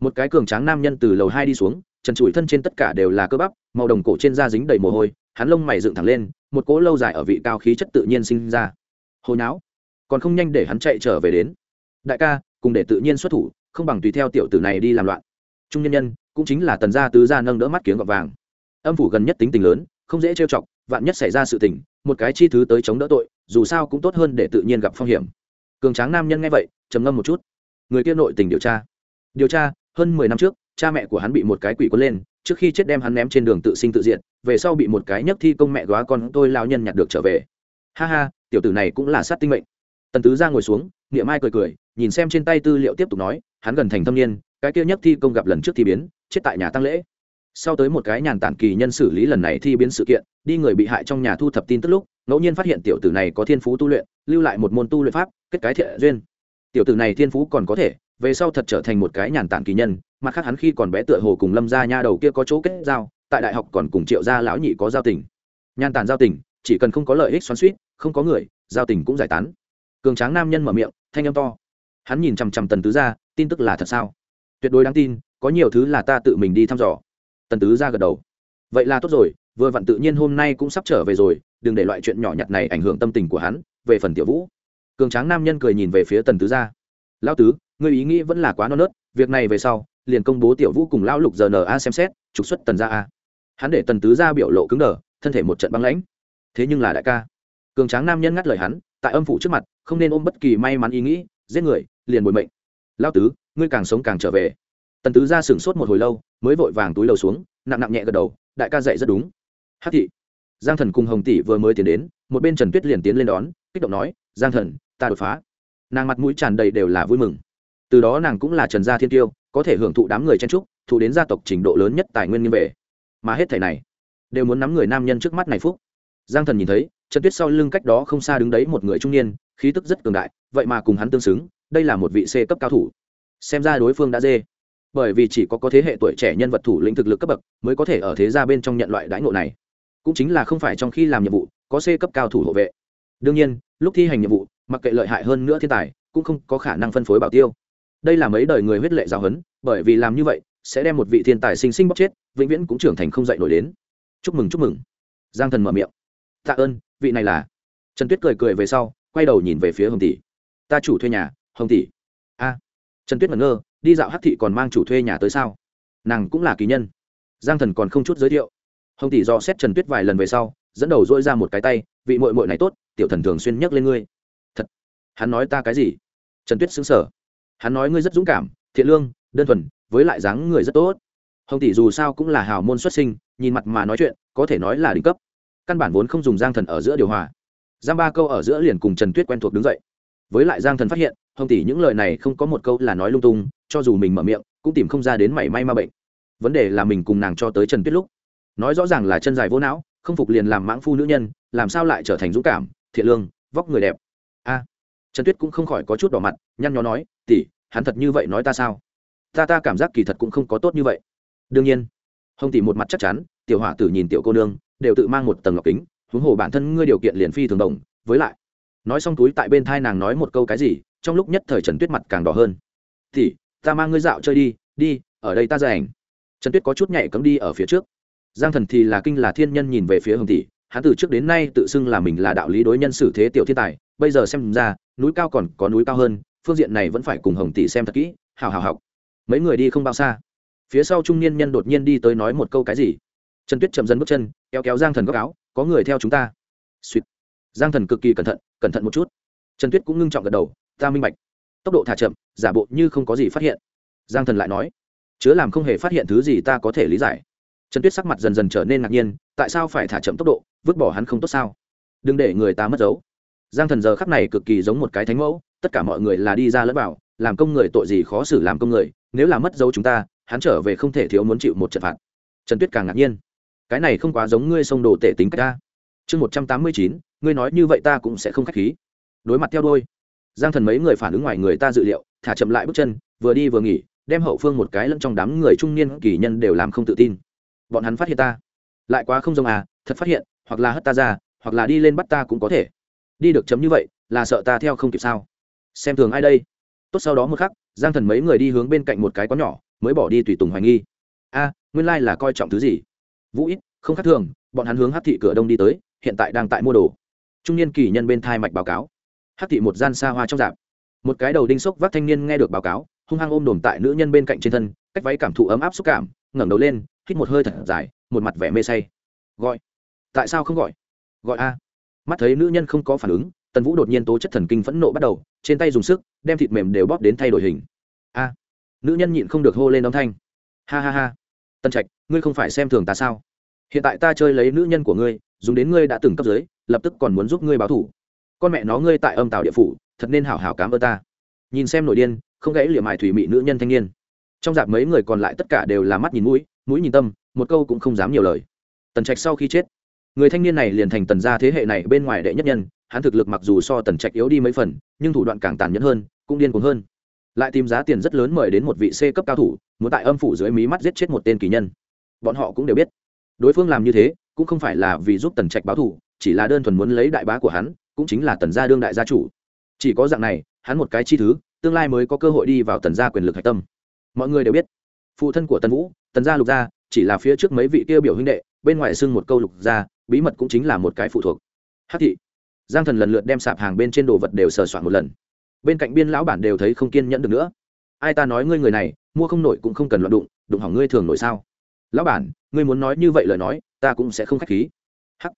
một cái cường tráng nam nhân từ lầu hai đi xuống, trần trụi thân trên tất cả đều là cơ bắp, màu đồng cổ trên da dính đầy mồ hôi, hắn lông mày dựng thẳng lên, một cỗ lâu dài ở vị cao khí chất tự nhiên sinh ra. Hồi não còn không nhanh để hắn chạy trở về đến. Đại ca, cùng để tự nhiên xuất thủ, không bằng tùy theo tiểu tử này đi làm loạn. Trung nhân nhân, cũng chính là tần gia tứ gia nâng đỡ mắt kiếng gọt vàng. Âm phủ gần nhất tính tình lớn, không dễ trêu chọc, vạn nhất xảy ra sự tình, một cái chi thứ tới chống đỡ tội, dù sao cũng tốt hơn để tự nhiên gặp phong hiểm. Cường tráng nam nhân nghe vậy, trầm ngâm một chút. Người kia nội tình điều tra. Điều tra hơn mười năm trước, cha mẹ của hắn bị một cái quỷ cuốn lên, trước khi chết đem hắn ném trên đường tự sinh tự diện về sau bị một cái nhấc thi công mẹ góa con tôi lao nhân nhặt được trở về. Ha ha, tiểu tử này cũng là sát tinh mệnh. Tần tứ ra ngồi xuống, niệm ai cười cười, nhìn xem trên tay tư liệu tiếp tục nói, hắn gần thành thâm niên, cái kia nhấc thi công gặp lần trước thi biến, chết tại nhà tăng lễ. Sau tới một cái nhàn tản kỳ nhân xử lý lần này thi biến sự kiện, đi người bị hại trong nhà thu thập tin tức lúc, ngẫu nhiên phát hiện tiểu tử này có thiên phú tu luyện, lưu lại một môn tu luyện pháp, kết cái thiện duyên. Tiểu tử này thiên phú còn có thể về sau thật trở thành một cái nhàn tản kỳ nhân, mặt khác hắn khi còn bé tựa hồ cùng lâm gia nha đầu kia có chỗ kết giao, tại đại học còn cùng triệu gia lão nhị có giao tình. Nhàn tản giao tình, chỉ cần không có lợi ích xoắn suýt không có người, giao tình cũng giải tán. Cường tráng nam nhân mở miệng, thanh âm to. Hắn nhìn chằm chằm tần tứ ra tin tức là thật sao? Tuyệt đối đáng tin, có nhiều thứ là ta tự mình đi thăm dò. Tần tứ ra gật đầu. Vậy là tốt rồi, vừa vặn tự nhiên hôm nay cũng sắp trở về rồi, đừng để loại chuyện nhỏ nhặt này ảnh hưởng tâm tình của hắn. Về phần tiểu vũ, cường tráng nam nhân cười nhìn về phía tần tứ gia. Lão tứ ngươi ý nghĩ vẫn là quá non nớt, việc này về sau, liền công bố tiểu vũ cùng lão lục giờ na xem xét, trục xuất tần gia a. Hắn để tần tứ gia biểu lộ cứng đờ, thân thể một trận băng lãnh. Thế nhưng là đại ca, cường tráng nam nhân ngắt lời hắn, tại âm phủ trước mặt, không nên ôm bất kỳ may mắn ý nghĩ, giết người, liền bồi mệnh. Lão tứ, ngươi càng sống càng trở về. Tần tứ gia sửng sốt một hồi lâu, mới vội vàng túi đầu xuống, nặng nặng nhẹ gật đầu, đại ca dạy rất đúng. Hát thị. Giang thần cùng hồng tỷ vừa mới tiến đến, một bên trần tuyết liền tiến lên đón, kích động nói, giang thần, ta đột phá. Nàng mặt mũi tràn đầy đều là vui mừng từ đó nàng cũng là trần gia thiên tiêu, có thể hưởng thụ đám người chen trúc thụ đến gia tộc trình độ lớn nhất tài nguyên nghiêm về. Mà hết thảy này, đều muốn nắm người nam nhân trước mắt này phúc. Giang thần nhìn thấy, trần tuyết sau lưng cách đó không xa đứng đấy một người trung niên, khí tức rất cường đại, vậy mà cùng hắn tương xứng, đây là một vị c cấp cao thủ. Xem ra đối phương đã dê. Bởi vì chỉ có có thế hệ tuổi trẻ nhân vật thủ lĩnh thực lực cấp bậc, mới có thể ở thế gia bên trong nhận loại đãi ngộ này. Cũng chính là không phải trong khi làm nhiệm vụ, có c cấp cao thủ hộ vệ. Đương nhiên, lúc thi hành nhiệm vụ, mặc kệ lợi hại hơn nữa thiên tài, cũng không có khả năng phân phối bảo tiêu đây là mấy đời người huyết lệ giáo huấn, bởi vì làm như vậy, sẽ đem một vị thiên tài sinh sinh bóc chết, vĩnh viễn cũng trưởng thành không dạy nổi đến. Chúc mừng chúc mừng. Giang thần mở miệng. Tạ ơn, vị này là. Trần tuyết cười cười về sau, quay đầu nhìn về phía hồng tỷ. Ta chủ thuê nhà, hồng tỷ. A. Trần tuyết ngẩn ngơ, đi dạo hát thị còn mang chủ thuê nhà tới sao? Nàng cũng là kỳ nhân. Giang thần còn không chút giới thiệu. Hồng tỷ do xét trần tuyết vài lần về sau, dẫn đầu dỗi ra một cái tay, vị mội mội này tốt, tiểu thần thường xuyên nhắc lên ngươi. Thật. Hắn nói ta cái gì? Trần tuyết xứng sở hắn nói ngươi rất dũng cảm, thiện lương, đơn thuần, với lại dáng người rất tốt. Hồng tỷ dù sao cũng là hào môn xuất sinh, nhìn mặt mà nói chuyện, có thể nói là đỉnh cấp. Căn bản vốn không dùng giang thần ở giữa điều hòa. Giang ba câu ở giữa liền cùng trần tuyết quen thuộc đứng dậy. Với lại giang thần phát hiện, hồng tỷ những lời này không có một câu là nói lung tung, cho dù mình mở miệng, cũng tìm không ra đến mảy may ma bệnh. Vấn đề là mình cùng nàng cho tới trần tuyết lúc. Nói rõ ràng là chân dài vô não, không phục liền làm mãng phu nữ nhân, làm sao lại trở thành dũng cảm, thiện lương, vóc người đẹp. A. Trần tuyết cũng không khỏi có chút đỏ mặt, nhăn nhó nói tỷ, hắn thật như vậy nói ta sao? Ta ta cảm giác kỳ thật cũng không có tốt như vậy. Đương nhiên, hồng tỷ một mặt chắc chắn, tiểu hỏa tử nhìn tiểu cô nương, đều tự mang một tầng ngọc kính, huống hồ bản thân ngươi điều kiện liền phi thường đồng, với lại, nói xong túi tại bên thai nàng nói một câu cái gì, trong lúc nhất thời trần tuyết mặt càng đỏ hơn. Thì ta mang ngươi dạo chơi đi đi, ở đây ta ra ảnh trần tuyết có chút nhảy cấm đi ở phía trước. Giang thần thì là kinh là thiên nhân nhìn về phía hồng tỷ, hắn từ trước đến nay tự xưng là mình là đạo lý đối nhân xử thế tiểu thiên tài, bây giờ xem ra, núi cao còn có núi cao hơn phương diện này vẫn phải cùng hồng tỷ xem thật kỹ, hào hào học. Mấy người đi không bao xa. Phía sau trung niên nhân đột nhiên đi tới nói một câu cái gì? Trần tuyết chậm dần bước chân, kéo kéo giang thần góc áo, có người theo chúng ta. Suýt giang thần cực kỳ cẩn thận cẩn thận một chút. Trần tuyết cũng ngưng trọng gật đầu, ta minh bạch. Tốc độ thả chậm, giả bộ như không có gì phát hiện. Giang thần lại nói, chứa làm không hề phát hiện thứ gì ta có thể lý giải. Trần tuyết sắc mặt dần dần trở nên ngạc nhiên, tại sao phải thả chậm tốc độ, vứt bỏ hắn không tốt sao? Đừng để người ta mất dấu giang thần giờ khắc này cực kỳ giống một cái thánh mẫu tất cả mọi người là đi ra lẫn bảo, làm công người tội gì khó xử làm công người nếu là mất dấu chúng ta hắn trở về không thể thiếu muốn chịu một trận phạt. Trần tuyết càng ngạc nhiên. Cái này không quá giống ngươi sông đồ tể tính cách ta. Chương một trăm tám mươi chín ngươi nói như vậy ta cũng sẽ không k h á c h khí. Đối mặt theo đôi. Giang thần mấy người phản ứng ngoài người ta dự liệu thả chậm lại bước chân vừa đi vừa nghỉ đem hậu phương một cái lẫn trong đám người trung niên kỳ nhân đều làm không tự tin. Bọn hắn phát hiện ta. Lại quá không giống à thật phát hiện hoặc là hất ta ra hoặc là đi lên bắt ta cũng có thể đi được chấm như vậy, là sợ ta theo không kịp sao? Xem thường ai đây? Tốt sau đó một khắc, giang thần mấy người đi hướng bên cạnh một cái có nhỏ, mới bỏ đi tùy tùng hoài nghi. A, nguyên lai là coi trọng thứ gì? Vũ ít, không khác thường, bọn hắn hướng hát thị cửa đông đi tới, hiện tại đang tại mua đồ. Trung niên kỳ nhân bên thai mạch báo cáo. Hát thị một gian xa hoa trong dạp. Một cái đầu đinh sốc vác thanh niên nghe được báo cáo, hung hăng ôm đồm tại nữ nhân bên cạnh trên thân, cách váy cảm thụ ấm áp xúc cảm, ngẩng đầu lên, hít một hơi thật dài, một mặt vẻ mê say. Gọi. Tại sao không gọi? Gọi a mắt thấy nữ nhân không có phản ứng, tần vũ đột nhiên tố chất thần kinh phẫn nộ bắt đầu, trên tay dùng sức, đem thịt mềm đều bóp đến thay đổi hình. A! Nữ nhân nhịn không được hô lên âm thanh. Ha ha ha! Tân trạch, ngươi không phải xem thường ta sao? Hiện tại ta chơi lấy nữ nhân của ngươi, dùng đến ngươi đã từng cấp dưới, lập tức còn muốn giúp ngươi báo thủ. Con mẹ nó ngươi tại âm tàu địa phủ, thật nên hảo hảo cám ơn ta. Nhìn xem nổi điên, không gãy liệm mại thủy mị nữ nhân thanh niên. Trong dạp mấy người còn lại tất cả đều là mắt nhìn mũi mũi nhìn tâm, một câu cũng không dám nhiều lời. Tần trạch sau khi chết người thanh niên này liền thành tần gia thế hệ này bên ngoài đệ nhất nhân, hắn thực lực mặc dù so tần trạch yếu đi mấy phần, nhưng thủ đoạn càng tàn nhẫn hơn, cũng điên cuồng hơn. Lại tìm giá tiền rất lớn mời đến một vị c cấp cao thủ, muốn tại âm phủ dưới mí mắt giết chết một tên kỳ nhân. Bọn họ cũng đều biết. Đối phương làm như thế, cũng không phải là vì giúp tần trạch báo thủ chỉ là đơn thuần muốn lấy đại bá của hắn, cũng chính là tần gia đương đại gia chủ. Chỉ có dạng này, hắn một cái chi thứ, tương lai mới có cơ hội đi vào tần gia quyền lực hạch tâm. Mọi người đều biết. Phụ thân của tần vũ, tần gia lục gia, chỉ là phía trước mấy vị kia biểu huynh đệ, bên ngoài xưng một câu lục gia bí mật cũng chính là một cái phụ thuộc. Hát thị. Giang thần lần lượt đem sạp hàng bên trên đồ vật đều sờ soạn một lần. Bên cạnh biên lão bản đều thấy không kiên nhẫn được nữa. Ai ta nói ngươi người này, mua không nổi cũng không cần loạn đụng đụng hỏng ngươi thường nổi sao? Lão bản, ngươi muốn nói như vậy lời nói, ta cũng sẽ không khách khí. Hắc.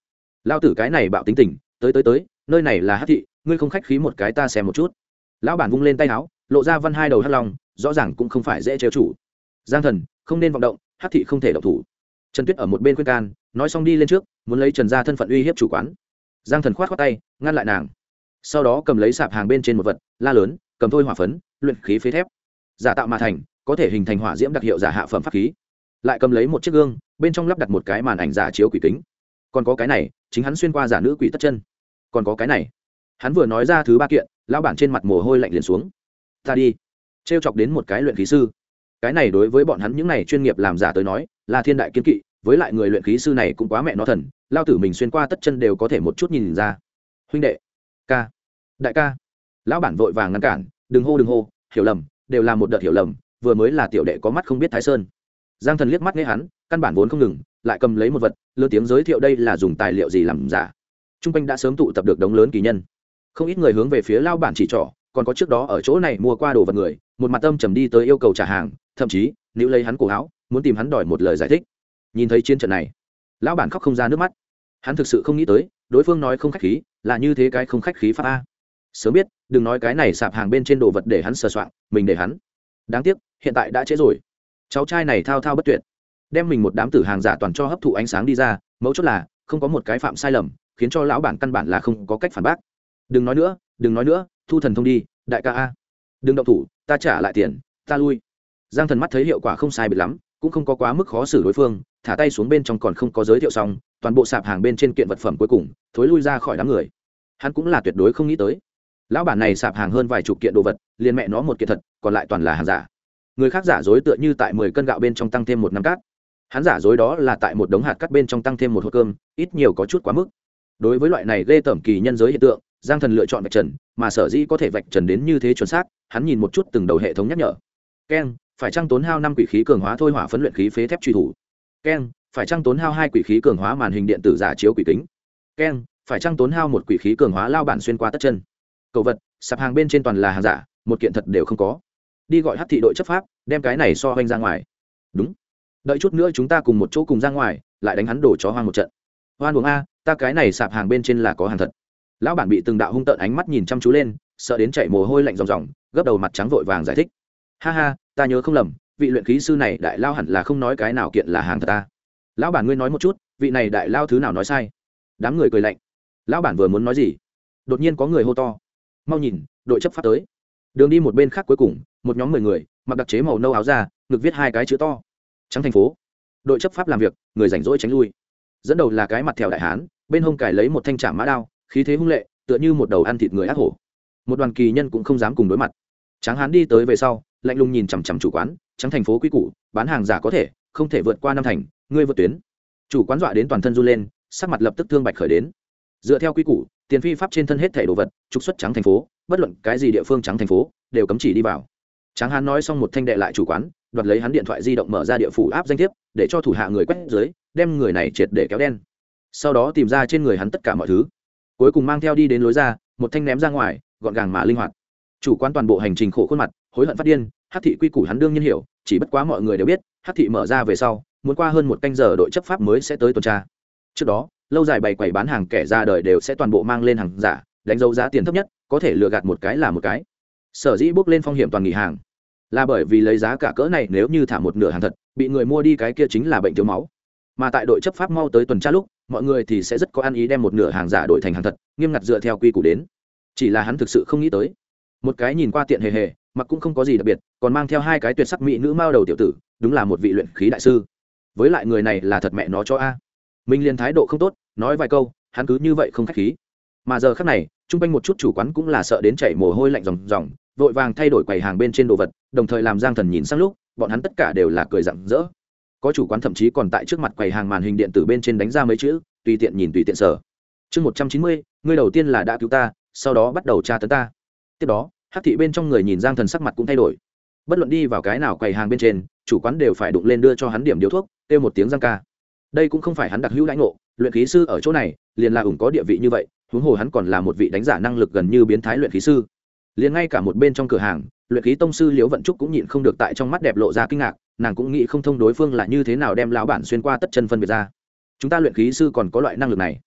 Lao tử cái này bạo tính tình, tới tới tới, nơi này là hát thị, ngươi không khách khí một cái ta xem một chút. Lão bản vung lên tay áo, lộ ra văn hai đầu hắt lòng rõ ràng cũng không phải dễ trêu chủ. Giang thần, không nên vọng động, hát thị không thể độc thủ trần tuyết ở một bên khuyên can, nói xong đi lên trước, muốn lấy trần ra thân phận uy hiếp chủ quán. Giang thần khoát khoát tay, ngăn lại nàng. Sau đó cầm lấy sạp hàng bên trên một vật, la lớn, cầm thôi hỏa phấn, luyện khí phế thép. Giả tạo mà thành, có thể hình thành hỏa diễm đặc hiệu giả hạ phẩm pháp khí. Lại cầm lấy một chiếc gương, bên trong lắp đặt một cái màn ảnh giả chiếu quỷ kính. Còn có cái này, chính hắn xuyên qua giả nữ quỷ tất chân. Còn có cái này. Hắn vừa nói ra thứ ba kiện, lão bản trên mặt mồ hôi lạnh liền xuống. Ta đi. T r e o chọc đến một cái luyện khí sư cái này đối với bọn hắn những này chuyên nghiệp làm giả tới nói, là thiên đại kiến kỵ, với lại người luyện khí sư này cũng quá mẹ nó thần, lao tử mình xuyên qua tất chân đều có thể một chút nhìn ra. Huynh đệ, ca, đại ca. Lão bản vội vàng ngăn cản, đừng hô đừng hô, hiểu lầm, đều là một đợt hiểu lầm, vừa mới là tiểu đệ có mắt không biết thái sơn. Giang thần liếc mắt nghe hắn, căn bản vốn không ngừng, lại cầm lấy một vật lơ tiếng giới thiệu đây là dùng tài liệu gì làm giả. T r u n g quanh đã sớm tụ tập được đống lớn kỳ nhân. Không ít người hướng về phía lao bản chỉ trỏ, còn có trước đó ở chỗ này mua qua đồ vật người một mặt tâm trầm đi tới yêu cầu trả hàng, thậm chí nếu lấy hắn cổ áo, muốn tìm hắn đòi một lời giải thích. Nhìn thấy chiến trận này, lão bản khóc không ra nước mắt. Hắn thực sự không nghĩ tới, đối phương nói không khách khí, là như thế cái không khách khí pháp a. Sớm biết, đừng nói cái này sạp hàng bên trên đồ vật để hắn sờ soạn mình để hắn. Đáng tiếc, hiện tại đã trễ rồi. Cháu trai này thao thao bất tuyệt. Đem mình một đám tử hàng giả toàn cho hấp thụ ánh sáng đi ra, mấu chốt là, không có một cái phạm sai lầm, khiến cho lão bản căn bản là không có cách phản bác. Đừng nói nữa, đừng nói nữa, thu thần thông đi, đại ca a. Đừng động thủ ta trả lại tiền, ta lui. Giang thần mắt thấy hiệu quả không sai biệt lắm, cũng không có quá mức khó xử đối phương, thả tay xuống bên trong còn không có giới thiệu xong, toàn bộ sạp hàng bên trên kiện vật phẩm cuối cùng, thối lui ra khỏi đám người. Hắn cũng là tuyệt đối không nghĩ tới. Lão bản này sạp hàng hơn vài chục kiện đồ vật, liền mẹ nó một kiện thật, còn lại toàn là hàng giả. Người khác giả dối tựa như tại mười cân gạo bên trong tăng thêm một năm cát. Hắn giả dối đó là tại một đống hạt cắt bên trong tăng thêm một hộp cơm, ít nhiều có chút quá mức. Đối với loại này ghê tởm kỳ nhân giới hiện tượng, giang thần lựa chọn vạch trần, mà sở dĩ có thể vạch trần đến như thế chuẩn xác hắn nhìn một chút từng đầu hệ thống nhắc nhở. Keng phải trăng tốn hao năm quỷ khí cường hóa thôi hỏa phấn luyện khí phế thép truy thủ? Keng phải trăng tốn hao hai quỷ khí cường hóa màn hình điện tử giả chiếu quỷ kính? Keng phải trăng tốn hao một quỷ khí cường hóa lao bản xuyên qua tất chân? Cầu vật, sạp hàng bên trên toàn là hàng giả, một kiện thật đều không có. Đi gọi hát thị đội chấp pháp, đem cái này so hoanh ra ngoài. Đúng. Đợi chút nữa chúng ta cùng một chỗ cùng ra ngoài, lại đánh hắn đổ chó hoang một trận. Hoan uống a, ta cái này sạp hàng bên trên là có hàng thật. Lão bản bị từng đạo hung tợn ánh mắt nhìn chăm chú lên, sợ đến chạy mồ hôi lạnh ròng ròng gấp đầu mặt trắng vội vàng giải thích. Ha ha, ta nhớ không lầm, vị luyện khí sư này đại lao hẳn là không nói cái nào kiện là hàng thật ta. Lão bản ngươi nói một chút, vị này đại lao thứ nào nói sai? Đám người cười lạnh. Lão bản vừa muốn nói gì? Đột nhiên có người hô to. Mau nhìn, đội chấp pháp tới. Đường đi một bên khác cuối cùng, một nhóm mười người, mặc đặc chế màu nâu áo ra ngực viết hai cái chữ to. Trắng thành phố. Đội chấp pháp làm việc, người rảnh rỗi tránh lui. Dẫn đầu là cái mặt thèo đại hán, bên hông cải lấy một thanh trạm mã đao, khí thế hung lệ, tựa như một đầu ăn thịt người ác hổ. Một đoàn kỳ nhân cũng không dám cùng đối mặt tráng hán đi tới về sau, lạnh lùng nhìn chằm chằm chủ quán trắng thành phố quy củ, bán hàng giả có thể, không thể vượt qua năm thành, ngươi vượt tuyến. Chủ quán dọa đến toàn thân run lên, sắc mặt lập tức thương bạch khởi đến. Dựa theo quy củ, tiền phi pháp trên thân hết thẻ đồ vật, trục xuất trắng thành phố, bất luận cái gì địa phương trắng thành phố, đều cấm chỉ đi vào. Tráng hán nói xong một thanh đệ lại chủ quán, đoạt lấy hắn điện thoại di động mở ra địa phủ áp danh thiếp, để cho thủ hạ người quét dưới, đem người này triệt để kéo đen. Sau đó tìm ra trên người hắn tất cả mọi thứ. Cuối cùng mang theo đi đến lối ra, một thanh ném ra ngoài, gọn gàng mà linh hoạt chủ quan toàn bộ hành trình khổ khuôn mặt, hối hận phát điên hát thị quy củ hắn đương nhiên hiểu, chỉ bất quá mọi người đều biết hát thị mở ra về sau, muốn qua hơn một canh giờ đội chấp pháp mới sẽ tới tuần tra. Trước đó, lâu dài bày quầy bán hàng kẻ ra đời đều sẽ toàn bộ mang lên hàng giả, đánh dấu giá tiền thấp nhất, có thể lừa gạt một cái là một cái. Sở dĩ bước lên phong hiểm toàn nghỉ hàng, là bởi vì lấy giá cả cỡ này nếu như thả một nửa hàng thật, bị người mua đi cái kia chính là bệnh thiếu máu. Mà tại đội chấp pháp mau tới tuần tra lúc, mọi người thì sẽ rất có ăn ý đem một nửa hàng giả đổi thành hàng thật, nghiêm ngặt dựa theo quy củ đến. Chỉ là hắn thực sự không nghĩ tới một cái nhìn qua tiện hề hề, mặc cũng không có gì đặc biệt, còn mang theo hai cái tuyệt sắc mỹ nữ mao đầu tiểu tử, đúng là một vị luyện khí đại sư. Với lại người này là thật mẹ nó cho a. Minh liền thái độ không tốt, nói vài câu, hắn cứ như vậy không khách khí. Mà giờ khác này, chung quanh một chút chủ quán cũng là sợ đến chảy mồ hôi lạnh ròng ròng, vội vàng thay đổi quầy hàng bên trên đồ vật, đồng thời làm giang thần nhìn sang lúc, bọn hắn tất cả đều là cười rặng rỡ. Có chủ quán thậm chí còn tại trước mặt quầy hàng màn hình điện tử bên trên đánh ra mấy chữ, tùy tiện nhìn tùy tiện sở chương một trăm chín mươi, ngươi đầu tiên là đã cứu ta, sau đó bắt đầu tra tấn ta tiếp đó hát thị bên trong người nhìn giang thần sắc mặt cũng thay đổi. Bất luận đi vào cái nào quầy hàng bên trên, chủ quán đều phải đụng lên đưa cho hắn điểm điếu thuốc, kêu một tiếng giang ca. Đây cũng không phải hắn đặc hữu lãnh ngộ, luyện khí sư ở chỗ này, liền là ủng có địa vị như vậy, huống hồ hắn còn là một vị đánh giả năng lực gần như biến thái luyện khí sư. Liền ngay cả một bên trong cửa hàng, luyện khí tông sư liễu vận trúc cũng nhịn không được tại trong mắt đẹp lộ ra kinh ngạc, nàng cũng nghĩ không thông đối phương là như thế nào đem lão bản xuyên qua tất chân phân biệt ra. Chúng ta luyện khí sư còn có loại năng lực này.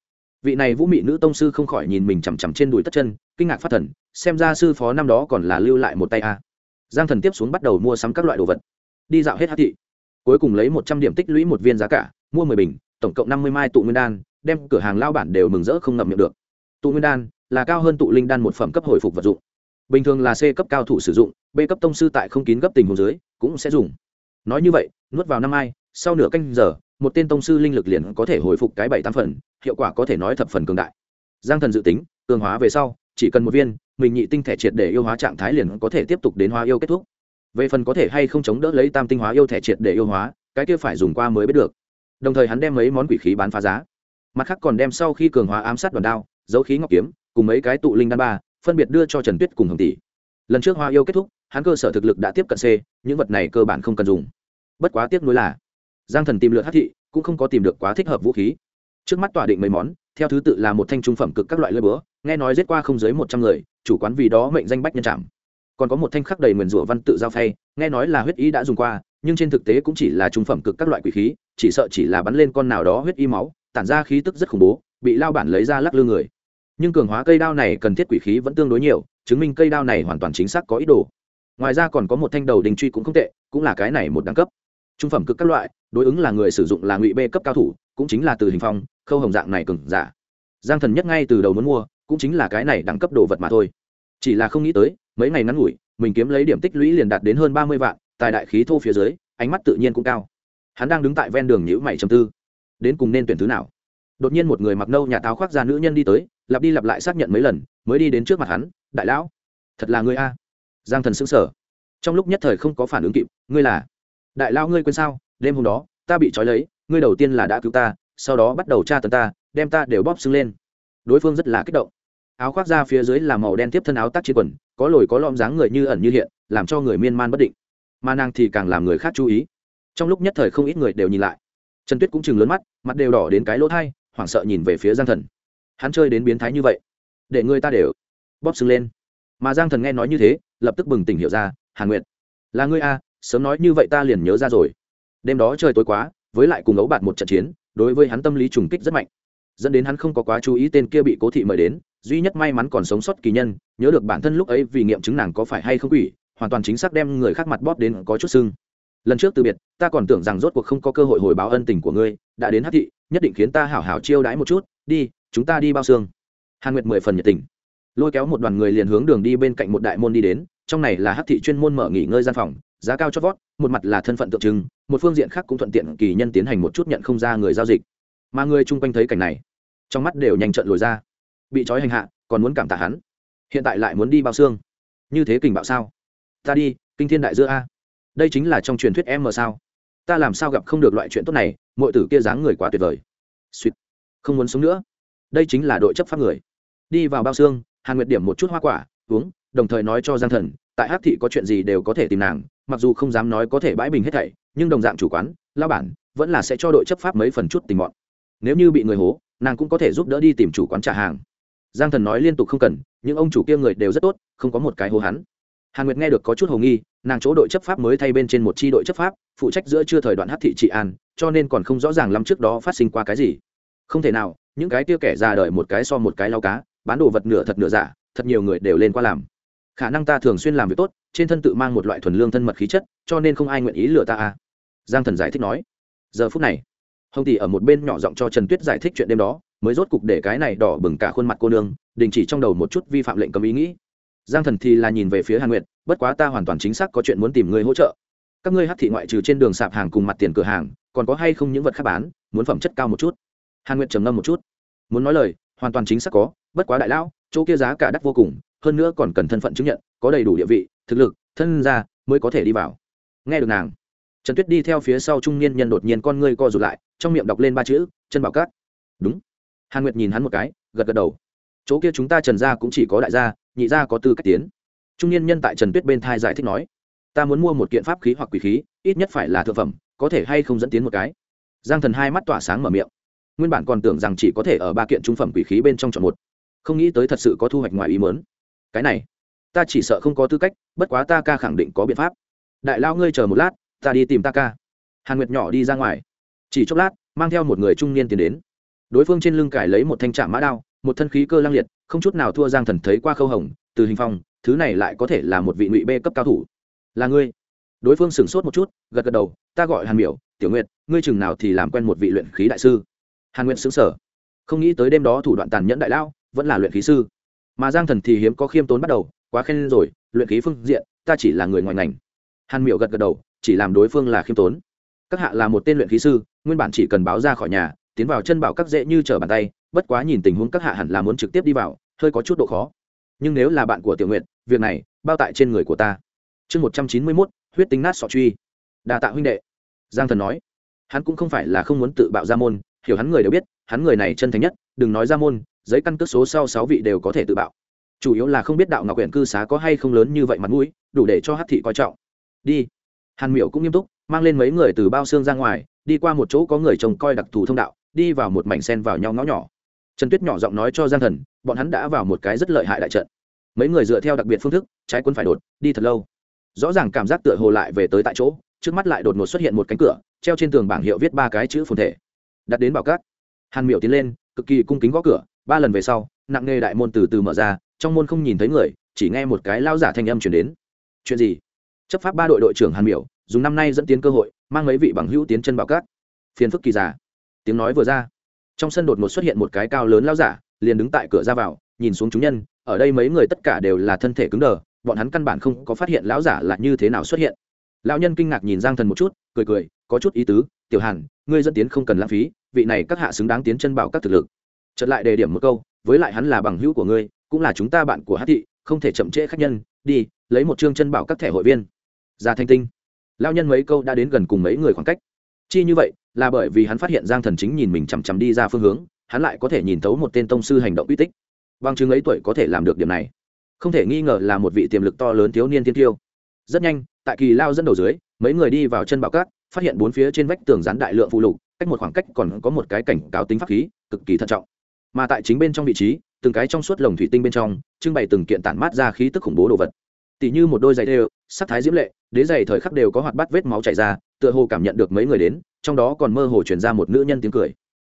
Vị này vũ mị nữ tông sư không khỏi nhìn mình chằm chằm trên đùi tất chân, kinh ngạc phát thần xem ra sư phó năm đó còn là lưu lại một tay a. Giang thần tiếp xuống bắt đầu mua sắm các loại đồ vật. Đi dạo hết hát thị. Cuối cùng lấy một trăm điểm tích lũy một viên giá cả, mua mười bình, tổng cộng năm mươi mai tụ nguyên đan, đem cửa hàng lao bản đều mừng rỡ không ngậm miệng được. Tụ nguyên đan là cao hơn tụ linh đan một phẩm cấp hồi phục vật dụng. Bình thường là c cấp cao thủ sử dụng, b cấp tông sư tại không kín gấp tình hồ dưới, cũng sẽ dùng. Nói như vậy, nuốt vào năm mai, sau nửa canh giờ, một tên tông sư linh lực liền có thể hồi phục cái bảy tám phần, hiệu quả có thể nói thập phần cường đại. Giang thần dự tính, cường hóa về sau, chỉ cần một viên mình nhị tinh thể triệt để yêu hóa trạng thái liền có thể tiếp tục đến hóa yêu kết thúc. Về phần có thể hay không chống đỡ lấy tam tinh hóa yêu thể triệt để yêu hóa, cái kia phải dùng qua mới biết được. Đồng thời hắn đem mấy món quỷ khí bán phá giá. Mặt khác còn đem sau khi cường hóa ám sát đoàn đao, dấu khí ngọc kiếm, cùng mấy cái tụ linh đan ba, phân biệt đưa cho trần tuyết cùng hồng tỷ. Lần trước hoa yêu kết thúc, hắn cơ sở thực lực đã tiếp cận c, những vật này cơ bản không cần dùng. Bất quá tiếc nuối là, giang thần tìm lượt hát thị, cũng không có tìm được quá thích hợp vũ khí. Trước mắt tỏa định mấy món, theo thứ tự là một thanh trung phẩm cực các loại lơi búa nghe nói giết qua không dưới một trăm người, chủ quán vì đó mệnh danh bách nhân trạm còn có một thanh khắc đầy nguyền rủa văn tự giao phay, nghe nói là huyết ý đã dùng qua, nhưng trên thực tế cũng chỉ là trung phẩm cực các loại quỷ khí, chỉ sợ chỉ là bắn lên con nào đó huyết y máu, tản ra khí tức rất khủng bố, bị lao bản lấy ra lắc lư người. Nhưng cường hóa cây đao này cần thiết quỷ khí vẫn tương đối nhiều, chứng minh cây đao này hoàn toàn chính xác có ý đồ. Ngoài ra còn có một thanh đầu đình truy cũng không tệ, cũng là cái này một đẳng cấp. Trung phẩm cực các loại, đối ứng là người sử dụng là ngụy b cấp cao thủ, cũng chính là từ hình phong, khâu hồng dạng này cừng giả. Giang thần nhất ngay từ đầu muốn mua cũng chính là cái này đẳng cấp đồ vật mà thôi. Chỉ là không nghĩ tới, mấy ngày ngắn ngủi, mình kiếm lấy điểm tích lũy liền đạt đến hơn ba mươi vạn, tài đại khí thô phía dưới, ánh mắt tự nhiên cũng cao. Hắn đang đứng tại ven đường nhữ mày chầm tư. Đến cùng nên tuyển thứ nào? Đột nhiên một người mặc nâu nhà táo khoác ra nữ nhân đi tới, lặp đi lặp lại xác nhận mấy lần, mới đi đến trước mặt hắn, đại lão, thật là ngươi a. Giang thần xứng sở trong lúc nhất thời không có phản ứng kịp, ngươi là? Đại lão ngươi quên sao? Đêm hôm đó, ta bị trói lấy, ngươi đầu tiên là đã cứu ta, sau đó bắt đầu tra tấn ta, đem ta đều bóp xưng lên. Đối phương rất là kích động áo khoác ra phía dưới là màu đen tiếp thân áo tác chiến quần, có lồi có lõm dáng người như ẩn như hiện, làm cho người miên man bất định. Mà nàng thì càng làm người khác chú ý. Trong lúc nhất thời không ít người đều nhìn lại. Trần tuyết cũng chừng lớn mắt, mặt đều đỏ đến cái lỗ thai, hoảng sợ nhìn về phía giang thần. Hắn chơi đến biến thái như vậy, để người ta đều bóp sưng lên. Mà giang thần nghe nói như thế, lập tức bừng tỉnh hiểu ra, hàn nguyệt, là ngươi a sớm nói như vậy ta liền nhớ ra rồi. Đêm đó trời tối quá, với lại cùng ấu bạt một trận chiến, đối với hắn tâm lý trùng kích rất mạnh. Dẫn đến hắn không có quá chú ý tên kia bị cố thị mời đến duy nhất may mắn còn sống sót kỳ nhân, nhớ được bản thân lúc ấy vì nghiệm chứng nàng có phải hay không quỷ, hoàn toàn chính xác đem người khác mặt bóp đến có chút sưng. Lần trước từ biệt, ta còn tưởng rằng rốt cuộc không có cơ hội hồi báo ân tình của ngươi, đã đến hát thị, nhất định khiến ta hảo hảo chiêu đãi một chút, đi, chúng ta đi bao xương. Hàn nguyệt mười phần nhiệt tình. Lôi kéo một đoàn người liền hướng đường đi bên cạnh một đại môn đi đến, trong này là hát thị chuyên môn mở nghỉ ngơi gian phòng, giá cao cho vót, một mặt là thân phận tượng trưng, một phương diện khác cũng thuận tiện kỳ nhân tiến hành một chút nhận không ra người giao dịch. Mà người chung quanh thấy cảnh này, trong mắt đều nhanh trận lồi ra bị trói hành hạ, còn muốn cảm tạ hắn. Hiện tại lại muốn đi bao xương. Như thế kình bạo sao? Ta đi, kinh thiên đại giữa a. Đây chính là trong truyền thuyết em mờ sao. Ta làm sao gặp không được loại chuyện tốt này mọi tử kia dáng người quá tuyệt vời. Suýt. Không muốn sống nữa. Đây chính là đội chấp pháp người. Đi vào bao xương, hàn nguyệt điểm một chút hoa quả, uống, đồng thời nói cho giang thần, tại Hát thị có chuyện gì đều có thể tìm nàng, mặc dù không dám nói có thể bãi bình hết thảy, nhưng đồng dạng chủ quán lao bản, vẫn là sẽ cho đội chấp pháp mấy phần chút tình mọn. Nếu như bị người hố, nàng cũng có thể giúp đỡ đi tìm chủ quán trả hàng giang thần nói liên tục không cần, những ông chủ kia người đều rất tốt, không có một cái hồ hắn. Hàn nguyệt nghe được có chút hồ nghi, nàng chỗ đội chấp pháp mới thay bên trên một tri đội chấp pháp, phụ trách giữa chưa thời đoạn hát thị trị an, cho nên còn không rõ ràng lắm trước đó phát sinh qua cái gì. Không thể nào, những cái kia kẻ ra đời một cái so một cái lau cá, bán đồ vật nửa thật nửa giả, thật nhiều người đều lên qua làm. Khả năng ta thường xuyên làm việc tốt, trên thân tự mang một loại thuần lương thân mật khí chất, cho nên không ai nguyện ý lừa ta à. Giang thần giải thích nói. Giờ phút này, hồng tỷ ở một bên nhỏ giọng cho trần tuyết giải thích chuyện đêm đó mới rốt cục để cái này đỏ bừng cả khuôn mặt cô nương, đình chỉ trong đầu một chút vi phạm lệnh cấm ý nghĩ. Giang thần thì là nhìn về phía hàn nguyệt, bất quá ta hoàn toàn chính xác có chuyện muốn tìm người hỗ trợ. Các ngươi hát thị ngoại trừ trên đường sạp hàng cùng mặt tiền cửa hàng, còn có hay không những vật khác bán, muốn phẩm chất cao một chút. Hàn nguyệt trầm ngâm một chút. Muốn nói lời, hoàn toàn chính xác có, bất quá đại lão, chỗ kia giá cả đắt vô cùng, hơn nữa còn cần thân phận chứng nhận, có đầy đủ địa vị, thực lực, thân gia mới có thể đi vào. Nghe được nàng, trần tuyết đi theo phía sau trung niên nhân đột nhiên con ngươi co rụt lại, trong miệng đọc lên ba chữ, chân bảo cát. Đúng hàn nguyệt nhìn hắn một cái, gật gật đầu. Chỗ kia chúng ta trần gia cũng chỉ có đại gia, nhị gia có tư cách tiến. Trung niên nhân tại trần tuyết bên thai giải thích nói, ta muốn mua một kiện pháp khí hoặc quỷ khí, ít nhất phải là thực phẩm, có thể hay không dẫn tiến một cái. Giang thần hai mắt tỏa sáng mở miệng. Nguyên bản còn tưởng rằng chỉ có thể ở ba kiện trung phẩm quỷ khí bên trong chọn một. Không nghĩ tới thật sự có thu hoạch ngoài ý mớn cái này, ta chỉ sợ không có tư cách, bất quá ta ca khẳng định có biện pháp. Đại lao ngươi chờ một lát, ta đi tìm ta ca. Hàn nguyệt nhỏ đi ra ngoài. Chỉ chốc lát, mang theo một người trung niên tiến đến đối phương trên lưng cải lấy một thanh trạm mã đao, một thân khí cơ lang liệt, không chút nào thua giang thần thấy qua khâu hồng, từ hình phong, thứ này lại có thể là một vị ngụy bê cấp cao thủ. Là ngươi. Đối phương sửng sốt một chút, gật gật đầu, ta gọi hàn miểu, tiểu nguyệt, ngươi chừng nào thì làm quen một vị luyện khí đại sư. Hàn nguyện xứng sở không nghĩ tới đêm đó thủ đoạn tàn nhẫn đại lao vẫn là luyện khí sư. Mà giang thần thì hiếm có khiêm tốn bắt đầu, quá khen rồi, luyện khí phương diện, ta chỉ là người ngoài ngành. Hàn miểu gật gật đầu, chỉ làm đối phương là khiêm tốn. Các hạ là một tên luyện khí sư, nguyên bản chỉ cần báo ra khỏi nhà tiến vào chân bảo các dễ như trở bàn tay, bất quá nhìn tình huống các hạ hẳn là muốn trực tiếp đi vào, hơi có chút độ khó. Nhưng nếu là bạn của tiểu nguyện việc này bao tại trên người của ta. Chương một trăm chín mươi mốt, huyết tính nát sọ truy. Đà tạ huynh đệ. Giang thần nói. Hắn cũng không phải là không muốn tự bạo ra môn, hiểu hắn người đều biết, hắn người này chân thành nhất, đừng nói ra môn, giấy căn cước số sau sáu vị đều có thể tự bạo. Chủ yếu là không biết đạo ngọc huyện cư xá có hay không lớn như vậy mặt mũi, đủ để cho hát thị coi trọng. Đi. Hàn miểu cũng nghiêm túc, mang lên mấy người từ bao xương ra ngoài, đi qua một chỗ có người trông coi đặc thù thông đạo đi vào một mảnh sen vào nhau ngõ nhỏ. Trần tuyết nhỏ giọng nói cho giang thần, bọn hắn đã vào một cái rất lợi hại đại trận. Mấy người dựa theo đặc biệt phương thức, trái quân phải đột, đi thật lâu. Rõ ràng cảm giác tựa hồ lại về tới tại chỗ, trước mắt lại đột ngột xuất hiện một cánh cửa, treo trên tường bảng hiệu viết ba cái chữ phồn thể. Đặt đến bảo cát. Hàn miểu tiến lên, cực kỳ cung kính gõ cửa, ba lần về sau, nặng nề đại môn từ từ mở ra, trong môn không nhìn thấy người, chỉ nghe một cái lao giả thanh âm chuyển đến. Chuyện gì? Chấp pháp ba đội đội trưởng hàn miểu, dùng năm nay dẫn tiến cơ hội, mang mấy vị bằng hữu tiến chân bảo cát. Phiền phức kỳ giả tiếng nói vừa ra. Trong sân đột ngột xuất hiện một cái cao lớn lao giả, liền đứng tại cửa ra vào, nhìn xuống chúng nhân, ở đây mấy người tất cả đều là thân thể cứng đờ, bọn hắn căn bản không có phát hiện lão giả là như thế nào xuất hiện. Lão nhân kinh ngạc nhìn giang thần một chút, cười cười, có chút ý tứ, tiểu hàn, ngươi dẫn tiến không cần lãng phí, vị này các hạ xứng đáng tiến chân bảo các thực lực. Chợt lại đề điểm một câu, với lại hắn là bằng hữu của ngươi, cũng là chúng ta bạn của hát thị, không thể chậm trễ khách nhân, đi, lấy một chương chân bảo các thẻ hội viên. Ra thanh tinh. Lao nhân mấy câu đã đến gần cùng mấy người khoảng cách. Chi như vậy là bởi vì hắn phát hiện giang thần chính nhìn mình chằm chằm đi ra phương hướng, hắn lại có thể nhìn thấu một tên tông sư hành động uy tích. Bằng chứng ấy tuổi có thể làm được điểm này. Không thể nghi ngờ là một vị tiềm lực to lớn thiếu niên tiên tiêu. Rất nhanh, tại kỳ lao dẫn đầu dưới, mấy người đi vào chân bảo cát, phát hiện bốn phía trên vách tường rán đại lượng phụ lục, cách một khoảng cách còn có một cái cảnh cáo tính pháp khí, cực kỳ thận trọng. Mà tại chính bên trong vị trí, từng cái trong suốt lồng thủy tinh bên trong, trưng bày từng kiện tản mát ra khí tức khủng bố đồ vật tỉ như một đôi giày đều, sắc thái diễm lệ, đế giày thời khắc đều có hoạt bát vết máu chảy ra, tựa hồ cảm nhận được mấy người đến, trong đó còn mơ hồ chuyển ra một nữ nhân tiếng cười.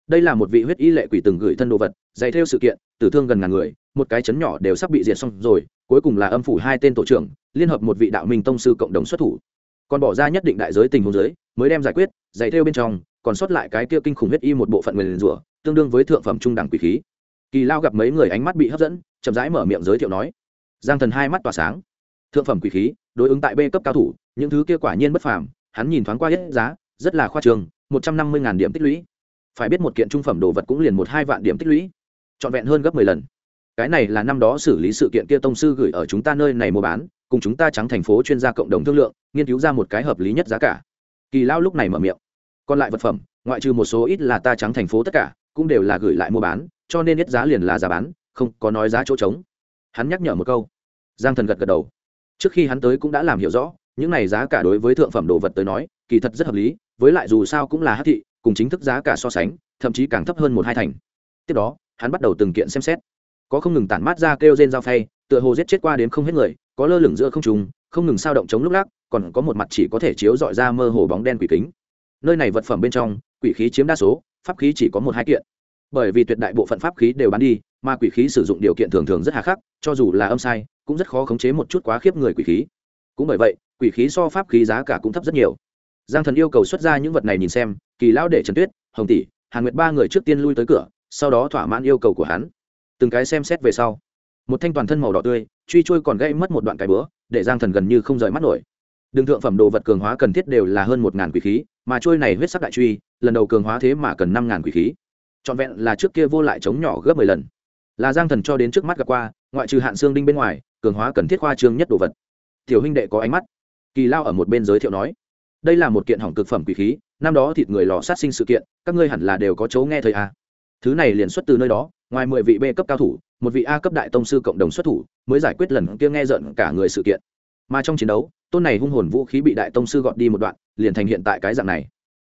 Đây là một vị huyết y lệ quỷ từng gửi thân đồ vật, giày theo sự kiện, tử thương gần ngàn người, một cái chấn nhỏ đều sắp bị diệt xong rồi, cuối cùng là âm phủ hai tên tổ trưởng, liên hợp một vị đạo minh tông sư cộng đồng xuất thủ. Còn bỏ ra nhất định đại giới tình huống giới mới đem giải quyết, giày theo bên trong, còn sót lại cái kia kinh khủng huyết y một bộ phận người liền rủa, tương đương với thượng phẩm trung đẳng quỷ khí. Kỳ lao gặp mấy người ánh mắt bị hấp dẫn, chậm rãi mở miệng giới thiệu nói, giang thần hai mắt tỏa sáng thượng phẩm quỷ khí, đối ứng tại b cấp cao thủ, những thứ kia quả nhiên bất phàm, hắn nhìn thoáng qua hết giá, rất là khoa trường, một trăm năm mươi điểm tích lũy. Phải biết một kiện trung phẩm đồ vật cũng liền một hai vạn điểm tích lũy, trọn vẹn hơn gấp mười lần. Cái này là năm đó xử lý sự kiện kia tông sư gửi ở chúng ta nơi này mua bán, cùng chúng ta trắng thành phố chuyên gia cộng đồng thương lượng, nghiên cứu ra một cái hợp lý nhất giá cả. Kỳ lao lúc này mở miệng. Còn lại vật phẩm, ngoại trừ một số ít là ta trắng thành phố tất cả, cũng đều là gửi lại mua bán, cho nên hết giá liền là giá bán, không có nói giá chỗ trống. Hắn nhắc nhở một câu. Giang thần gật gật đầu trước khi hắn tới cũng đã làm hiểu rõ, những này giá cả đối với thượng phẩm đồ vật tới nói, kỳ thật rất hợp lý, với lại dù sao cũng là hát thị, cùng chính thức giá cả so sánh, thậm chí càng thấp hơn một hai thành. Tiếp đó, hắn bắt đầu từng kiện xem xét. Có không ngừng tản mát ra kêu rên dao phay, tựa hồ giết chết qua đến không hết người, có lơ lửng giữa không trùng không ngừng sao động chống lúc lắc, còn có một mặt chỉ có thể chiếu dọi ra mơ hồ bóng đen quỷ kính. Nơi này vật phẩm bên trong, quỷ khí chiếm đa số, pháp khí chỉ có một hai kiện. Bởi vì tuyệt đại bộ phận pháp khí đều bán đi, mà quỷ khí sử dụng điều kiện thường thường rất hà khắc, cho dù là âm sai cũng rất khó khống chế một chút quá khiếp người quỷ khí. Cũng bởi vậy, quỷ khí so pháp khí giá cả cũng thấp rất nhiều. Giang thần yêu cầu xuất ra những vật này nhìn xem, kỳ lão để trần tuyết, hồng tỷ, hàn nguyệt ba người trước tiên lui tới cửa, sau đó thỏa mãn yêu cầu của hắn. Từng cái xem xét về sau, một thanh toàn thân màu đỏ tươi, truy trôi còn gây mất một đoạn cái bữa để giang thần gần như không rời mắt nổi. Đường thượng phẩm đồ vật cường hóa cần thiết đều là hơn một ngàn quỷ khí, mà trôi này huyết sắc đại truy, lần đầu cường hóa thế mà cần năm ngàn quỷ khí. Trọn vẹn là trước kia vô lại chống nhỏ gấp mười lần. Là giang thần cho đến trước mắt gặp qua, ngoại trừ hạn xương đinh bên ngoài cường hóa cần thiết khoa trương nhất đồ vật. Tiểu huynh đệ có ánh mắt. Kỳ lao ở một bên giới thiệu nói, đây là một kiện hỏng cực phẩm quỷ khí, năm đó thịt người lò sát sinh sự kiện, các ngươi hẳn là đều có chấu nghe thời a à? thứ này liền xuất từ nơi đó, ngoài mười vị b cấp cao thủ, một vị a cấp đại tông sư cộng đồng xuất thủ, mới giải quyết lần kia nghe giận cả người sự kiện. Mà trong chiến đấu, tôn này hung hồn vũ khí bị đại tông sư gọt đi một đoạn, liền thành hiện tại cái dạng này.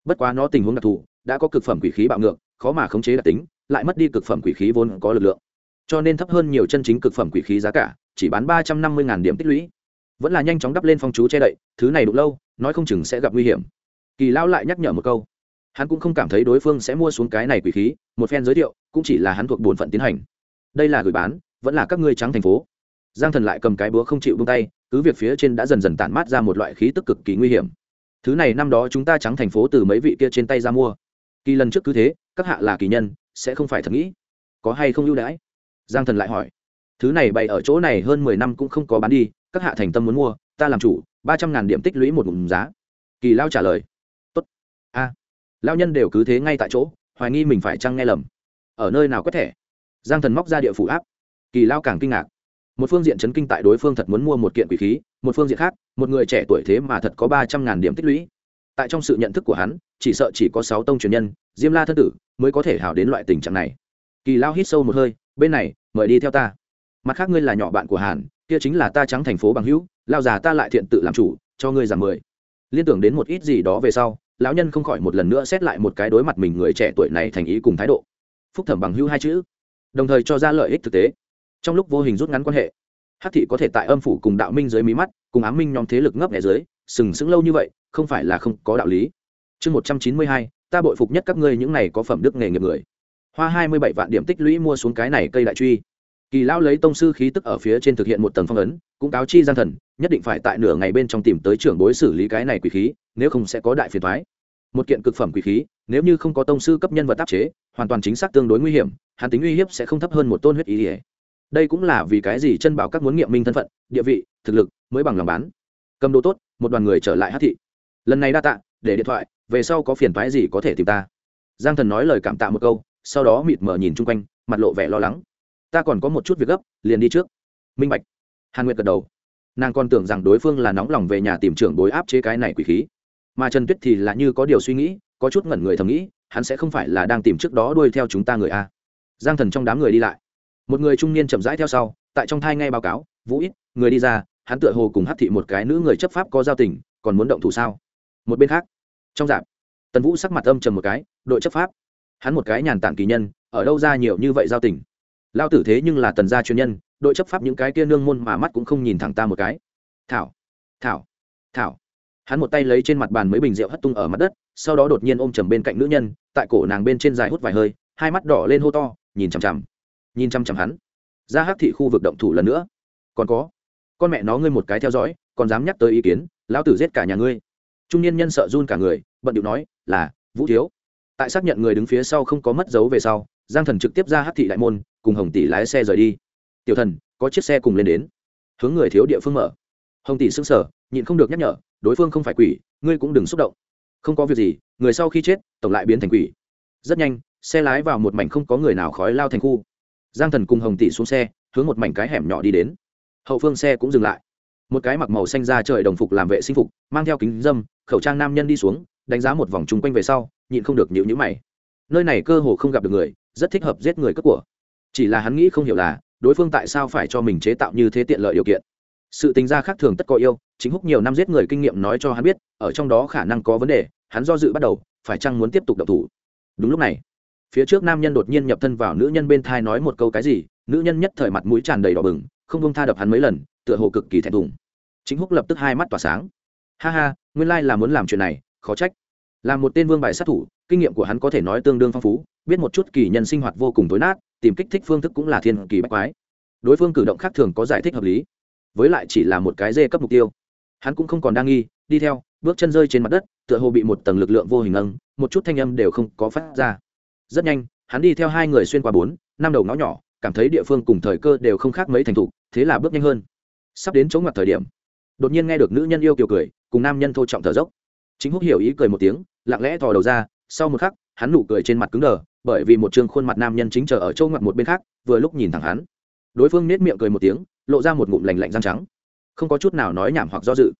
Bất quá nó tình huống đặc thù, đã có cực phẩm quỷ khí bạo ngược, khó mà khống chế đặc tính, lại mất đi cực phẩm quỷ khí vốn có lực lượng. Cho nên thấp hơn nhiều chân chính cực phẩm quỷ khí giá cả chỉ bán ba trăm năm mươi điểm tích lũy. Vẫn là nhanh chóng đắp lên phong chú che đậy, thứ này đủ lâu, nói không chừng sẽ gặp nguy hiểm. Kỳ Lão lại nhắc nhở một câu. Hắn cũng không cảm thấy đối phương sẽ mua xuống cái này quỷ khí, một phen giới thiệu, cũng chỉ là hắn thuộc bổn phận tiến hành. Đây là gửi bán, vẫn là các ngươi trắng thành phố. Giang thần lại cầm cái búa không chịu buông tay, cứ việc phía trên đã dần dần tản mát ra một loại khí tức cực kỳ nguy hiểm. Thứ này năm đó chúng ta trắng thành phố từ mấy vị kia trên tay ra mua. Kỳ lần trước cứ thế, các hạ là kỳ nhân, sẽ không phải thật nghĩ. Có hay không ưu đãi? Giang thần lại hỏi thứ này bày ở chỗ này hơn mười năm cũng không có bán đi, các hạ thành tâm muốn mua, ta làm chủ, ba trăm ngàn điểm tích lũy một ngụm giá. Kỳ lao trả lời. Tốt. A. À. lao nhân đều cứ thế ngay tại chỗ, hoài nghi mình phải chăng nghe lầm. Ở nơi nào có thể? Giang thần móc ra địa phủ áp. Kỳ lao càng kinh ngạc. Một phương diện chấn kinh tại đối phương thật muốn mua một kiện quỷ khí, một phương diện khác, một người trẻ tuổi thế mà thật có ba trăm ngàn điểm tích lũy. Tại trong sự nhận thức của hắn, chỉ sợ chỉ có sáu tông truyền nhân, diêm la thân tử, mới có thể hào đến loại tình trạng này. Kỳ lao hít sâu một hơi, bên này, mời đi theo ta mặt khác ngươi là nhỏ bạn của hàn, kia chính là ta trắng thành phố bằng hữu, lao già ta lại thiện tự làm chủ, cho ngươi giảm mười. Liên tưởng đến một ít gì đó về sau, lão nhân không khỏi một lần nữa xét lại một cái đối mặt mình người trẻ tuổi này thành ý cùng thái độ. Phúc thẩm bằng hữu hai chữ. Đồng thời cho ra lợi ích thực tế. Trong lúc vô hình rút ngắn quan hệ, hắc thị có thể tại âm phủ cùng đạo minh dưới mí mắt, cùng ám minh nhóm thế lực ngấp nghẽ dưới, sừng sững lâu như vậy, không phải là không có đạo lý. Chương một trăm chín mươi hai, ta bội phục nhất các ngươi những này có phẩm đức nghề nghiệp người. Hoa hai mươi bảy vạn điểm tích lũy mua xuống cái này cây đại truy kỳ lão lấy tông sư khí tức ở phía trên thực hiện một tầng phong ấn, cũng cáo chi gian thần, nhất định phải tại nửa ngày bên trong tìm tới trưởng bối xử lý cái này quỷ khí, nếu không sẽ có đại phiền thoái một kiện cực phẩm quỷ khí, nếu như không có tông sư cấp nhân vật tác chế, hoàn toàn chính xác tương đối nguy hiểm hàn tính uy hiếp sẽ không thấp hơn một tôn huyết ý ỉa đây cũng là vì cái gì chân bảo các muốn nghiệm minh thân phận, địa vị, thực lực mới bằng lòng bán. Cầm đồ tốt, một đoàn người trở lại hát thị. Lần này đa tạ, để điện thoại, về sau có phiền thoái gì có thể tìm ta. Giang thần nói lời cảm tạ một câu, sau đó mịt mờ nhìn chung quanh, mặt lộ vẻ lo lắng ta còn có một chút việc gấp, liền đi trước. Minh bạch. Hàn nguyệt gật đầu. Nàng còn tưởng rằng đối phương là nóng lòng về nhà tìm trưởng bối áp chế cái này quỷ khí. Mà trần tuyết thì là như có điều suy nghĩ, có chút ngẩn người thầm nghĩ, hắn sẽ không phải là đang tìm trước đó đuôi theo chúng ta người a. Giang thần trong đám người đi lại. Một người trung niên chậm rãi theo sau, tại trong thai ngay báo cáo, vũ ít người đi ra, hắn tựa hồ cùng hát thị một cái nữ người chấp pháp có giao tình, còn muốn động thủ sao? Một bên khác, trong dạp, tần vũ sắc mặt âm trầm một cái, đội chấp pháp. Hắn một cái nhàn tản kỳ nhân, ở đâu ra nhiều như vậy giao tình? Lao tử thế nhưng là tần gia chuyên nhân, đội chấp pháp những cái kia nương môn mà mắt cũng không nhìn thẳng ta một cái. Thảo thảo thảo. Hắn một tay lấy trên mặt bàn mấy bình rượu hất tung ở mặt đất, sau đó đột nhiên ôm chầm bên cạnh nữ nhân, tại cổ nàng bên trên dài hút vài hơi, hai mắt đỏ lên hô to, nhìn chằm chằm, nhìn chằm chằm hắn. Ra hắc thị khu vực động thủ lần nữa. Còn có, con mẹ nó ngươi một cái theo dõi, còn dám nhắc tới ý kiến, lão tử giết cả nhà ngươi. Trung niên nhân sợ run cả người, bận điệu nói, là, vũ thiếu. Tại xác nhận người đứng phía sau không có mất dấu về sau giang thần trực tiếp ra hắc thị đại môn, cùng hồng tỷ lái xe rời đi. Tiểu thần, có chiếc xe cùng lên đến. Hướng người thiếu địa phương mở. Hồng tỷ xưng sở nhịn không được nhắc nhở, đối phương không phải quỷ, ngươi cũng đừng xúc động. Không có việc gì, người sau khi chết, tổng lại biến thành quỷ. Rất nhanh, xe lái vào một mảnh không có người nào khói lao thành khu. Giang thần cùng hồng tỷ xuống xe, hướng một mảnh cái hẻm nhỏ đi đến. Hậu phương xe cũng dừng lại. Một cái mặc màu xanh ra trời đồng phục làm vệ sinh phục, mang theo kính dâm, khẩu trang nam nhân đi xuống, đánh giá một vòng chung quanh về sau, nhịn không được nhịu nhữ mày. Nơi này cơ hồ không gặp được người rất thích hợp giết người cướp của. Chỉ là hắn nghĩ không hiểu là, đối phương tại sao phải cho mình chế tạo như thế tiện lợi điều kiện. Sự tính ra khác thường tất có yêu, chính húc nhiều năm giết người kinh nghiệm nói cho hắn biết, ở trong đó khả năng có vấn đề, hắn do dự bắt đầu, phải chăng muốn tiếp tục độc thủ. Đúng lúc này, phía trước nam nhân đột nhiên nhập thân vào nữ nhân bên thai nói một câu cái gì, nữ nhân nhất thời mặt mũi tràn đầy đỏ bừng, không công tha đập hắn mấy lần, tựa hồ cực kỳ thẹn thùng. Chính húc lập tức hai mắt tỏa sáng. Ha ha, nguyên lai là muốn làm chuyện này, khó trách là một tên vương bài sát thủ, kinh nghiệm của hắn có thể nói tương đương phong phú, biết một chút kỳ nhân sinh hoạt vô cùng tối nát, tìm kích thích phương thức cũng là thiên kỳ bách quái. Đối phương cử động khác thường có giải thích hợp lý, với lại chỉ là một cái dê cấp mục tiêu. Hắn cũng không còn đang nghi, đi theo, bước chân rơi trên mặt đất, tựa hồ bị một tầng lực lượng vô hình âng một chút thanh âm đều không có phát ra. Rất nhanh, hắn đi theo hai người xuyên qua bốn, năm đầu ngõ nhỏ, cảm thấy địa phương cùng thời cơ đều không khác mấy thành thục, thế là bước nhanh hơn. Sắp đến chỗ ngoặt thời điểm, đột nhiên nghe được nữ nhân yêu kiều cười, cùng nam nhân thô trọng thở dốc chính húc hiểu ý cười một tiếng, lặng lẽ thò đầu ra, sau một khắc, hắn nụ cười trên mặt cứng đờ, bởi vì một chương khuôn mặt nam nhân chính chờ ở châu ngoặt một bên khác, vừa lúc nhìn thẳng hắn. Đối phương nết miệng cười một tiếng, lộ ra một ngụm lành lạnh răng trắng. Không có chút nào nói nhảm hoặc do dự.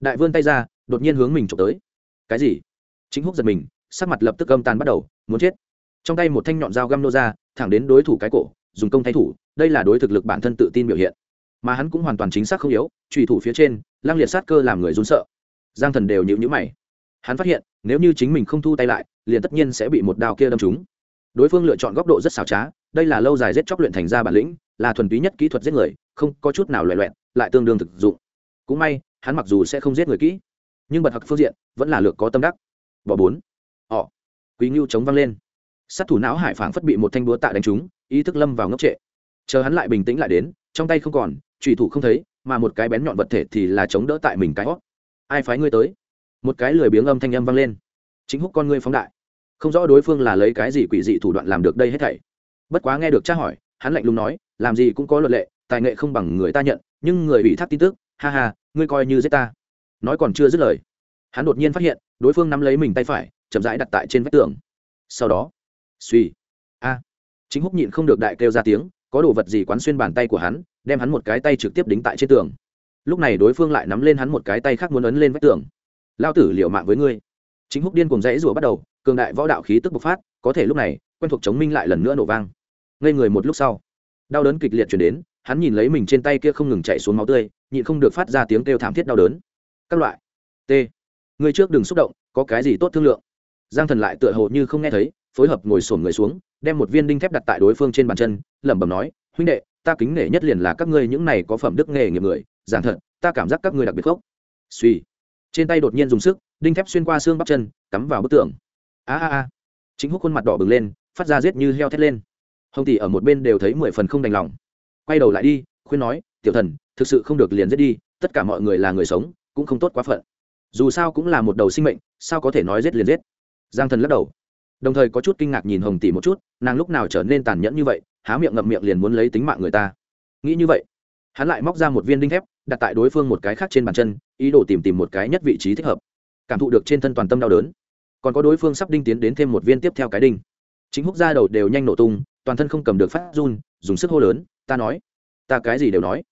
Đại vươn tay ra, đột nhiên hướng mình trộm tới. Cái gì? Chính húc giật mình, sắc mặt lập tức âm tàn bắt đầu, muốn chết. Trong tay một thanh nhọn dao găm nô ra, thẳng đến đối thủ cái cổ, dùng công thay thủ, đây là đối thực lực bản thân tự tin biểu hiện. Mà hắn cũng hoàn toàn chính xác không yếu trùy thủ phía trên lang liệt sát cơ làm người run sợ. Giang thần đều nhịu nhữ mày hắn phát hiện, nếu như chính mình không thu tay lại, liền tất nhiên sẽ bị một đao kia đâm trúng. Đối phương lựa chọn góc độ rất xảo trá, đây là lâu dài giết chóc luyện thành ra bản lĩnh, là thuần túy nhất kỹ thuật giết người, không có chút nào loẹ loẹn lại tương đương thực dụng. Cũng may, hắn mặc dù sẽ không giết người kỹ, nhưng bật hặc phương diện vẫn là lược có tâm đắc. Bỏ bốn. Họ quý ngưu chống văng lên. Sát thủ não hải phảng phất bị một thanh búa tạ đánh trúng, ý thức lâm vào ngốc trệ. Chờ hắn lại bình tĩnh lại đến, trong tay không còn, trùy thủ không thấy, mà một cái bén nhọn vật thể thì là chống đỡ tại mình cái hót. Ai phái ngươi tới? Một cái lười biếng âm thanh âm vang lên. Chính húc con ngươi phóng đại. Không rõ đối phương là lấy cái gì quỷ dị thủ đoạn làm được đây hết thảy. Bất quá nghe được tra hỏi, hắn lạnh lùng nói, làm gì cũng có luật lệ, tài nghệ không bằng người ta nhận, nhưng người bị thác tin tức, ha ha, ngươi coi như giết ta. Nói còn chưa dứt lời, hắn đột nhiên phát hiện, đối phương nắm lấy mình tay phải, chậm rãi đặt tại trên vách tường. Sau đó, suy, a, chính húc nhịn không được đại kêu ra tiếng, có đồ vật gì quán xuyên bàn tay của hắn, đem hắn một cái tay trực tiếp đính tại trên tường. Lúc này đối phương lại nắm lên hắn một cái tay khác muốn ấn lên vách tường lao tử liệu mạng với ngươi. Chính húc điên cùng dãy rủa bắt đầu, cường đại võ đạo khí tức bộc phát, có thể lúc này, quen thuộc chống minh lại lần nữa nổ vang. Ngây người một lúc sau, đau đớn kịch liệt chuyển đến, hắn nhìn lấy mình trên tay kia không ngừng chạy xuống máu tươi, nhịn không được phát ra tiếng kêu thảm thiết đau đớn. Các loại, t người trước đừng xúc động, có cái gì tốt thương lượng? Giang thần lại tựa hồ như không nghe thấy, phối hợp ngồi sổm người xuống, đem một viên đinh thép đặt tại đối phương trên bàn chân, lẩm bẩm nói, huynh đệ, ta kính nể nhất liền là các ngươi những này có phẩm đức nghề nghiệp người, giảng thật, ta cảm giác các ngươi đặc biệt gốc suy trên tay đột nhiên dùng sức, đinh thép xuyên qua xương bắp chân, cắm vào bức tường. A a a. Chính húc khuôn mặt đỏ bừng lên, phát ra rết như heo thét lên. Hồng tỷ ở một bên đều thấy mười phần không đành lòng. Quay đầu lại đi, khuyên nói, tiểu thần, thực sự không được liền giết đi, tất cả mọi người là người sống, cũng không tốt quá phận. Dù sao cũng là một đầu sinh mệnh, sao có thể nói giết liền giết? Giang thần lắc đầu. Đồng thời có chút kinh ngạc nhìn hồng tỷ một chút, nàng lúc nào trở nên tàn nhẫn như vậy, há miệng ngậm miệng liền muốn lấy tính mạng người ta. Nghĩ như vậy, hắn lại móc ra một viên đinh thép đặt tại đối phương một cái khác trên bàn chân, ý đồ tìm tìm một cái nhất vị trí thích hợp. Cảm thụ được trên thân toàn tâm đau đớn. Còn có đối phương sắp đinh tiến đến thêm một viên tiếp theo cái đinh. Chính húc ra đầu đều nhanh nổ tung, toàn thân không cầm được phát run, dùng sức hô lớn, ta nói, ta cái gì đều nói.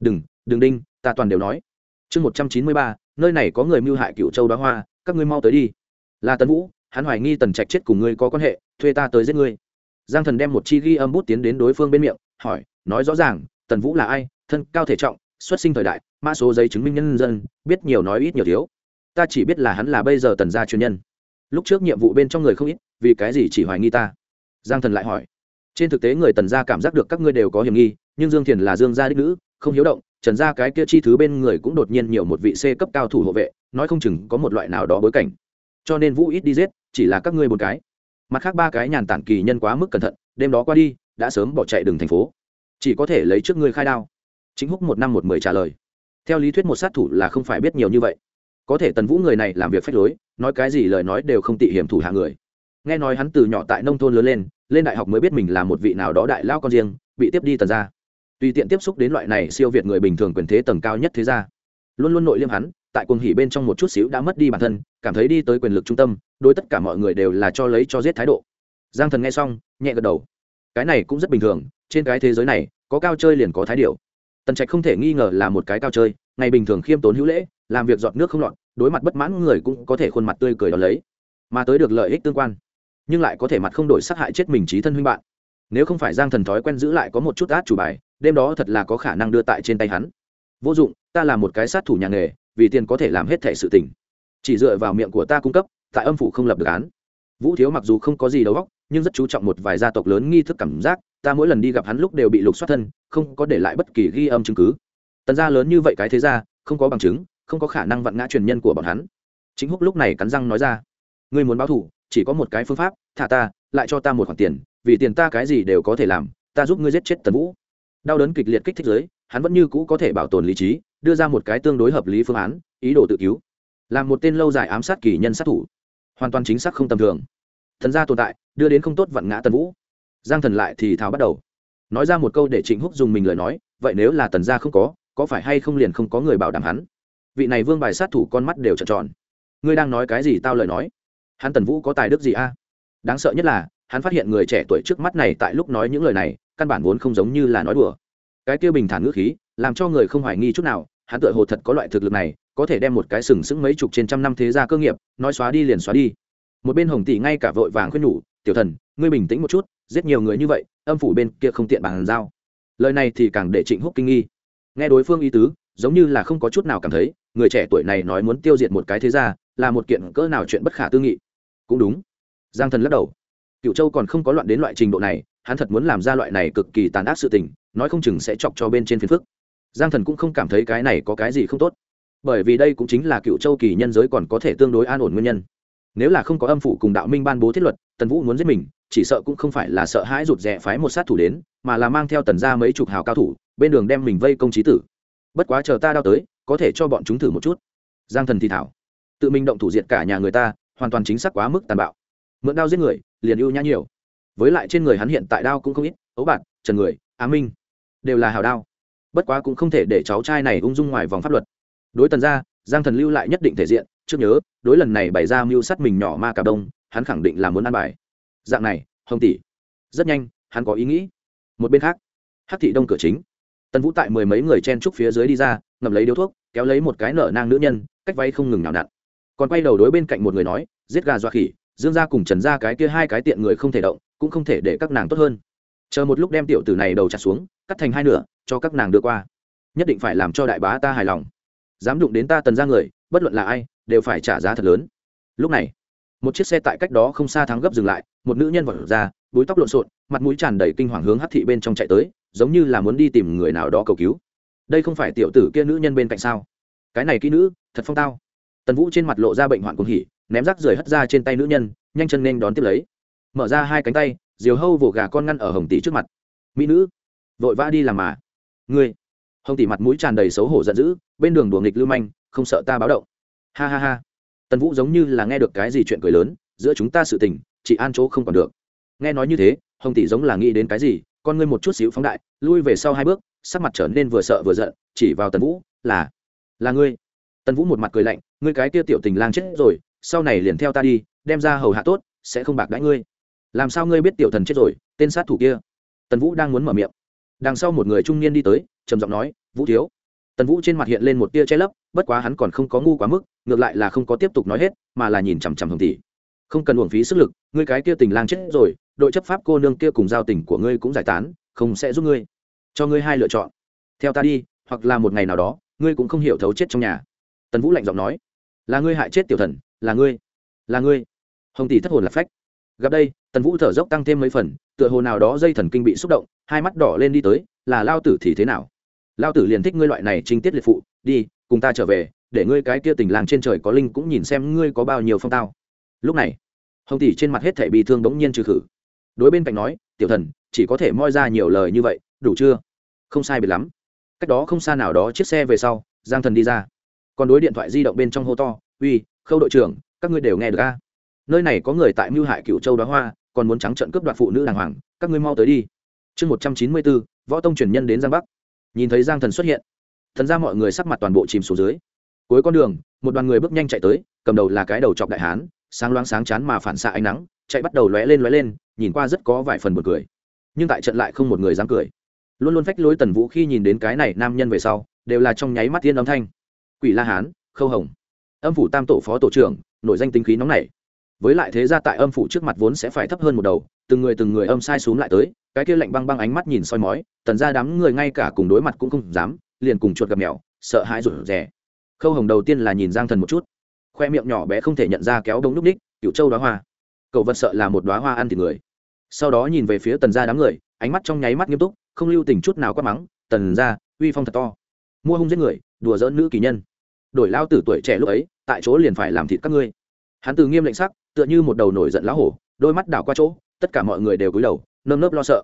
Đừng đừng đinh, ta toàn đều nói. Chương một trăm chín mươi ba, nơi này có người mưu hại cựu châu đoá hoa, các ngươi mau tới đi. Là tần vũ, hắn hoài nghi tần trạch chết cùng ngươi có quan hệ, thuê ta tới giết ngươi. Giang thần đem một chi ghi âm bút tiến đến đối phương bên miệng, hỏi, nói rõ ràng, tần vũ là ai? Thân cao thể trọng xuất sinh thời đại, mã số giấy chứng minh nhân dân, biết nhiều nói ít nhiều thiếu. Ta chỉ biết là hắn là bây giờ tần gia chuyên nhân. Lúc trước nhiệm vụ bên trong người không ít, vì cái gì chỉ hoài nghi ta? Giang thần lại hỏi. Trên thực tế người tần gia cảm giác được các ngươi đều có hiểm nghi, nhưng dương thiền là dương gia đích nữ, không hiếu động, trần gia cái kia chi thứ bên người cũng đột nhiên nhiều một vị c cấp cao thủ hộ vệ, nói không chừng có một loại nào đó bối cảnh. Cho nên vũ ít đi giết, chỉ là các ngươi một cái. Mặt khác ba cái nhàn tản kỳ nhân quá mức cẩn thận, đêm đó qua đi, đã sớm bỏ chạy đường thành phố. Chỉ có thể lấy trước ngươi khai đao chính húc một năm một mười trả lời. Theo lý thuyết một sát thủ là không phải biết nhiều như vậy. Có thể tần vũ người này làm việc phách lối, nói cái gì lời nói đều không tị hiểm thủ hạ người. Nghe nói hắn từ nhỏ tại nông thôn lớn lên lên đại học mới biết mình là một vị nào đó đại lao con riêng, bị tiếp đi tần ra tùy tiện tiếp xúc đến loại này siêu việt người bình thường quyền thế tầng cao nhất thế gia. Luôn luôn nội liêm hắn, tại cuồng hỉ bên trong một chút xíu đã mất đi bản thân, cảm thấy đi tới quyền lực trung tâm, đối tất cả mọi người đều là cho lấy cho giết thái độ. Giang thần nghe xong, nhẹ gật đầu. Cái này cũng rất bình thường, trên cái thế giới này, có cao chơi liền có thái điệu tần trạch không thể nghi ngờ là một cái cao chơi, ngày bình thường khiêm tốn hữu lễ, làm việc dọn nước không lọt, đối mặt bất mãn người cũng có thể khuôn mặt tươi cười đón lấy. Mà tới được lợi ích tương quan, nhưng lại có thể mặt không đổi sát hại chết mình trí thân huynh bạn. Nếu không phải giang thần thói quen giữ lại có một chút át chủ bài, đêm đó thật là có khả năng đưa tại trên tay hắn. Vô dụng, ta là một cái sát thủ nhà nghề, vì tiền có thể làm hết thẻ sự tình. Chỉ dựa vào miệng của ta cung cấp, tại âm phủ không lập được án. Vũ thiếu mặc dù không có gì đầu óc nhưng rất chú trọng một vài gia tộc lớn nghi thức cảm giác, ta mỗi lần đi gặp hắn lúc đều bị lục xoát thân, không có để lại bất kỳ ghi âm chứng cứ. Tần gia lớn như vậy cái thế ra không có bằng chứng, không có khả năng vặn ngã truyền nhân của bọn hắn. Chính húc lúc này cắn răng nói ra, ngươi muốn báo thủ chỉ có một cái phương pháp, thả ta, lại cho ta một khoản tiền, vì tiền ta cái gì đều có thể làm, ta giúp ngươi giết chết tần vũ. Đau đớn kịch liệt kích thích giới, hắn vẫn như cũ có thể bảo tồn lý trí, đưa ra một cái tương đối hợp lý phương án, ý đồ tự cứu. Làm một tên lâu dài ám sát kỳ nhân sát thủ. Hoàn toàn chính xác không tầm thường thần gia tồn tại, đưa đến không tốt vặn ngã tần vũ. Giang thần lại thì tháo bắt đầu. Nói ra một câu để trịnh húc dùng mình lời nói, vậy nếu là tần gia không có có phải hay không liền không có người bảo đảm hắn? Vị này vương bài sát thủ con mắt đều trợn tròn. Ngươi đang nói cái gì tao lời nói? Hắn tần vũ có tài đức gì a? Đáng sợ nhất là, hắn phát hiện người trẻ tuổi trước mắt này tại lúc nói những lời này, căn bản vốn không giống như là nói đùa. Cái kia bình thản ngữ khí, làm cho người không hoài nghi chút nào, hắn tựa hồ thật có loại thực lực này, có thể đem một cái sừng sững mấy chục trên trăm năm thế gia cơ nghiệp, nói xóa đi liền xóa đi một bên hồng tỷ ngay cả vội vàng khuyên nhủ, tiểu thần, ngươi bình tĩnh một chút, giết nhiều người như vậy, âm phủ bên kia không tiện bàn giao. Lời này thì càng để trịnh húc kinh nghi. Nghe đối phương ý tứ, giống như là không có chút nào cảm thấy, người trẻ tuổi này nói muốn tiêu diệt một cái thế gia, là một kiện cỡ nào chuyện bất khả tư nghị. Cũng đúng. Giang thần lắc đầu. Cựu châu còn không có loạn đến loại trình độ này, hắn thật muốn làm ra loại này cực kỳ tàn ác sự tình, nói không chừng sẽ chọc cho bên trên phiền phức. Giang thần cũng không cảm thấy cái này có cái gì không tốt. Bởi vì đây cũng chính là cựu châu kỳ nhân giới còn có thể tương đối an ổn nguyên nhân nếu là không có âm phủ cùng đạo minh ban bố thiết luật tần vũ muốn giết mình chỉ sợ cũng không phải là sợ hãi rụt rè phái một sát thủ đến mà là mang theo tần ra mấy chục hào cao thủ bên đường đem mình vây công trí tử. Bất quá chờ ta đau tới có thể cho bọn chúng thử một chút. Giang thần thì thảo. Tự mình động thủ diệt cả nhà người ta hoàn toàn chính xác quá mức tàn bạo. Mượn đao giết người liền ưu nhã nhiều. Với lại trên người hắn hiện tại đao cũng không ít ấu bạn, trần người á minh đều là hào đao. Bất quá cũng không thể để cháu trai này ung dung ngoài vòng pháp luật. Đối tần ra giang thần lưu lại nhất định thể diện trước nhớ, đối lần này bày ra mưu sát mình nhỏ ma cà đông, hắn khẳng định là muốn ăn bài. Dạng này, hồng tỷ. Rất nhanh, hắn có ý nghĩ. Một bên khác, hắc thị đông cửa chính. Tần vũ tại mười mấy người chen trúc phía dưới đi ra ngầm lấy điếu thuốc, kéo lấy một cái nở nang nữ nhân, cách vay không ngừng nào nặn. Còn quay đầu đối bên cạnh một người nói, giết gà dọa khỉ, dương ra cùng trần ra cái kia hai cái tiện người không thể động, cũng không thể để các nàng tốt hơn. Chờ một lúc đem tiểu tử này đầu chặt xuống, cắt thành hai nửa, cho các nàng đưa qua. Nhất định phải làm cho đại bá ta hài lòng dám đụng đến ta tần ra người, bất luận là ai, đều phải trả giá thật lớn. Lúc này, một chiếc xe tại cách đó không xa thắng gấp dừng lại, một nữ nhân vọt ra, búi tóc lộn xộn, mặt mũi tràn đầy kinh hoàng hướng hắt thị bên trong chạy tới, giống như là muốn đi tìm người nào đó cầu cứu. Đây không phải tiểu tử kia nữ nhân bên cạnh sao? Cái này kỹ nữ, thật phong tao. Tần vũ trên mặt lộ ra bệnh hoạn cuồng hỉ, ném rác rời hất ra trên tay nữ nhân, nhanh chân nên đón tiếp lấy. Mở ra hai cánh tay, diều hâu vồ gà con ngăn ở hồng tỷ trước mặt. Mỹ nữ, vội vã đi làm mà. Ngươi hồng tỷ mặt mũi tràn đầy xấu hổ giận dữ, bên đường đùa nghịch lưu manh, không sợ ta báo động. Ha ha ha. Tần vũ giống như là nghe được cái gì chuyện cười lớn, giữa chúng ta sự tình, chị an chỗ không còn được. Nghe nói như thế, hồng tỷ giống là nghĩ đến cái gì, con ngươi một chút xíu phóng đại, lui về sau hai bước, sắc mặt trở nên vừa sợ vừa giận, chỉ vào tần vũ, là là ngươi. Tần vũ một mặt cười lạnh, ngươi cái kia tiểu tình lang chết rồi, sau này liền theo ta đi, đem ra hầu hạ tốt, sẽ không bạc đãi ngươi. Làm sao ngươi biết tiểu thần chết rồi, tên sát thủ kia? Tần vũ đang muốn mở miệng. Đằng sau một người trung niên đi tới trầm giọng nói, vũ thiếu. Tần vũ trên mặt hiện lên một tia che lấp, bất quá hắn còn không có ngu quá mức, ngược lại là không có tiếp tục nói hết, mà là nhìn chằm chằm hồng tỷ. Không cần uổng phí sức lực, ngươi cái kia tình lang chết rồi, đội chấp pháp cô nương kia cùng giao tình của ngươi cũng giải tán, không sẽ giúp ngươi. Cho ngươi hai lựa chọn. Theo ta đi, hoặc là một ngày nào đó, ngươi cũng không hiểu thấu chết trong nhà. Tần vũ lạnh giọng nói, là ngươi hại chết tiểu thần, là ngươi là ngươi. Hồng tỷ thất hồn là phách. Gặp đây, tần vũ thở dốc tăng thêm mấy phần, tựa hồ nào đó dây thần kinh bị xúc động, hai mắt đỏ lên đi tới, là lao tử thì thế nào? Lao tử liền thích ngươi loại này trinh tiết liệt phụ, đi, cùng ta trở về, để ngươi cái kia tình làng trên trời có linh cũng nhìn xem ngươi có bao nhiêu phong tao. Lúc này, hồng tỷ trên mặt hết thể bị thương bỗng nhiên trừ khử. Đối bên cạnh nói, tiểu thần, chỉ có thể moi ra nhiều lời như vậy, đủ chưa? Không sai biệt lắm. Cách đó không xa nào đó chiếc xe về sau, giang thần đi ra. Còn đối điện thoại di động bên trong hô to, uy, khâu đội trưởng, các ngươi đều nghe được a? Nơi này có người tại mưu hại cựu châu đoá hoa, còn muốn trắng trận cướp đoạt phụ nữ đàng hoàng, các ngươi mau tới đi. Chương một trăm chín mươi bốn, võ tông truyền nhân đến giang bắc nhìn thấy giang thần xuất hiện, thần ra mọi người sắc mặt toàn bộ chìm xuống dưới. Cuối con đường, một đoàn người bước nhanh chạy tới, cầm đầu là cái đầu chọc đại hán, sáng loáng sáng chán mà phản xạ ánh nắng, chạy bắt đầu lóe lên lóe lên, nhìn qua rất có vài phần một cười. Nhưng tại trận lại không một người dám cười. Luôn luôn phách lối tần vũ khi nhìn đến cái này nam nhân về sau, đều là trong nháy mắt tiên âm thanh. Quỷ la hán, khâu hồng. Âm phủ tam tổ phó tổ trưởng nội danh tính khí nóng này với lại thế ra tại âm phủ trước mặt vốn sẽ phải thấp hơn một đầu từng người từng người âm sai xuống lại tới, cái kia lạnh băng băng ánh mắt nhìn soi mói, tần ra đám người ngay cả cùng đối mặt cũng không dám, liền cùng chuột gặp mèo, sợ hãi rụt rè. Khâu hồng đầu tiên là nhìn giang thần một chút, khoe miệng nhỏ bé không thể nhận ra kéo đông núp ních cựu châu đoá hoa, cậu vật sợ là một đoá hoa ăn thịt người. Sau đó nhìn về phía tần gia đám người, ánh mắt trong nháy mắt nghiêm túc, không lưu tình chút nào quát mắng, tần gia, uy phong thật to. Mua hung giết người, đùa dỡn nữ kỳ nhân. Đổi lao tử tuổi trẻ lúc ấy, tại chỗ liền phải làm thịt các ngươi. Hắn từ nghiêm lệnh sắc, tựa như một đầu nổi giận lão hổ, đôi mắt đảo qua chỗ tất cả mọi người đều cúi đầu, nơm nớp lo sợ.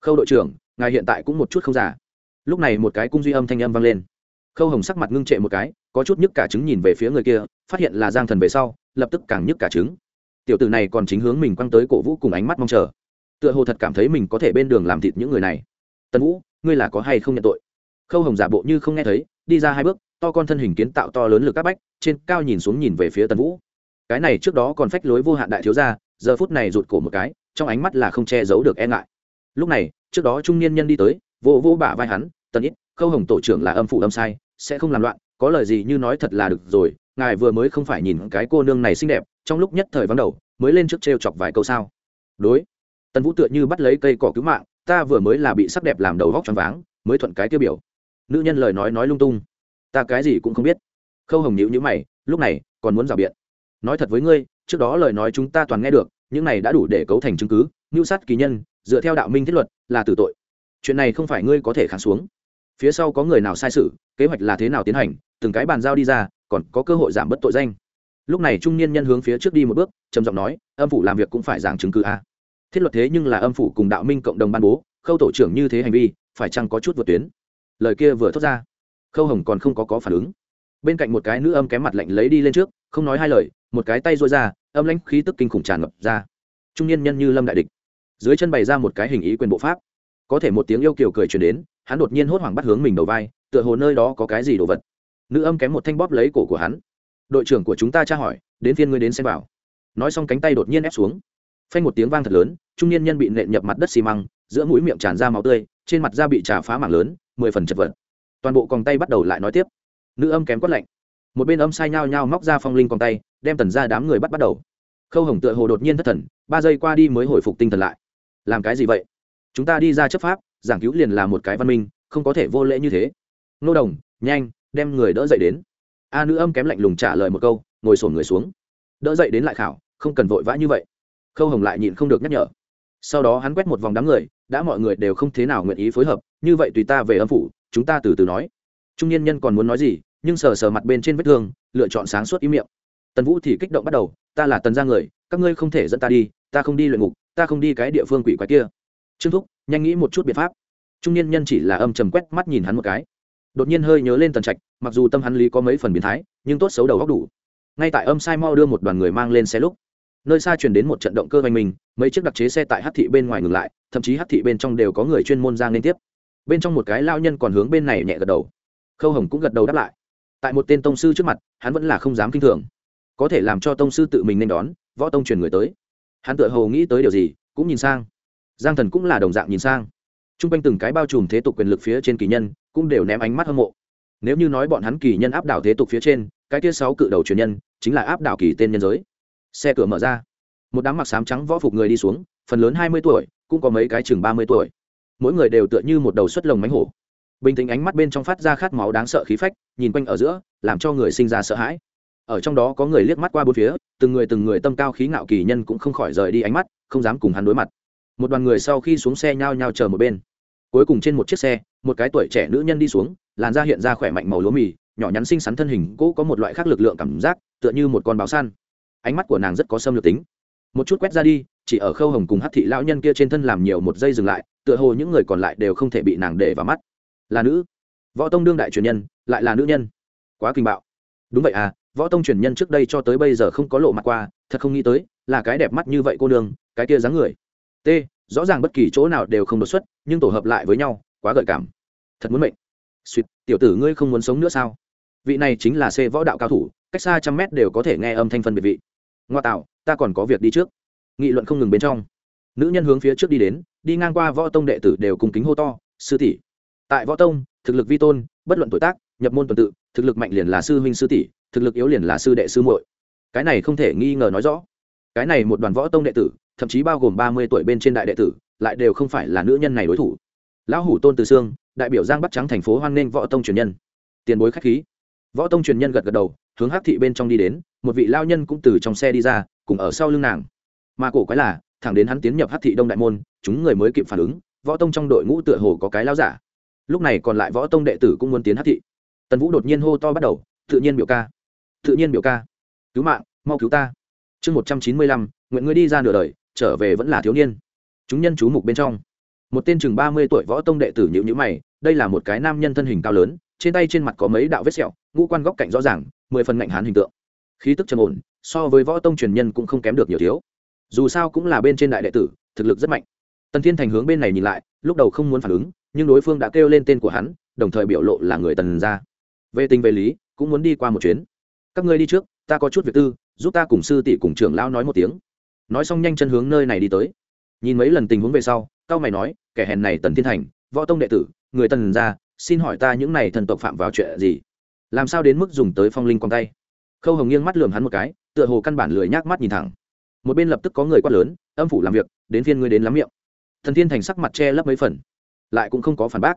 Khâu đội trưởng, ngài hiện tại cũng một chút không già. Lúc này một cái cung duy âm thanh âm vang lên. Khâu hồng sắc mặt ngưng trệ một cái, có chút nhức cả trứng nhìn về phía người kia, phát hiện là giang thần về sau, lập tức càng nhức cả trứng. Tiểu tử này còn chính hướng mình quăng tới cổ vũ cùng ánh mắt mong chờ. Tựa hồ thật cảm thấy mình có thể bên đường làm thịt những người này. Tần vũ, ngươi là có hay không nhận tội? Khâu hồng giả bộ như không nghe thấy, đi ra hai bước, to con thân hình kiến tạo to lớn lực các bách, trên cao nhìn xuống nhìn về phía tần vũ. Cái này trước đó còn phách lối vô hạn đại thiếu gia, giờ phút này rụt cổ một cái trong ánh mắt là không che giấu được e ngại. Lúc này, trước đó trung niên nhân đi tới, vô vô bả vai hắn, tần ít khâu hồng tổ trưởng là âm phụ âm sai, sẽ không làm loạn, có lời gì như nói thật là được rồi, ngài vừa mới không phải nhìn cái cô nương này xinh đẹp, trong lúc nhất thời vắng đầu, mới lên trước t r e o chọc vài câu sao? Đối. Tần vũ tựa như bắt lấy cây cỏ cứu mạng, ta vừa mới là bị sắc đẹp làm đầu vóc t r váng, mới thuận cái tiêu biểu. Nữ nhân lời nói nói lung tung. Ta cái gì cũng không biết. Khâu hồng nhữ nhữ mày, lúc này, còn muốn rào biện. Nói thật với ngươi, trước đó lời nói chúng ta toàn nghe được những này đã đủ để cấu thành chứng cứ mưu sát kỳ nhân, dựa theo đạo minh thiết luật, là tử tội. Chuyện này không phải ngươi có thể kháng xuống. Phía sau có người nào sai sự, kế hoạch là thế nào tiến hành, từng cái bàn giao đi ra, còn có cơ hội giảm bớt tội danh. Lúc này trung niên nhân hướng phía trước đi một bước, trầm giọng nói, âm phủ làm việc cũng phải giảng chứng cứ a thiết luật thế nhưng là âm phủ cùng đạo minh cộng đồng ban bố, khâu tổ trưởng như thế hành vi, phải chăng có chút vượt tuyến? Lời kia vừa thốt ra, khâu hồng còn không có có phản ứng. Bên cạnh một cái nữ âm kém mặt lạnh lấy đi lên trước, không nói hai lời, một cái tay rối ra âm lãnh khí tức kinh khủng tràn ngập ra. Trung niên nhân như lâm đại địch. Dưới chân bày ra một cái hình ý quyền bộ pháp. Có thể một tiếng yêu kiều cười truyền đến, hắn đột nhiên hốt hoảng bắt hướng mình đầu vai, tựa hồ nơi đó có cái gì đồ vật. Nữ âm kém một thanh bóp lấy cổ của hắn. Đội trưởng của chúng ta tra hỏi, đến phiên ngươi đến xem vào nói xong cánh tay đột nhiên ép xuống. Phanh một tiếng vang thật lớn, trung niên nhân bị nện nhập mặt đất xi măng, giữa mũi miệng tràn ra máu tươi, trên mặt da bị trà phá mảng lớn, mười phần chật vật. Toàn bộ còng tay bắt đầu lại nói tiếp. Nữ âm kém quất lạnh một bên âm sai nhao nhao móc ra phong linh con tay, đem tần ra đám người bắt bắt đầu. Khâu hồng tựa hồ đột nhiên thất thần, ba giây qua đi mới hồi phục tinh thần lại. Làm cái gì vậy? Chúng ta đi ra chấp pháp, giảng cứu liền là một cái văn minh, không có thể vô lễ như thế. Nô đồng, nhanh, đem người đỡ dậy đến. A nữ âm kém lạnh lùng trả lời một câu, ngồi sổn người xuống. Đỡ dậy đến lại khảo, không cần vội vã như vậy. Khâu hồng lại nhịn không được nhắc nhở. Sau đó hắn quét một vòng đám người, đã mọi người đều không thế nào nguyện ý phối hợp, như vậy tùy ta về âm phủ, chúng ta từ từ nói. Trung niên nhân còn muốn nói gì nhưng sờ sờ mặt bên trên vết thương, lựa chọn sáng suốt ý miệng. Tần vũ thì kích động bắt đầu, ta là tần gia người, các ngươi không thể dẫn ta đi, ta không đi luyện ngục, ta không đi cái địa phương quỷ quái kia. Trương thúc, nhanh nghĩ một chút biện pháp. Trung niên nhân chỉ là âm trầm quét mắt nhìn hắn một cái. Đột nhiên hơi nhớ lên tần trạch, mặc dù tâm hắn lý có mấy phần biến thái, nhưng tốt xấu đầu góc đủ. Ngay tại âm sai mau đưa một đoàn người mang lên xe lúc, nơi xa truyền đến một trận động cơ oanh mình, mấy chiếc đặc chế xe tại hát thị bên ngoài ngừng lại, thậm chí hát thị bên trong đều có người chuyên môn giang liên tiếp. Bên trong một cái lao nhân còn hướng bên này nhẹ gật đầu. Khâu hồng cũng gật đầu đáp lại tại một tên tông sư trước mặt, hắn vẫn là không dám kinh thường. Có thể làm cho tông sư tự mình nên đón, võ tông truyền người tới. Hắn tự hồ nghĩ tới điều gì, cũng nhìn sang. Giang thần cũng là đồng dạng nhìn sang. T r u n g quanh từng cái bao trùm thế tục quyền lực phía trên kỳ nhân, cũng đều ném ánh mắt hâm mộ. Nếu như nói bọn hắn kỳ nhân áp đảo thế tục phía trên, cái kia sáu cự đầu truyền nhân, chính là áp đảo kỳ tên nhân giới. Xe cửa mở ra. Một đám mặc sám trắng võ phục người đi xuống, phần lớn hai mươi tuổi, cũng có mấy cái chừng ba mươi tuổi. Mỗi người đều tựa như một đầu xuất lồng mánh hổ bình tĩnh ánh mắt bên trong phát ra khát máu đáng sợ khí phách, nhìn quanh ở giữa, làm cho người sinh ra sợ hãi. Ở trong đó có người liếc mắt qua bốn phía, từng người từng người tâm cao khí ngạo kỳ nhân cũng không khỏi rời đi ánh mắt, không dám cùng hắn đối mặt. Một đoàn người sau khi xuống xe nhao nhao chờ một bên. Cuối cùng trên một chiếc xe, một cái tuổi trẻ nữ nhân đi xuống, làn da hiện ra khỏe mạnh màu lúa mì, nhỏ nhắn xinh xắn thân hình, cũ có một loại khác lực lượng cảm giác, tựa như một con báo săn. Ánh mắt của nàng rất có xâm lược tính. Một chút quét ra đi, chỉ ở khâu hồng cùng hát thị lão nhân kia trên thân làm nhiều một giây dừng lại, tựa hồ những người còn lại đều không thể bị nàng để vào mắt là nữ. Võ tông đương đại truyền nhân, lại là nữ nhân. Quá kinh bạo. Đúng vậy à võ tông truyền nhân trước đây cho tới bây giờ không có lộ mặt qua, thật không nghĩ tới, là cái đẹp mắt như vậy cô nương, cái kia dáng người. T, rõ ràng bất kỳ chỗ nào đều không đột xuất, nhưng tổ hợp lại với nhau, quá gợi cảm. Thật muốn mệnh. Suýt tiểu tử ngươi không muốn sống nữa sao? Vị này chính là c võ đạo cao thủ, cách xa trăm mét đều có thể nghe âm thanh phân biệt vị. Ngoa tạo, ta còn có việc đi trước. Nghị luận không ngừng bên trong. Nữ nhân hướng phía trước đi đến, đi ngang qua võ tông đệ tử đều cùng kính hô to, sư tỷ tại võ tông, thực lực vi tôn, bất luận tuổi tác, nhập môn tuần tự, thực lực mạnh liền là sư huynh sư tỷ, thực lực yếu liền là sư đệ sư muội. Cái này không thể nghi ngờ nói rõ. Cái này một đoàn võ tông đệ tử, thậm chí bao gồm ba mươi tuổi bên trên đại đệ tử, lại đều không phải là nữ nhân này đối thủ. Lão hủ tôn từ sương, đại biểu giang bắc trắng thành phố hoan nghênh võ tông truyền nhân. Tiền bối khách khí. Võ tông truyền nhân gật gật đầu, hướng hắc thị bên trong đi đến, một vị lao nhân cũng từ trong xe đi ra, cùng ở sau lưng nàng. Mà cổ quái là, thẳng đến hắn tiến nhập hắc thị đông đại môn, chúng người mới kịp phản ứng, võ tông trong đội ngũ tựa hồ có cái lao giả lúc này còn lại võ tông đệ tử cũng muốn tiến hát thị. Tần vũ đột nhiên hô to bắt đầu, tự nhiên biểu ca, tự nhiên biểu ca, cứu mạng, mau cứu ta. Chương một trăm chín mươi lăm, nguyện ngươi đi ra nửa đời, trở về vẫn là thiếu niên. Chúng nhân chú mục bên trong. Một tên chừng ba mươi tuổi võ tông đệ tử nhữ nhữ mày, đây là một cái nam nhân thân hình cao lớn, trên tay trên mặt có mấy đạo vết sẹo, ngũ quan góc cạnh rõ ràng, mười phần ngạnh hán hình tượng. Khí tức trầm ổn, so với võ tông truyền nhân cũng không kém được nhiều thiếu. Dù sao cũng là bên trên đại đệ tử, thực lực rất mạnh. Tần thiên thành hướng bên này nhìn lại, lúc đầu không muốn phản ứng nhưng đối phương đã kêu lên tên của hắn, đồng thời biểu lộ là người tần ra. Về tình về lý, cũng muốn đi qua một chuyến. Các ngươi đi trước, ta có chút việc tư, giúp ta cùng sư tỷ cùng trưởng lão nói một tiếng. Nói xong nhanh chân hướng nơi này đi tới. Nhìn mấy lần tình huống về sau, cao mày nói, kẻ hèn này tần thiên thành, võ tông đệ tử, người tần ra, xin hỏi ta những này thần tộc phạm vào chuyện gì? Làm sao đến mức dùng tới phong linh quang tay? Khâu hồng nghiêng mắt lườm hắn một cái, tựa hồ căn bản lười nhác mắt nhìn thẳng. Một bên lập tức có người quát lớn, âm phủ làm việc, đến phiên ngươi đến lắm miệng. Thần thiên thành sắc mặt che lấp mấy phần lại cũng không có phản bác.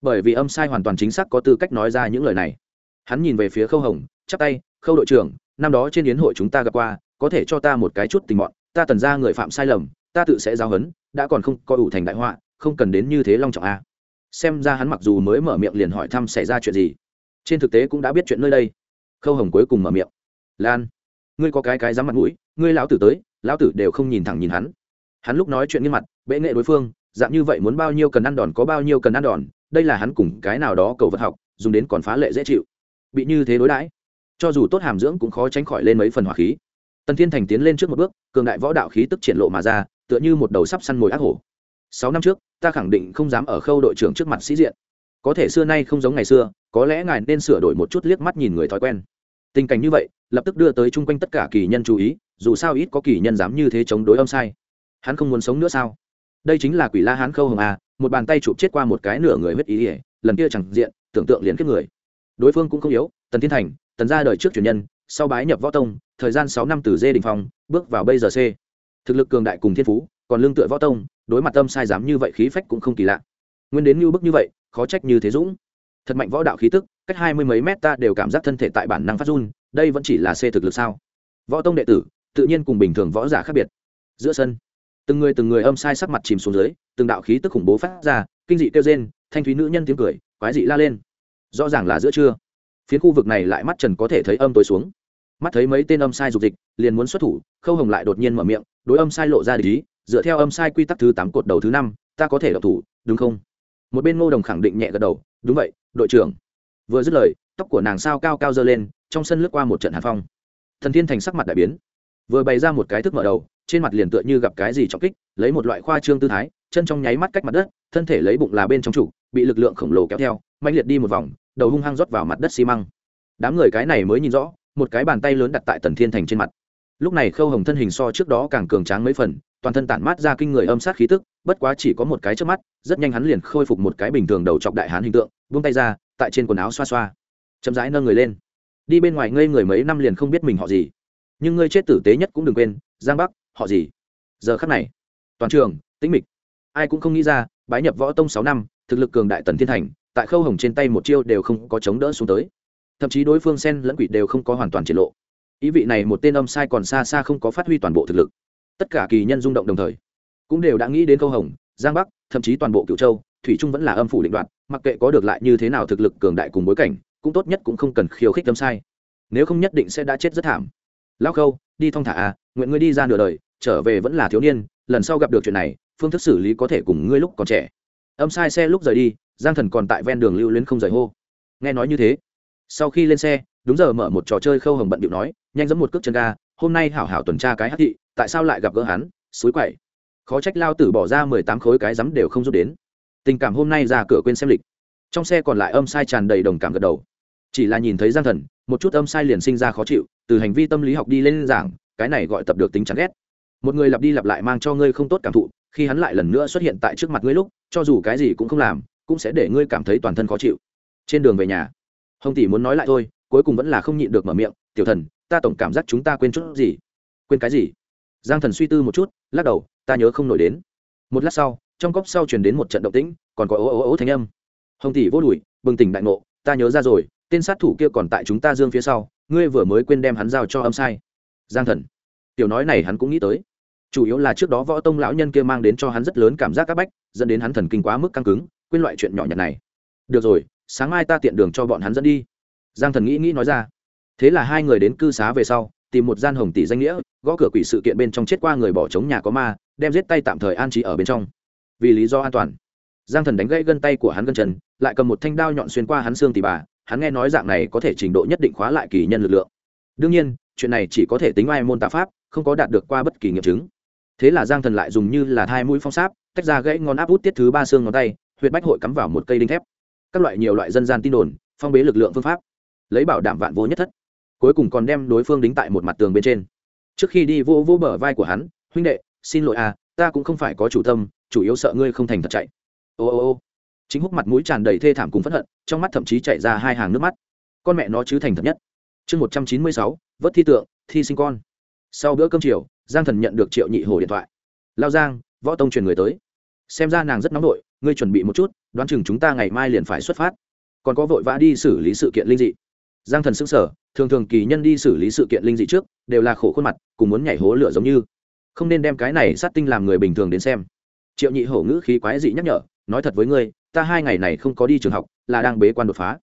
Bởi vì âm sai hoàn toàn chính xác có tư cách nói ra những lời này. Hắn nhìn về phía khâu hồng, chắp tay, khâu đội trưởng, năm đó trên yến hội chúng ta gặp qua, có thể cho ta một cái chút tình mọn. Ta tần ra người phạm sai lầm, ta tự sẽ giao hấn đã còn không coi ủ thành đại họa, không cần đến như thế long trọng a. Xem ra hắn mặc dù mới mở miệng liền hỏi thăm xảy ra chuyện gì, trên thực tế cũng đã biết chuyện nơi đây. Khâu hồng cuối cùng mở miệng, lan, ngươi có cái cái dám mặt mũi, ngươi lão tử tới, lão tử đều không nhìn thẳng nhìn hắn. Hắn lúc nói chuyện nghiêm mặt, bệ nghệ đối phương dạng như vậy muốn bao nhiêu cần ăn đòn có bao nhiêu cần ăn đòn, đây là hắn cùng cái nào đó cầu vật học, dùng đến còn phá lệ dễ chịu. Bị như thế đối đãi, cho dù tốt hàm dưỡng cũng khó tránh khỏi lên mấy phần hỏa khí. Tần thiên thành tiến lên trước một bước, cường đại võ đạo khí tức triển lộ mà ra, tựa như một đầu sắp săn mồi ác hổ. Sáu năm trước, ta khẳng định không dám ở khâu đội trưởng trước mặt sĩ diện. Có thể xưa nay không giống ngày xưa, có lẽ ngài nên sửa đổi một chút liếc mắt nhìn người thói quen. Tình cảnh như vậy, lập tức đưa tới chung quanh tất cả kỳ nhân chú ý, dù sao ít có kỳ nhân dám như thế chống đối âm sai. Hắn không muốn sống nữa sao? Đây chính là quỷ la hán khâu hồng a, một bàn tay chụp chết qua một cái nửa người huyết ý ỉa lần kia chẳng diện, tưởng tượng liền kiếp người. Đối phương cũng không yếu, tần thiên thành, tần ra đời trước truyền nhân, sau bái nhập võ tông, thời gian sáu năm từ dê đình phong, bước vào bây giờ c thực lực cường đại cùng thiên phú, còn lương tựa võ tông, đối mặt tâm sai dám như vậy khí phách cũng không kỳ lạ. Nguyên đến như bức như vậy, khó trách như thế dũng. Thật mạnh võ đạo khí tức, cách hai mươi mấy mét ta đều cảm giác thân thể tại bản năng phát run, đây vẫn chỉ là c thực lực sao? Võ tông đệ tử, tự nhiên cùng bình thường võ giả khác biệt. Giữa sân từng người từng người âm sai sắc mặt chìm xuống dưới, từng đạo khí tức khủng bố phát ra, kinh dị kêu rên, thanh thúy nữ nhân tiếng cười, quái dị la lên. Rõ ràng là giữa trưa. Phiến khu vực này lại mắt trần có thể thấy âm tối xuống. Mắt thấy mấy tên âm sai dục dịch, liền muốn xuất thủ, khâu hồng lại đột nhiên mở miệng, đối âm sai lộ ra lý dựa theo âm sai quy tắc thứ tám cột đầu thứ năm, ta có thể đọc thủ, đúng không? Một bên ngô đồng khẳng định nhẹ gật đầu, đúng vậy, đội trưởng. Vừa dứt lời, tóc của nàng sao cao cao dơ lên, trong sân lướt qua một trận hàn phong. Thần thiên thành sắc mặt đại biến. Vừa bày ra một cái thức mở đầu trên mặt liền tựa như gặp cái gì trọng kích, lấy một loại khoa trương tư thái, chân trong nháy mắt cách mặt đất, thân thể lấy bụng là bên trong trụ bị lực lượng khổng lồ kéo theo mạnh liệt đi một vòng, đầu hung hăng rót vào mặt đất xi măng. Đám người cái này mới nhìn rõ, một cái bàn tay lớn đặt tại tần thiên thành trên mặt. Lúc này khâu hồng thân hình so trước đó càng cường tráng mấy phần, toàn thân tản mát ra kinh người âm sát khí tức, bất quá chỉ có một cái trước mắt, rất nhanh hắn liền khôi phục một cái bình thường đầu chọc đại hán hình tượng, buông tay ra, tại trên quần áo xoa xoa. Chậm rãi nâng người lên. Đi bên ngoài ngây người mấy năm liền không biết mình họ gì. Nhưng ngươi chết tử tế nhất cũng đừng quên, giang bắc họ gì? Giờ khắc này, toàn trường, tĩnh mịch. Ai cũng không nghĩ ra, bái nhập võ tông sáu năm, thực lực cường đại tần thiên thành, tại khâu hồng trên tay một chiêu đều không có chống đỡ xuống tới. Thậm chí đối phương sen lẫn quỷ đều không có hoàn toàn triển lộ. Ý vị này một tên âm sai còn xa xa không có phát huy toàn bộ thực lực. Tất cả kỳ nhân rung động đồng thời, cũng đều đã nghĩ đến khâu hồng, giang bắc, thậm chí toàn bộ cựu châu, thủy trung vẫn là âm phủ định đoạt, mặc kệ có được lại như thế nào thực lực cường đại cùng bối cảnh, cũng tốt nhất cũng không cần khiêu khích âm sai. Nếu không nhất định sẽ đã chết rất thảm. Lão khâu, đi thong thả à nguyện ngươi đi ra nửa đời trở về vẫn là thiếu niên, lần sau gặp được chuyện này, phương thức xử lý có thể cùng ngươi lúc còn trẻ. Âm sai xe lúc rời đi, giang thần còn tại ven đường lưu luyến không rời hô. Nghe nói như thế, sau khi lên xe, đúng giờ mở một trò chơi khâu hồng bận điệu nói, nhanh dẫn một cước chân ga, hôm nay hảo hảo tuần tra cái hát thị, tại sao lại gặp gỡ hắn, suối quậy. Khó trách lao tử bỏ ra mười tám khối cái rắm đều không rút đến. Tình cảm hôm nay ra cửa quên xem lịch. Trong xe còn lại âm sai tràn đầy đồng cảm gật đầu. Chỉ là nhìn thấy giang thần, một chút âm sai liền sinh ra khó chịu, từ hành vi tâm lý học đi lên giảng, cái này gọi tập được tính chán ghét một người lặp đi lặp lại mang cho ngươi không tốt cảm thụ, khi hắn lại lần nữa xuất hiện tại trước mặt ngươi lúc, cho dù cái gì cũng không làm, cũng sẽ để ngươi cảm thấy toàn thân khó chịu. Trên đường về nhà, hồng tỷ muốn nói lại thôi, cuối cùng vẫn là không nhịn được mở miệng, tiểu thần, ta tổng cảm giác chúng ta quên chút gì? Quên cái gì? Giang thần suy tư một chút, lắc đầu, ta nhớ không nổi đến. Một lát sau, trong cốc sau chuyển đến một trận động tĩnh, còn có ố ố ố thanh âm. Hồng tỷ vô đùi, bừng tỉnh đại ngộ, ta nhớ ra rồi, tên sát thủ kia còn tại chúng ta dương phía sau, ngươi vừa mới quên đem hắn giao cho âm sai. Giang thần, tiểu nói này hắn cũng nghĩ tới chủ yếu là trước đó võ tông lão nhân kia mang đến cho hắn rất lớn cảm giác áp bách, dẫn đến hắn thần kinh quá mức căng cứng, quên loại chuyện nhỏ nhặt này. Được rồi, sáng mai ta tiện đường cho bọn hắn dẫn đi. Giang thần nghĩ nghĩ nói ra. Thế là hai người đến cư xá về sau, tìm một gian hồng tỷ danh nghĩa, gõ cửa quỷ sự kiện bên trong chết qua người bỏ trống nhà có ma, đem giết tay tạm thời an trí ở bên trong. Vì lý do an toàn, giang thần đánh gãy gân tay của hắn gân trần, lại cầm một thanh đao nhọn xuyên qua hắn xương tỉ bà, hắn nghe nói dạng này có thể trình độ nhất định khóa lại kỳ nhân lực lượng. Đương nhiên, chuyện này chỉ có thể tính ai môn tạ pháp, không có đạt được qua bất kỳ nghiệm chứng thế là giang thần lại dùng như là hai mũi phong sáp, tách ra gãy ngón áp út tiết thứ ba xương ngón tay, huyệt bách hội cắm vào một cây đinh thép. Các loại nhiều loại dân gian tin đồn, phong bế lực lượng phương pháp, lấy bảo đảm vạn vô nhất thất. Cuối cùng còn đem đối phương đính tại một mặt tường bên trên. Trước khi đi vô vô bờ vai của hắn, huynh đệ, xin lỗi à ta cũng không phải có chủ tâm, chủ yếu sợ ngươi không thành thật chạy. Ô ô ô. Chính húc mặt mũi tràn đầy thê thảm cùng phẫn hận, trong mắt thậm chí chạy ra hai hàng nước mắt. Con mẹ nó chứ thành thật nhất. Chương một trăm chín mươi sáu, vớt thi tượng, thi sinh con. Sau bữa cơm chiều giang thần nhận được triệu nhị hồ điện thoại. Lao giang, võ tông truyền người tới. Xem ra nàng rất nóng vội ngươi chuẩn bị một chút, đoán chừng chúng ta ngày mai liền phải xuất phát. Còn có vội vã đi xử lý sự kiện linh dị. Giang thần xưng sở thường thường kỳ nhân đi xử lý sự kiện linh dị trước, đều là khổ khuôn mặt, cùng muốn nhảy hố lửa giống như. Không nên đem cái này sát tinh làm người bình thường đến xem. Triệu nhị hổ ngữ khí quái dị nhắc nhở, nói thật với ngươi, ta hai ngày này không có đi trường học, là đang bế quan đột phá.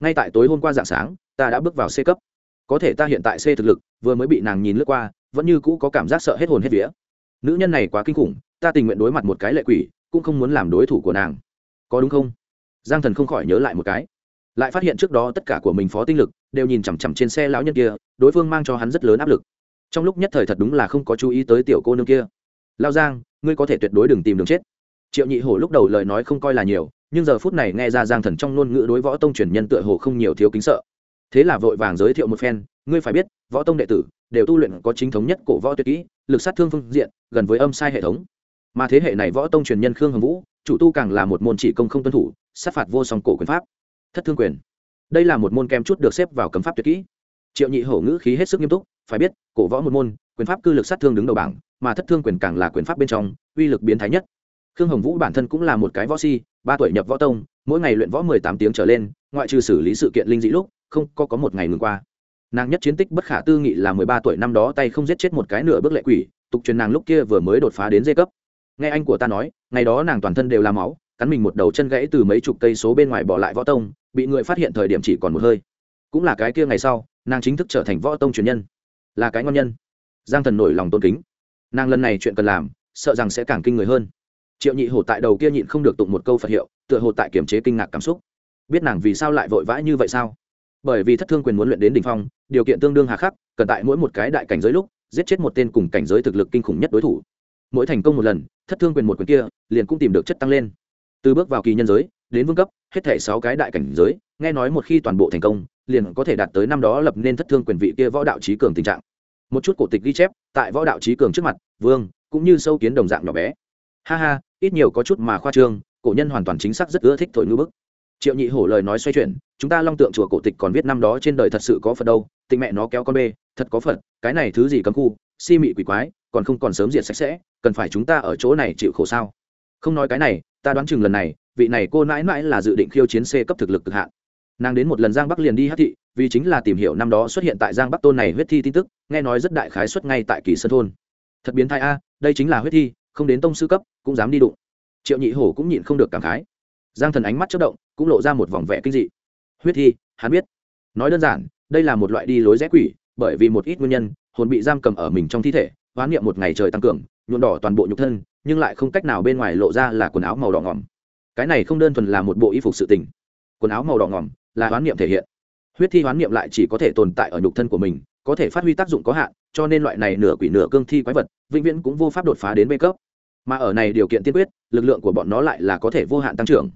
Ngay tại tối hôm qua dạng sáng, ta đã bước vào c cấp. Có thể ta hiện tại c thực lực, vừa mới bị nàng nhìn lướt qua vẫn như cũ có cảm giác sợ hết hồn hết vía. Nữ nhân này quá kinh khủng, ta tình nguyện đối mặt một cái lệ quỷ, cũng không muốn làm đối thủ của nàng. Có đúng không? Giang thần không khỏi nhớ lại một cái. Lại phát hiện trước đó tất cả của mình phó tinh lực đều nhìn chằm chằm trên xe lão nhân kia, đối phương mang cho hắn rất lớn áp lực. Trong lúc nhất thời thật đúng là không có chú ý tới tiểu cô nương kia. Lao giang, ngươi có thể tuyệt đối đừng tìm đường chết. Triệu nhị hổ lúc đầu lời nói không coi là nhiều, nhưng giờ phút này nghe ra giang thần trong ngôn ngữ đối võ tông truyền nhân tựa hồ không nhiều thiếu kính sợ thế là vội vàng giới thiệu một phen, ngươi phải biết, võ tông đệ tử đều tu luyện có chính thống nhất cổ võ tuyệt kỹ, lực sát thương phương diện, gần với âm sai hệ thống. Mà thế hệ này võ tông truyền nhân khương hồng vũ, chủ tu càng là một môn chỉ công không tuân thủ, sát phạt vô song cổ quyền pháp, thất thương quyền. Đây là một môn kem chút được xếp vào cấm pháp tuyệt kỹ. Triệu nhị hổ ngữ khí hết sức nghiêm túc, phải biết, cổ võ một môn, quyền pháp cư lực sát thương đứng đầu bảng, mà thất thương quyền càng là quyền pháp bên trong, uy lực biến thái nhất. Khương hồng vũ bản thân cũng là một cái võ si, ba tuổi nhập võ tông, mỗi ngày luyện võ mười tám tiếng trở lên, ngoại trừ xử lý sự kiện linh dị lúc không có có một ngày ngừng qua. Nàng nhất chiến tích bất khả tư nghị là mười ba tuổi năm đó tay không giết chết một cái nửa bước lệ quỷ, tục truyền nàng lúc kia vừa mới đột phá đến dây cấp. Nghe anh của ta nói, ngày đó nàng toàn thân đều là máu, cắn mình một đầu chân gãy từ mấy chục cây số bên ngoài bỏ lại võ tông, bị người phát hiện thời điểm chỉ còn một hơi. Cũng là cái kia ngày sau, nàng chính thức trở thành võ tông truyền nhân. Là cái ngon nhân. Giang thần nổi lòng tôn kính. Nàng lần này chuyện cần làm, sợ rằng sẽ càng kinh người hơn. Triệu nhị hổ tại đầu kia nhịn không được tụng một câu phật hiệu, tựa hồ tại kiềm chế kinh ngạc cảm xúc. Biết nàng vì sao lại vội vã như vậy sao? Bởi vì thất thương quyền muốn luyện đến đ ỉ n h phong, điều kiện tương đương hà khắc, cần tại mỗi một cái đại cảnh giới lúc, giết chết một tên cùng cảnh giới thực lực kinh khủng nhất đối thủ. Mỗi thành công một lần, thất thương quyền một quyền kia, liền cũng tìm được chất tăng lên. Từ bước vào kỳ nhân giới, đến vương cấp, hết thể sáu cái đại cảnh giới, nghe nói một khi toàn bộ thành công, liền có thể đạt tới năm đó lập nên thất thương quyền vị kia võ đạo trí cường tình trạng. Một chút cổ tịch ghi chép, tại võ đạo trí cường trước mặt, vương, cũng như sâu kiến đồng dạng nhỏ bé. Ha ha, ít nhiều có chút mà khoa trương, cổ nhân hoàn toàn chính xác rất ưa thích thổi ngữ bức triệu nhị hổ lời nói xoay chuyển, chúng ta long tượng chùa cổ tịch còn viết năm đó trên đời thật sự có phật đâu, tịnh mẹ nó kéo con bê, thật có phật, cái này thứ gì cấm khu, si mị quỷ quái, còn không còn sớm diệt sạch sẽ, cần phải chúng ta ở chỗ này chịu khổ sao? Không nói cái này, ta đoán chừng lần này, vị này cô mãi mãi là dự định khiêu chiến c cấp thực lực cực hạn. Nàng đến một lần giang bắc liền đi hát thị, vì chính là tìm hiểu năm đó xuất hiện tại giang bắc tôn này huyết thi tin tức, nghe nói rất đại khái xuất ngay tại kỳ sơn thôn. Thật biến thai a, đây chính là huyết thi, không đến tông sư cấp, cũng dám đi đụng. Triệu nhị hổ cũng nhịn không được cảm khái. Giang thần ánh mắt chất động cũng lộ ra một vòng vẻ kinh dị. Huyết thi, hắn biết. Nói đơn giản, đây là một loại đi lối rẽ quỷ, bởi vì một ít nguyên nhân, hồn bị giam cầm ở mình trong thi thể, hoán niệm một ngày trời tăng cường, nhuộm đỏ toàn bộ nhục thân, nhưng lại không cách nào bên ngoài lộ ra là quần áo màu đỏ ngỏm. Cái này không đơn thuần là một bộ y phục sự tình. Quần áo màu đỏ ngỏm là hoán niệm thể hiện. Huyết thi hoán niệm lại chỉ có thể tồn tại ở nhục thân của mình, có thể phát huy tác dụng có hạn, cho nên loại này nửa quỷ nửa cương thi quái vật, vĩnh viễn cũng vô pháp đột phá đến bê cấp. Mà ở này điều kiện tiên quyết, lực lượng của bọn nó lại là có thể vô hạn tăng trưởng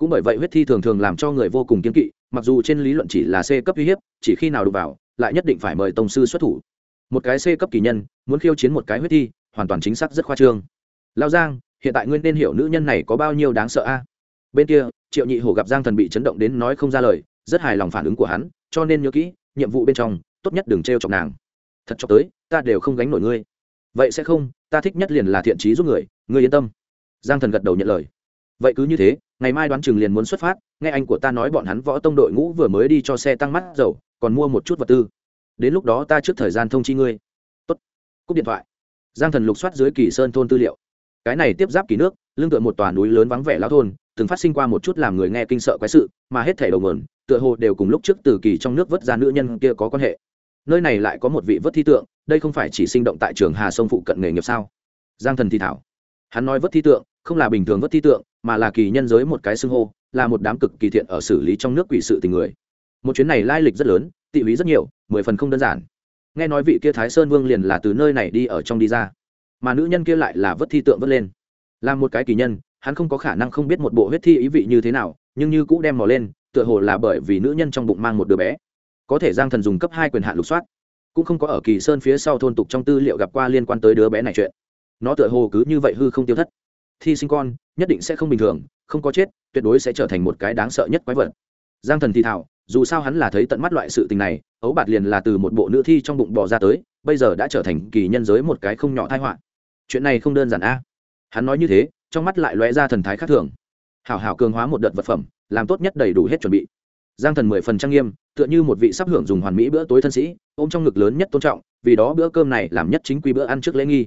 cũng bởi vậy huyết thi thường thường làm cho người vô cùng kiên kỵ, mặc dù trên lý luận chỉ là c cấp uy hiếp, chỉ khi nào đụng vào, lại nhất định phải mời tổng sư xuất thủ. Một cái c cấp kỳ nhân, muốn khiêu chiến một cái huyết thi, hoàn toàn chính xác rất khoa trương. Lao giang, hiện tại nguyên nên hiểu nữ nhân này có bao nhiêu đáng sợ a. Bên kia, triệu nhị hổ gặp giang thần bị chấn động đến nói không ra lời, rất hài lòng phản ứng của hắn, cho nên nhớ kỹ, nhiệm vụ bên trong, tốt nhất đừng t r e o chọc nàng. Thật cho tới, ta đều không gánh nổi ngươi. Vậy sẽ không, ta thích nhất liền là thiện trí giúp người, ngươi yên tâm. Giang thần gật đầu nhận lời vậy cứ như thế, ngày mai đoán chừng liền muốn xuất phát, nghe anh của ta nói bọn hắn võ tông đội ngũ vừa mới đi cho xe tăng mắt dầu, còn mua một chút vật tư. Đến lúc đó ta trước thời gian thông chi ngươi. Tốt. Cúp điện thoại. Giang thần lục soát dưới kỳ sơn thôn tư liệu. Cái này tiếp giáp kỳ nước, lưng tựa một tòa núi lớn vắng vẻ lao thôn, từng phát sinh qua một chút làm người nghe kinh sợ quái sự, mà hết thể đầu mườn tựa hồ đều cùng lúc trước từ kỳ trong nước vớt ra nữ nhân kia có quan hệ. Nơi này lại có một vị vớt thi tượng, đây không phải chỉ sinh động tại trường hà sông phụ cận nghề nghiệp sao? Giang thần thi thảo. Hắn nói vớt thi tượng, không là bình thường vớt thi tượng mà là kỳ nhân giới một cái xưng hô, là một đám cực kỳ thiện ở xử lý trong nước quỷ sự tình người. Một chuyến này lai lịch rất lớn, tị húy rất nhiều, mười phần không đơn giản. Nghe nói vị kia thái sơn vương liền là từ nơi này đi ở trong đi ra. Mà nữ nhân kia lại là vớt thi tượng vớt lên. Là một cái kỳ nhân, hắn không có khả năng không biết một bộ huyết thi ý vị như thế nào, nhưng như cũ đem mò lên, tựa hồ là bởi vì nữ nhân trong bụng mang một đứa bé. Có thể giang thần dùng cấp hai quyền hạn lục soát. Cũng không có ở kỳ sơn phía sau thôn tục trong tư liệu gặp qua liên quan tới đứa bé này chuyện. Nó tựa hồ cứ như vậy hư không tiêu thất thi sinh con, nhất định sẽ không bình thường, không có chết, tuyệt đối sẽ trở thành một cái đáng sợ nhất quái vật. Giang thần thì thảo dù sao hắn là thấy tận mắt loại sự tình này, ấu bạt liền là từ một bộ nữ thi trong bụng bò ra tới, bây giờ đã trở thành kỳ nhân giới một cái không nhỏ thai họa. Chuyện này không đơn giản a. Hắn nói như thế, trong mắt lại lóe ra thần thái khác thường. Hảo hảo cường hóa một đợt vật phẩm, làm tốt nhất đầy đủ hết chuẩn bị. Giang thần mười phần trang nghiêm, tựa như một vị sắp hưởng dùng hoàn mỹ bữa tối thân sĩ, ôm trong ngực lớn nhất tôn trọng, vì đó bữa cơm này làm nhất chính quy bữa ăn trước lễ nghi.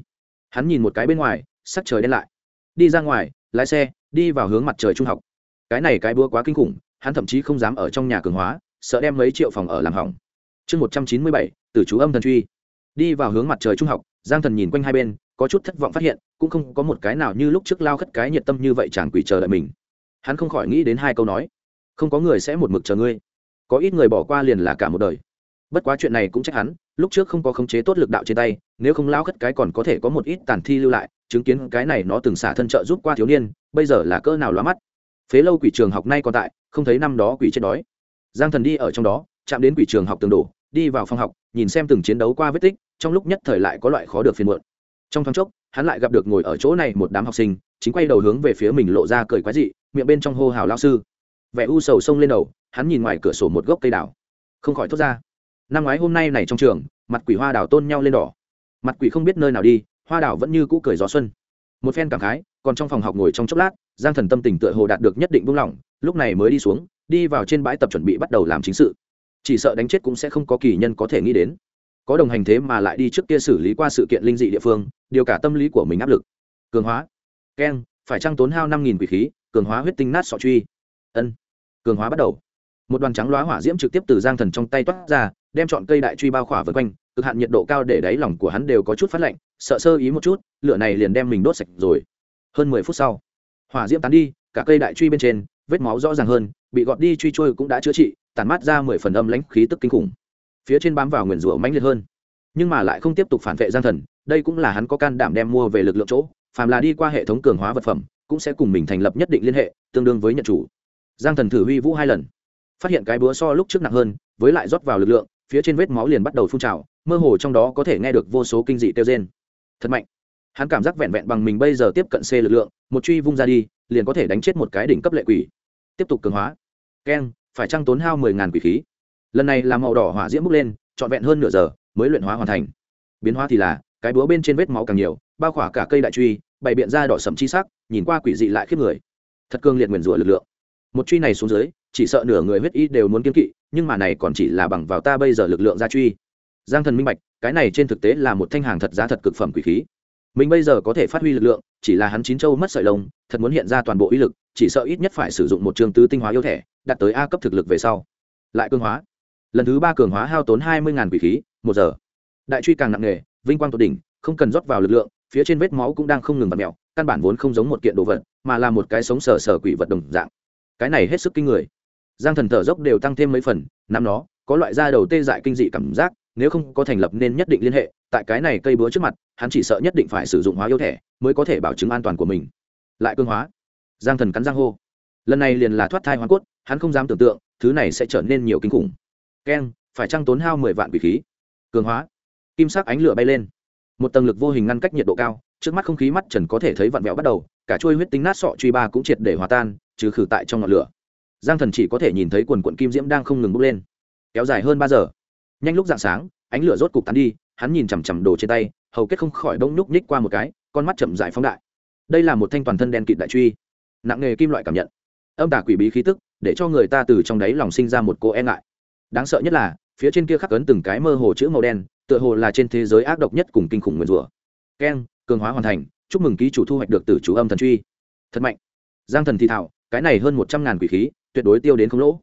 Hắn nhìn một cái bên ngoài, sắc trời đen lại đi ra ngoài, lái xe, đi vào hướng mặt trời trung học. Cái này cái búa quá kinh khủng, hắn thậm chí không dám ở trong nhà cường hóa, sợ đem mấy triệu phòng ở làm hỏng. Chương một trăm chín mươi bảy từ chú âm thần truy. Đi vào hướng mặt trời trung học, giang thần nhìn quanh hai bên, có chút thất vọng phát hiện, cũng không có một cái nào như lúc trước lao khất cái nhiệt tâm như vậy chàng quỷ chờ đợi mình. Hắn không khỏi nghĩ đến hai câu nói. Không có người sẽ một mực chờ ngươi. Có ít người bỏ qua liền là cả một đời. Bất quá chuyện này cũng trách hắn, lúc trước không có khống chế tốt lực đạo trên tay, nếu không lao khất cái còn có thể có một ít tàn thi lưu lại chứng kiến cái này nó từng xả thân trợ giúp qua thiếu niên, bây giờ là cỡ nào lóa mắt. Phế lâu quỷ trường học nay còn tại, không thấy năm đó quỷ chết đói. Giang thần đi ở trong đó, chạm đến quỷ trường học tường đổ, đi vào phòng học, nhìn xem từng chiến đấu qua vết tích, trong lúc nhất thời lại có loại khó được phiền muộn. Trong thoáng chốc, hắn lại gặp được ngồi ở chỗ này một đám học sinh, chính quay đầu hướng về phía mình lộ ra cười quái dị, miệng bên trong hô hào lao sư. Vẻ u sầu sông lên đầu, hắn nhìn ngoài cửa sổ một gốc cây đào. Không khỏi thốt ra. Năm ngoái hôm nay này trong trường, mặt quỷ hoa đào tôn nhau lên đỏ. Mặt quỷ không biết nơi nào đi hoa đào vẫn như cũ cười gió xuân. Một phen cảm khái, còn trong phòng học ngồi trong chốc lát, giang thần tâm tình tựa hồ đạt được nhất định buông lỏng, lúc này mới đi xuống, đi vào trên bãi tập chuẩn bị bắt đầu làm chính sự. Chỉ sợ đánh chết cũng sẽ không có kỳ nhân có thể nghĩ đến. Có đồng hành thế mà lại đi trước kia xử lý qua sự kiện linh dị địa phương, điều cả tâm lý của mình áp lực. Cường hóa. Keng, phải trăng tốn hao năm nghìn quỷ khí, cường hóa huyết tinh nát sọ truy. Ân. Cường hóa bắt đầu. Một đoàn trắng loá hỏa diễm trực tiếp từ giang thần trong tay toát ra, đem chọn cây đại truy bao khỏa vân quanh cực hạn nhiệt độ cao để đáy lòng của hắn đều có chút phát lạnh, sợ sơ ý một chút, lửa này liền đem mình đốt sạch rồi. Hơn mười phút sau, hỏa diễm tán đi, cả cây đại truy bên trên, vết máu rõ ràng hơn, bị gọt đi truy trôi cũng đã chữa trị, tản mát ra mười phần âm lãnh khí tức kinh khủng. Phía trên bám vào nguyền rủa mãnh liệt hơn, nhưng mà lại không tiếp tục phản vệ giang thần, đây cũng là hắn có can đảm đem mua về lực lượng chỗ, phàm là đi qua hệ thống cường hóa vật phẩm, cũng sẽ cùng mình thành lập nhất định liên hệ, tương đương với nhận chủ. Giang thần thử huy vũ hai lần, phát hiện cái búa so lúc trước nặng hơn, với lại rót vào lực lượng phía trên vết máu liền bắt đầu phun trào, mơ hồ trong đó có thể nghe được vô số kinh dị kêu trên thật mạnh. Hắn cảm giác vẹn vẹn bằng mình bây giờ tiếp cận c lực lượng, một truy vung ra đi, liền có thể đánh chết một cái đỉnh cấp lệ quỷ. Tiếp tục cường hóa. Keng, phải trăng tốn hao mười ngàn quỷ khí. Lần này làm màu đỏ hỏa diễm bốc lên, trọn vẹn hơn nửa giờ mới luyện hóa hoàn thành. Biến hóa thì là, cái búa bên trên vết máu càng nhiều, bao khỏa cả cây đại truy, bày biện ra đỏ sầm chi sắc, nhìn qua quỷ dị lại khiếp người. Thật cương liệt nguyền rủa lực lượng. Một truy này xuống dưới chỉ sợ nửa người huyết y đều muốn kiên kỵ, nhưng mà này còn chỉ là bằng vào ta bây giờ lực lượng gia truy. Giang thần minh bạch, cái này trên thực tế là một thanh hàng thật giá thật cực phẩm quỷ khí. Mình bây giờ có thể phát huy lực lượng, chỉ là hắn chín châu mất sợi lông, thật muốn hiện ra toàn bộ uy lực, chỉ sợ ít nhất phải sử dụng một trường tứ tinh hóa yêu thẻ đạt tới a cấp thực lực về sau. Lại cường hóa. Lần thứ ba cường hóa hao tốn hai mươi quỷ khí, một giờ. Đại truy càng nặng nề, vinh quang tột đỉnh, không cần rót vào lực lượng, phía trên vết máu cũng đang không ngừng bật mèo căn bản vốn không giống một kiện đồ vật, mà là một cái sống sờ sờ quỷ vật đồng dạng. Cái này hết sức kinh người giang thần thở dốc đều tăng thêm mấy phần, nắm nó, có loại da đầu tê dại kinh dị cảm giác, nếu không có thành lập nên nhất định liên hệ, tại cái này cây búa trước mặt, hắn chỉ sợ nhất định phải sử dụng hóa yêu thẻ mới có thể bảo chứng an toàn của mình. Lại cương hóa. Giang thần cắn giang hô. Lần này liền là thoát thai hoa cốt, hắn không dám tưởng tượng, thứ này sẽ trở nên nhiều kinh khủng. Keng, phải trăng tốn hao mười vạn quỷ khí. Cường hóa. Kim sắc ánh lửa bay lên. Một tầng lực vô hình ngăn cách nhiệt độ cao, trước mắt không khí mắt trần có thể thấy vặn vẹo bắt đầu, cả trôi huyết tính nát sọ truy ba cũng triệt để hòa tan, trừ khử tại trong ngọn lửa giang thần chỉ có thể nhìn thấy quần quận kim diễm đang không ngừng bốc lên. Kéo dài hơn ba giờ. Nhanh lúc d ạ n g sáng, ánh lửa rốt cục tắn đi, hắn nhìn chằm chằm đồ trên tay, hầu kết không khỏi đông nhúc nhích qua một cái, con mắt chậm dài phóng đại. Đây là một thanh toàn thân đen kịt đại truy. Nặng nghề kim loại cảm nhận. Âm tả quỷ bí khí tức, để cho người ta từ trong đáy lòng sinh ra một cô e ngại. Đáng sợ nhất là, phía trên kia khắc ấn từng cái mơ hồ chữ màu đen, tựa hồ là trên thế giới ác độc nhất cùng kinh khủng nguyền rủa. Keng, cường hóa hoàn thành, chúc mừng ký chủ thu hoạch được từ chú âm thần truy. Thật mạnh. Giang thần thi thảo, cái này hơn một trăm ngàn quỷ khí tuyệt đối tiêu đến không lỗ.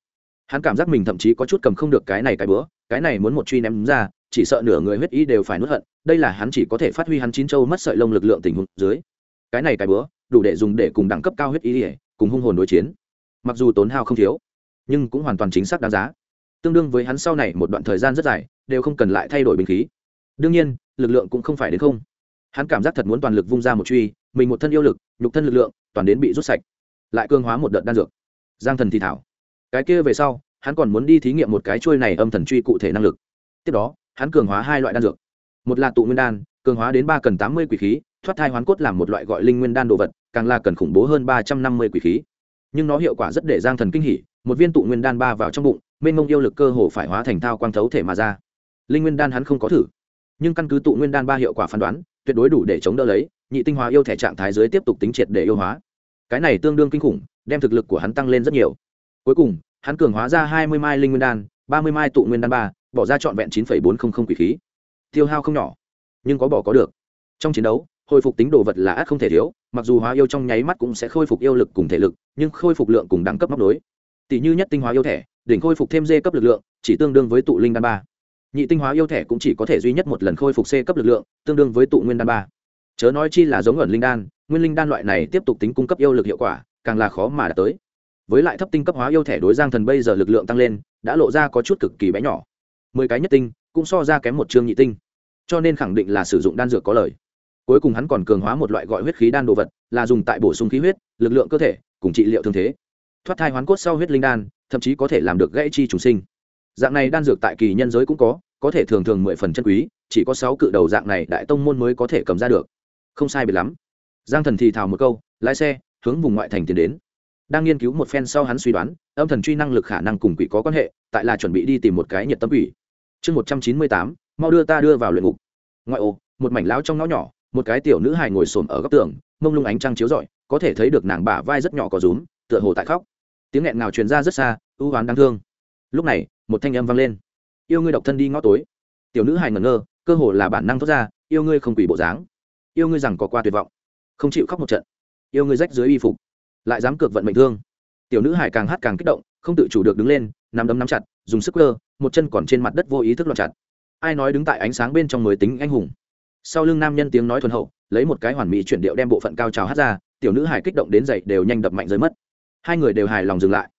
Hắn cảm giác mình thậm chí có chút cầm không được cái này cái bữa, cái này muốn một truy ném ra, chỉ sợ nửa người huyết ý đều phải nuốt hận, đây là hắn chỉ có thể phát huy hắn chín châu mất sợi lông lực lượng tình huống dưới. Cái này cái bữa, đủ để dùng để cùng đẳng cấp cao huyết ý ỉa cùng hung hồn đối chiến. Mặc dù tốn hao không thiếu, nhưng cũng hoàn toàn chính xác đáng giá. Tương đương với hắn sau này một đoạn thời gian rất dài, đều không cần lại thay đổi bình khí. Đương nhiên, lực lượng cũng không phải đến không. Hắn cảm giác thật muốn toàn lực vung ra một truy, mình một thân yêu lực, nhục thân lực lượng, toàn đến bị rút sạch. Lại cương hóa một đợt đan dược giang thần thì thảo. Cái kia về sau, hắn còn muốn đi thí nghiệm một cái trôi này âm thần truy cụ thể năng lực. Tiếp đó, hắn cường hóa hai loại đan dược. Một là tụ nguyên đan, cường hóa đến ba cần tám mươi quỷ khí, thoát thai hoán cốt làm một loại gọi linh nguyên đan đồ vật, càng là cần khủng bố hơn ba trăm năm mươi quỷ khí. Nhưng nó hiệu quả rất để giang thần kinh hỉ, một viên tụ nguyên đan ba vào trong bụng, mênh mông yêu lực cơ hồ phải hóa thành thao quang thấu thể mà ra. Linh nguyên đan hắn không có thử, nhưng căn cứ tụ nguyên đan ba hiệu quả phán đoán, tuyệt đối đủ để chống đỡ lấy, nhị tinh hóa yêu thể trạng thái dưới tiếp tục tính triệt để yêu hóa cái này tương đương kinh khủng, đem thực lực của hắn tăng lên rất nhiều. Cuối cùng, hắn cường hóa ra hai mươi mai linh nguyên đan, ba mươi mai tụ nguyên đan ba, bỏ ra trọn vẹn chín bốn trăm linh quỷ khí. Tiêu hao không nhỏ, nhưng có bỏ có được. Trong chiến đấu, hồi phục tính đồ vật là ác không thể thiếu, mặc dù hóa yêu trong nháy mắt cũng sẽ khôi phục yêu lực cùng thể lực, nhưng khôi phục lượng cùng đẳng cấp móc đối tỷ như nhất tinh hóa yêu thẻ, đỉnh khôi phục thêm d cấp lực lượng, chỉ tương đương với tụ linh đan ba. Nhị tinh hóa yêu thẻ cũng chỉ có thể duy nhất một lần khôi phục c cấp lực lượng, tương đương với tụ nguyên đan ba. Chớ nói chi là giống ẩn linh đan nguyên linh đan loại này tiếp tục tính cung cấp yêu lực hiệu quả, càng là khó mà đạt tới. Với lại thấp tinh cấp hóa yêu thẻ đối giang thần bây giờ lực lượng tăng lên, đã lộ ra có chút cực kỳ bé nhỏ. Mười cái nhất tinh, cũng so ra kém một chương nhị tinh. Cho nên khẳng định là sử dụng đan dược có lời cuối cùng hắn còn cường hóa một loại gọi huyết khí đan đồ vật, là dùng tại bổ sung khí huyết, lực lượng cơ thể, cùng trị liệu thương thế. Thoát thai hoán cốt sau huyết linh đan, thậm chí có thể làm được gãy chi trùng sinh. Dạng này đan dược tại kỳ nhân giới cũng có có thể thường thường mười phần chân quý, chỉ có sáu cự đầu dạng này đại tông môn mới có thể cầm ra được. Không sai biệt lắm giang thần thì thào một câu, lái xe, hướng vùng ngoại thành tiến đến. Đang nghiên cứu một phen sau hắn suy đoán, âm thần truy năng lực khả năng cùng quỷ có quan hệ, tại là chuẩn bị đi tìm một cái nhiệt tâm quỷ. Chương một trăm chín mươi tám, mau đưa ta đưa vào luyện ngục. Ngoại ô, một mảnh láo trong ngõ nhỏ, một cái tiểu nữ hài ngồi xổm ở góc tường, mông lung ánh trăng chiếu rọi, có thể thấy được nàng bả vai rất nhỏ có rúm, tựa hồ tại khóc. Tiếng nghẹn nào truyền ra rất xa ưu hoán đáng thương. Lúc này, một thanh âm vang lên. Yêu ngươi độc thân đi ngõ tối. Tiểu nữ hài ngẩn ngơ, cơ hồ là bản năng thoát ra, yêu ngươi không quỷ bộ dáng. Yêu ngươi rằng có qua tuyệt vọng không chịu khóc một trận. Yêu người rách dưới y phục, lại dám cược vận mệnh thương. Tiểu nữ hải càng hát càng kích động, không tự chủ được đứng lên, nắm đấm nắm chặt, dùng sức cơ một chân còn trên mặt đất vô ý thức loạn chặt. Ai nói đứng tại ánh sáng bên trong mới tính anh hùng. Sau lưng nam nhân tiếng nói thuần hậu, lấy một cái hoàn mỹ chuyển điệu đem bộ phận cao trào hát ra, tiểu nữ hải kích động đến dậy đều nhanh đập mạnh rơi mất. Hai người đều hài lòng dừng lại.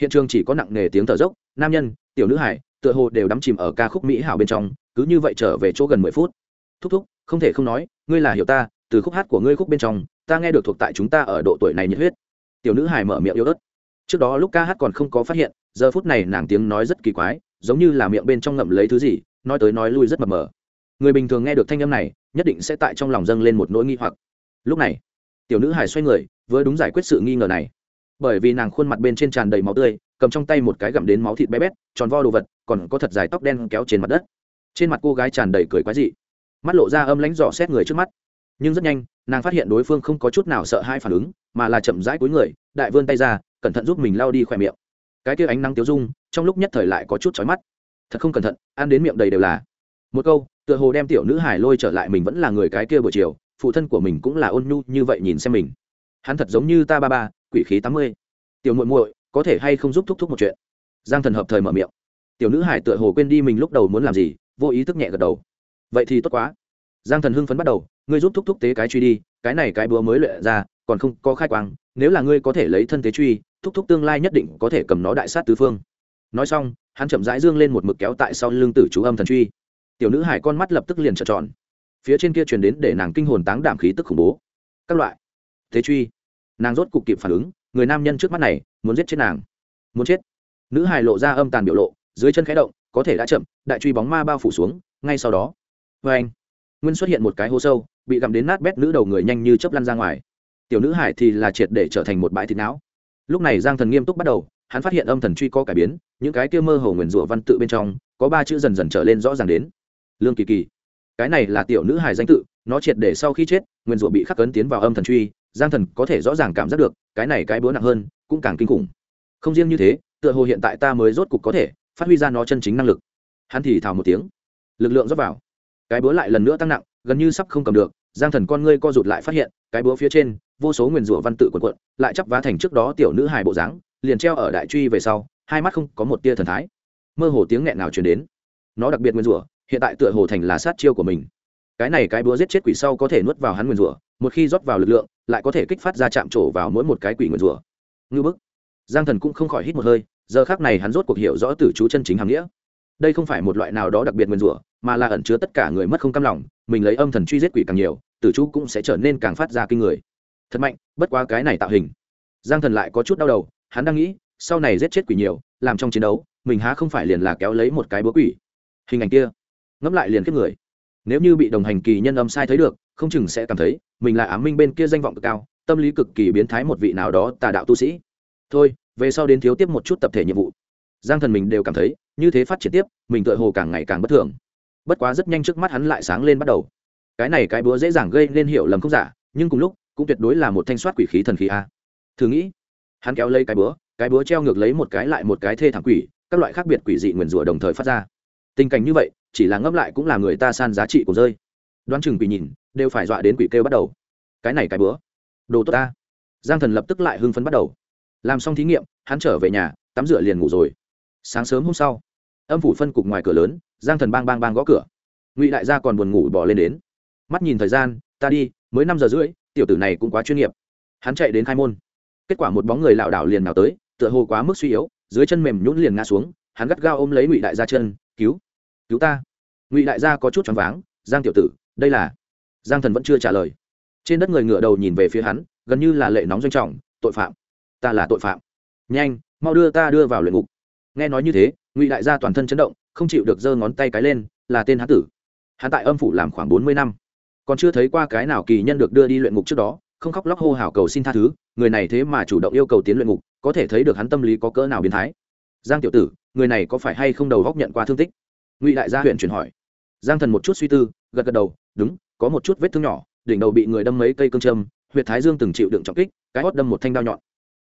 Hiện trường chỉ có nặng nề tiếng thở dốc, nam nhân, tiểu nữ hải, tựa hồ đều đắm chìm ở ca khúc mỹ hảo bên trong, cứ như vậy trở về chỗ gần mười phút. Thúc thúc, không thể không nói, ngươi là hiểu ta từ khúc hát của ngươi khúc bên trong, ta nghe được thuộc tại chúng ta ở độ tuổi này nhiệt huyết. Tiểu nữ hải mở miệng yếu ớt. Trước đó lúc ca hát còn không có phát hiện, giờ phút này nàng tiếng nói rất kỳ quái, giống như là miệng bên trong ngậm lấy thứ gì, nói tới nói lui rất mập mờ. Người bình thường nghe được thanh âm này, nhất định sẽ tại trong lòng dâng lên một nỗi nghi hoặc. Lúc này, tiểu nữ hải xoay người, vừa đúng giải quyết sự nghi ngờ này. Bởi vì nàng khuôn mặt bên trên tràn đầy máu tươi, cầm trong tay một cái gặm đến máu thịt bé bét, tròn vo đồ vật, còn có thật dài tóc đen kéo trên mặt đất. Trên mặt cô gái tràn đầy cười quái dị. Mắt lộ ra âm lãnh dò xét người trước mắt nhưng rất nhanh, nàng phát hiện đối phương không có chút nào sợ hai phản ứng, mà là chậm rãi cuối người, đại vươn tay ra, cẩn thận giúp mình lao đi khỏe miệng. Cái kia ánh nắng tiếu dung, trong lúc nhất thời lại có chút chói mắt. Thật không cẩn thận, ăn đến miệng đầy đều là. Một câu, tựa hồ đem tiểu nữ hải lôi trở lại mình vẫn là người cái kia buổi chiều, phụ thân của mình cũng là ôn nhu như vậy nhìn xem mình. Hắn thật giống như ta ba ba, quỷ khí tám mươi. Tiểu muội muội, có thể hay không giúp thúc thúc một chuyện? Giang thần hợp thời mở miệng. Tiểu nữ hải tựa hồ quên đi mình lúc đầu muốn làm gì, vô ý thức nhẹ gật đầu. Vậy thì tốt quá. Giang thần hưng phấn bắt đầu ngươi giúp thúc thúc tế cái truy đi, cái này cái búa mới luyện ra, còn không có khai quang, nếu là ngươi có thể lấy thân tế truy, thúc thúc tương lai nhất định có thể cầm nó đại sát tứ phương. Nói xong, hắn chậm rãi dương lên một mực kéo tại sau lưng tử chú âm thần truy. Tiểu nữ hải con mắt lập tức liền trợn tròn. Phía trên kia truyền đến để nàng kinh hồn táng đảm khí tức khủng bố. Các loại. Thế truy. Nàng rốt cục kịp phản ứng, người nam nhân trước mắt này, muốn giết chết nàng. Muốn chết. Nữ hải lộ ra âm tàn biểu lộ, dưới chân khẽ động, có thể đã chậm, đại truy bóng ma bao phủ xuống, ngay sau đó. Vê anh nguyên xuất hiện một cái hố sâu bị gặm đến nát bét nữ đầu người nhanh như chớp lăn ra ngoài. Tiểu nữ hải thì là triệt để trở thành một bãi thịt não. Lúc này giang thần nghiêm túc bắt đầu, hắn phát hiện âm thần truy có cải biến, những cái kia mơ hồ nguyền rủa văn tự bên trong, có ba chữ dần dần trở lên rõ ràng đến. Lương kỳ kỳ. Cái này là tiểu nữ hài danh tự, nó triệt để sau khi chết nguyên rủa bị khắc cấn tiến vào âm thần truy, giang thần có thể rõ ràng cảm giác được, cái này cái búa nặng hơn, cũng càng kinh khủng. Không riêng như thế, tựa hồ hiện tại ta mới rốt cục có thể phát huy ra nó chân chính năng lực. Hắn thì thào một tiếng. Lực lượng rót vào. Cái búa lại lần nữa tăng nặng, gần như sắp không cầm được giang thần con ngươi co rụt lại phát hiện, cái búa phía trên, vô số nguyền rủa văn tự quần quận, lại chắp vá thành trước đó tiểu nữ hài bộ dáng, liền treo ở đại truy về sau, hai mắt không có một tia thần thái. Mơ hồ tiếng nghẹn nào truyền đến. Nó đặc biệt nguyền rủa, hiện tại tựa hồ thành là sát chiêu của mình. Cái này cái búa giết chết quỷ sau có thể nuốt vào hắn nguyền rủa, một khi rót vào lực lượng, lại có thể kích phát ra chạm trổ vào mỗi một cái quỷ nguyền rủa. Ngư bức. Giang thần cũng không khỏi hít một hơi, giờ khác này hắn rốt cuộc hiểu rõ từ chú chân chính hàm nghĩa. Đây không phải một loại nào đó đặc biệt nguyền rủa, mà là ẩn chứa tất cả người mất không cam lòng mình lấy âm thần truy giết quỷ càng nhiều, tử chú cũng sẽ trở nên càng phát ra kinh người. Thật mạnh, bất quá cái này tạo hình. Giang thần lại có chút đau đầu, hắn đang nghĩ, sau này giết chết quỷ nhiều, làm trong chiến đấu, mình há không phải liền là kéo lấy một cái búa quỷ. Hình ảnh kia, ngẫm lại liền kiếp người. Nếu như bị đồng hành kỳ nhân âm sai thấy được, không chừng sẽ cảm thấy, mình là ám minh bên kia danh vọng cực cao, tâm lý cực kỳ biến thái một vị nào đó tà đạo tu sĩ. Thôi, về sau đến thiếu tiếp một chút tập thể nhiệm vụ. Giang thần mình đều cảm thấy, như thế phát triển tiếp, mình tựa hồ càng ngày càng bất thường bất quá rất nhanh trước mắt hắn lại sáng lên bắt đầu. Cái này cái búa dễ dàng gây nên hiểu lầm không giả, nhưng cùng lúc, cũng tuyệt đối là một thanh soát quỷ khí thần khí a. Thử nghĩ, hắn kéo lấy cái búa cái búa treo ngược lấy một cái lại một cái thê thảm quỷ, các loại khác biệt quỷ dị nguyền rủa đồng thời phát ra. Tình cảnh như vậy, chỉ là ngấp lại cũng là người ta san giá trị của rơi. Đoán chừng quỷ nhìn, đều phải dọa đến quỷ kêu bắt đầu. Cái này cái búa, đồ tốt ta. Giang thần lập tức lại hưng phấn bắt đầu. Làm xong thí nghiệm, hắn trở về nhà, tắm rửa liền ngủ rồi. Sáng sớm hôm sau, âm phủ phân cục ngoài cửa lớn giang thần bang bang bang gõ cửa. Ngụy đại gia còn buồn ngủ bỏ lên đến. Mắt nhìn thời gian, ta đi, mới năm giờ rưỡi, tiểu tử này cũng quá chuyên nghiệp. Hắn chạy đến khai môn. Kết quả một bóng người lảo đảo liền nào tới, tựa hồ quá mức suy yếu, dưới chân mềm nhũn liền ngã xuống, hắn gắt gao ôm lấy ngụy đại gia chân, cứu cứu ta. Ngụy đại gia có chút choáng váng, giang tiểu tử, đây là giang thần vẫn chưa trả lời. Trên đất người ngựa đầu nhìn về phía hắn, gần như là lệ nóng doanh trọng, tội phạm, ta là tội phạm. Nhanh, mau đưa ta đưa vào luyện ngục. Nghe nói như thế, ngụy đại gia toàn thân chấn động không chịu được giơ ngón tay cái lên, là tên hán tử. Hắn tại âm phủ làm khoảng bốn mươi năm. Còn chưa thấy qua cái nào kỳ nhân được đưa đi luyện ngục trước đó, không khóc lóc hô hào cầu xin tha thứ, người này thế mà chủ động yêu cầu tiến luyện ngục, có thể thấy được hắn tâm lý có cỡ nào biến thái. Giang tiểu tử, người này có phải hay không đầu góc nhận qua thương tích? Ngụy đại gia huyện chuyển hỏi. Giang thần một chút suy tư, gật gật đầu, đúng, có một chút vết thương nhỏ, đỉnh đầu bị người đâm mấy cây cương châm, huyệt thái dương từng chịu đựng trọng kích, cái hót đâm một thanh đao nhọn.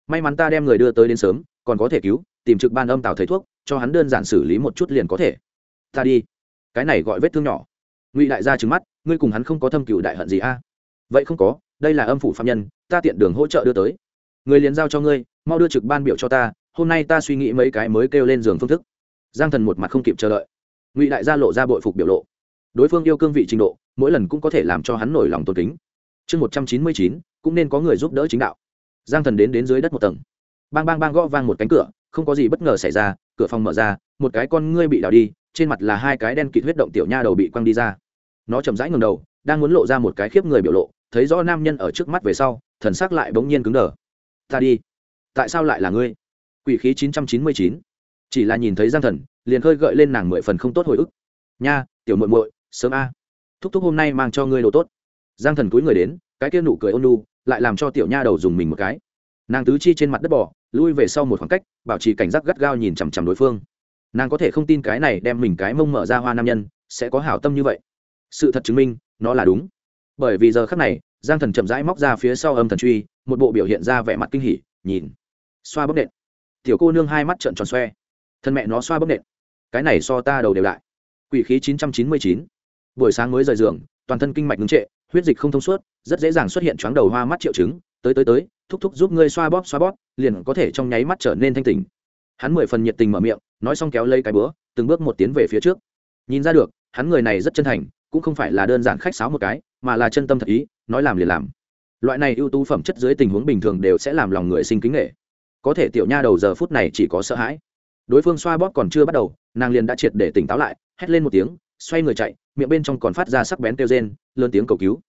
May mắn ta đem người đưa tới đến sớm, còn có thể cứu, tìm trực ban âm tào thầy thuốc cho hắn đơn giản xử lý một chút liền có thể. Ta đi. Cái này gọi vết thương nhỏ. Ngụy đại gia trứng mắt, ngươi cùng hắn không có thâm cựu đại hận gì a? Vậy không có, đây là âm phủ phạm nhân, ta tiện đường hỗ trợ đưa tới. Người liền giao cho ngươi, mau đưa trực ban biểu cho ta, hôm nay ta suy nghĩ mấy cái mới kêu lên giường phương thức. Giang thần một mặt không kịp chờ đợi. Ngụy đại gia lộ ra bội phục biểu lộ. Đối phương yêu cương vị trình độ, mỗi lần cũng có thể làm cho hắn nổi lòng tôn kính. Chương một trăm chín mươi chín, cũng nên có người giúp đỡ chính đạo. Giang thần đến đến dưới đất một tầng. Bang bang bang gõ vang một cánh cửa không có gì bất ngờ xảy ra, cửa phòng mở ra, một cái con ngươi bị đào đi, trên mặt là hai cái đen kịt huyết động tiểu nha đầu bị quăng đi ra. Nó chậm rãi ngầm đầu, đang muốn lộ ra một cái khiếp người biểu lộ, thấy rõ nam nhân ở trước mắt về sau, thần sắc lại bỗng nhiên cứng đờ. Ta đi. Tại sao lại là ngươi? Quỷ khí chín trăm chín mươi chín. Chỉ là nhìn thấy giang thần, liền khơi gợi lên nàng mười phần không tốt hồi ức. Nha, tiểu muội muội, sớm a. Thúc thúc hôm nay mang cho ngươi đồ tốt. Giang thần cúi người đến, cái kia nụ cười ôn lu lại làm cho tiểu nha đầu dùng mình một cái. Nàng tứ chi trên mặt đất bỏ lui về sau một khoảng cách, bảo trì cảnh giác gắt gao nhìn chằm chằm đối phương. Nàng có thể không tin cái này đem mình cái mông mở ra hoa nam nhân, sẽ có hảo tâm như vậy. Sự thật chứng minh, nó là đúng. Bởi vì giờ khắc này, giang thần chậm rãi móc ra phía sau âm thần truy, một bộ biểu hiện ra vẻ mặt kinh hỉ, nhìn. Xoa bốc nện. Tiểu cô nương hai mắt trợn tròn xoe. Thân mẹ nó xoa bốc nện. Cái này so ta đầu đều lại. Quỷ khí chín trăm chín mươi chín. Buổi sáng mới rời giường, toàn thân kinh mạch ngưng trệ, huyết dịch không thông suốt, rất dễ dàng xuất hiện chóng đầu hoa mắt triệu chứng. Tới tới tới thúc thúc giúp ngươi xoa bóp xoa bóp, liền có thể trong nháy mắt trở nên thanh tình hắn mười phần nhiệt tình mở miệng, nói xong kéo lấy cái bữa từng bước một tiến về phía trước. Nhìn ra được, hắn người này rất chân thành, cũng không phải là đơn giản khách sáo một cái, mà là chân tâm thật ý, nói làm liền làm. Loại này ưu tú phẩm chất dưới tình huống bình thường đều sẽ làm lòng người sinh kính nghệ có thể tiểu nha đầu giờ phút này chỉ có sợ hãi. Đối phương xoa bóp còn chưa bắt đầu, nàng liền đã triệt để tỉnh táo lại, hét lên một tiếng, xoay người chạy, miệng bên trong còn phát ra sắc bén kêu rên, lớn tiếng cầu cứu.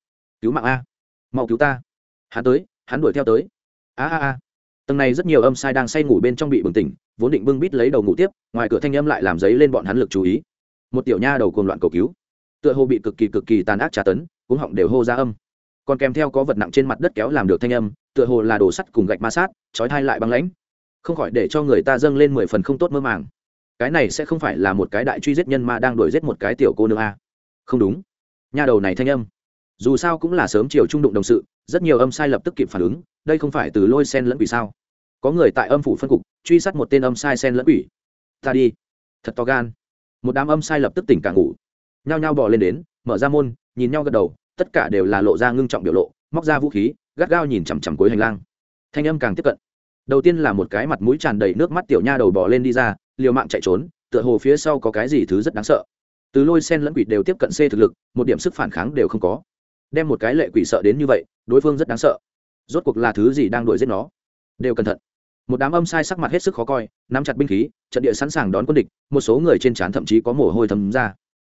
Cứu mạng a! Mau cứu ta! Hắn tới hắn đuổi theo tới. A a a. Tầng này rất nhiều âm sai đang say ngủ bên trong bị bừng tỉnh, vốn định bưng bít lấy đầu ngủ tiếp, ngoài cửa thanh âm lại làm giấy lên bọn hắn lực chú ý. Một tiểu nha đầu cuồng loạn cầu cứu. Tựa hồ bị cực kỳ cực kỳ tàn ác tra tấn cũng họng đều hô ra âm. Còn kèm theo có vật nặng trên mặt đất kéo làm được thanh âm, tựa hồ là đồ sắt cùng gạch ma sát trói thai lại băng lãnh. Không khỏi để cho người ta dâng lên mười phần không tốt mơ màng. Cái này sẽ không phải là một cái đại truy giết nhân mà đang đuổi giết một cái tiểu cô nương a. Không đúng. Nha đầu này thanh âm dù sao cũng là sớm chiều trung đụng đồng sự, rất nhiều âm sai lập tức kịp phản ứng, đây không phải từ lôi sen lẫn quỷ sao? Có người tại âm phủ phân cục, truy sát một tên âm sai sen lẫn quỷ. Ta đi. Thật to gan. Một đám âm sai lập tức tỉnh cả ngủ. Nhao nhao bỏ lên đến, mở ra môn, nhìn nhau gật đầu, tất cả đều là lộ ra ngưng trọng biểu lộ, móc ra vũ khí, gắt gao nhìn chằm chằm cuối hành lang. Thanh âm càng tiếp cận. Đầu tiên là một cái mặt mũi tràn đầy nước mắt tiểu nha đầu bỏ lên đi ra, liều mạng chạy trốn, tựa hồ phía sau có cái gì thứ rất đáng sợ. Từ lôi sen lẫn quỷ đều tiếp cận c thực lực, một điểm sức phản kháng đều không có đem một cái lệ quỷ sợ đến như vậy, đối phương rất đáng sợ. Rốt cuộc là thứ gì đang đuổi giết nó? Đều cẩn thận. Một đám âm sai sắc mặt hết sức khó coi, nắm chặt binh khí, trận địa sẵn sàng đón quân địch, một số người trên trán thậm chí có mồ hôi thấm ra.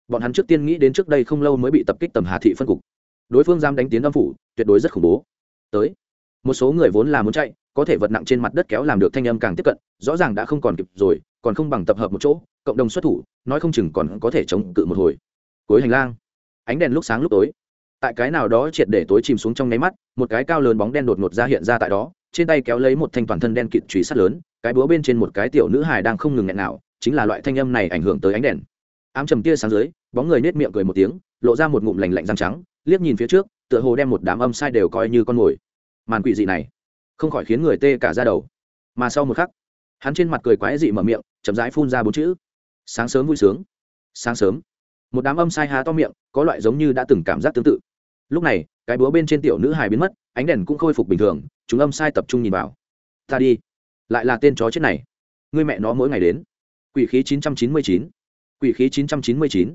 Bọn hắn trước tiên nghĩ đến trước đây không lâu mới bị tập kích tầm hà thị phân cục. Đối phương dám đánh tiến âm phủ, tuyệt đối rất khủng bố. Tới. Một số người vốn là muốn chạy, có thể vật nặng trên mặt đất kéo làm được thanh âm càng tiếp cận, rõ ràng đã không còn kịp rồi, còn không bằng tập hợp một chỗ, cộng đồng xuất thủ, nói không chừng còn có thể chống cự một hồi. Cuối hành lang, ánh đèn lúc sáng lúc tối tại cái nào đó triệt để tối chìm xuống trong nháy mắt, một cái cao lớn bóng đen đột ngột ra hiện ra tại đó, trên tay kéo lấy một thanh toàn thân đen kịt trùy sắt lớn, cái búa bên trên một cái tiểu nữ hài đang không ngừng nghẹn nào, chính là loại thanh âm này ảnh hưởng tới ánh đèn. Ám trầm tia sáng dưới, bóng người nết miệng cười một tiếng, lộ ra một ngụm lành lạnh răng trắng, liếc nhìn phía trước, tựa hồ đem một đám âm sai đều coi như con mồi. Màn quỷ dị này, không khỏi khiến người tê cả ra đầu. Mà sau một khắc, hắn trên mặt cười quái dị mở miệng, chậm rãi phun ra bốn chữ. Sáng sớm vui sướng. Sáng sớm. Một đám âm sai há to miệng, có loại giống như đã từng cảm giác tương tự lúc này, cái búa bên trên tiểu nữ hài biến mất, ánh đèn cũng khôi phục bình thường, chúng âm sai tập trung nhìn vào. Ta đi. Lại là tên chó chết này. Người mẹ nó mỗi ngày đến. Quỷ khí chín trăm chín mươi chín. Quỷ khí chín trăm chín mươi chín.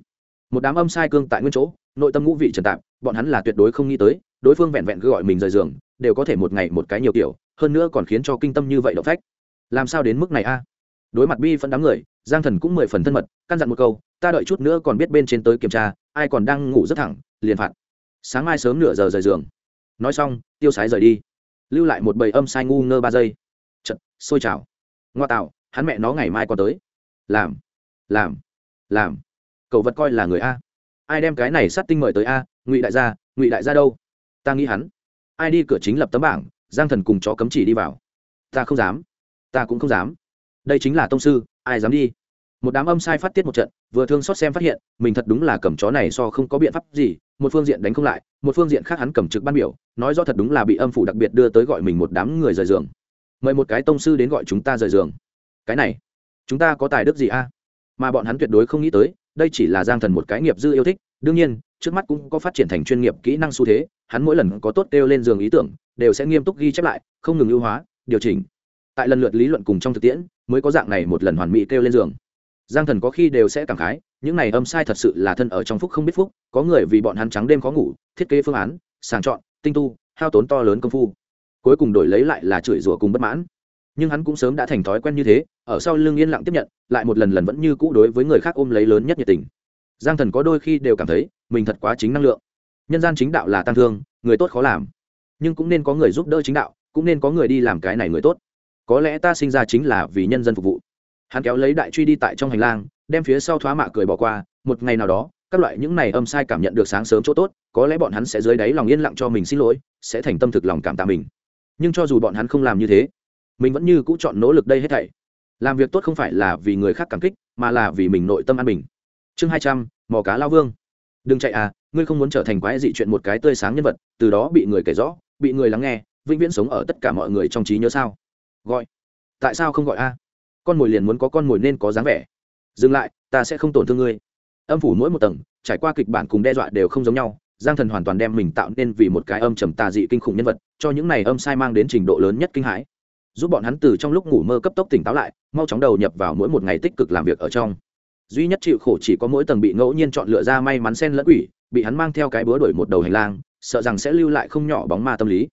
Một đám âm sai cương tại nguyên chỗ, nội tâm ngũ vị trần tạp, bọn hắn là tuyệt đối không nghĩ tới, đối phương vẹn vẹn cứ gọi mình rời giường, đều có thể một ngày một cái nhiều kiểu, hơn nữa còn khiến cho kinh tâm như vậy động phách. Làm sao đến mức này a? Đối mặt bi phân đám người, giang thần cũng mười phần thân mật, căn dặn một câu, ta đợi chút nữa còn biết bên trên tới kiểm tra, ai còn đang ngủ rất thẳng, liền phạt sáng mai sớm nửa giờ rời giường. Nói xong, tiêu sái rời đi. Lưu lại một bầy âm sai ngu ngơ ba giây. Chật, xôi chảo. Ngoa tạo, hắn mẹ nó ngày mai còn tới. Làm làm làm. Cậu vật coi là người a. Ai đem cái này sát tinh mời tới a? Ngụy đại gia, ngụy đại gia đâu? Ta nghĩ hắn. Ai đi cửa chính lập tấm bảng, giang thần cùng chó cấm chỉ đi vào. Ta không dám. Ta cũng không dám. Đây chính là tông sư, ai dám đi? Một đám âm sai phát tiết một trận, vừa thương xót xem phát hiện, mình thật đúng là cầm chó này so không có biện pháp gì, một phương diện đánh không lại, một phương diện khác hắn cầm trực ban biểu, nói do thật đúng là bị âm phủ đặc biệt đưa tới gọi mình một đám người rời giường. Mời một cái tông sư đến gọi chúng ta rời giường. Cái này, chúng ta có tài đức gì a? Mà bọn hắn tuyệt đối không nghĩ tới, đây chỉ là giang thần một cái nghiệp dư yêu thích, đương nhiên, trước mắt cũng có phát triển thành chuyên nghiệp kỹ năng xu thế, hắn mỗi lần có tốt kêu lên giường ý tưởng, đều sẽ nghiêm túc ghi chép lại, không ngừng ưu hóa, điều chỉnh. Tại lần lượt lý luận cùng trong thực tiễn, mới có dạng này một lần hoàn mỹ kêu lên giường giang thần có khi đều sẽ cảm khái, những này âm sai thật sự là thân ở trong phúc không biết phúc, có người vì bọn hắn trắng đêm khó ngủ, thiết kế phương án, sàng chọn, tinh tu, hao tốn to lớn công phu. Cuối cùng đổi lấy lại là chửi rủa cùng bất mãn. Nhưng hắn cũng sớm đã thành thói quen như thế, ở sau lưng yên lặng tiếp nhận, lại một lần lần vẫn như cũ đối với người khác ôm lấy lớn nhất nhiệt tình. Giang thần có đôi khi đều cảm thấy, mình thật quá chính năng lượng. Nhân gian chính đạo là tăng thương, người tốt khó làm. Nhưng cũng nên có người giúp đỡ chính đạo, cũng nên có người đi làm cái này người tốt. Có lẽ ta sinh ra chính là vì nhân dân phục vụ hắn kéo lấy đại truy đi tại trong hành lang, đem phía sau thoá mạ cười bỏ qua, một ngày nào đó, các loại những này âm sai cảm nhận được sáng sớm chỗ tốt, có lẽ bọn hắn sẽ dưới đáy lòng yên lặng cho mình xin lỗi, sẽ thành tâm thực lòng cảm tạ mình. Nhưng cho dù bọn hắn không làm như thế, mình vẫn như cũ chọn nỗ lực đây hết thảy. Làm việc tốt không phải là vì người khác cảm kích, mà là vì mình nội tâm an bình. Chương hai trăm, mò cá lao vương. Đừng chạy à ngươi không muốn trở thành quái dị chuyện một cái tươi sáng nhân vật, từ đó bị người kể rõ, bị người lắng nghe, vĩnh viễn sống ở tất cả mọi người trong trí nhớ sao? Gọi. Tại sao không gọi a? Con mồi liền muốn có con mồi nên có dáng vẻ. Dừng lại, ta sẽ không tổn thương ngươi. Âm phủ mỗi một tầng, trải qua kịch bản cùng đe dọa đều không giống nhau, giang thần hoàn toàn đem mình tạo nên vì một cái âm trầm tà dị kinh khủng nhân vật, cho những này âm sai mang đến trình độ lớn nhất kinh hãi. Giúp bọn hắn từ trong lúc ngủ mơ cấp tốc tỉnh táo lại, mau chóng đầu nhập vào mỗi một ngày tích cực làm việc ở trong. Duy nhất chịu khổ chỉ có mỗi tầng bị ngẫu nhiên chọn lựa ra may mắn sen lẫn quỷ, bị hắn mang theo cái búa đổi một đầu hành lang, sợ rằng sẽ lưu lại không nhỏ bóng ma tâm lý.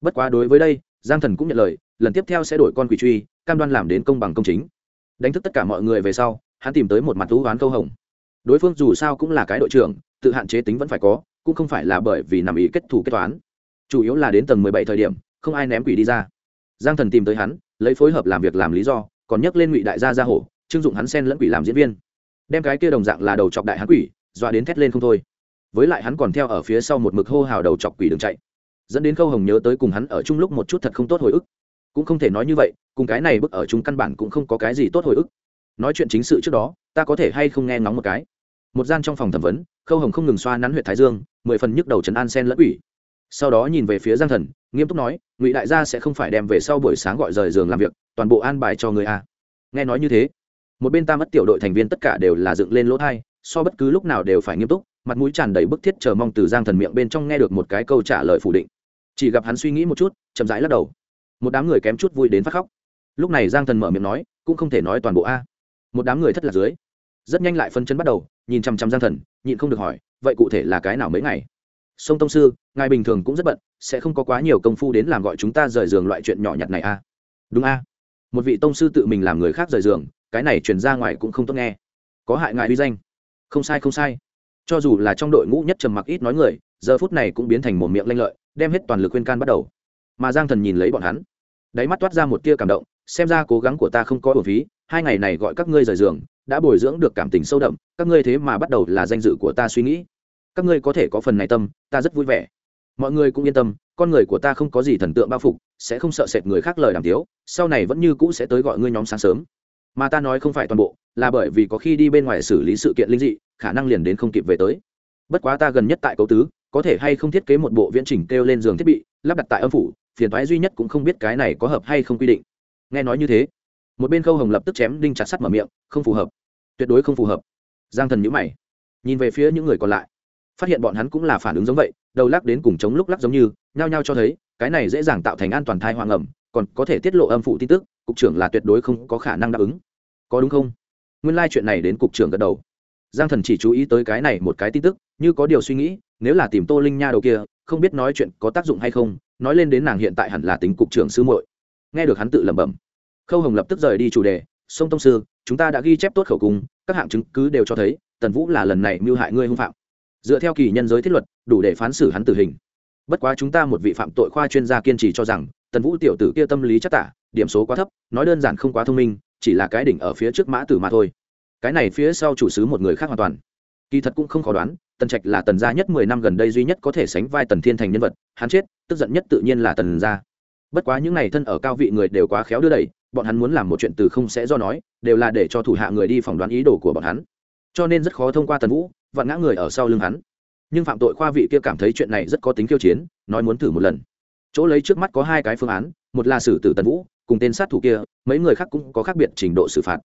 Bất quá đối với đây, giang thần cũng nhận lời, lần tiếp theo sẽ đổi con quỷ truy cam đoan làm đến công bằng công chính. Đánh thức tất cả mọi người về sau, hắn tìm tới một mặt thú oán câu hồng. Đối phương dù sao cũng là cái đội trưởng, tự hạn chế tính vẫn phải có, cũng không phải là bởi vì nằm ý kết thủ kết toán. Chủ yếu là đến tầng mười bảy thời điểm, không ai ném quỷ đi ra. Giang thần tìm tới hắn, lấy phối hợp làm việc làm lý do, còn nhắc lên ngụy đại gia gia hổ chưng dụng hắn sen lẫn quỷ làm diễn viên. Đem cái kia đồng dạng là đầu chọc đại hắn quỷ, dọa đến thét lên không thôi. Với lại hắn còn theo ở phía sau một mực hô hào đầu chọc quỷ đường chạy. Dẫn đến khâu hồng nhớ tới cùng hắn ở chung lúc một chút thật không tốt hồi ức cũng không thể nói như vậy, cùng cái này bức ở chúng căn bản cũng không có cái gì tốt hồi ức. Nói chuyện chính sự trước đó, ta có thể hay không nghe ngóng một cái? Một gian trong phòng thẩm vấn, khâu hồng không ngừng xoa nắn huyện thái dương, mười phần nhức đầu trấn an sen lẫn ủy sau đó nhìn về phía giang thần, nghiêm túc nói, ngụy đại gia sẽ không phải đem về sau buổi sáng gọi rời giường làm việc, toàn bộ an bài cho người a. Nghe nói như thế, một bên ta mất tiểu đội thành viên tất cả đều là dựng lên lỗ thai, so bất cứ lúc nào đều phải nghiêm túc, mặt mũi tràn đầy bức thiết chờ mong từ giang thần miệng bên trong nghe được một cái câu trả lời phủ định. Chỉ gặp hắn suy nghĩ một chút, chậm rãi lắc đầu một đám người kém chút vui đến phát khóc. Lúc này giang thần mở miệng nói, cũng không thể nói toàn bộ a. Một đám người thất lạc dưới, rất nhanh lại phân chân bắt đầu, nhìn chăm chăm giang thần, nhịn không được hỏi, vậy cụ thể là cái nào mấy ngày? Sông tông sư, ngài bình thường cũng rất bận, sẽ không có quá nhiều công phu đến làm gọi chúng ta rời giường loại chuyện nhỏ nhặt này a? Đúng a. Một vị tông sư tự mình làm người khác rời giường, cái này truyền ra ngoài cũng không tốt nghe. Có hại ngài uy danh. Không sai không sai. Cho dù là trong đội ngũ nhất trầm mặc ít nói người, giờ phút này cũng biến thành một miệng lanh lợi, đem hết toàn lực khuyên can bắt đầu mà giang thần nhìn lấy bọn hắn. Đáy mắt toát ra một tia cảm động, xem ra cố gắng của ta không có ổn phí, hai ngày này gọi các ngươi rời giường, đã bồi dưỡng được cảm tình sâu đậm, các ngươi thế mà bắt đầu là danh dự của ta suy nghĩ. Các ngươi có thể có phần này tâm, ta rất vui vẻ. Mọi người cũng yên tâm, con người của ta không có gì thần tượng bao phục, sẽ không sợ sệt người khác lời đàm tiếu, sau này vẫn như cũ sẽ tới gọi ngươi nhóm sáng sớm. Mà ta nói không phải toàn bộ, là bởi vì có khi đi bên ngoài xử lý sự kiện linh dị, khả năng liền đến không kịp về tới. Bất quá ta gần nhất tại cấu tứ có thể hay không thiết kế một bộ viễn chỉnh kêu lên giường thiết bị, lắp đặt tại âm phủ, phiền thoái duy nhất cũng không biết cái này có hợp hay không quy định. Nghe nói như thế, một bên khâu hồng lập tức chém đinh chặt sắt mở miệng, không phù hợp. Tuyệt đối không phù hợp. Giang thần nhữ mày, nhìn về phía những người còn lại. Phát hiện bọn hắn cũng là phản ứng giống vậy, đầu lắc đến cùng chống lúc lắc giống như, nhao nhao cho thấy, cái này dễ dàng tạo thành an toàn thai hoang ẩm, còn có thể tiết lộ âm phụ tin tức, cục trưởng là tuyệt đối không có khả năng đáp ứng. Có đúng không? Nguyên lai、like、chuyện này đến cục trưởng gật đầu giang thần chỉ chú ý tới cái này một cái tin tức, như có điều suy nghĩ, nếu là tìm tô linh nha đầu kia, không biết nói chuyện có tác dụng hay không, nói lên đến nàng hiện tại hẳn là tính cục trưởng sư muội. Nghe được hắn tự lẩm bẩm, khâu hồng lập tức rời đi chủ đề, sông tông sư, chúng ta đã ghi chép tốt khẩu cung, các hạng chứng cứ đều cho thấy, tần vũ là lần này mưu hại ngươi hung phạm. Dựa theo kỳ nhân giới thiết luật, đủ để phán xử hắn tử hình. Bất quá chúng ta một vị phạm tội khoa chuyên gia kiên trì cho rằng, tần vũ tiểu tử kia tâm lý chắc tả, điểm số quá thấp, nói đơn giản không quá thông minh, chỉ là cái đỉnh ở phía trước mã tử mà thôi cái này phía sau chủ sứ một người khác hoàn toàn. Kỳ thật cũng không khó đoán, tần trạch là tần gia nhất mười năm gần đây duy nhất có thể sánh vai tần thiên thành nhân vật, hắn chết, tức giận nhất tự nhiên là tần gia. Bất quá những n à y thân ở cao vị người đều quá khéo đưa đẩy, bọn hắn muốn làm một chuyện từ không sẽ do nói, đều là để cho thủ hạ người đi phỏng đoán ý đồ của bọn hắn. Cho nên rất khó thông qua tần vũ vặn ngã người ở sau lưng hắn. Nhưng phạm tội khoa vị kia cảm thấy chuyện này rất có tính khiêu chiến, nói muốn thử một lần. Chỗ lấy trước mắt có hai cái phương án, một là xử tử tần vũ, cùng tên sát thủ kia, mấy người khác cũng có khác biệt trình độ xử phạt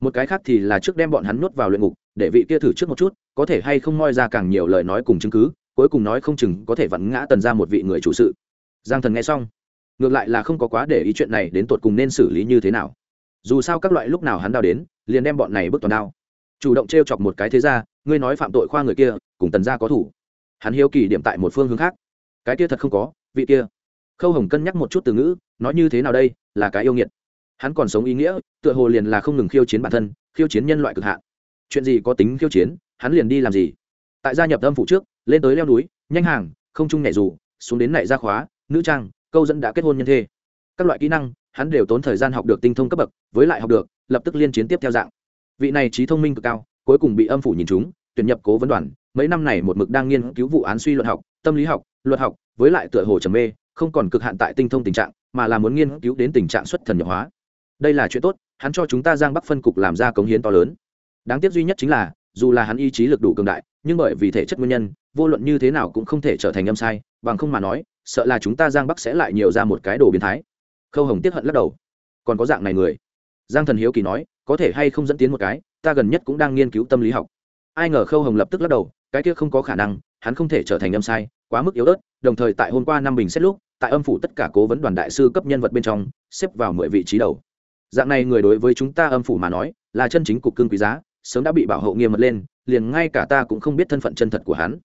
một cái khác thì là trước đem bọn hắn nuốt vào luyện ngục, để vị kia thử trước một chút, có thể hay không moi ra càng nhiều lời nói cùng chứng cứ, cuối cùng nói không chừng có thể vặn ngã tần ra một vị người chủ sự. Giang thần nghe xong, ngược lại là không có quá để ý chuyện này đến tột cùng nên xử lý như thế nào. Dù sao các loại lúc nào hắn đào đến, liền đem bọn này bước toàn đao. Chủ động t r e o chọc một cái thế ra ngươi nói phạm tội khoa người kia, cùng tần gia có thủ. Hắn hiếu kỳ điểm tại một phương hướng khác. Cái kia thật không có, vị kia. Khâu hồng cân nhắc một chút từ ngữ, nói như thế nào đây, là cái yêu nghiệt hắn còn sống ý nghĩa, tựa hồ liền là không ngừng khiêu chiến bản thân, khiêu chiến nhân loại cực hạn. Chuyện gì có tính khiêu chiến, hắn liền đi làm gì? Tại gia nhập âm phủ trước, lên tới leo núi, nhanh hàng, không chung nhảy dù, xuống đến nảy ra khóa, nữ trang, câu dẫn đã kết hôn nhân thê. Các loại kỹ năng, hắn đều tốn thời gian học được tinh thông cấp bậc, với lại học được, lập tức liên chiến tiếp theo dạng. Vị này trí thông minh cực cao, cuối cùng bị âm phủ nhìn chúng tuyển nhập cố vấn đoàn, mấy năm này một mực đang nghiên cứu vụ án suy luận học, tâm lý học, luật học, với lại tựa hồ trầm mê, không còn cực hạn tại tinh thông tình trạng, mà là muốn nghiên cứu đến tình trạng xuất thần nhập hóa đây là chuyện tốt, hắn cho chúng ta giang bắc phân cục làm ra cống hiến to lớn. Đáng tiếc duy nhất chính là, dù là hắn ý chí lực đủ cường đại, nhưng bởi vì thể chất nguyên nhân, vô luận như thế nào cũng không thể trở thành âm sai, bằng không mà nói, sợ là chúng ta giang bắc sẽ lại nhiều ra một cái đồ biến thái. Khâu hồng tiếp hận lắc đầu. Còn có dạng này người? Giang thần hiếu kỳ nói, có thể hay không dẫn tiến một cái, ta gần nhất cũng đang nghiên cứu tâm lý học. Ai ngờ khâu hồng lập tức lắc đầu, cái kia không có khả năng, hắn không thể trở thành âm sai, quá mức yếu ớt, đồng thời tại hôm qua năm bình xét lúc, tại âm phủ tất cả cố vấn đoàn đại sư cấp nhân vật bên trong, xếp vào mười vị trí đầu dạng này người đối với chúng ta âm phủ mà nói, là chân chính cục cưng quý giá, sớm đã bị bảo hộ nghiêm mật lên, liền ngay cả ta cũng không biết thân phận chân thật của hắn.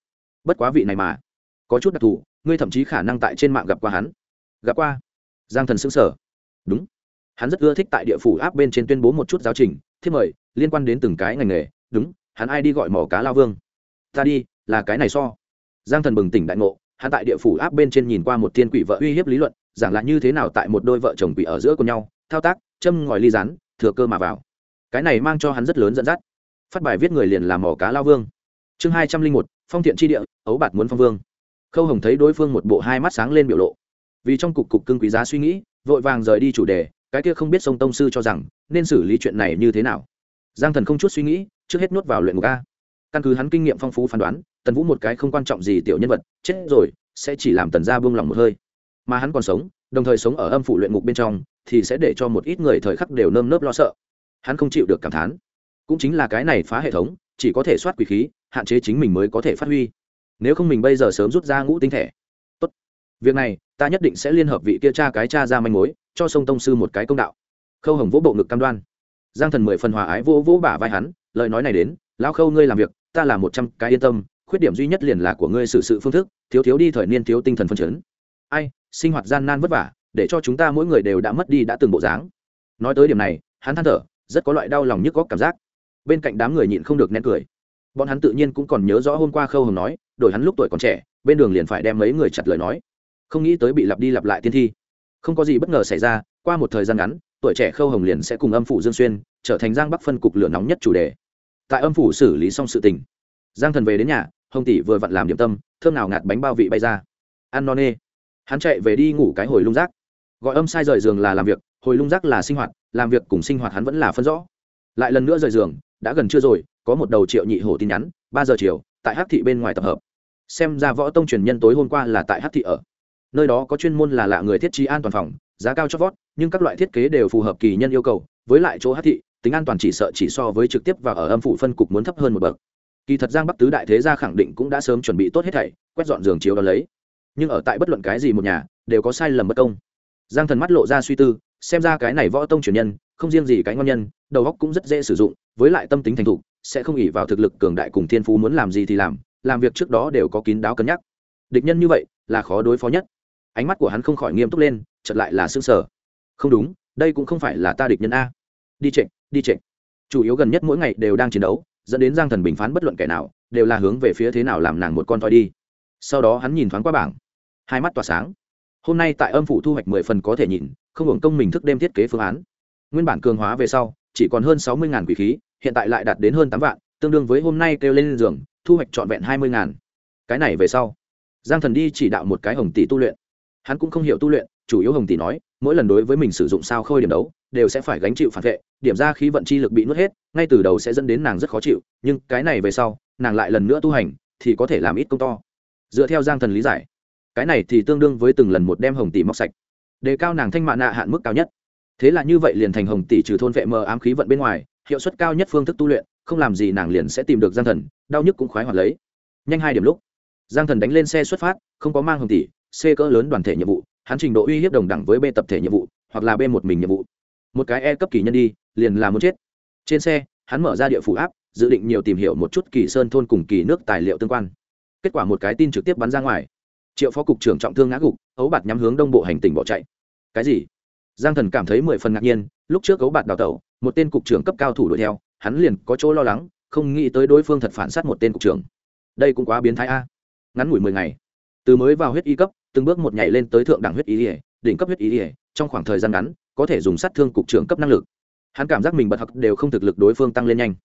Bất quá vị này mà, có chút đặc thù, ngươi thậm chí khả năng tại trên mạng gặp qua hắn. Gặp qua? Giang thần xứng sở đúng. Hắn rất ưa thích tại địa phủ áp bên trên tuyên bố một chút giáo trình, thiết mời, liên quan đến từng cái ngành nghề. Đúng, hắn ai đi gọi mỏ cá lao vương? Ta đi, là cái này so. Giang thần bừng tỉnh đại ngộ, hắn tại địa phủ áp bên trên nhìn qua một thiên quỷ vợ uy hiếp lý luận, giảng là như thế nào tại một đôi vợ chồng quỷ ở giữa cùng nhau, thao tác châm ngòi ly rán, thừa cơ mà vào. Cái này mang cho hắn rất lớn dẫn dắt. Phát bài viết người liền làm mỏ cá lao vương. Chương hai trăm linh một, phong thiện tri địa, ấu bạt muốn phong vương. Khâu hồng thấy đối phương một bộ hai mắt sáng lên biểu lộ. Vì trong cục cục cưng quý giá suy nghĩ, vội vàng rời đi chủ đề, cái kia không biết sông tông sư cho rằng, nên xử lý chuyện này như thế nào. Giang thần không chút suy nghĩ, trước hết nuốt vào luyện ngục a. Căn cứ hắn kinh nghiệm phong phú phán đoán, tần vũ một cái không quan trọng gì tiểu nhân vật, chết rồi, sẽ chỉ làm tần gia buông lòng một hơi. Mà hắn còn sống đồng thời sống ở âm phủ luyện ngục bên trong, thì sẽ để cho một ít người thời khắc đều nơm nớp lo sợ. Hắn không chịu được cảm thán. Cũng chính là cái này phá hệ thống, chỉ có thể soát quỷ khí, hạn chế chính mình mới có thể phát huy. Nếu không mình bây giờ sớm rút ra ngũ tinh thể. Tốt. Việc này, ta nhất định sẽ liên hợp vị kia cha cái cha ra manh mối, cho sông tông sư một cái công đạo. Khâu hồng vỗ bộ ngực cam đoan. Giang thần mười phần hòa ái vỗ vỗ bả vai hắn, lời nói này đến, lão khâu ngươi làm việc, ta là một trăm cái yên tâm, khuyết điểm duy nhất liền là của ngươi xử sự phương thức, thiếu thiếu đi thời niên thiếu tinh thần phân chấn. Ai sinh hoạt gian nan vất vả, để cho chúng ta mỗi người đều đã mất đi đã từng bộ dáng. Nói tới điểm này, hắn than thở, rất có loại đau lòng nhức góc cảm giác. Bên cạnh đám người nhịn không được nén cười. Bọn hắn tự nhiên cũng còn nhớ rõ hôm qua khâu hồng nói, đổi hắn lúc tuổi còn trẻ, bên đường liền phải đem mấy người chặt lời nói. Không nghĩ tới bị lặp đi lặp lại tiên thi. Không có gì bất ngờ xảy ra, qua một thời gian ngắn, tuổi trẻ khâu hồng liền sẽ cùng âm phủ dương xuyên trở thành giang bắc phân cục lửa nóng nhất chủ đề. Tại âm phủ xử lý xong sự tình, giang thần về đến nhà, hồng tỷ vừa vặn làm điểm tâm, thơm nào ngạt bánh bao vị bay ra. Ăn no nê hắn chạy về đi ngủ cái hồi lung rác. Gọi âm sai rời giường là làm việc, hồi lung rác là sinh hoạt, làm việc cùng sinh hoạt hắn vẫn là phân rõ. Lại lần nữa rời giường, đã gần trưa rồi, có một đầu triệu nhị hổ tin nhắn, ba giờ chiều, tại hát thị bên ngoài tập hợp. Xem ra võ tông truyền nhân tối hôm qua là tại hát thị ở. Nơi đó có chuyên môn là lạ người thiết trí an toàn phòng, giá cao cho vót, nhưng các loại thiết kế đều phù hợp kỳ nhân yêu cầu. Với lại chỗ hát thị, tính an toàn chỉ sợ chỉ so với trực tiếp và ở âm phủ phân cục muốn thấp hơn một bậc. Kỳ thật giang bắc tứ đại thế gia khẳng định cũng đã sớm chuẩn bị tốt hết thảy, quét dọn giường chiếu đó lấy nhưng ở tại bất luận cái gì một nhà, đều có sai lầm bất công. Giang thần mắt lộ ra suy tư, xem ra cái này võ tông truyền nhân, không riêng gì cái ngon nhân, đầu óc cũng rất dễ sử dụng, với lại tâm tính thành thục, sẽ không ỉ vào thực lực cường đại cùng thiên phú muốn làm gì thì làm làm việc trước đó đều có kín đáo cân nhắc. Địch nhân như vậy, là khó đối phó nhất. Ánh mắt của hắn không khỏi nghiêm túc lên chật lại là s ư ơ n g sở không đúng, đây cũng không phải là ta địch nhân a. Đi trịnh đi trịnh chủ yếu gần nhất mỗi ngày đều đang chiến đấu, dẫn đến giang thần bình phán bất luận kẻ nào, đều là hướng về phía thế nào làm nàng một con thoi đi. Sau đó hắn nhìn thoáng qua bảng hai mắt tỏa sáng. Hôm nay tại âm phủ thu hoạch mười phần có thể nhìn, không hưởng công mình thức đêm thiết kế phương án. Nguyên bản cường hóa về sau, chỉ còn hơn sáu mươi quỷ khí, hiện tại lại đạt đến hơn tám vạn, tương đương với hôm nay kêu lên giường, thu hoạch trọn vẹn hai mươi cái này về sau, giang thần đi chỉ đạo một cái hồng tỷ tu luyện. Hắn cũng không hiểu tu luyện, chủ yếu hồng tỷ nói, mỗi lần đối với mình sử dụng sao khôi điểm đấu, đều sẽ phải gánh chịu phản vệ, điểm ra khí vận chi lực bị nuốt hết, ngay từ đầu sẽ dẫn đến nàng rất khó chịu, nhưng cái này về sau, nàng lại lần nữa tu hành, thì có thể làm ít công to. Dựa theo giang thần lý giải cái này thì tương đương với từng lần một đem hồng tỷ móc sạch. Đề cao nàng thanh mạ nạ hạn mức cao nhất. Thế là như vậy liền thành hồng tỷ trừ thôn vệ mờ ám khí vận bên ngoài, hiệu suất cao nhất phương thức tu luyện, không làm gì nàng liền sẽ tìm được giang thần, đau nhức cũng khoái hoạt lấy. Nhanh hai điểm lúc, giang thần đánh lên xe xuất phát, không có mang hồng tỷ, c cỡ lớn đoàn thể nhiệm vụ, hắn trình độ uy hiếp đồng đẳng với b tập thể nhiệm vụ, hoặc là b một mình nhiệm vụ. Một cái e cấp kỳ nhân đi, liền là muốn chết. Trên xe, hắn mở ra địa phủ áp, dự định nhiều tìm hiểu một chút kỳ sơn thôn cùng kỳ nước tài liệu tương quan. Kết quả một cái tin trực tiếp bắn ra ngoài triệu phó cục trưởng trọng thương ngã gục, ấu bạt nhắm hướng đông bộ hành tỉnh bỏ chạy. Cái gì? Giang thần cảm thấy mười phần ngạc nhiên, lúc trước ấu bạt đào tẩu, một tên cục trưởng cấp cao thủ đuổi theo, hắn liền có chỗ lo lắng, không nghĩ tới đối phương thật phản s á t một tên cục trưởng. Đây cũng quá biến thái a. Ngắn ngủi mười ngày. Từ mới vào huyết y cấp, từng bước một nhảy lên tới thượng đẳng huyết y ỉa đỉnh cấp huyết y ỉa trong khoảng thời gian ngắn, có thể dùng sát thương cục trưởng cấp năng lực. Hắn cảm giác mình bật học đều không thực lực đối phương tăng lên nhanh.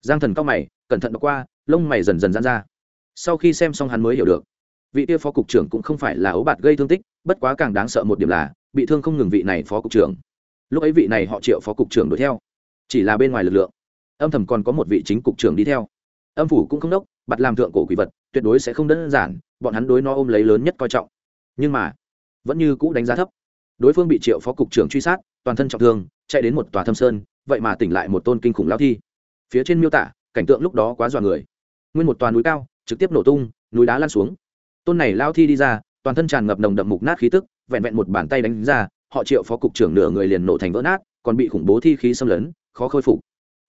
Giang thần cao mày, cẩn thận đọc qua, lông mày dần dần dán ra. Sau khi xem xong hắn mới hiểu được vị kia phó cục trưởng cũng không phải là ấu bạt gây thương tích, bất quá càng đáng sợ một điểm là, bị thương không ngừng vị này phó cục trưởng. Lúc ấy vị này họ triệu phó cục trưởng đuổi theo, chỉ là bên ngoài lực lượng. Âm thầm còn có một vị chính cục trưởng đi theo. Âm phủ cũng không đốc bặt làm thượng cổ quỷ vật, tuyệt đối sẽ không đơn giản, bọn hắn đối nó ôm lấy lớn nhất coi trọng. Nhưng mà, vẫn như cũ đánh giá thấp. Đối phương bị triệu phó cục trưởng truy sát, toàn thân trọng thương, chạy đến một tòa thâm sơn, vậy mà tỉnh lại một tôn kinh khủng lao thi. Phía trên miêu tả, cảnh tượng lúc đó quá dọa người. Nguyên một toàn núi cao, trực tiếp nổ tung, núi đá lan xuống tôn này lao thi đi ra, toàn thân tràn ngập nồng đậm mục nát khí tức, vẹn vẹn một bàn tay đánh ra, họ triệu phó cục trưởng nửa người liền nổ thành vỡ nát, còn bị khủng bố thi khí xâm lấn, khó khôi phục.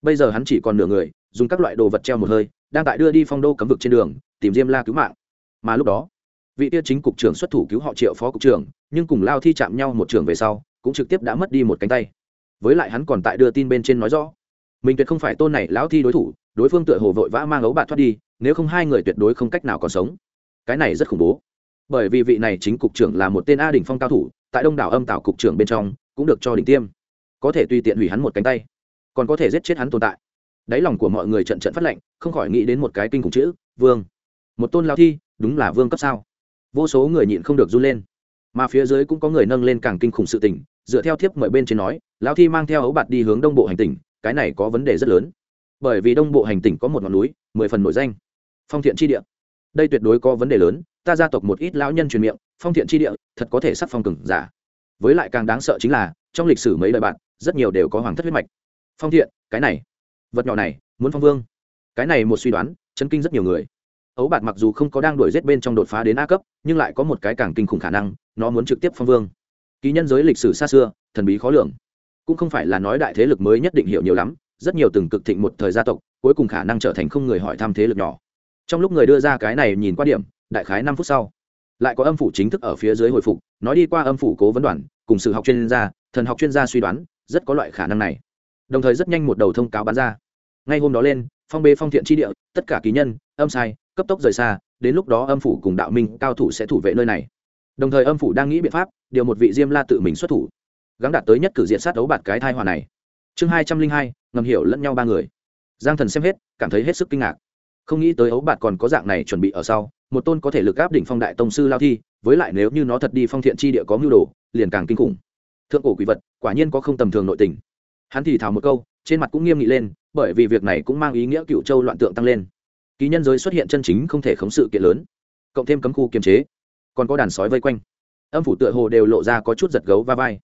Bây giờ hắn chỉ còn nửa người, dùng các loại đồ vật treo một hơi, đang tại đưa đi phong đô cấm vực trên đường, tìm diêm la cứu mạng. Mà lúc đó, vị tia chính cục trưởng xuất thủ cứu họ triệu phó cục trưởng, nhưng cùng lao thi chạm nhau một trường về sau, cũng trực tiếp đã mất đi một cánh tay. Với lại hắn còn tại đưa tin bên trên nói rõ, mình tuyệt không phải tôn này lão thi đối thủ, đối phương tựa hồ vội vã mang ấu bạt thoát đi, nếu không hai người tuyệt đối không cách nào còn sống cái này rất khủng bố. Bởi vì vị này chính cục trưởng là một tên a đỉnh phong cao thủ, tại đông đảo âm tạo cục trưởng bên trong, cũng được cho đỉnh tiêm. Có thể tùy tiện hủy hắn một cánh tay, còn có thể giết chết hắn tồn tại. Đáy lòng của mọi người trận trận phát lệnh, không khỏi nghĩ đến một cái kinh khủng chữ, vương. Một tôn lao thi, đúng là vương cấp sao? Vô số người nhịn không được run lên. Mà phía dưới cũng có người nâng lên càng kinh khủng sự tình, dựa theo thiếp mọi bên trên nói lão thi mang theo ấu bạt đi hướng đông bộ hành tỉnh, cái này có vấn đề rất lớn. Bởi vì đông bộ hành tỉnh có một ngọn núi, mười phần nổi danh. Phong thiện tri địa đây tuyệt đối có vấn đề lớn, ta gia tộc một ít lão nhân truyền miệng, phong thiện tri địa, thật có thể sắc phong cừng giả. Với lại càng đáng sợ chính là, trong lịch sử mấy đời bạn, rất nhiều đều có hoàng thất huyết mạch. Phong thiện, cái này. Vật nhỏ này, muốn phong vương. Cái này một suy đoán, chấn kinh rất nhiều người. Ấu bạt mặc dù không có đang đuổi g bên trong đột phá đến a cấp, nhưng lại có một cái càng kinh khủng khả năng, nó muốn trực tiếp phong vương. Ký nhân giới lịch sử xa xưa, thần bí khó lường. Cũng không phải là nói đại thế lực mới nhất định hiểu nhiều lắm, rất nhiều từng cực thịnh một thời gia tộc, cuối cùng khả năng trở thành không người hỏi thăm thế lực nhỏ trong lúc người đưa ra cái này nhìn qua điểm, đại khái năm phút sau, lại có âm phủ chính thức ở phía dưới hồi phục, nói đi qua âm phủ cố vấn đoàn, cùng sự học chuyên gia, thần học chuyên gia suy đoán, rất có loại khả năng này. Đồng thời rất nhanh một đầu thông cáo bán ra. Ngay hôm đó lên, phong bê phong thiện tri địa, tất cả ký nhân, âm sai, cấp tốc rời xa, đến lúc đó âm phủ cùng đạo minh, cao thủ sẽ thủ vệ nơi này. Đồng thời âm phủ đang nghĩ biện pháp, điều một vị diêm la tự mình xuất thủ, gắng đạt tới nhất cử diện sát đấu bạt cái thai hòa này. Chương hai trăm linh hai, ngầm hiểu lẫn nhau ba người. Giang thần xem hết, cảm thấy hết sức kinh ngạc không nghĩ tới ấu bạt còn có dạng này chuẩn bị ở sau, một tôn có thể lực áp đỉnh phong đại tông sư lao thi, với lại nếu như nó thật đi phong thiện chi địa có mưu đồ, liền càng kinh khủng. Thượng cổ quỷ vật, quả nhiên có không tầm thường nội tình. Hắn thì thào một câu, trên mặt cũng nghiêm nghị lên, bởi vì việc này cũng mang ý nghĩa cựu châu loạn tượng tăng lên. Ký nhân giới xuất hiện chân chính không thể khống sự kiện lớn, cộng thêm cấm khu kiềm chế, còn có đàn sói vây quanh. Âm phủ tựa hồ đều lộ ra có chút giật gấu va vai.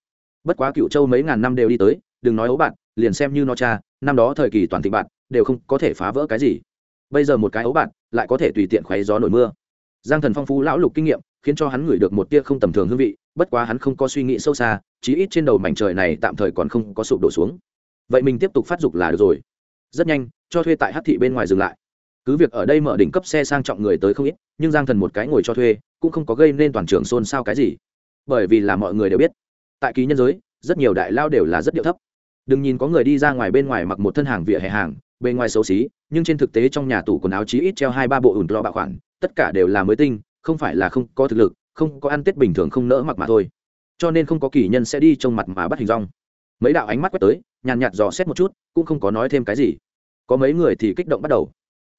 Bất quá cựu châu mấy ngàn năm đều đi tới, đừng nói ấu bạn liền xem như nó cha, năm đó thời kỳ toàn thịnh bạn đều không có thể phá vỡ cái gì bây giờ một cái ấu bạn lại có thể tùy tiện khoáy gió nổi mưa. Giang thần phong phú lão lục kinh nghiệm, khiến cho hắn ngửi được một tia không tầm thường hương vị, bất quá hắn không có suy nghĩ sâu xa, chí ít trên đầu mảnh trời này tạm thời còn không có sụp đổ xuống. Vậy mình tiếp tục phát dục là được rồi. Rất nhanh, cho thuê tại hát thị bên ngoài dừng lại. Cứ việc ở đây mở đỉnh cấp xe sang trọng người tới không ít, nhưng giang thần một cái ngồi cho thuê, cũng không có gây nên toàn trường xôn xao cái gì. Bởi vì là mọi người đều biết, tại ký nhân giới, rất nhiều đại lao đều là rất điệu thấp. Đừng nhìn có người đi ra ngoài bên ngoài mặc một thân hàng vỉa hè hàng bề ngoài xấu xí, nhưng trên thực tế trong nhà tủ quần áo chí ít treo hai ba bộ ủn lo bạo khoản, tất cả đều là mới tinh, không phải là không có thực lực, không có ăn tết bình thường không nỡ mặc mà thôi. Cho nên không có kỳ nhân sẽ đi trong mặt mà bắt hình rong. Mấy đạo ánh mắt quét tới, nhàn nhạt dò xét một chút, cũng không có nói thêm cái gì. Có mấy người thì kích động bắt đầu.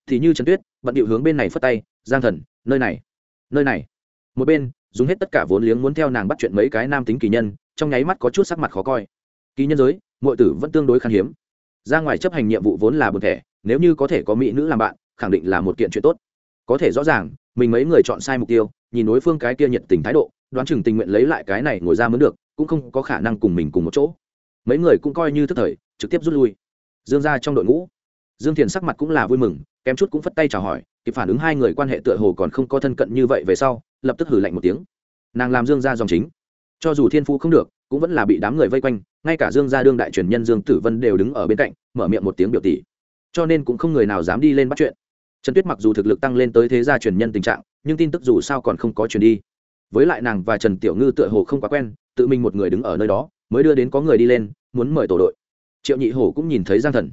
Thì như trần tuyết, bận điệu hướng bên này phất tay, giang thần, nơi này nơi này. Một bên, dùng hết tất cả vốn liếng muốn theo nàng bắt chuyện mấy cái nam tính kỳ nhân, trong nháy mắt có chút sắc mặt khó coi. Kỳ nhân giới mọi tử vẫn tương đối khan hiếm ra ngoài chấp hành nhiệm vụ vốn là buồn thẻ, nếu như có thể có mỹ nữ làm bạn, khẳng định là một kiện chuyện tốt. Có thể rõ ràng, mình mấy người chọn sai mục tiêu, nhìn đối phương cái kia nhiệt tình thái độ, đoán chừng tình nguyện lấy lại cái này ngồi ra mới được, cũng không có khả năng cùng mình cùng một chỗ. Mấy người cũng coi như thức thời, trực tiếp rút lui. Dương ra trong đội ngũ. Dương thiền sắc mặt cũng là vui mừng, kém chút cũng phất tay chào hỏi, kịp phản ứng hai người quan hệ tựa hồ còn không có thân cận như vậy về sau, lập tức hử lạnh một tiếng. Nàng làm dương ra dòng chính. Cho dù thiên phu không được cũng vẫn là bị đám người vây quanh, ngay cả dương gia đương đại truyền nhân dương tử vân đều đứng ở bên cạnh, mở miệng một tiếng biểu tỷ. Cho nên cũng không người nào dám đi lên bắt chuyện. Trần tuyết mặc dù thực lực tăng lên tới thế gia truyền nhân tình trạng, nhưng tin tức dù sao còn không có truyền đi. Với lại nàng và trần tiểu ngư tựa hồ không quá quen, tự mình một người đứng ở nơi đó, mới đưa đến có người đi lên, muốn mời tổ đội. Triệu nhị hổ cũng nhìn thấy giang thần.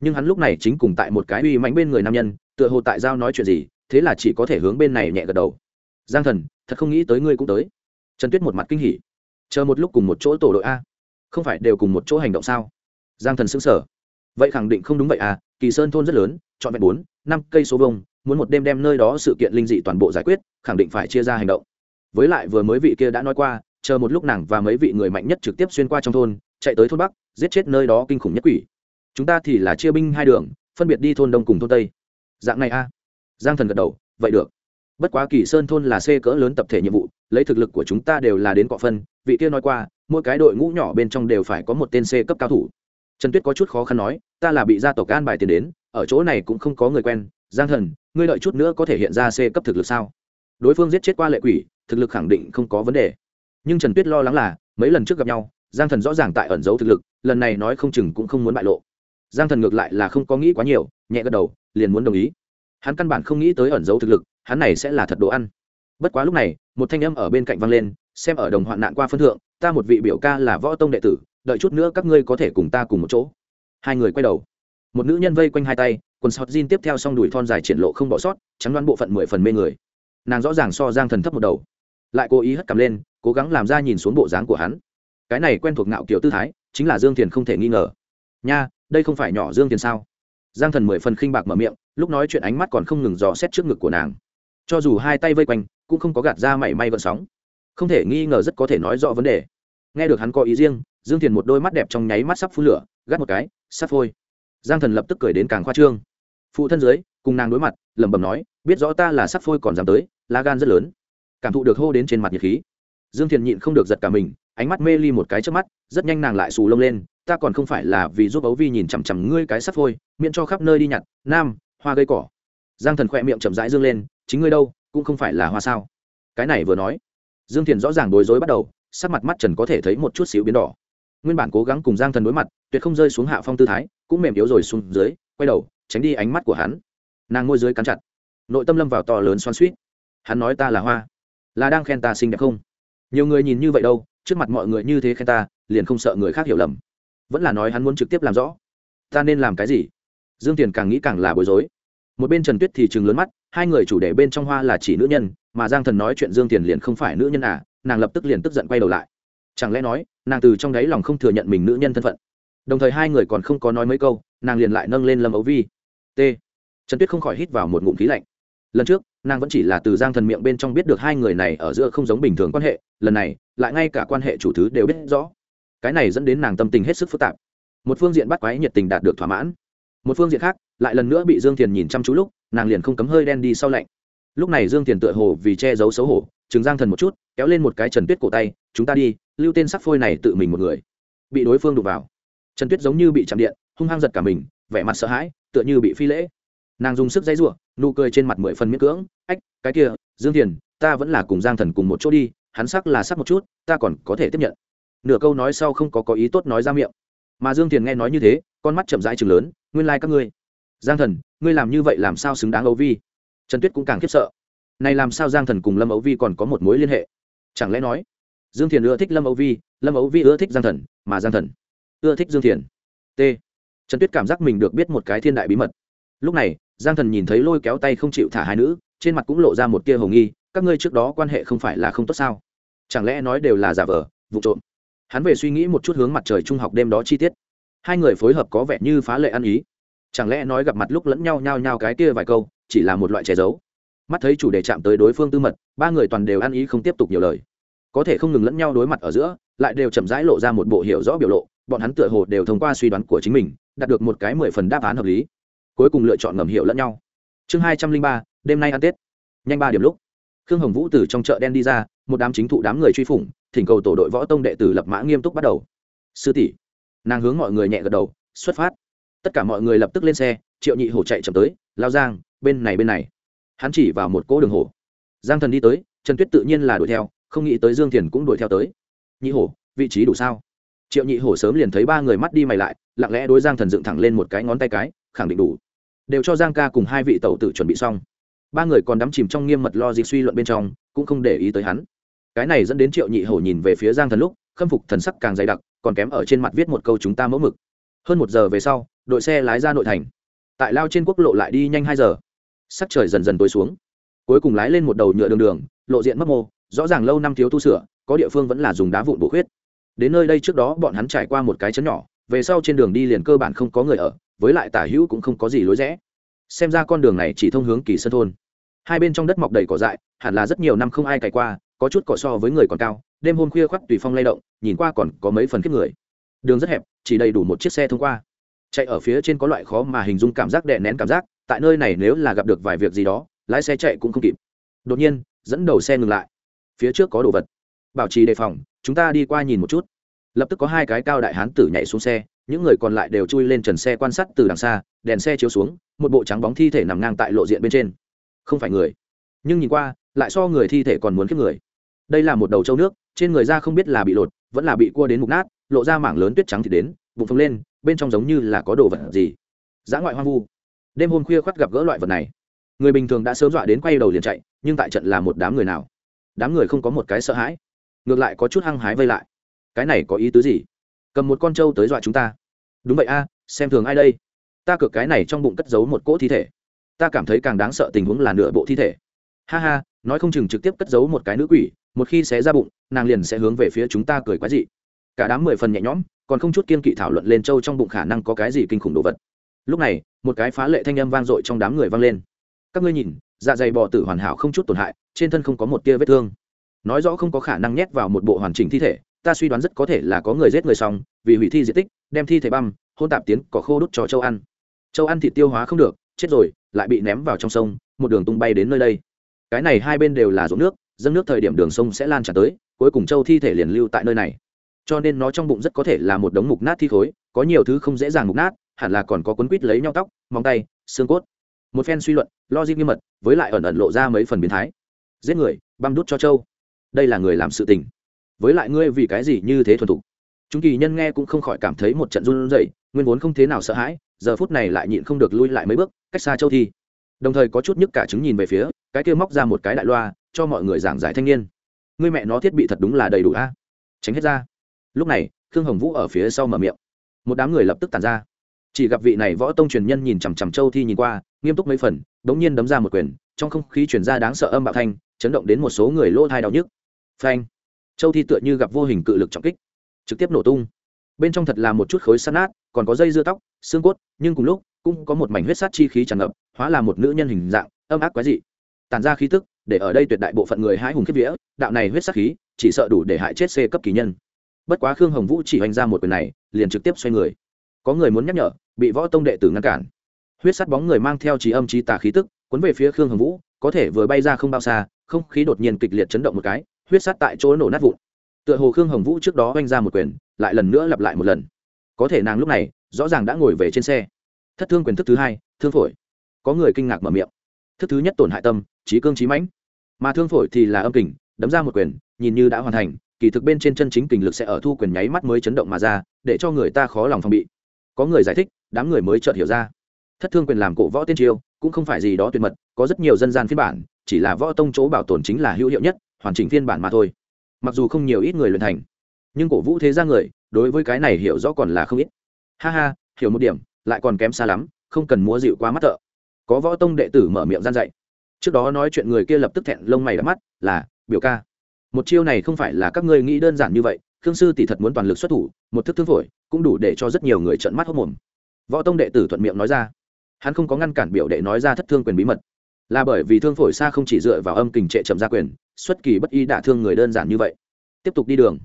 Nhưng hắn lúc này chính cùng tại một cái uy mánh bên người nam nhân, tựa hồ tại giao nói chuyện gì, thế là chỉ có thể hướng bên này nhẹ gật đầu. Giang thần, thật không nghĩ tới ngươi cũng tới. Trần tuyết một mặt kinh hỉ chờ một lúc cùng một chỗ tổ đội a. Không phải đều cùng một chỗ hành động sao? Giang thần xứng sở vậy khẳng định không đúng vậy à kỳ sơn thôn rất lớn chọn vẹn bốn, năm cây số vông muốn một đêm đem nơi đó sự kiện linh dị toàn bộ giải quyết, khẳng định phải chia ra hành động. Với lại vừa mới vị kia đã nói qua, chờ một lúc nàng và mấy vị người mạnh nhất trực tiếp xuyên qua trong thôn, chạy tới thôn bắc, giết chết nơi đó kinh khủng nhất quỷ. Chúng ta thì là chia binh hai đường, phân biệt đi thôn đông cùng thôn tây. Dạng này a. Giang thần gật đầu, vậy được. Bất quá kỳ sơn thôn là c cỡ lớn tập thể nhiệm vụ, lấy thực lực của chúng ta đều là đến cọ phân vị kia nói qua, mỗi cái đội ngũ nhỏ bên trong đều phải có một tên c cấp cao thủ. Trần tuyết có chút khó khăn nói, ta là bị gia tộc an bài tiền đến, ở chỗ này cũng không có người quen. Giang thần, ngươi đợi chút nữa có thể hiện ra c cấp thực lực sao? Đối phương giết chết qua lệ quỷ, thực lực khẳng định không có vấn đề. Nhưng trần tuyết lo lắng là, mấy lần trước gặp nhau, giang thần rõ ràng tại ẩn giấu thực lực, lần này nói không chừng cũng không muốn bại lộ. Giang thần ngược lại là không có nghĩ quá nhiều, nhẹ gật đầu, liền muốn đồng ý. Hắn căn bản không nghĩ tới ẩn giấu thực lực, hắn này sẽ là thật đồ ăn. Bất quá lúc này, một thanh âm ở bên cạnh vang lên xem ở đồng hoạn nạn qua phân thượng, ta một vị biểu ca là võ tông đệ tử, đợi chút nữa các ngươi có thể cùng ta cùng một chỗ. Hai người quay đầu. Một nữ nhân vây quanh hai tay, quần sọt jean tiếp theo xong đùi thon dài triển lộ không bỏ sót, trắng đoán bộ phận mười phần mê người. Nàng rõ ràng so giang thần thấp một đầu. Lại cố ý hất cầm lên, cố gắng làm ra nhìn xuống bộ dáng của hắn. Cái này quen thuộc ngạo kiểu tư thái, chính là dương thiền không thể nghi ngờ. Nha, đây không phải nhỏ dương thiền sao? Giang thần mười phần khinh bạc mở miệng, lúc nói chuyện ánh mắt còn không ngừng dò xét trước ngực của nàng. Cho dù hai tay vây quanh, cũng không có gạt ra mảy may gợn sóng không thể nghi ngờ rất có thể nói rõ vấn đề. Nghe được hắn có ý riêng, dương thiền một đôi mắt đẹp trong nháy mắt sắp phun lửa, gắt một cái, sắp phôi. Giang thần lập tức cười đến càng khoa trương. Phụ thân dưới, cùng nàng đối mặt, lẩm bẩm nói, biết rõ ta là sắc phôi còn dám tới, lá gan rất lớn. Cảm thụ được hô đến trên mặt nhiệt khí, dương thiền nhịn không được giật cả mình, ánh mắt mê ly một cái trước mắt, rất nhanh nàng lại xù lông lên, ta còn không phải là vì giúp ấu vi nhìn chằm chằm ngươi cái sắc phôi, miễn cho khắp nơi đi nhặt, nam, hoa gây cỏ. Giang thần khỏe miệng chậm rãi dương lên, chính ngươi đâu, cũng không phải là hoa sao. Cái này vừa nói dương thiền rõ ràng đối rối bắt đầu, sắc mặt mắt trần có thể thấy một chút xíu biến đỏ. Nguyên bản cố gắng cùng giang thần đối mặt, tuyệt không rơi xuống hạ phong tư thái, cũng mềm yếu rồi xuống dưới, quay đầu, tránh đi ánh mắt của hắn. Nàng môi dưới cắn chặt, nội tâm lâm vào to lớn xoan suýt hắn nói ta là hoa, là đang khen ta xinh đẹp không? Nhiều người nhìn như vậy đâu, trước mặt mọi người như thế khen ta, liền không sợ người khác hiểu lầm. Vẫn là nói hắn muốn trực tiếp làm rõ. Ta nên làm cái gì? Dương tiền càng nghĩ càng là bối rối một bên trần tuyết thì chừng lớn mắt, hai người chủ đề bên trong hoa là chỉ nữ nhân, mà giang thần nói chuyện dương tiền liền không phải nữ nhân à nàng lập tức liền tức giận quay đầu lại. Chẳng lẽ nói, nàng từ trong đáy lòng không thừa nhận mình nữ nhân thân phận? Đồng thời hai người còn không có nói mấy câu, nàng liền lại nâng lên lâm ấu vi. T. Trần tuyết không khỏi hít vào một ngụm khí lạnh. Lần trước, nàng vẫn chỉ là từ giang thần miệng bên trong biết được hai người này ở giữa không giống bình thường quan hệ, lần này, lại ngay cả quan hệ chủ thứ đều biết rõ. Cái này dẫn đến nàng tâm tình hết sức phức tạp. Một phương diện bắt quái nhiệt tình đạt được thỏa mãn, một phương diện khác lại lần nữa bị dương thiền nhìn chăm chú lúc, nàng liền không cấm hơi đen đi sau lạnh. Lúc này dương thiền tựa hồ vì che giấu xấu hổ chứng giang thần một chút, kéo lên một cái trần tuyết cổ tay, chúng ta đi, lưu tên sắc phôi này tự mình một người. Bị đối phương đụng vào, trần tuyết giống như bị chạm điện, hung hăng giật cả mình, vẻ mặt sợ hãi, tựa như bị phi lễ. Nàng dùng sức dãy rủa nụ cười trên mặt mười phần miễn cưỡng, ách, cái kia, dương thiền, ta vẫn là cùng giang thần cùng một chỗ đi, hắn sắc là sắc một chút, ta còn có thể tiếp nhận. Nửa câu nói sau không có có ý tốt nói ra miệng. Mà dương thiền nghe nói như thế, con mắt chậm rãi chừng lớn, nguyên lai、like、các ngươi giang thần, ngươi làm như vậy làm sao xứng đáng ấu vi? Trần tuyết cũng càng khiếp sợ. Này làm sao giang thần cùng lâm ấu vi còn có một mối liên hệ? Chẳng lẽ nói, dương thiền ưa thích lâm ấu vi, lâm ấu vi ưa thích giang thần, mà giang thần ưa thích dương thiền? T. Trần tuyết cảm giác mình được biết một cái thiên đại bí mật. Lúc này, giang thần nhìn thấy lôi kéo tay không chịu thả hai nữ, trên mặt cũng lộ ra một tia hồng nghi, các ngươi trước đó quan hệ không phải là không tốt sao? Chẳng lẽ nói đều là giả vờ, vụ trộm? Hắn về suy nghĩ một chút hướng mặt trời trung học đêm đó chi tiết. Hai người phối hợp có vẻ như phá lệ ăn ý chẳng lẽ nói gặp mặt lúc lẫn nhau nhao nhao cái kia vài câu, chỉ là một loại che giấu? Mắt thấy chủ đề chạm tới đối phương tư mật, ba người toàn đều ăn ý không tiếp tục nhiều lời. Có thể không ngừng lẫn nhau đối mặt ở giữa, lại đều chậm rãi lộ ra một bộ hiểu rõ biểu lộ, bọn hắn tựa hồ đều thông qua suy đoán của chính mình, đạt được một cái mười phần đáp án hợp lý. Cuối cùng lựa chọn ngầm hiểu lẫn nhau. Chương hai trăm linh ba, đêm nay ăn tết. Nhanh ba điểm lúc. Khương hồng vũ từ trong chợ đen đi ra, một đám chính thụ đám người truy phủng, thỉnh cầu tổ đội võ tông đệ tử lập mã nghiêm túc bắt đầu. Sư tỷ. Nàng hướng mọi người nhẹ gật đầu, xuất phát tất cả mọi người lập tức lên xe, triệu nhị hổ chạy chậm tới, lao giang, bên này bên này. Hắn chỉ vào một cỗ đường hổ. Giang thần đi tới, trần tuyết tự nhiên là đuổi theo, không nghĩ tới dương thiền cũng đuổi theo tới. Nhị hổ, vị trí đủ sao? Triệu nhị hổ sớm liền thấy ba người mắt đi mày lại, lặng lẽ đối giang thần dựng thẳng lên một cái ngón tay cái, khẳng định đủ. Đều cho giang ca cùng hai vị tẩu tử chuẩn bị xong. Ba người còn đắm chìm trong nghiêm mật lo gì suy luận bên trong, cũng không để ý tới hắn. Cái này dẫn đến triệu nhị hổ nhìn về phía giang thần lúc, khâm phục thần sắc càng dày đặc, còn kém ở trên mặt viết một câu chúng ta mẫu mực. Hơn một giờ về sau đội xe lái ra nội thành. Tại lao trên quốc lộ lại đi nhanh hai giờ. Sắc trời dần dần tối xuống. Cuối cùng lái lên một đầu nhựa đường đường, lộ diện mất mô, rõ ràng lâu năm thiếu tu sửa, có địa phương vẫn là dùng đá vụn bổ khuyết. Đến nơi đây trước đó bọn hắn trải qua một cái chấn nhỏ, về sau trên đường đi liền cơ bản không có người ở, với lại tả hữu cũng không có gì lối rẽ. Xem ra con đường này chỉ thông hướng kỳ sơn thôn. Hai bên trong đất mọc đầy cỏ dại, hẳn là rất nhiều năm không ai cày qua, có chút cỏ so với người còn cao, đêm hôm khuya khoác tùy phong lay động, nhìn qua còn có mấy phần kiếp người. Đường rất hẹp, chỉ đầy đủ một chiếc xe thông qua chạy ở phía trên có loại khó mà hình dung cảm giác đè nén cảm giác, tại nơi này nếu là gặp được vài việc gì đó, lái xe chạy cũng không kịp. Đột nhiên, dẫn đầu xe ngừng lại. Phía trước có đồ vật. Bảo trì đề phòng, chúng ta đi qua nhìn một chút. Lập tức có hai cái cao đại hán tử nhảy xuống xe, những người còn lại đều chui lên trần xe quan sát từ đằng xa, đèn xe chiếu xuống, một bộ trắng bóng thi thể nằm ngang tại lộ diện bên trên. Không phải người. Nhưng nhìn qua, lại so người thi thể còn muốn kiếp người. Đây là một đầu trâu nước, trên người da không biết là bị lột, vẫn là bị cua đến mục nát lộ ra mảng lớn tuyết trắng thì đến, bụng phồng lên, bên trong giống như là có đồ vật gì. Dã ngoại hoang vu. Đêm hôm khuya khoắt gặp gỡ loại vật này. Người bình thường đã sớm dọa đến quay đầu liền chạy, nhưng tại trận là một đám người nào? Đám người không có một cái sợ hãi. Ngược lại có chút hăng hái vây lại. Cái này có ý tứ gì? Cầm một con trâu tới dọa chúng ta. Đúng vậy a, xem thường ai đây? Ta cược cái này trong bụng cất giấu một cỗ thi thể. Ta cảm thấy càng đáng sợ tình huống là nửa bộ thi thể. Ha ha, nói không chừng trực tiếp cất giấu một cái nữ quỷ, một khi xé ra bụng, nàng liền sẽ hướng về phía chúng ta cười quá dị cả đám mười phần nhẹ nhõm, còn không chút kiên kỵ thảo luận lên châu trong bụng khả năng có cái gì kinh khủng đồ vật. Lúc này, một cái phá lệ thanh âm vang dội trong đám người vang lên. Các ngươi nhìn dạ dày bò tử hoàn hảo không chút tổn hại, trên thân không có một tia vết thương. Nói rõ không có khả năng nhét vào một bộ hoàn chỉnh thi thể, ta suy đoán rất có thể là có người giết người xong, vì hủy thi diện tích, đem thi thể băm, hôn tạp tiến có khô đút cho châu ăn. Châu ăn thịt tiêu hóa không được, chết rồi, lại bị ném vào trong sông, một đường tung bay đến nơi đây. Cái này hai bên đều là ruộng nước, dâng nước thời điểm đường sông sẽ lan tràn tới, cuối cùng châu thi thể liền lưu tại nơi này cho nên nó trong bụng rất có thể là một đống mục nát thi khối, có nhiều thứ không dễ dàng mục nát, hẳn là còn có quấn quít lấy nhau tóc, móng tay, xương cốt. Một phen suy luận, logic nghiêm mật, với lại ẩn ẩn lộ ra mấy phần biến thái. Giết người, băm đút cho châu đây là người làm sự tình. Với lại ngươi vì cái gì như thế thuần thục? Chúng kỳ nhân nghe cũng không khỏi cảm thấy một trận run rẩy, nguyên vốn không thế nào sợ hãi, giờ phút này lại nhịn không được lui lại mấy bước, cách xa châu thi. Đồng thời có chút nhức cả chứng nhìn về phía, cái kia móc ra một cái đại loa, cho mọi người giảng giải thanh niên. Ngươi mẹ nó thiết bị thật đúng là đầy đủ a. Tránh hết ra lúc này, khương hồng vũ ở phía sau mở miệng. Một đám người lập tức tàn ra. Chỉ gặp vị này võ tông truyền nhân nhìn chằm chằm châu thi nhìn qua, nghiêm túc mấy phần đ ố n g nhiên đấm ra một quyền, trong không khí chuyển ra đáng sợ âm bạo thanh, chấn động đến một số người lỗ thai đau nhức. Phanh! Châu thi tựa như gặp vô hình cự lực trọng kích, trực tiếp nổ tung. Bên trong thật là một chút khối sắt nát, còn có dây dưa tóc, xương cốt, nhưng cùng lúc, cũng có một mảnh huyết sát chi khí tràn ngập, hóa là một nữ nhân hình dạng, âm ác quái dị. Tàn ra khí tức, để ở đây tuyệt đại bộ phận người hái hùng kiếp vía, đạo này huyết sát khí, chỉ sợ đủ để hại chết c cấp kỳ nhân bất quá khương hồng vũ chỉ hoành ra một quyền này, liền trực tiếp xoay người. Có người muốn nhắc nhở, bị võ tông đệ tử ngăn cản. Huyết sắt bóng người mang theo trí âm trí tà khí tức, cuốn về phía khương hồng vũ, có thể vừa bay ra không bao xa, không khí đột nhiên kịch liệt chấn động một cái, huyết sắt tại chỗ nổ nát vụn. Tựa hồ khương hồng vũ trước đó oanh ra một quyền, lại lần nữa lặp lại một lần. Có thể nàng lúc này, rõ ràng đã ngồi về trên xe. Thất thương quyền thức thứ hai, thương phổi. Có người kinh ngạc mở miệng. Thức thứ nhất tổn hại tâm, trí cương trí mãnh. Mà thương phổi thì là âm kình, đấm ra một quyền, nhìn như đã hoàn thành kỳ thực bên trên chân chính kình lực sẽ ở thu quyền nháy mắt mới chấn động mà ra, để cho người ta khó lòng phòng bị. Có người giải thích, đám người mới chợt hiểu ra. Thất thương quyền làm cổ võ tiên triều, cũng không phải gì đó tuyệt mật, có rất nhiều dân gian phiên bản, chỉ là võ tông chỗ bảo tồn chính là hữu hiệu nhất, hoàn chỉnh phiên bản mà thôi. Mặc dù không nhiều ít người luyện thành, nhưng cổ vũ thế ra người, đối với cái này hiểu rõ còn là không ít. Ha ha, hiểu một điểm, lại còn kém xa lắm, không cần múa dịu quá mắt thợ. Có võ tông đệ tử mở miệng gian dạy. Trước đó nói chuyện người kia lập tức thẹn lông mày đã mắt, là, biểu ca một chiêu này không phải là các ngươi nghĩ đơn giản như vậy, khương sư tỷ thật muốn toàn lực xuất thủ, một thức thương phổi, cũng đủ để cho rất nhiều người trợn mắt hốc mồm. Võ tông đệ tử thuận miệng nói ra. Hắn không có ngăn cản biểu đệ nói ra thất thương quyền bí mật. Là bởi vì thương phổi xa không chỉ dựa vào âm kình trệ chậm gia quyền, xuất kỳ bất y đả thương người đơn giản như vậy. Tiếp tục đi đường.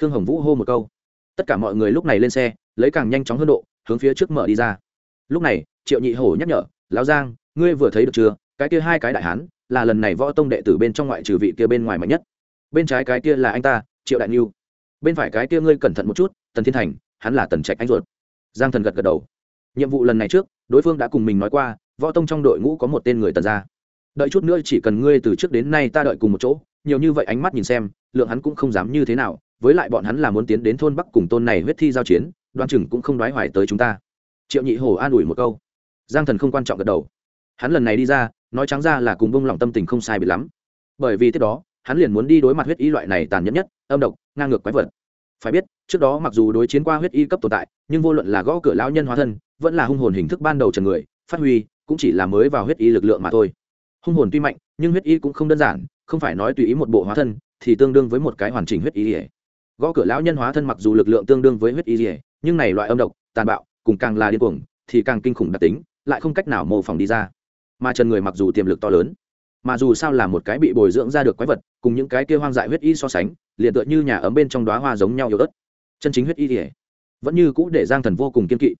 Khương hồng vũ hô một câu. Tất cả mọi người lúc này lên xe, lấy càng nhanh chóng hơn độ, hướng phía trước mở đi ra. Lúc này, triệu nhị hổ nhắc nhở, lão giang, ngươi vừa thấy được chưa? Cái kia hai cái đại hán, là lần này võ tông đệ tử bên trong ngoại trừ vị kia bên ngoài mạnh nhất bên trái cái kia là anh ta, triệu đại niu bên phải cái kia ngươi cẩn thận một chút, tần thiên thành, hắn là tần trạch anh ruột. Giang thần gật gật đầu. Nhiệm vụ lần này trước, đối phương đã cùng mình nói qua, võ tông trong đội ngũ có một tên người tần ra đợi chút nữa chỉ cần ngươi từ trước đến nay ta đợi cùng một chỗ, nhiều như vậy ánh mắt nhìn xem, lượng hắn cũng không dám như thế nào, với lại bọn hắn là muốn tiến đến thôn bắc cùng tôn này huyết thi giao chiến đoan chừng cũng không đoái hoài tới chúng ta. Triệu nhị hồ an ủi một câu. Giang thần không quan trọng gật đầu. Hắn lần này đi ra, nói trắng ra là cùng bông lòng tâm tình không sai bị lắm. Bởi vì tiếp đó hắn liền muốn đi đối mặt huyết y loại này tàn nhẫn nhất, âm độc, ngang ngược quái vật. Phải biết, trước đó mặc dù đối chiến qua huyết y cấp tồn tại, nhưng vô luận là gõ cửa lão nhân hóa thân, vẫn là hung hồn hình thức ban đầu trần người, phát huy, cũng chỉ là mới vào huyết y lực lượng mà thôi. Hung hồn tuy mạnh, nhưng huyết y cũng không đơn giản, không phải nói tùy ý một bộ hóa thân, thì tương đương với một cái hoàn chỉnh huyết y ỉa gõ cửa lão nhân hóa thân mặc dù lực lượng tương đương với huyết y ỉa nhưng này loại âm độc, tàn bạo, cùng càng là điên cuồng, thì càng kinh khủng đặc tính, lại không cách nào mô phỏng đi ra. Mà trần người mặc dù tiềm lực to lớn mà dù sao là một cái bị bồi dưỡng ra được quái vật, cùng những cái kia hoang dại huyết y so sánh, liền tựa như nhà ấm bên trong đoá hoa giống nhau yếu ớt. Chân chính huyết y thì vẫn như cũ để giang thần vô cùng kiên kỵ.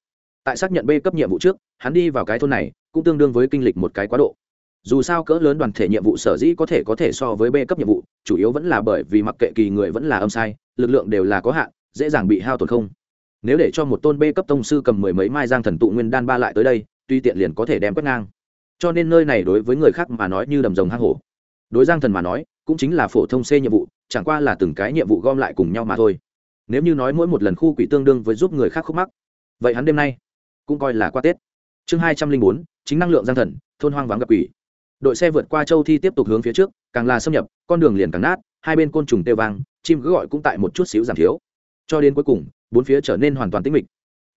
Tại xác nhận b cấp nhiệm vụ trước, hắn đi vào cái thôn này, cũng tương đương với kinh lịch một cái quá độ. Dù sao cỡ lớn đoàn thể nhiệm vụ sở dĩ có thể có thể so với b cấp nhiệm vụ, chủ yếu vẫn là bởi vì mặc kệ kỳ người vẫn là âm sai, lực lượng đều là có hạn, dễ dàng bị hao tổn không. Nếu để cho một tôn b cấp tông sư cầm mười mấy mai giang thần tụ nguyên đan ba lại tới đây, tuy tiện liền có thể đem quét ngang cho nên nơi này đối với người khác mà nói như đầm rồng hang hổ. Đối giang thần mà nói, cũng chính là phổ thông c nhiệm vụ, chẳng qua là từng cái nhiệm vụ gom lại cùng nhau mà thôi. Nếu như nói mỗi một lần khu quỷ tương đương với giúp người khác khúc mắc, vậy hắn đêm nay cũng coi là qua tết. Chương hai trăm linh bốn, chính năng lượng giang thần, thôn hoang vắng gặp quỷ. Đội xe vượt qua châu thi tiếp tục hướng phía trước, càng là xâm nhập, con đường liền càng nát, hai bên côn trùng tê vang, chim cứ gọi cũng tại một chút xíu giảm thiếu. Cho đến cuối cùng, bốn phía trở nên hoàn toàn tĩnh mịch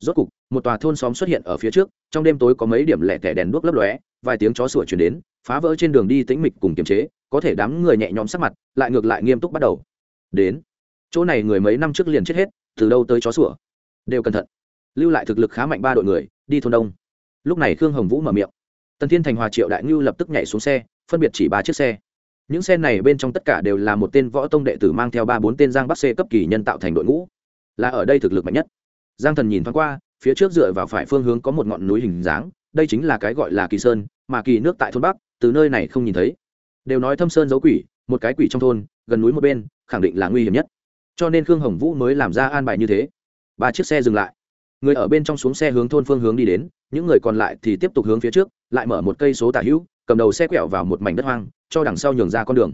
rốt cục, một tòa thôn xóm xuất hiện ở phía trước, trong đêm tối có mấy điểm lẻ tẻ đèn đuốc lấp lóe, vài tiếng chó sủa chuyển đến, phá vỡ trên đường đi tĩnh mịch cùng kiềm chế, có thể đám người nhẹ nhõm sắc mặt, lại ngược lại nghiêm túc bắt đầu. Đến, chỗ này người mấy năm trước liền chết hết, từ đâu tới chó sủa? Đều cẩn thận. Lưu lại thực lực khá mạnh ba đội người, đi thôn đông. Lúc này khương hồng vũ mở miệng. Tần thiên thành hòa triệu đại ngưu lập tức nhảy xuống xe, phân biệt chỉ ba chiếc xe. Những xe này bên trong tất cả đều là một tên võ tông đệ tử mang theo ba bốn tên giang bắc xê cấp kỳ nhân tạo thành đội ngũ. Là ở đây thực lực mạnh nhất giang thần nhìn thoáng qua, phía trước dựa vào phải phương hướng có một ngọn núi hình dáng, đây chính là cái gọi là kỳ sơn, mà kỳ nước tại thôn bắc, từ nơi này không nhìn thấy. Đều nói thâm sơn giấu quỷ, một cái quỷ trong thôn, gần núi một bên, khẳng định là nguy hiểm nhất. Cho nên khương hồng vũ mới làm ra an bài như thế. Ba chiếc xe dừng lại. Người ở bên trong xuống xe hướng thôn phương hướng đi đến, những người còn lại thì tiếp tục hướng phía trước, lại mở một cây số tả hữu, cầm đầu xe quẹo vào một mảnh đất hoang, cho đằng sau nhường ra con đường.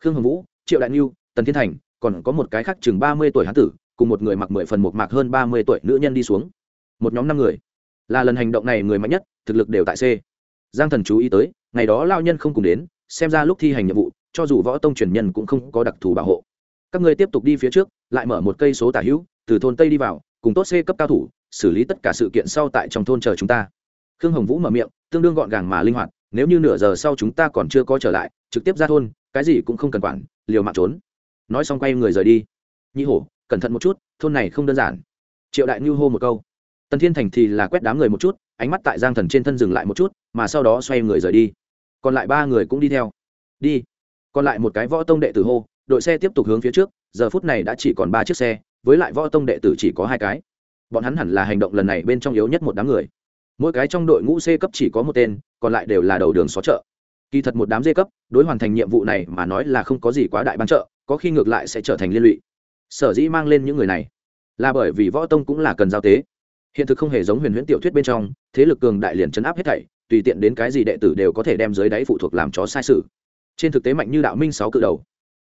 Khương hồng vũ, triệu đại niu tần thiên thành, còn có một cái khác chừng ba mươi tuổi hán tử cùng một người mặc mười phần một mạc hơn ba mươi tuổi nữ nhân đi xuống. Một nhóm năm người. Là lần hành động này người mạnh nhất, thực lực đều tại c. Giang thần chú ý tới, ngày đó lao nhân không cùng đến, xem ra lúc thi hành nhiệm vụ, cho dù võ tông truyền nhân cũng không có đặc thù bảo hộ. Các ngươi tiếp tục đi phía trước, lại mở một cây số tả hữu, từ thôn tây đi vào, cùng tốt c cấp cao thủ, xử lý tất cả sự kiện sau tại trong thôn chờ chúng ta. Khương hồng vũ mở miệng, tương đương gọn gàng mà linh hoạt, nếu như nửa giờ sau chúng ta còn chưa có trở lại, trực tiếp ra thôn, cái gì cũng không cần quản, liều mạng trốn. Nói xong quay người rời đi. Nhị hổ cẩn thận một chút thôn này không đơn giản. Triệu đại ngưu hô một câu. Tần thiên thành thì là quét đám người một chút ánh mắt tại giang thần trên thân dừng lại một chút mà sau đó xoay người rời đi. Còn lại ba người cũng đi theo. Đi. Còn lại một cái võ tông đệ tử hô đội xe tiếp tục hướng phía trước giờ phút này đã chỉ còn ba chiếc xe với lại võ tông đệ tử chỉ có hai cái. Bọn hắn hẳn là hành động lần này bên trong yếu nhất một đám người. Mỗi cái trong đội ngũ c cấp chỉ có một tên còn lại đều là đầu đường xó chợ. Kỳ thật một đám d cấp đối hoàn thành nhiệm vụ này mà nói là không có gì quá đại ban chợ, có khi ngược lại sẽ trở thành liên lụy sở dĩ mang lên những người này là bởi vì võ tông cũng là cần giao tế. Hiện thực không hề giống huyền huyễn tiểu thuyết bên trong, thế lực cường đại liền chấn áp hết thảy, tùy tiện đến cái gì đệ tử đều có thể đem dưới đáy phụ thuộc làm chó sai sự. Trên thực tế mạnh như đạo minh sáu cự đầu,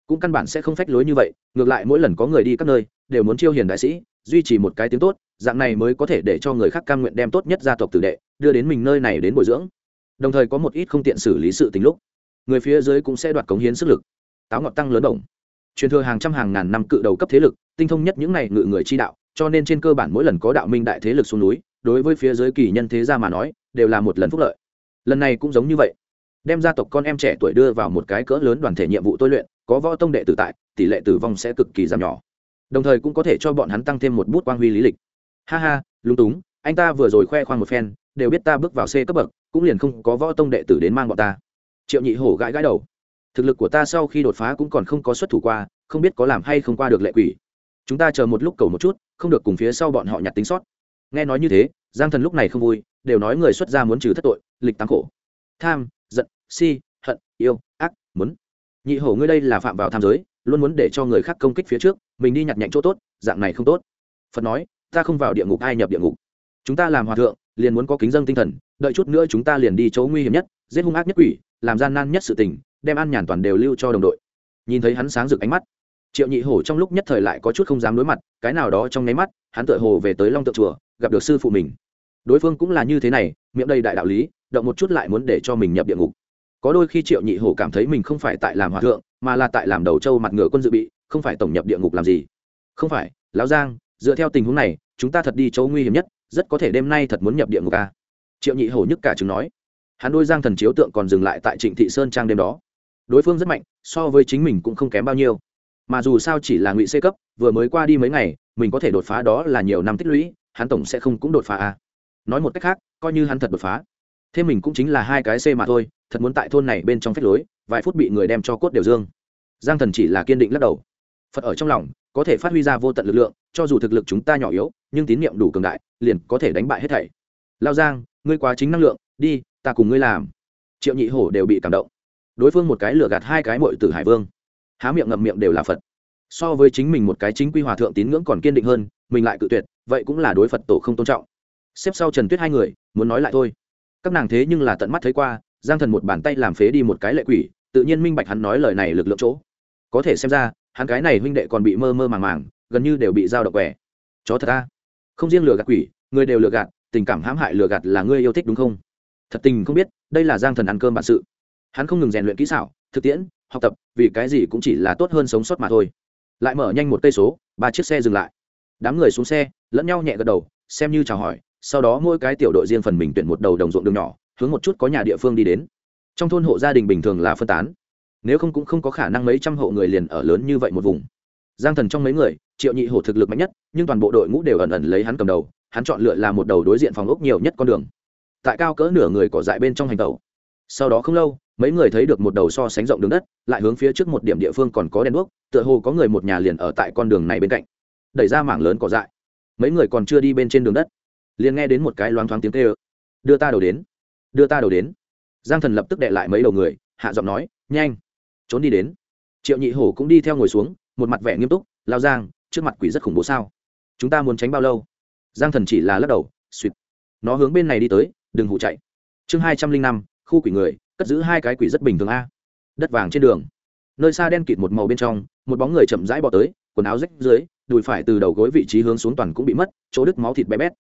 cũng căn bản sẽ không phách lối như vậy, ngược lại mỗi lần có người đi các nơi, đều muốn chiêu hiền đại sĩ, duy trì một cái tiếng tốt, dạng này mới có thể để cho người khác cam nguyện đem tốt nhất gia tộc tử đệ, đưa đến mình nơi này đến bồi dưỡng. Đồng thời có một ít không tiện xử lý sự tình lúc, người phía dưới cũng sẽ đoạt cống hiến sức lực. Táo ngọt tăng lớn đồng truyền thừa hàng trăm hàng ngàn năm cự đầu cấp thế lực, tinh thông nhất những này ngự người chi đạo, cho nên trên cơ bản mỗi lần có đạo minh đại thế lực xuống núi, đối với phía dưới kỳ nhân thế gia mà nói, đều là một lần phúc lợi. Lần này cũng giống như vậy. Đem gia tộc con em trẻ tuổi đưa vào một cái cỡ lớn đoàn thể nhiệm vụ tôi luyện, có võ tông đệ tử tại, tỷ lệ tử vong sẽ cực kỳ giảm nhỏ. Đồng thời cũng có thể cho bọn hắn tăng thêm một bút quang huy lý lịch. Ha ha, lúng túng, anh ta vừa rồi khoe khoang một phen, đều biết ta bước vào c cấp bậc, cũng liền không có võ tông đệ tử đến mang bọn ta. Triệu nhị hổ gãi gãi đầu thực lực của ta sau khi đột phá cũng còn không có xuất thủ qua, không biết có làm hay không qua được lệ quỷ. Chúng ta chờ một lúc cầu một chút, không được cùng phía sau bọn họ nhặt tính sót. Nghe nói như thế, giang thần lúc này không vui, đều nói người xuất gia muốn trừ thất tội, lịch tăng khổ. Tham, giận, si, hận, yêu, ác, muốn. Nhị hổ ngươi đây là phạm vào tham giới, luôn muốn để cho người khác công kích phía trước, mình đi nhặt nhạnh chỗ tốt, dạng này không tốt. Phật nói, ta không vào địa ngục ai nhập địa ngục. Chúng ta làm hòa thượng, liền muốn có kính dân tinh thần, đợi chút nữa chúng ta liền đi chỗ nguy hiểm nhất, giết hung ác nhất quỷ, làm gian nan nhất sự tình đem ăn nhàn toàn đều lưu cho đồng đội. Nhìn thấy hắn sáng rực ánh mắt, triệu nhị hổ trong lúc nhất thời lại có chút không dám đối mặt, cái nào đó trong nháy mắt, hắn tựa hồ về tới long tượng chùa, gặp được sư phụ mình. Đối phương cũng là như thế này, miệng đầy đại đạo lý, động một chút lại muốn để cho mình nhập địa ngục. Có đôi khi triệu nhị hổ cảm thấy mình không phải tại làm hòa thượng, mà là tại làm đầu trâu mặt ngựa quân dự bị, không phải tổng nhập địa ngục làm gì. Không phải, lão giang, dựa theo tình huống này, chúng ta thật đi chỗ nguy hiểm nhất, rất có thể đêm nay thật muốn nhập địa ngục à? triệu nhị hổ nhức cả chứng nói. Hắn đôi giang thần chiếu tượng còn dừng lại tại trịnh thị sơn trang đêm đó đối phương rất mạnh, so với chính mình cũng không kém bao nhiêu. Mà dù sao chỉ là ngụy c cấp, vừa mới qua đi mấy ngày, mình có thể đột phá đó là nhiều năm tích lũy, hắn tổng sẽ không cũng đột phá à. nói một cách khác, coi như hắn thật đột phá thêm mình cũng chính là hai cái c mà thôi, thật muốn tại thôn này bên trong phép lối, vài phút bị người đem cho cốt đều dương. Giang thần chỉ là kiên định lắc đầu. Phật ở trong lòng, có thể phát huy ra vô tận lực lượng, cho dù thực lực chúng ta nhỏ yếu, nhưng tín nhiệm đủ cường đại, liền có thể đánh bại hết thảy. Lao giang, ngươi quá chính năng lượng, đi, ta cùng ngươi làm. Triệu nhị hổ đều bị cảm động đối phương một cái lừa gạt hai cái mội từ hải vương. Há miệng ngậm miệng đều là phật. So với chính mình một cái chính quy hòa thượng tín ngưỡng còn kiên định hơn, mình lại cự tuyệt, vậy cũng là đối phật tổ không tôn trọng. Xếp sau trần tuyết hai người, muốn nói lại thôi. Các nàng thế nhưng là tận mắt thấy qua, giang thần một bàn tay làm phế đi một cái lệ quỷ, tự nhiên minh bạch hắn nói lời này lực lượng chỗ. Có thể xem ra, hắn cái này huynh đệ còn bị mơ mơ màng màng, gần như đều bị giao độc quẻ. Chó thật ta không riêng lừa gạt quỷ, người đều lừa gạt, tình cảm hãm hại lừa gạt là ngươi yêu thích đúng không? Thật tình không biết, đây là giang thần ăn cơm bản sự hắn không ngừng rèn luyện kỹ xảo, thực tiễn, học tập, vì cái gì cũng chỉ là tốt hơn sống sót mà thôi. Lại mở nhanh một cây số, ba chiếc xe dừng lại. Đám người xuống xe, lẫn nhau nhẹ gật đầu, xem như chào hỏi, sau đó mỗi cái tiểu đội riêng phần mình tuyển một đầu đồng ruộng đường nhỏ, hướng một chút có nhà địa phương đi đến. Trong thôn hộ gia đình bình thường là phân tán. Nếu không cũng không có khả năng mấy trăm hộ người liền ở lớn như vậy một vùng. Giang thần trong mấy người, triệu nhị hổ thực lực mạnh nhất, nhưng toàn bộ đội ngũ đều ẩn ẩn lấy hắn cầm đầu, hắn chọn lựa là một đầu đối diện phòng ốc nhiều nhất con đường. Tại cao cỡ nửa người cỏ dại bên trong hành tàu sau đó không lâu, mấy người thấy được một đầu so sánh rộng đường đất, lại hướng phía trước một điểm địa phương còn có đèn đuốc, tựa hồ có người một nhà liền ở tại con đường này bên cạnh. Đẩy ra mảng lớn cỏ dại. Mấy người còn chưa đi bên trên đường đất, liền nghe đến một cái loáng thoáng tiếng kêu. Đưa ta đầu đến, đưa ta đầu đến. Giang thần lập tức đệ lại mấy đầu người, hạ giọng nói, nhanh, trốn đi đến. Triệu nhị hổ cũng đi theo ngồi xuống, một mặt vẻ nghiêm túc, lao giang, trước mặt quỷ rất khủng bố sao? Chúng ta muốn tránh bao lâu? Giang thần chỉ là lắc đầu suỵt nó hướng bên này đi tới, đừng hụ chạy. Chương hai trăm linh năm khu quỷ người, cất giữ hai cái quỷ rất bình thường a. Đất vàng trên đường. Nơi xa đen kịt một màu bên trong, một bóng người chậm rãi bỏ tới, quần áo rách dưới, đùi phải từ đầu gối vị trí hướng xuống toàn cũng bị mất, chỗ đứt máu thịt bé bét.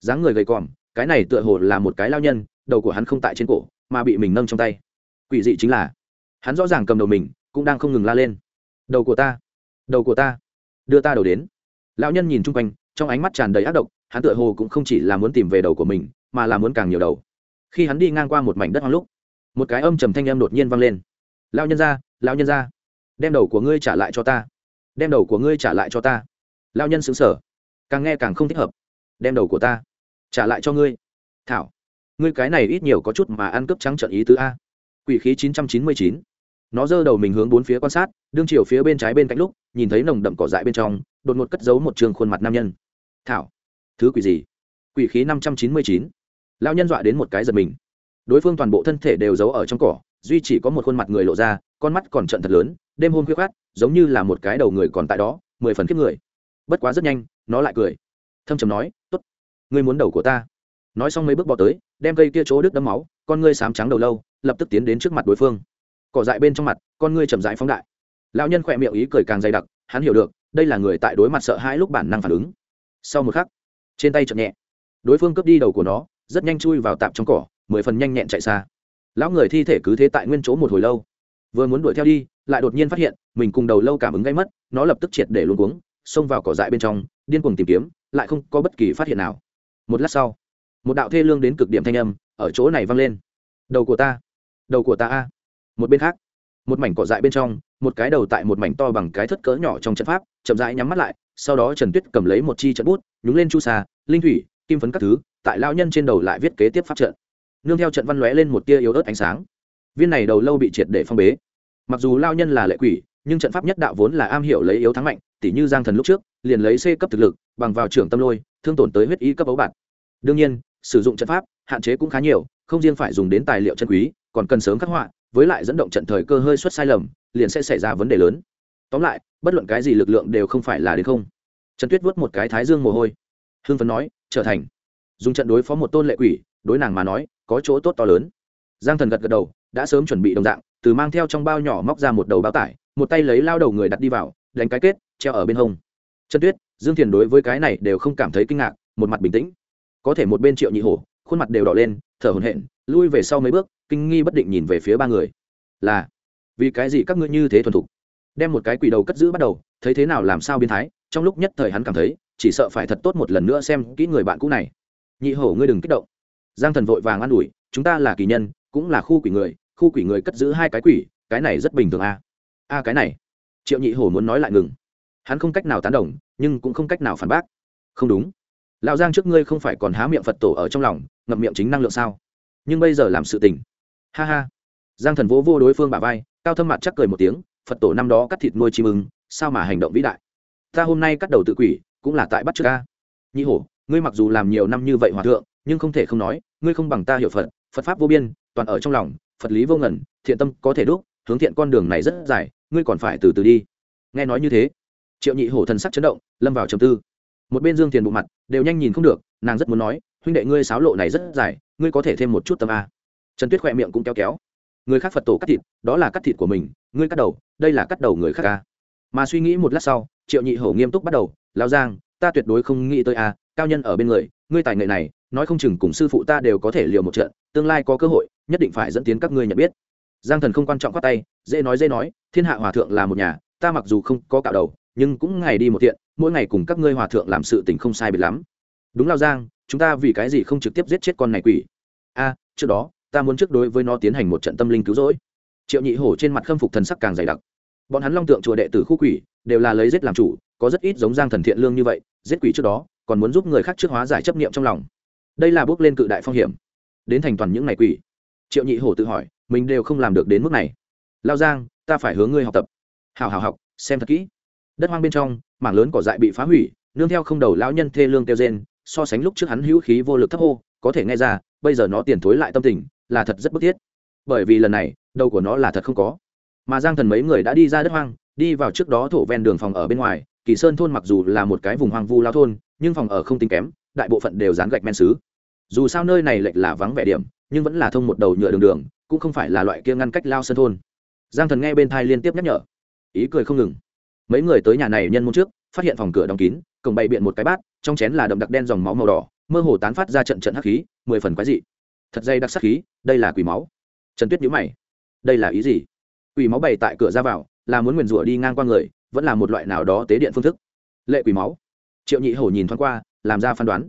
Dáng người gầy còm, cái này tựa hồ là một cái lao nhân, đầu của hắn không tại trên cổ, mà bị mình nâng trong tay. Quỷ dị chính là, hắn rõ ràng cầm đầu mình, cũng đang không ngừng la lên. Đầu của ta, đầu của ta, đưa ta đầu đến. Lão nhân nhìn chung quanh, trong ánh mắt tràn đầy ác độc, hắn tựa hồ cũng không chỉ là muốn tìm về đầu của mình, mà là muốn càng nhiều đầu khi hắn đi ngang qua một mảnh đất hoang lúc, một cái âm trầm thanh âm đột nhiên vang lên. Lão nhân ra lão nhân ra đem đầu của ngươi trả lại cho ta, đem đầu của ngươi trả lại cho ta. Lão nhân xứng sở càng nghe càng không thích hợp. Đem đầu của ta trả lại cho ngươi. Thảo, ngươi cái này ít nhiều có chút mà ăn cướp trắng trợn ý tứ a. Quỷ khí chín trăm chín mươi chín. Nó giơ đầu mình hướng bốn phía quan sát, đương chiều phía bên trái bên cạnh lúc, nhìn thấy nồng đậm cỏ dại bên trong, đột ngột cất giấu một trường khuôn mặt nam nhân. Thảo, thứ quỷ gì? Quỷ khí năm trăm chín mươi chín lao nhân dọa đến một cái giật mình. Đối phương toàn bộ thân thể đều giấu ở trong cỏ, duy chỉ có một khuôn mặt người lộ ra, con mắt còn trận thật lớn, đêm hôm khuyết khát giống như là một cái đầu người còn tại đó, mười phần kiếp người. Bất quá rất nhanh, nó lại cười. Thâm trầm nói t ố t ngươi muốn đầu của ta. Nói xong mấy bước bỏ tới, đem cây kia chỗ đứt đấm máu, con ngươi sám trắng đầu lâu, lập tức tiến đến trước mặt đối phương. Cỏ dại bên trong mặt, con ngươi chậm dại phóng đại. Lão nhân khỏe miệng ý cười càng dày đặc, hắn hiểu được, đây là người tại đối mặt sợ hãi lúc bản năng phản ứng. Sau một khắc, trên tay chậm nhẹ, đối phương cướp đi đầu của nó rất nhanh chui vào tạp trong cỏ, mười phần nhanh nhẹn chạy xa. Lão người thi thể cứ thế tại nguyên chỗ một hồi lâu. Vừa muốn đuổi theo đi, lại đột nhiên phát hiện, mình cùng đầu lâu cảm ứng gây mất, nó lập tức triệt để luôn cuống, xông vào cỏ dại bên trong, điên cuồng tìm kiếm, lại không có bất kỳ phát hiện nào. Một lát sau, một đạo thê lương đến cực điểm thanh âm ở chỗ này vang lên. Đầu của ta, đầu của ta a. Một bên khác, một mảnh cỏ dại bên trong, một cái đầu tại một mảnh to bằng cái thất cỡ nhỏ trong trận pháp, chậm rãi nhắm mắt lại, sau đó trần tuyết cầm lấy một chi trận bút, nhúng lên chu xà linh thủy, kim phấn các thứ tại lao nhân trên đầu lại viết kế tiếp pháp trận. Nương theo trận văn lóe lên một tia yếu ớt ánh sáng. Viên này đầu lâu bị triệt để phong bế. Mặc dù lao nhân là lệ quỷ, nhưng trận pháp nhất đạo vốn là am hiểu lấy yếu thắng mạnh, tỉ như giang thần lúc trước, liền lấy c cấp thực lực, bằng vào trưởng tâm lôi, thương tổn tới huyết y cấp ấu bản đương nhiên, sử dụng trận pháp, hạn chế cũng khá nhiều, không riêng phải dùng đến tài liệu chân quý, còn cần sớm khắc họa, với lại dẫn động trận thời cơ hơi xuất sai lầm, liền sẽ xảy ra vấn đề lớn. Tóm lại, bất luận cái gì lực lượng đều không phải là đến không. Trần tuyết vớt một cái thái dương mồ hôi. Hương phấn nói, trở thành dùng trận đối phó một tôn lệ quỷ, đối nàng mà nói, có chỗ tốt to lớn. Giang thần gật gật đầu, đã sớm chuẩn bị đồng dạng, từ mang theo trong bao nhỏ móc ra một đầu bao tải, một tay lấy lao đầu người đặt đi vào, đánh cái kết, treo ở bên hông. Trần tuyết, dương thiền đối với cái này đều không cảm thấy kinh ngạc, một mặt bình tĩnh. Có thể một bên triệu nhị hổ, khuôn mặt đều đỏ lên, thở hổn hển, lui về sau mấy bước, kinh nghi bất định nhìn về phía ba người. Là, vì cái gì các ngươi như thế thuần thục? Đem một cái quỷ đầu cất giữ bắt đầu, thấy thế nào làm sao biến thái, trong lúc nhất thời hắn cảm thấy, chỉ sợ phải thật tốt một lần nữa xem kỹ người bạn cũ này nhị hổ ngươi đừng kích động. Giang thần vội vàng an ủi, chúng ta là kỳ nhân, cũng là khu quỷ người, khu quỷ người cất giữ hai cái quỷ, cái này rất bình thường a a cái này. Triệu nhị hổ muốn nói lại ngừng. Hắn không cách nào tán đồng, nhưng cũng không cách nào phản bác. Không đúng. Lão giang trước ngươi không phải còn há miệng phật tổ ở trong lòng, ngậm miệng chính năng lượng sao? Nhưng bây giờ làm sự tình. Ha ha. Giang thần vỗ vô đối phương bà vai, cao thâm mặt chắc cười một tiếng, phật tổ năm đó cắt thịt nuôi chim ưng, sao mà hành động vĩ đại? Ta hôm nay cắt đầu tự quỷ, cũng là tại bắt trước ca nhị hổ ngươi mặc dù làm nhiều năm như vậy hòa thượng, nhưng không thể không nói, ngươi không bằng ta hiểu phật phật pháp vô biên, toàn ở trong lòng, phật lý vô ngẩn thiện tâm có thể đúc, hướng thiện con đường này rất dài, ngươi còn phải từ từ đi. Nghe nói như thế, triệu nhị hổ thần sắc chấn động, lâm vào trầm tư. Một bên dương tiền bộ mặt, đều nhanh nhìn không được, nàng rất muốn nói, huynh đệ ngươi sáo lộ này rất dài, ngươi có thể thêm một chút tâm a. Trần tuyết khỏe miệng cũng kéo kéo. Người khác phật tổ cắt thịt, đó là cắt thịt của mình, ngươi cắt đầu, đây là cắt đầu người khác a. Mà suy nghĩ một lát sau, triệu nhị hổ nghiêm túc bắt đầu lao giang, ta tuyệt đối không nghĩ tới a cao nhân ở bên người, ngươi tài nghệ này, nói không chừng cùng sư phụ ta đều có thể liều một trận, tương lai có cơ hội, nhất định phải dẫn tiến các ngươi nhận biết. Giang thần không quan trọng khoát tay, dễ nói dễ nói, thiên hạ hòa thượng là một nhà, ta mặc dù không có cạo đầu, nhưng cũng ngày đi một thiện, mỗi ngày cùng các ngươi hòa thượng làm sự tình không sai biệt lắm. Đúng lao giang, chúng ta vì cái gì không trực tiếp giết chết con này quỷ? A, trước đó, ta muốn trước đối với nó tiến hành một trận tâm linh cứu rỗi. Triệu nhị hổ trên mặt khâm phục thần sắc càng dày đặc. Bọn hắn long tượng chùa đệ tử khu quỷ, đều là lấy giết làm chủ, có rất ít giống giang thần thiện lương như vậy, giết quỷ trước đó còn muốn giúp người khác trước hóa giải chấp niệm trong lòng. Đây là bước lên cự đại phong hiểm. Đến thành toàn những ngày quỷ. Triệu nhị hổ tự hỏi, mình đều không làm được đến mức này. Lao giang, ta phải hướng ngươi học tập. Hào hào học, xem thật kỹ. Đất hoang bên trong, mảng lớn cỏ dại bị phá hủy, nương theo không đầu lão nhân thê lương kêu rên, so sánh lúc trước hắn hữu khí vô lực thấp hô, có thể nghe ra, bây giờ nó tiền thối lại tâm tình, là thật rất bức thiết. Bởi vì lần này, đầu của nó là thật không có. Mà giang thần mấy người đã đi ra đất hoang, đi vào trước đó thổ ven đường phòng ở bên ngoài, kỳ sơn thôn mặc dù là một cái vùng hoang vu lao thôn nhưng phòng ở không tính kém, đại bộ phận đều dán gạch men xứ. Dù sao nơi này lệch là vắng vẻ điểm, nhưng vẫn là thông một đầu nhựa đường đường, cũng không phải là loại kia ngăn cách lao sân thôn. Giang thần nghe bên thai liên tiếp nhắc nhở. Ý cười không ngừng. Mấy người tới nhà này nhân môn trước, phát hiện phòng cửa đóng kín, cổng bày biện một cái bát, trong chén là đậm đặc đen dòng máu màu đỏ, mơ hồ tán phát ra trận trận hắc khí, mười phần quái dị. Thật dây đặc sắc khí, đây là quỷ máu. Trần tuyết nhữ mày. Đây là ý gì? Quỷ máu bày tại cửa ra vào, là muốn nguyền rủa đi ngang qua người, vẫn là một loại nào đó tế điện phương thức? Lệ quỷ máu triệu nhị hổ nhìn thoáng qua, làm ra phán đoán.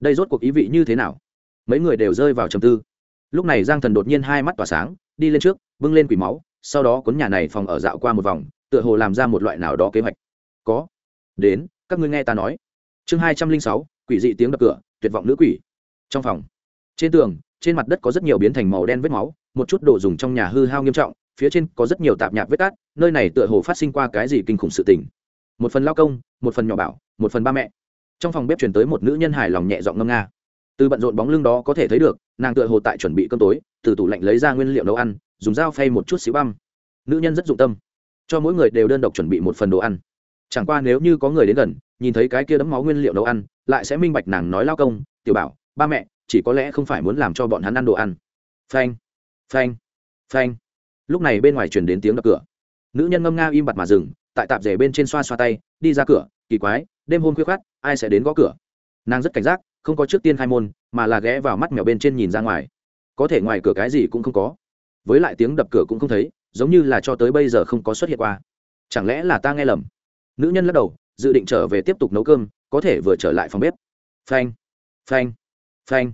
Đây rốt cuộc ý vị như thế nào? Mấy người đều rơi vào trầm tư. Lúc này giang thần đột nhiên hai mắt tỏa sáng, đi lên trước, bưng lên quỷ máu, sau đó cuốn nhà này phòng ở dạo qua một vòng, tựa hồ làm ra một loại nào đó kế hoạch. Có. Đến, các ngươi nghe ta nói. Chương hai trăm linh sáu, quỷ dị tiếng đập cửa, tuyệt vọng nữ quỷ. Trong phòng, trên tường, trên mặt đất có rất nhiều biến thành màu đen vết máu, một chút đồ dùng trong nhà hư hao nghiêm trọng, phía trên có rất nhiều tạp nhạp vết cát, nơi này tựa hồ phát sinh qua cái gì kinh khủng sự tình một phần lao công, một phần nhỏ bảo, một phần ba mẹ. Trong phòng bếp chuyển tới một nữ nhân hài lòng nhẹ giọng ngâm nga. Từ bận rộn bóng lưng đó có thể thấy được, nàng tựa hồ tại chuẩn bị cơm tối, từ tủ lạnh lấy ra nguyên liệu nấu ăn, dùng dao phay một chút xíu băm. Nữ nhân rất dụng tâm. Cho mỗi người đều đơn độc chuẩn bị một phần đồ ăn. Chẳng qua nếu như có người đến gần, nhìn thấy cái kia đấm máu nguyên liệu nấu ăn, lại sẽ minh bạch nàng nói lao công, tiểu bảo, ba mẹ, chỉ có lẽ không phải muốn làm cho bọn hắn ăn đồ ăn. Phanh phanh phanh. Lúc này bên ngoài chuyển đến tiếng đập cửa. Nữ nhân ngâm nga im bặt mà dừng tại tạp rể bên trên xoa xoa tay, đi ra cửa, kỳ quái, đêm hôm khuya khoát ai sẽ đến gõ cửa? Nàng rất cảnh giác, không có trước tiên khai môn, mà là ghé vào mắt mèo bên trên nhìn ra ngoài. Có thể ngoài cửa cái gì cũng không có. Với lại tiếng đập cửa cũng không thấy, giống như là cho tới bây giờ không có xuất hiện qua. Chẳng lẽ là ta nghe lầm? Nữ nhân lắc đầu, dự định trở về tiếp tục nấu cơm, có thể vừa trở lại phòng bếp. Phanh phanh phanh.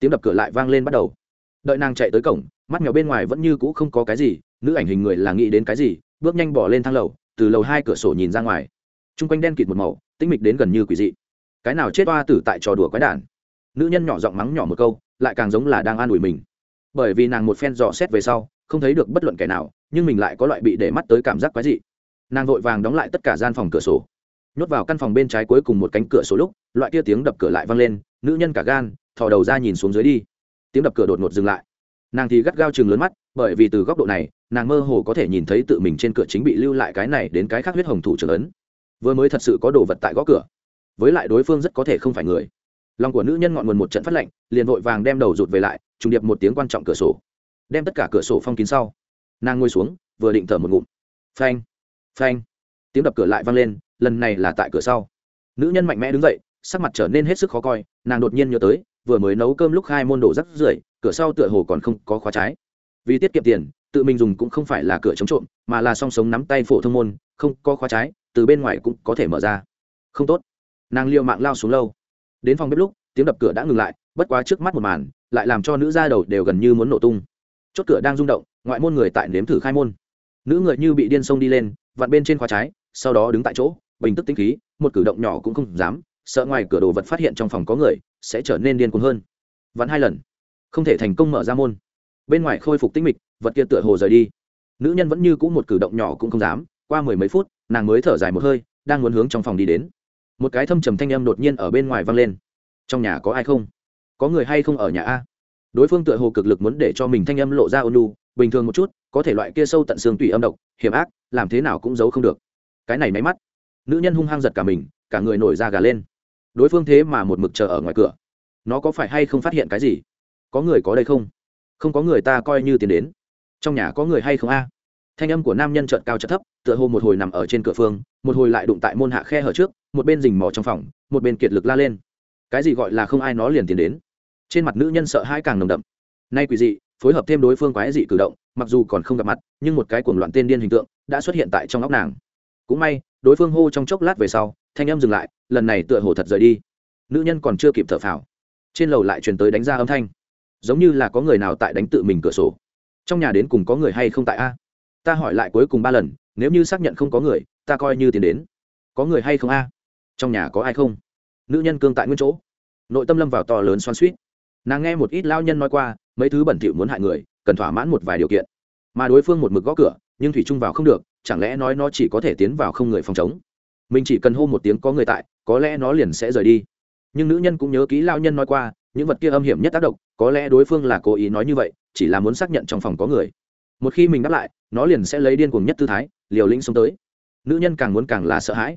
Tiếng đập cửa lại vang lên bắt đầu. Đợi nàng chạy tới cổng, mắt mèo bên ngoài vẫn như cũ không có cái gì, nữ ảnh hình người là nghĩ đến cái gì, bước nhanh bỏ lên thang lầu từ lầu hai cửa sổ nhìn ra ngoài. T r u n g quanh đen kịt một màu tinh mịch đến gần như quỷ dị. Cái nào chết oa tử tại trò đùa quái đản. Nữ nhân nhỏ giọng mắng nhỏ một câu, lại càng giống là đang an ủi mình. Bởi vì nàng một phen dò xét về sau, không thấy được bất luận kẻ nào, nhưng mình lại có loại bị để mắt tới cảm giác quái dị. Nàng vội vàng đóng lại tất cả gian phòng cửa sổ. Nhốt vào căn phòng bên trái cuối cùng một cánh cửa sổ lúc, loại kia tiếng đập cửa lại vang lên, nữ nhân cả gan, thò đầu ra nhìn xuống dưới đi. Tiếng đập cửa đột ngột dừng lại. Nàng thì gắt gao chừng lớn mắt, bởi vì từ góc độ này nàng mơ hồ có thể nhìn thấy tự mình trên cửa chính bị lưu lại cái này đến cái khác huyết hồng thủ trưởng ấn vừa mới thật sự có đồ vật tại gõ cửa. Với lại đối phương rất có thể không phải người. Lòng của nữ nhân ngọn nguồn một trận phát lạnh, liền vội vàng đem đầu rụt về lại, trùng điệp một tiếng quan trọng cửa sổ. Đem tất cả cửa sổ phong kín sau, nàng ngồi xuống, vừa định thở một ngụm. Phanh phanh, tiếng đập cửa lại vang lên, lần này là tại cửa sau. Nữ nhân mạnh mẽ đứng dậy, sắc mặt trở nên hết sức khó coi, nàng đột nhiên nhớ tới, vừa mới nấu cơm lúc hai môn đổ rắc rưởi, cửa sau tựa hồ còn không có khóa trái. Vì tiết kiệm tiền tự mình dùng cũng không phải là cửa chống trộm, mà là song sống nắm tay phổ thông môn, không có khóa trái, từ bên ngoài cũng có thể mở ra. Không tốt. Nàng liệu mạng lao xuống lâu. Đến phòng bếp lúc, tiếng đập cửa đã ngừng lại, bất quá trước mắt một màn, lại làm cho nữ gia đầu đều gần như muốn nổ tung. Chốt cửa đang rung động, ngoại môn người tại nếm thử khai môn. Nữ người như bị điên sông đi lên, vặn bên trên khóa trái, sau đó đứng tại chỗ, bình tức tinh khí, một cử động nhỏ cũng không dám, sợ ngoài cửa đồ vật phát hiện trong phòng có người, sẽ trở nên điên cuồng hơn. Vặn hai lần. Không thể thành công mở ra môn bên ngoài khôi phục tinh mịch, vật kia tựa hồ rời đi. Nữ nhân vẫn như cũ một cử động nhỏ cũng không dám, qua mười mấy phút, nàng mới thở dài một hơi, đang muốn hướng trong phòng đi đến. Một cái thâm trầm thanh âm đột nhiên ở bên ngoài vang lên. Trong nhà có ai không? Có người hay không ở nhà a? Đối phương tựa hồ cực lực muốn để cho mình thanh âm lộ ra ôn lu bình thường một chút, có thể loại kia sâu tận xương tủy âm độc, hiểm ác, làm thế nào cũng giấu không được. Cái này máy mắt. Nữ nhân hung hăng giật cả mình, cả người nổi da gà lên. Đối phương thế mà một mực chờ ở ngoài cửa. Nó có phải hay không phát hiện cái gì? Có người có đây không? Không có người ta coi như tiền đến. Trong nhà có người hay không a? Thanh âm của nam nhân trợt cao trợt thấp, tựa hồ một hồi nằm ở trên cửa phương, một hồi lại đụng tại môn hạ khe hở trước, một bên rình mò trong phòng, một bên kiệt lực la lên. Cái gì gọi là không ai nó liền tiền đến? Trên mặt nữ nhân sợ hãi càng nồng đậm. Nay quỷ dị, phối hợp thêm đối phương quái dị cử động, mặc dù còn không gặp mặt, nhưng một cái cuồng loạn tên điên hình tượng đã xuất hiện tại trong óc nàng. Cũng may, đối phương hô trong chốc lát về sau, thanh âm dừng lại, lần này tựa hồ thật rời đi. Nữ nhân còn chưa kịp thở phào. Trên lầu lại truyền tới đánh ra âm thanh giống như là có người nào tại đánh tự mình cửa sổ. Trong nhà đến cùng có người hay không tại a? Ta hỏi lại cuối cùng ba lần, nếu như xác nhận không có người, ta coi như tiền đến. Có người hay không a? Trong nhà có ai không? Nữ nhân cương tại nguyên chỗ. Nội tâm lâm vào to lớn xoan suýt nàng nghe một ít lao nhân nói qua, mấy thứ bẩn thỉu muốn hại người, cần thỏa mãn một vài điều kiện. Mà đối phương một mực gõ cửa, nhưng thủy trung vào không được, chẳng lẽ nói nó chỉ có thể tiến vào không người phòng chống? Mình chỉ cần hô một tiếng có người tại, có lẽ nó liền sẽ rời đi. Nhưng nữ nhân cũng nhớ kỹ lao nhân nói qua, những vật kia âm hiểm nhất tác động có lẽ đối phương là cố ý nói như vậy, chỉ là muốn xác nhận trong phòng có người. Một khi mình đáp lại, nó liền sẽ lấy điên cuồng nhất tư thái, liều lĩnh xuống tới. Nữ nhân càng muốn càng là sợ hãi.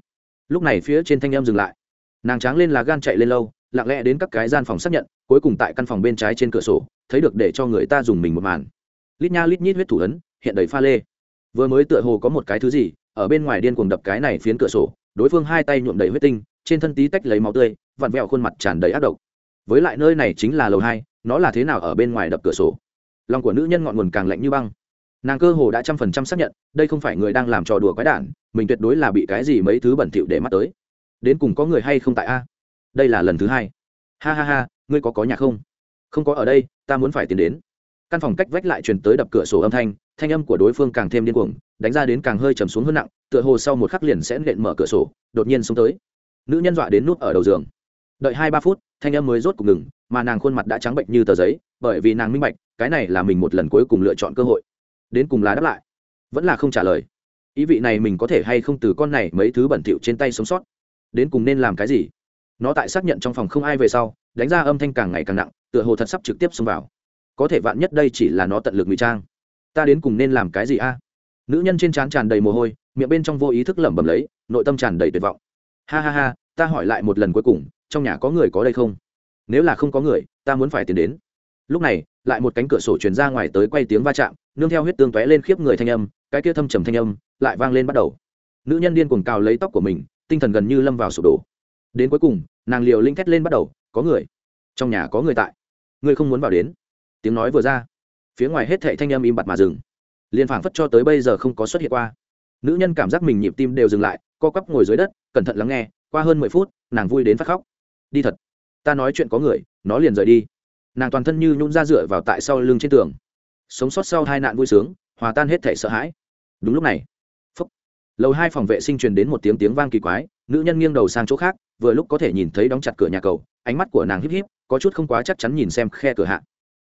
Lúc này phía trên thanh em dừng lại. Nàng tráng lên là gan chạy lên lâu, lặng lẽ đến các cái gian phòng xác nhận, cuối cùng tại căn phòng bên trái trên cửa sổ, thấy được để cho người ta dùng mình một màn. Lít nha lít nhít huyết thủ ấn, hiện đầy pha lê. Vừa mới tựa hồ có một cái thứ gì, ở bên ngoài điên cuồng đập cái này phiến cửa sổ, đối phương hai tay nhuộm đầy huyết tinh, trên thân tí tách lấy máu tươi, vặn vẹo khuôn mặt tràn đầy ác độc. Với lại nơi này chính là lầu hai nó là thế nào ở bên ngoài đập cửa sổ? Lòng của nữ nhân ngọn nguồn càng lạnh như băng. Nàng cơ hồ đã trăm phần trăm xác nhận, đây không phải người đang làm trò đùa quái đản, mình tuyệt đối là bị cái gì mấy thứ bẩn thỉu để mắt tới. Đến cùng có người hay không tại a? Đây là lần thứ hai. Ha ha ha, ngươi có có nhà không? Không có ở đây, ta muốn phải tiến đến. Căn phòng cách vách lại truyền tới đập cửa sổ âm thanh thanh âm của đối phương càng thêm điên cuồng, đánh ra đến càng hơi trầm xuống hơn nặng, tựa hồ sau một khắc liền sẽ nện mở cửa sổ, đột nhiên xuống tới. Nữ nhân dọa đến nút ở đầu giường đợi hai ba phút, thanh âm mới rốt cục ngừng, mà nàng khuôn mặt đã trắng bệnh như tờ giấy, bởi vì nàng minh bạch, cái này là mình một lần cuối cùng lựa chọn cơ hội. Đến cùng là đáp lại, vẫn là không trả lời. Ý vị này mình có thể hay không từ con này mấy thứ bẩn thỉu trên tay sống sót? Đến cùng nên làm cái gì? Nó tại xác nhận trong phòng không ai về sau, đánh ra âm thanh càng ngày càng nặng, tựa hồ thật sắp trực tiếp xông vào. Có thể vạn nhất đây chỉ là nó tận lực ngụy trang. Ta đến cùng nên làm cái gì a? Nữ nhân trên trán tràn đầy mồ hôi, miệng bên trong vô ý thức lẩm bẩm lấy, nội tâm tràn đầy tuyệt vọng. Ha ha ha ta hỏi lại một lần cuối cùng, trong nhà có người có đây không? Nếu là không có người, ta muốn phải tiến đến. Lúc này, lại một cánh cửa sổ truyền ra ngoài tới quay tiếng va chạm, nương theo huyết tương tóe lên khiếp người thanh âm, cái kia thâm trầm thanh âm, lại vang lên bắt đầu. Nữ nhân điên cuồng cào lấy tóc của mình, tinh thần gần như lâm vào sụp đổ. Đến cuối cùng, nàng liều linh thét lên bắt đầu, có người. Trong nhà có người tại. Ngươi không muốn vào đến. Tiếng nói vừa ra. Phía ngoài hết thệ thanh âm im bặt mà dừng. Liền phảng phất cho tới bây giờ không có xuất hiện qua. Nữ nhân cảm giác mình nhịp tim đều dừng lại, co quắp ngồi dưới đất, cẩn thận lắng nghe qua hơn mười phút, nàng vui đến phát khóc. Đi thật. Ta nói chuyện có người, nó liền rời đi. Nàng toàn thân như nhún ra dựa vào tại sau lưng trên tường. Sống sót sau hai nạn vui sướng, hòa tan hết thể sợ hãi. Đúng lúc này, phúc, lầu hai phòng vệ sinh truyền đến một tiếng tiếng vang kỳ quái, nữ nhân nghiêng đầu sang chỗ khác, vừa lúc có thể nhìn thấy đóng chặt cửa nhà cầu, ánh mắt của nàng híp híp, có chút không quá chắc chắn nhìn xem khe cửa hạ.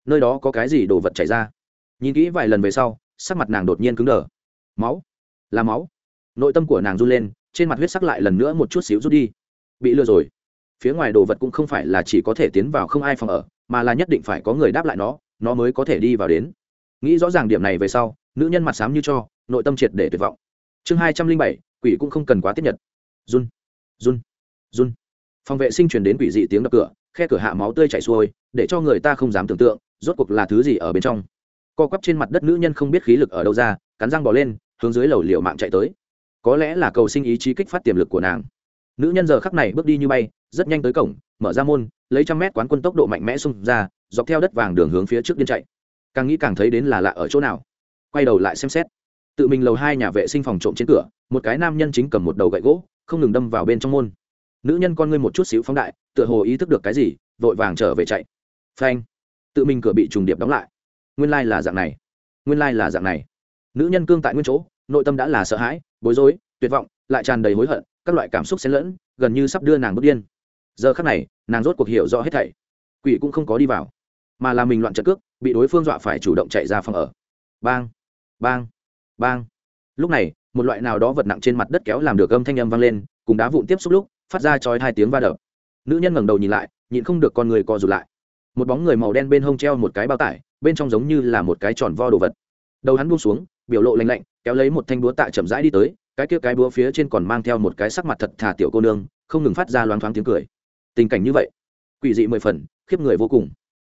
Nơi đó có cái gì đồ vật chảy ra? Nhìn kỹ vài lần về sau, sắc mặt nàng đột nhiên cứng đờ. Máu, là máu. Nội tâm của nàng run lên trên mặt huyết sắc lại lần nữa một chút xíu rút đi. Bị lừa rồi. Phía ngoài đồ vật cũng không phải là chỉ có thể tiến vào không ai phòng ở, mà là nhất định phải có người đáp lại nó nó mới có thể đi vào đến. Nghĩ rõ ràng điểm này về sau, nữ nhân mặt xám như cho, nội tâm triệt để tuyệt vọng. Chương hai trăm linh bảy, quỷ cũng không cần quá tiếp nhật. Run run run. Phòng vệ sinh truyền đến quỷ dị tiếng đập cửa, khe cửa hạ máu tươi chảy xuôi, để cho người ta không dám tưởng tượng, rốt cuộc là thứ gì ở bên trong. Co quắp trên mặt đất nữ nhân không biết khí lực ở đâu ra, cắn răng bỏ lên, hướng dưới lầu liều mạng chạy tới có lẽ là cầu sinh ý chí kích phát tiềm lực của nàng. Nữ nhân giờ khắc này bước đi như bay, rất nhanh tới cổng, mở ra môn, lấy trăm mét quán quân tốc độ mạnh mẽ xung ra, dọc theo đất vàng đường hướng phía trước điên chạy. Càng nghĩ càng thấy đến là lạ ở chỗ nào. Quay đầu lại xem xét. Tự mình lầu hai nhà vệ sinh phòng trộm trên cửa, một cái nam nhân chính cầm một đầu gậy gỗ, không ngừng đâm vào bên trong môn. Nữ nhân con ngươi một chút xíu phóng đại, tựa hồ ý thức được cái gì, vội vàng trở về chạy. Phanh. Tự mình cửa bị trùng điệp đóng lại. Nguyên lai、like、là dạng này. Nguyên lai、like、là dạng này. Nữ nhân cương tại nguyên chỗ, nội tâm đã là sợ hãi bối rối, tuyệt vọng, lại tràn đầy hối hận, các loại cảm xúc xen lẫn, gần như sắp đưa nàng bước điên. Giờ khắc này, nàng rốt cuộc hiểu rõ hết thảy. Quỷ cũng không có đi vào, mà là mình loạn trận cước, bị đối phương dọa phải chủ động chạy ra phòng ở. Bang bang bang. Lúc này, một loại nào đó vật nặng trên mặt đất kéo làm được âm thanh âm vang lên, cùng đá vụn tiếp xúc lúc, phát ra chói hai tiếng va đập. Nữ nhân ngẩng đầu nhìn lại, nhịn không được con người co rụt lại. Một bóng người màu đen bên hông treo một cái bao tải, bên trong giống như là một cái tròn vo đồ vật. Đầu hắn buông xuống biểu lộ lạnh lạnh, kéo lấy một thanh búa tạ chậm rãi đi tới, cái kia cái búa phía trên còn mang theo một cái sắc mặt thật thà tiểu cô nương, không ngừng phát ra loáng thoáng tiếng cười. Tình cảnh như vậy, quỷ dị mười phần, khiếp người vô cùng.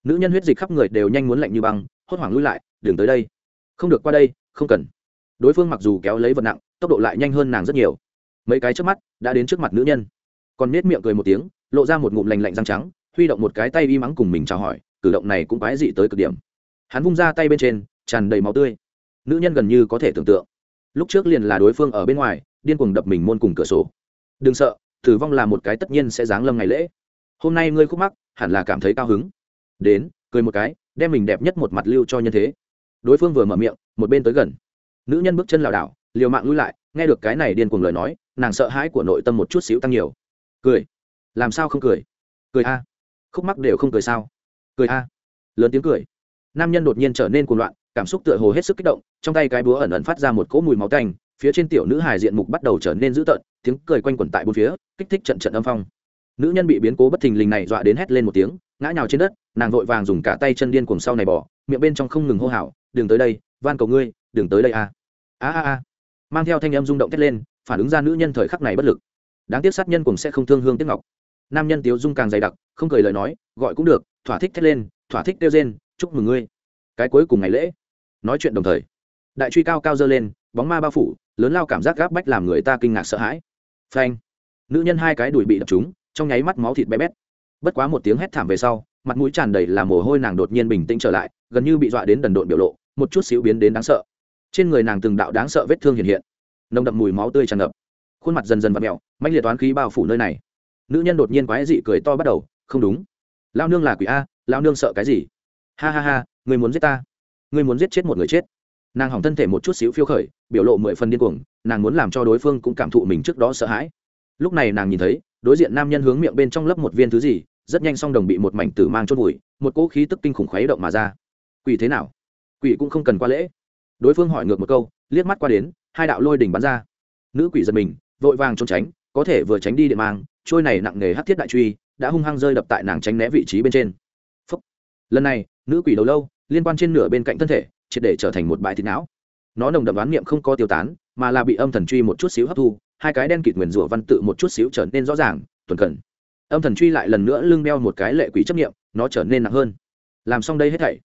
Nữ nhân huyết dịch khắp người đều nhanh muốn lạnh như băng, hốt hoảng lui lại, đừng tới đây. Không được qua đây, không cần. Đối phương mặc dù kéo lấy vật nặng, tốc độ lại nhanh hơn nàng rất nhiều. Mấy cái trước mắt, đã đến trước mặt nữ nhân. Còn nết miệng cười một tiếng, lộ ra một ngụm lành lạnh răng trắng, huy động một cái tay y mắng cùng mình chào hỏi, cử động này cũng quái dị tới cực điểm. Hắn vung ra tay bên trên, tràn đầy máu tươi nữ nhân gần như có thể tưởng tượng. Lúc trước liền là đối phương ở bên ngoài, điên cuồng đập mình môn cùng cửa sổ. Đừng sợ, tử vong là một cái tất nhiên sẽ giáng lâm ngày lễ. Hôm nay ngươi khúc mắc, hẳn là cảm thấy cao hứng. Đến, cười một cái, đem mình đẹp nhất một mặt lưu cho nhân thế. Đối phương vừa mở miệng, một bên tới gần. Nữ nhân bước chân lảo đảo, liều mạng lui lại, nghe được cái này điên cuồng lời nói, nàng sợ hãi của nội tâm một chút xíu tăng nhiều. Cười. Làm sao không cười? Cười a. Khúc mắc đều không cười sao? Cười a. Lớn tiếng cười. Nam nhân đột nhiên trở nên cuồng loạn cảm xúc tựa hồ hết sức kích động, trong tay cái búa ẩn ẩn phát ra một cỗ mùi máu tanh, phía trên tiểu nữ hài diện mục bắt đầu trở nên dữ tợn, tiếng cười quanh quẩn tại bốn phía, kích thích trận trận âm phong. Nữ nhân bị biến cố bất thình lình này dọa đến hét lên một tiếng, ngã nhào trên đất, nàng vội vàng dùng cả tay chân điên cuồng sau này bỏ, miệng bên trong không ngừng hô hào, đừng tới đây, van cầu ngươi, đừng tới đây a. A a a. Mang theo thanh âm rung động thét lên, phản ứng ra nữ nhân thời khắc này bất lực. Đáng tiếc sát nhân cùng sẽ không thương hương tiếc ngọc. Nam nhân tiếu dung càng dày đặc, không cười lời nói, gọi cũng được, thỏa thích thét lên, thỏa thích kêu rên, chúc mừng ngươi. Cái cuối cùng ngày lễ nói chuyện đồng thời. Đại truy cao cao dơ lên, bóng ma bao phủ, lớn lao cảm giác gáp bách làm người ta kinh ngạc sợ hãi. Phanh. Nữ nhân hai cái đùi bị đập trúng, trong nháy mắt máu thịt bé bét. Bất quá một tiếng hét thảm về sau, mặt mũi tràn đầy là mồ hôi nàng đột nhiên bình tĩnh trở lại, gần như bị dọa đến đần độn biểu lộ, một chút xíu biến đến đáng sợ. Trên người nàng từng đạo đáng sợ vết thương hiện hiện. Nồng đậm mùi máu tươi tràn ngập. Khuôn mặt dần dần vặn mẹo mạnh liệt toán khí bao phủ nơi này. Nữ nhân đột nhiên quái dị cười to bắt đầu, không đúng. Lao nương là quỷ a lao nương sợ cái gì? Ha ha ha, người muốn giết ta. Ngươi muốn giết chết một người chết. Nàng hỏng thân thể một chút xíu phiêu khởi, biểu lộ mười phần điên cuồng, nàng muốn làm cho đối phương cũng cảm thụ mình trước đó sợ hãi. Lúc này nàng nhìn thấy, đối diện nam nhân hướng miệng bên trong lấp một viên thứ gì, rất nhanh song đồng bị một mảnh tử mang chốt vùi, một cỗ khí tức kinh khủng khuấy động mà ra. Quỷ thế nào? Quỷ cũng không cần qua lễ. Đối phương hỏi ngược một câu, liếc mắt qua đến, hai đạo lôi đỉnh bắn ra. Nữ quỷ giật mình, vội vàng trốn tránh, có thể vừa tránh đi điện mang, trôi này nặng nề hắc thiết đại truy, đã hung hăng rơi đập tại nàng tránh né vị trí bên trên. Phúc. lần này, nữ quỷ đầu lâu liên quan trên nửa bên cạnh thân thể, triệt để trở thành một bãi thịt não. Nó nồng đậm đoán niệm không có tiêu tán, mà là bị âm thần truy một chút xíu hấp thu, hai cái đen kịt nguyền rủa văn tự một chút xíu trở nên rõ ràng, tuần cần âm thần truy lại lần nữa lưng đeo một cái lệ quỷ chấp nghiệm nó trở nên nặng hơn. Làm xong đây hết thảy,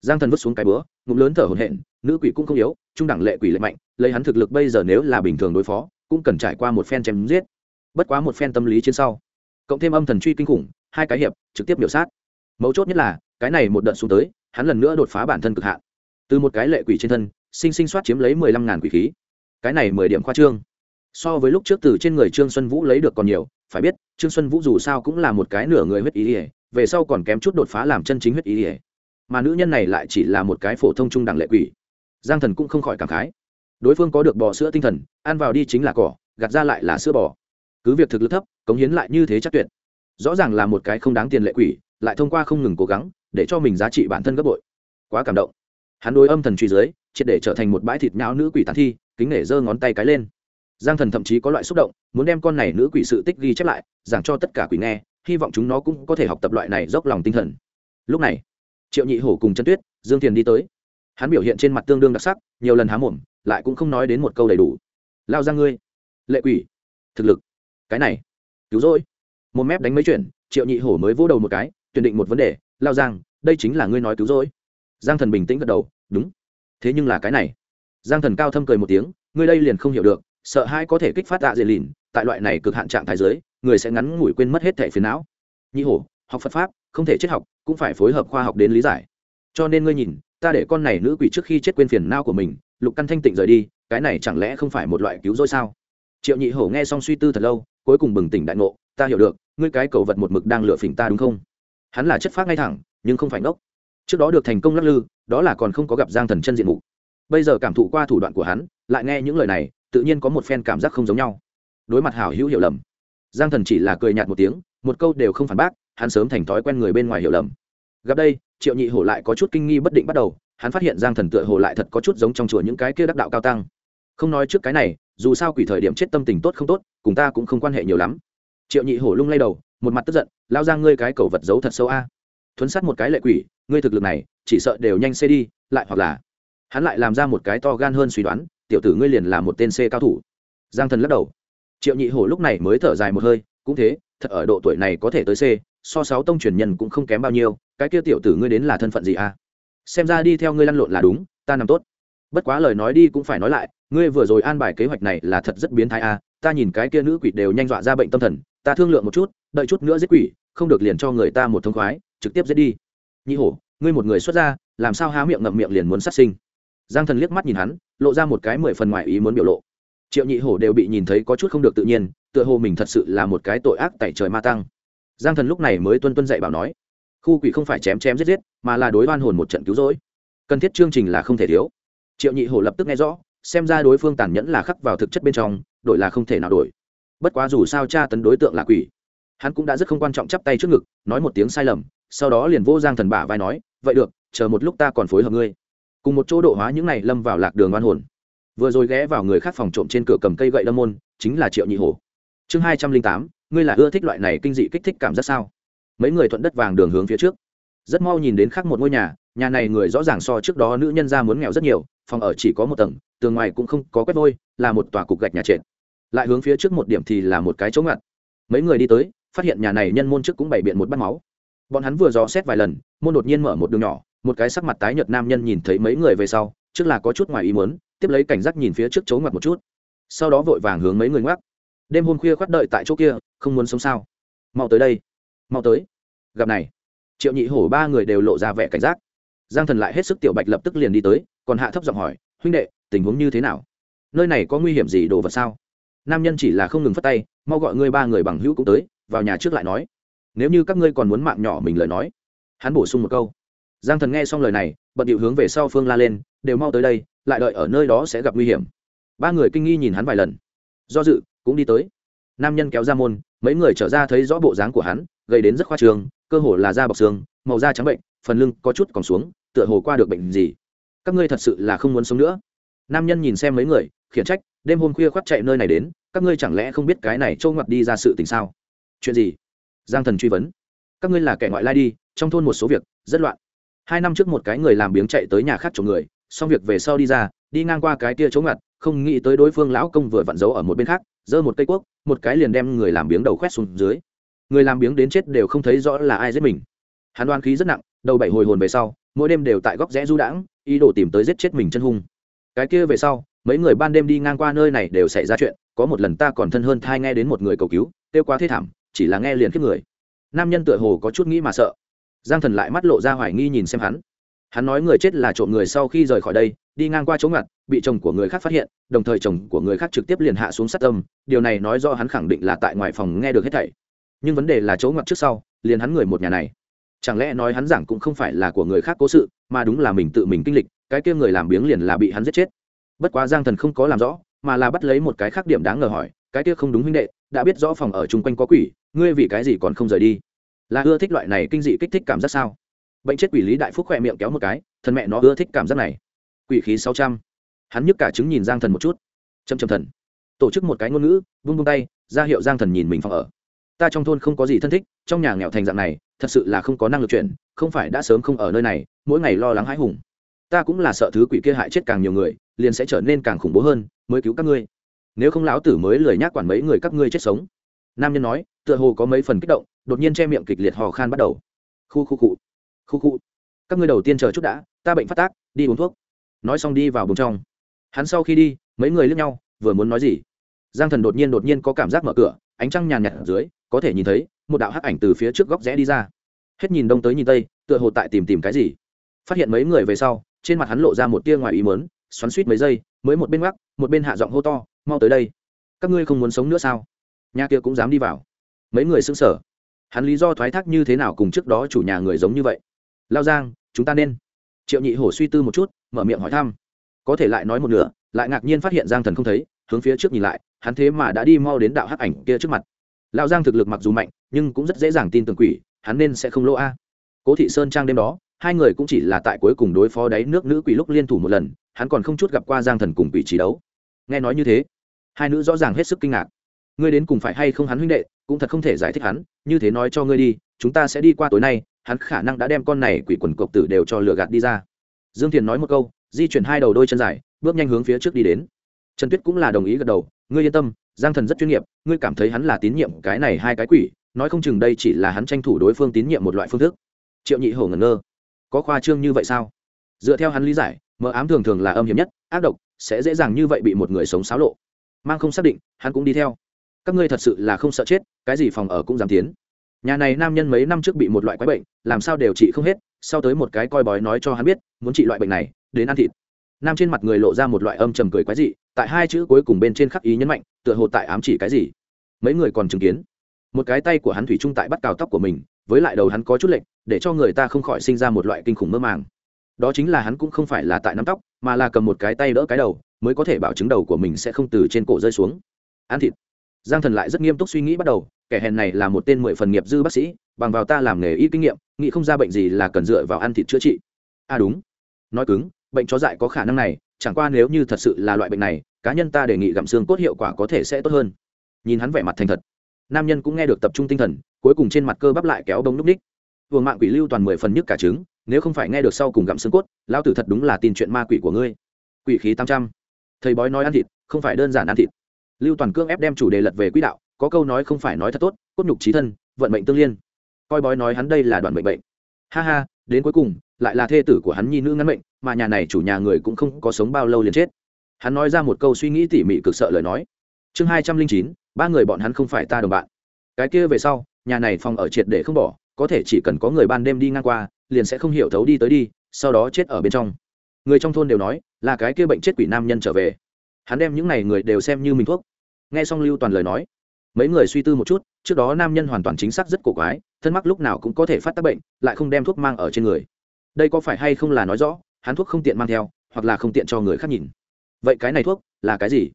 giang thần vứt xuống cái bữa ngụm lớn thở hổn hển, nữ quỷ cũng không yếu, trung đẳng lệ quỷ lệ mạnh, lấy hắn thực lực bây giờ nếu là bình thường đối phó, cũng cần trải qua một phen chém giết. Bất quá một phen tâm lý trên sau, cộng thêm âm thần truy kinh khủng, hai cái hiệp, trực tiếp biểu sát. Mấu chốt nhất là, cái này một đợt xuống tới hắn lần nữa đột phá bản thân cực hạn. Từ một cái lệ quỷ trên thân, sinh sinh soát chiếm lấy mười lăm ngàn quỷ khí. Cái này mười điểm khoa trương. So với lúc trước từ trên người trương xuân vũ lấy được còn nhiều, phải biết, trương xuân vũ dù sao cũng là một cái nửa người huyết ý ỉa về sau còn kém chút đột phá làm chân chính huyết ý ỉa mà nữ nhân này lại chỉ là một cái phổ thông trung đẳng lệ quỷ. Giang thần cũng không khỏi cảm khái. Đối phương có được bò sữa tinh thần, ăn vào đi chính là cỏ gạt ra lại là sữa bò. Cứ việc thực lực thấp, cống hiến lại như thế chắc tuyệt. Rõ ràng là một cái không đáng tiền lệ quỷ lại thông qua không ngừng cố gắng, để cho mình giá trị bản thân gấp bội. Quá cảm động. Hắn đối âm thần truy dưới, triệt để trở thành một bãi thịt nhão nữ quỷ tàn thi, kính nể giơ ngón tay cái lên. Giang thần thậm chí có loại xúc động, muốn đem con này nữ quỷ sự tích ghi chép lại, giảng cho tất cả quỷ nghe, hy vọng chúng nó cũng có thể học tập loại này dốc lòng tinh thần. Lúc này, triệu nhị hổ cùng chân tuyết, dương thiền đi tới. Hắn biểu hiện trên mặt tương đương đặc sắc, nhiều lần há mồm, lại cũng không nói đến một câu đầy đủ. Lao ra ngươi, lệ quỷ, thực lực, cái này, cứu rỗi. Một mép đánh mấy chuyện triệu nhị hổ mới vỗ đầu một cái tuyển định một vấn đề, lao giang, đây chính là ngươi nói cứu rỗi. Giang thần bình tĩnh gật đầu, đúng. Thế nhưng là cái này. Giang thần cao thâm cười một tiếng, ngươi đây liền không hiểu được, sợ hai có thể kích phát tạ dễ lìn, tại loại này cực hạn trạng thái giới người sẽ ngắn ngủi quên mất hết thẻ phiền não. Nhị hổ, học phật pháp, không thể chết học, cũng phải phối hợp khoa học đến lý giải. Cho nên ngươi nhìn, ta để con này nữ quỷ trước khi chết quên phiền não của mình, lục căn thanh tịnh rời đi, cái này chẳng lẽ không phải một loại cứu rỗi sao? Triệu nhị hổ nghe xong suy tư thật lâu, cuối cùng bừng tỉnh đại ngộ, ta hiểu được, ngươi cái cầu vật một mực đang lựa phỉnh ta đúng không? Hắn là chất phác ngay thẳng, nhưng không phải ngốc. Trước đó được thành công lắc lư, đó là còn không có gặp giang thần chân diện mục. Bây giờ cảm thụ qua thủ đoạn của hắn, lại nghe những lời này, tự nhiên có một phen cảm giác không giống nhau. Đối mặt hảo hữu hiểu lầm. Giang thần chỉ là cười nhạt một tiếng, một câu đều không phản bác, hắn sớm thành thói quen người bên ngoài hiểu lầm. Gặp đây, triệu nhị hổ lại có chút kinh nghi bất định bắt đầu, hắn phát hiện giang thần tựa hồ lại thật có chút giống trong chùa những cái kia đắc đạo cao tăng. Không nói trước cái này, dù sao quỷ thời điểm chết tâm tình tốt không tốt, cùng ta cũng không quan hệ nhiều lắm. Triệu nhị hổ lung lay đầu một mặt tức giận, lao ra ngươi cái cầu vật giấu thật sâu a. Thuấn sát một cái lệ quỷ, ngươi thực lực này, chỉ sợ đều nhanh xê đi, lại hoặc là hắn lại làm ra một cái to gan hơn suy đoán, tiểu tử ngươi liền là một tên c cao thủ. Giang thần lắc đầu. Triệu nhị hổ lúc này mới thở dài một hơi, cũng thế, thật ở độ tuổi này có thể tới c so sáu tông truyền nhân cũng không kém bao nhiêu, cái kia tiểu tử ngươi đến là thân phận gì a? Xem ra đi theo ngươi lăn lộn là đúng, ta nằm tốt. Bất quá lời nói đi cũng phải nói lại, ngươi vừa rồi an bài kế hoạch này là thật rất biến thái a, ta nhìn cái kia nữ quỷ đều nhanh dọa ra bệnh tâm thần, ta thương lượng một chút đợi chút nữa giết quỷ, không được liền cho người ta một thông khoái, trực tiếp giết đi. Nhị hổ, ngươi một người xuất ra, làm sao há miệng ngậm miệng liền muốn sát sinh? Giang thần liếc mắt nhìn hắn, lộ ra một cái mười phần ngoài ý muốn biểu lộ. Triệu nhị hổ đều bị nhìn thấy có chút không được tự nhiên, tựa hồ mình thật sự là một cái tội ác tại trời ma tăng. Giang thần lúc này mới tuân tuân dạy bảo nói, khu quỷ không phải chém chém giết giết, mà là đối oan hồn một trận cứu rỗi. Cần thiết chương trình là không thể thiếu. Triệu nhị hổ lập tức nghe rõ, xem ra đối phương tàn nhẫn là khắc vào thực chất bên trong, đổi là không thể nào đổi. Bất quá dù sao cha tấn đối tượng là quỷ hắn cũng đã rất không quan trọng chắp tay trước ngực, nói một tiếng sai lầm, sau đó liền vô giang thần bả vai nói, vậy được, chờ một lúc ta còn phối hợp ngươi. Cùng một chỗ độ hóa những này lâm vào lạc đường oan hồn. Vừa rồi ghé vào người khác phòng trộm trên cửa cầm cây gậy đâm môn, chính là triệu nhị hổ. Chương hai trăm linh tám, ngươi là ưa thích loại này kinh dị kích thích cảm giác sao? Mấy người thuận đất vàng đường hướng phía trước. Rất mau nhìn đến khác một ngôi nhà nhà này người rõ ràng so trước đó nữ nhân ra muốn nghèo rất nhiều, phòng ở chỉ có một tầng, tường ngoài cũng không có quét vôi, là một tòa cục gạch nhà trệt. Lại hướng phía trước một điểm thì là một cái chỗ ngặt. Mấy người đi tới phát hiện nhà này nhân môn trước cũng bày biện một bát máu. Bọn hắn vừa dò xét vài lần, môn đột nhiên mở một đường nhỏ, một cái sắc mặt tái nhợt nam nhân nhìn thấy mấy người về sau, trước là có chút ngoài ý muốn, tiếp lấy cảnh giác nhìn phía trước chỗ ngoặt một chút. Sau đó vội vàng hướng mấy người ngoắc. Đêm hôm khuya khoát đợi tại chỗ kia, không muốn sống sao? Mau tới đây. Mau tới. Gặp này. Triệu nhị hổ ba người đều lộ ra vẻ cảnh giác. Giang thần lại hết sức tiểu bạch lập tức liền đi tới, còn hạ thấp giọng hỏi, huynh đệ, tình huống như thế nào? Nơi này có nguy hiểm gì đồ vật sao? Nam nhân chỉ là không ngừng phát tay, mau gọi ngươi ba người bằng hữu cũng tới vào nhà trước lại nói, nếu như các ngươi còn muốn mạng nhỏ mình lời nói. Hắn bổ sung một câu, giang thần nghe xong lời này, bận điệu hướng về sau phương la lên, đều mau tới đây, lại đợi ở nơi đó sẽ gặp nguy hiểm. Ba người kinh nghi nhìn hắn vài lần. Do dự, cũng đi tới. Nam nhân kéo ra môn, mấy người trở ra thấy rõ bộ dáng của hắn gây đến rất khoa trường cơ hồ là da bọc xương, màu da trắng bệnh, phần lưng có chút còn xuống, tựa hồ qua được bệnh gì. Các ngươi thật sự là không muốn sống nữa. Nam nhân nhìn xem mấy người, khiển trách, đêm hôm khuya khoác chạy nơi này đến, các ngươi chẳng lẽ không biết cái này trâu ngoặt đi ra sự tình sao? Chuyện gì? Giang thần truy vấn. Các ngươi là kẻ ngoại lai đi, trong thôn một số việc, rất loạn. Hai năm trước một cái người làm biếng chạy tới nhà khác chỗ người, xong việc về sau đi ra, đi ngang qua cái kia chỗ ngặt, không nghĩ tới đối phương lão công vừa vặn giấu ở một bên khác, giơ một cây cuốc, một cái liền đem người làm biếng đầu khoét xuống dưới. Người làm biếng đến chết đều không thấy rõ là ai giết mình. Hắn đoan khí rất nặng, đầu bảy hồi hồn về sau, mỗi đêm đều tại góc rẽ du đãng, ý đồ tìm tới giết chết mình chân hung. Cái kia về sau, mấy người ban đêm đi ngang qua nơi này đều xảy ra chuyện, có một lần ta còn thân hơn thai nghe đến một người cầu cứu, kêu quá thế thảm chỉ là nghe liền khiếp người. Nam nhân tựa hồ có chút nghĩ mà sợ. Giang thần lại mắt lộ ra hoài nghi nhìn xem hắn. Hắn nói người chết là trộm người sau khi rời khỏi đây, đi ngang qua chỗ ngặt, bị chồng của người khác phát hiện, đồng thời chồng của người khác trực tiếp liền hạ xuống sát tâm. Điều này nói do hắn khẳng định là tại ngoài phòng nghe được hết thảy. Nhưng vấn đề là chỗ ngặt trước sau, liền hắn người một nhà này. Chẳng lẽ nói hắn giảng cũng không phải là của người khác cố sự, mà đúng là mình tự mình kinh lịch, cái kia người làm biếng liền là bị hắn giết chết. Bất quá giang thần không có làm rõ, mà là bắt lấy một cái khác điểm đáng ngờ hỏi, cái kia không đúng huynh đệ, đã biết rõ phòng ở chung quanh có quỷ ngươi vì cái gì còn không rời đi? Là ưa thích loại này kinh dị kích thích cảm giác sao? Bệnh chết quỷ lý đại phúc khỏe miệng kéo một cái, thần mẹ nó ưa thích cảm giác này. Quỷ khí sáu trăm. Hắn nhức cả chứng nhìn giang thần một chút. Châm châm thần. Tổ chức một cái ngôn ngữ, vung vung tay, ra hiệu giang thần nhìn mình phòng ở. Ta trong thôn không có gì thân thích, trong nhà nghèo thành dạng này, thật sự là không có năng lực chuyển không phải đã sớm không ở nơi này, mỗi ngày lo lắng hãi hùng. Ta cũng là sợ thứ quỷ kia hại chết càng nhiều người, liền sẽ trở nên càng khủng bố hơn, mới cứu các ngươi. Nếu không lão tử mới lười nhác quản mấy người các ngươi chết sống. Nam nhân nói tựa hồ có mấy phần kích động, đột nhiên che miệng kịch liệt hò khan bắt đầu. Khu khu cụ khu khu. Các ngươi đầu tiên chờ chút đã, ta bệnh phát tác, đi uống thuốc. Nói xong đi vào bùng trong. Hắn sau khi đi, mấy người lướt nhau, vừa muốn nói gì? Giang thần đột nhiên đột nhiên có cảm giác mở cửa, ánh trăng nhàn nhạt ở dưới, có thể nhìn thấy một đạo hắc ảnh từ phía trước góc rẽ đi ra. Hết nhìn đông tới nhìn tây, tựa hồ tại tìm tìm cái gì. Phát hiện mấy người về sau, trên mặt hắn lộ ra một tia ngoài ý mớn xoắn suýt mấy giây, mới một bên gác một bên hạ giọng hô to, mau tới đây. Các ngươi không muốn sống nữa sao? Nhà kia cũng dám đi vào mấy người xứng sở hắn lý do thoái thác như thế nào cùng trước đó chủ nhà người giống như vậy? Lao giang, chúng ta nên. Triệu nhị hổ suy tư một chút, mở miệng hỏi thăm. Có thể lại nói một nửa, lại ngạc nhiên phát hiện giang thần không thấy, hướng phía trước nhìn lại, hắn thế mà đã đi mau đến đạo hắc ảnh kia trước mặt. Lão giang thực lực mặc dù mạnh, nhưng cũng rất dễ dàng tin tưởng quỷ, hắn nên sẽ không lỗ a. Cố thị sơn trang đêm đó, hai người cũng chỉ là tại cuối cùng đối phó đáy nước nữ quỷ lúc liên thủ một lần, hắn còn không chút gặp qua giang thần cùng quỷ trí đấu. Nghe nói như thế, hai nữ rõ ràng hết sức kinh ngạc ngươi đến cùng phải hay không hắn huynh đệ, cũng thật không thể giải thích hắn, như thế nói cho ngươi đi, chúng ta sẽ đi qua tối nay, hắn khả năng đã đem con này quỷ quần cộc tử đều cho lừa gạt đi ra. Dương thiền nói một câu, di chuyển hai đầu đôi chân dài, bước nhanh hướng phía trước đi đến. Trần tuyết cũng là đồng ý gật đầu, ngươi yên tâm, giang thần rất chuyên nghiệp, ngươi cảm thấy hắn là tín nhiệm cái này hai cái quỷ, nói không chừng đây chỉ là hắn tranh thủ đối phương tín nhiệm một loại phương thức. Triệu nhị hổ ngẩn ngơ, có khoa trương như vậy sao? Dựa theo hắn lý giải, mờ ám thường thường là âm hiểm nhất, ác độc, sẽ dễ dàng như vậy bị một người sống xáo lộ. Mang không xác định, hắn cũng đi theo các ngươi thật sự là không sợ chết, cái gì phòng ở cũng dám tiến. Nhà này nam nhân mấy năm trước bị một loại quái bệnh, làm sao đều trị không hết, sau tới một cái coi bói nói cho hắn biết, muốn trị loại bệnh này, đến ăn thịt. Nam trên mặt người lộ ra một loại âm trầm cười quái dị, tại hai chữ cuối cùng bên trên khắc ý nhấn mạnh, tựa hồ tại ám chỉ cái gì. Mấy người còn chứng kiến. Một cái tay của hắn thủy chung tại bắt cào tóc của mình, với lại đầu hắn có chút lệnh để cho người ta không khỏi sinh ra một loại kinh khủng mơ màng. Đó chính là hắn cũng không phải là tại nắm tóc, mà là cầm một cái tay đỡ cái đầu, mới có thể bảo chứng đầu của mình sẽ không từ trên cổ rơi xuống. Ăn thịt giang thần lại rất nghiêm túc suy nghĩ bắt đầu, kẻ hèn này là một tên mười phần nghiệp dư bác sĩ, bằng vào ta làm nghề y kinh nghiệm, nghĩ không ra bệnh gì là cần dựa vào ăn thịt chữa trị. À đúng. Nói cứng, bệnh chó dại có khả năng này, chẳng qua nếu như thật sự là loại bệnh này, cá nhân ta đề nghị gặm xương cốt hiệu quả có thể sẽ tốt hơn. Nhìn hắn vẻ mặt thành thật. Nam nhân cũng nghe được tập trung tinh thần, cuối cùng trên mặt cơ bắp lại kéo bông núp ních. Vừa mạng quỷ lưu toàn mười phần nhức cả trứng, nếu không phải nghe được sau cùng gặm xương cốt, lão tử thật đúng là tin chuyện ma quỷ của ngươi. Quỷ khí tám trăm. Thầy bói nói ăn thịt, không phải đơn giản ăn thịt lưu toàn cương ép đem chủ đề lật về quỹ đạo, có câu nói không phải nói thật tốt, cốt nhục trí thân, vận mệnh tương liên. Coi bói nói hắn đây là đoạn bệnh bệnh. Ha ha, đến cuối cùng, lại là thê tử của hắn nhi nữ ngắn mệnh, mà nhà này chủ nhà người cũng không có sống bao lâu liền chết. Hắn nói ra một câu suy nghĩ tỉ mỉ cực sợ lời nói. Chương hai trăm linh chín, ba người bọn hắn không phải ta đồng bạn. Cái kia về sau, nhà này phòng ở triệt để không bỏ, có thể chỉ cần có người ban đêm đi ngang qua, liền sẽ không hiểu thấu đi tới đi, sau đó chết ở bên trong. Người trong thôn đều nói, là cái kia bệnh chết quỷ nam nhân trở về. Hắn đem những n à y người đều xem như mình thuốc nghe xong lưu toàn lời nói, mấy người suy tư một chút, trước đó nam nhân hoàn toàn chính xác rất cổ quái, thân mắc lúc nào cũng có thể phát tác bệnh, lại không đem thuốc mang ở trên người. Đây có phải hay không là nói rõ, hắn thuốc không tiện mang theo, hoặc là không tiện cho người khác nhìn. Vậy cái này thuốc là cái gì?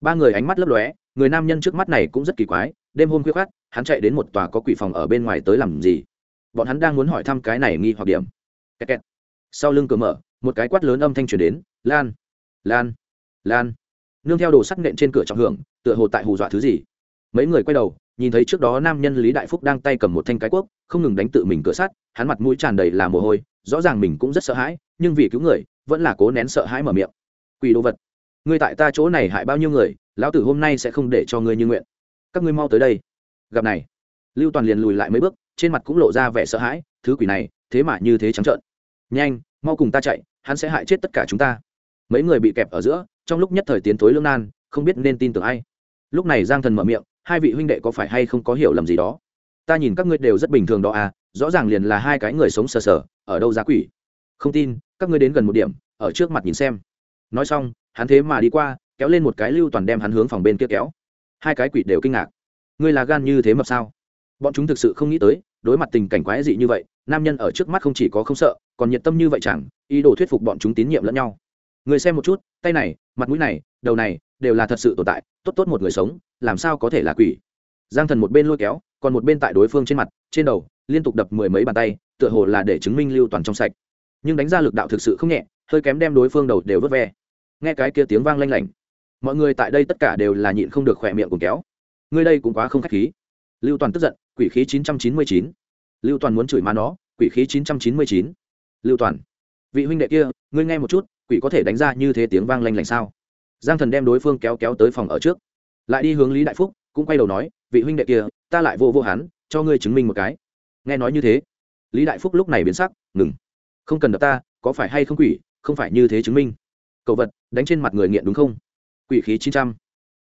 Ba người ánh mắt lấp lóe, người nam nhân trước mắt này cũng rất kỳ quái, đêm hôm khuya khát hắn chạy đến một tòa có quỷ phòng ở bên ngoài tới làm gì? Bọn hắn đang muốn hỏi thăm cái này nghi hoặc điểm. Kẹt kẹt. sau lưng cửa mở, một cái quát lớn âm thanh truyền đến. Lan lan lan nương theo đồ sắt nện trên cửa trọng hưởng, tựa hồ tại hù dọa thứ gì. Mấy người quay đầu, nhìn thấy trước đó nam nhân lý đại phúc đang tay cầm một thanh cái cuốc, không ngừng đánh tự mình cửa sắt, hắn mặt mũi tràn đầy là mồ hôi, rõ ràng mình cũng rất sợ hãi, nhưng vì cứu người, vẫn là cố nén sợ hãi mở miệng. Quỷ đồ vật, ngươi tại ta chỗ này hại bao nhiêu người, lão tử hôm nay sẽ không để cho ngươi như nguyện. Các ngươi mau tới đây. Gặp này, lưu toàn liền lùi lại mấy bước, trên mặt cũng lộ ra vẻ sợ hãi, thứ quỷ này, thế mà như thế trắng trợn. Nhanh, mau cùng ta chạy, hắn sẽ hại chết tất cả chúng ta. Mấy người bị kẹp ở giữa trong lúc nhất thời tiến thối lương nan, không biết nên tin tưởng ai. Lúc này giang thần mở miệng, hai vị huynh đệ có phải hay không có hiểu lầm gì đó? Ta nhìn các ngươi đều rất bình thường đó à rõ ràng liền là hai cái người sống sờ sờ, ở đâu giá quỷ? Không tin, các ngươi đến gần một điểm, ở trước mặt nhìn xem. Nói xong, hắn thế mà đi qua, kéo lên một cái lưu toàn đem hắn hướng phòng bên kia kéo. Hai cái quỷ đều kinh ngạc. Ngươi là gan như thế mập sao? Bọn chúng thực sự không nghĩ tới, đối mặt tình cảnh quái dị như vậy, nam nhân ở trước mắt không chỉ có không sợ, còn nhiệt tâm như vậy chẳng, ý đồ thuyết phục bọn chúng tín nhiệm lẫn nhau người xem một chút, tay này, mặt mũi này, đầu này, đều là thật sự tồn tại, tốt tốt một người sống, làm sao có thể là quỷ? Giang thần một bên lôi kéo, còn một bên tại đối phương trên mặt, trên đầu, liên tục đập mười mấy bàn tay, tựa hồ là để chứng minh lưu toàn trong sạch. Nhưng đánh ra lực đạo thực sự không nhẹ, hơi kém đem đối phương đầu đều vớt ve. Nghe cái kia tiếng vang lanh lảnh, mọi người tại đây tất cả đều là nhịn không được khỏe miệng cùng kéo. Ngươi đây cũng quá không khách khí. Lưu toàn tức giận, quỷ khí chín trăm chín mươi chín. Lưu toàn muốn chửi má nó, quỷ khí chín trăm chín mươi chín. Lưu toàn, vị huynh đệ kia, ngươi nghe một chút quỷ có thể đánh ra như thế tiếng vang lanh lảnh sao? Giang thần đem đối phương kéo kéo tới phòng ở trước. Lại đi hướng lý đại phúc, cũng quay đầu nói, vị huynh đệ kia, ta lại vô vô hắn, cho ngươi chứng minh một cái. Nghe nói như thế, lý đại phúc lúc này biến sắc, ngừng, không cần đập ta, có phải hay không quỷ, không phải như thế chứng minh. Cậu vật, đánh trên mặt người nghiện đúng không? Quỷ khí chín trăm,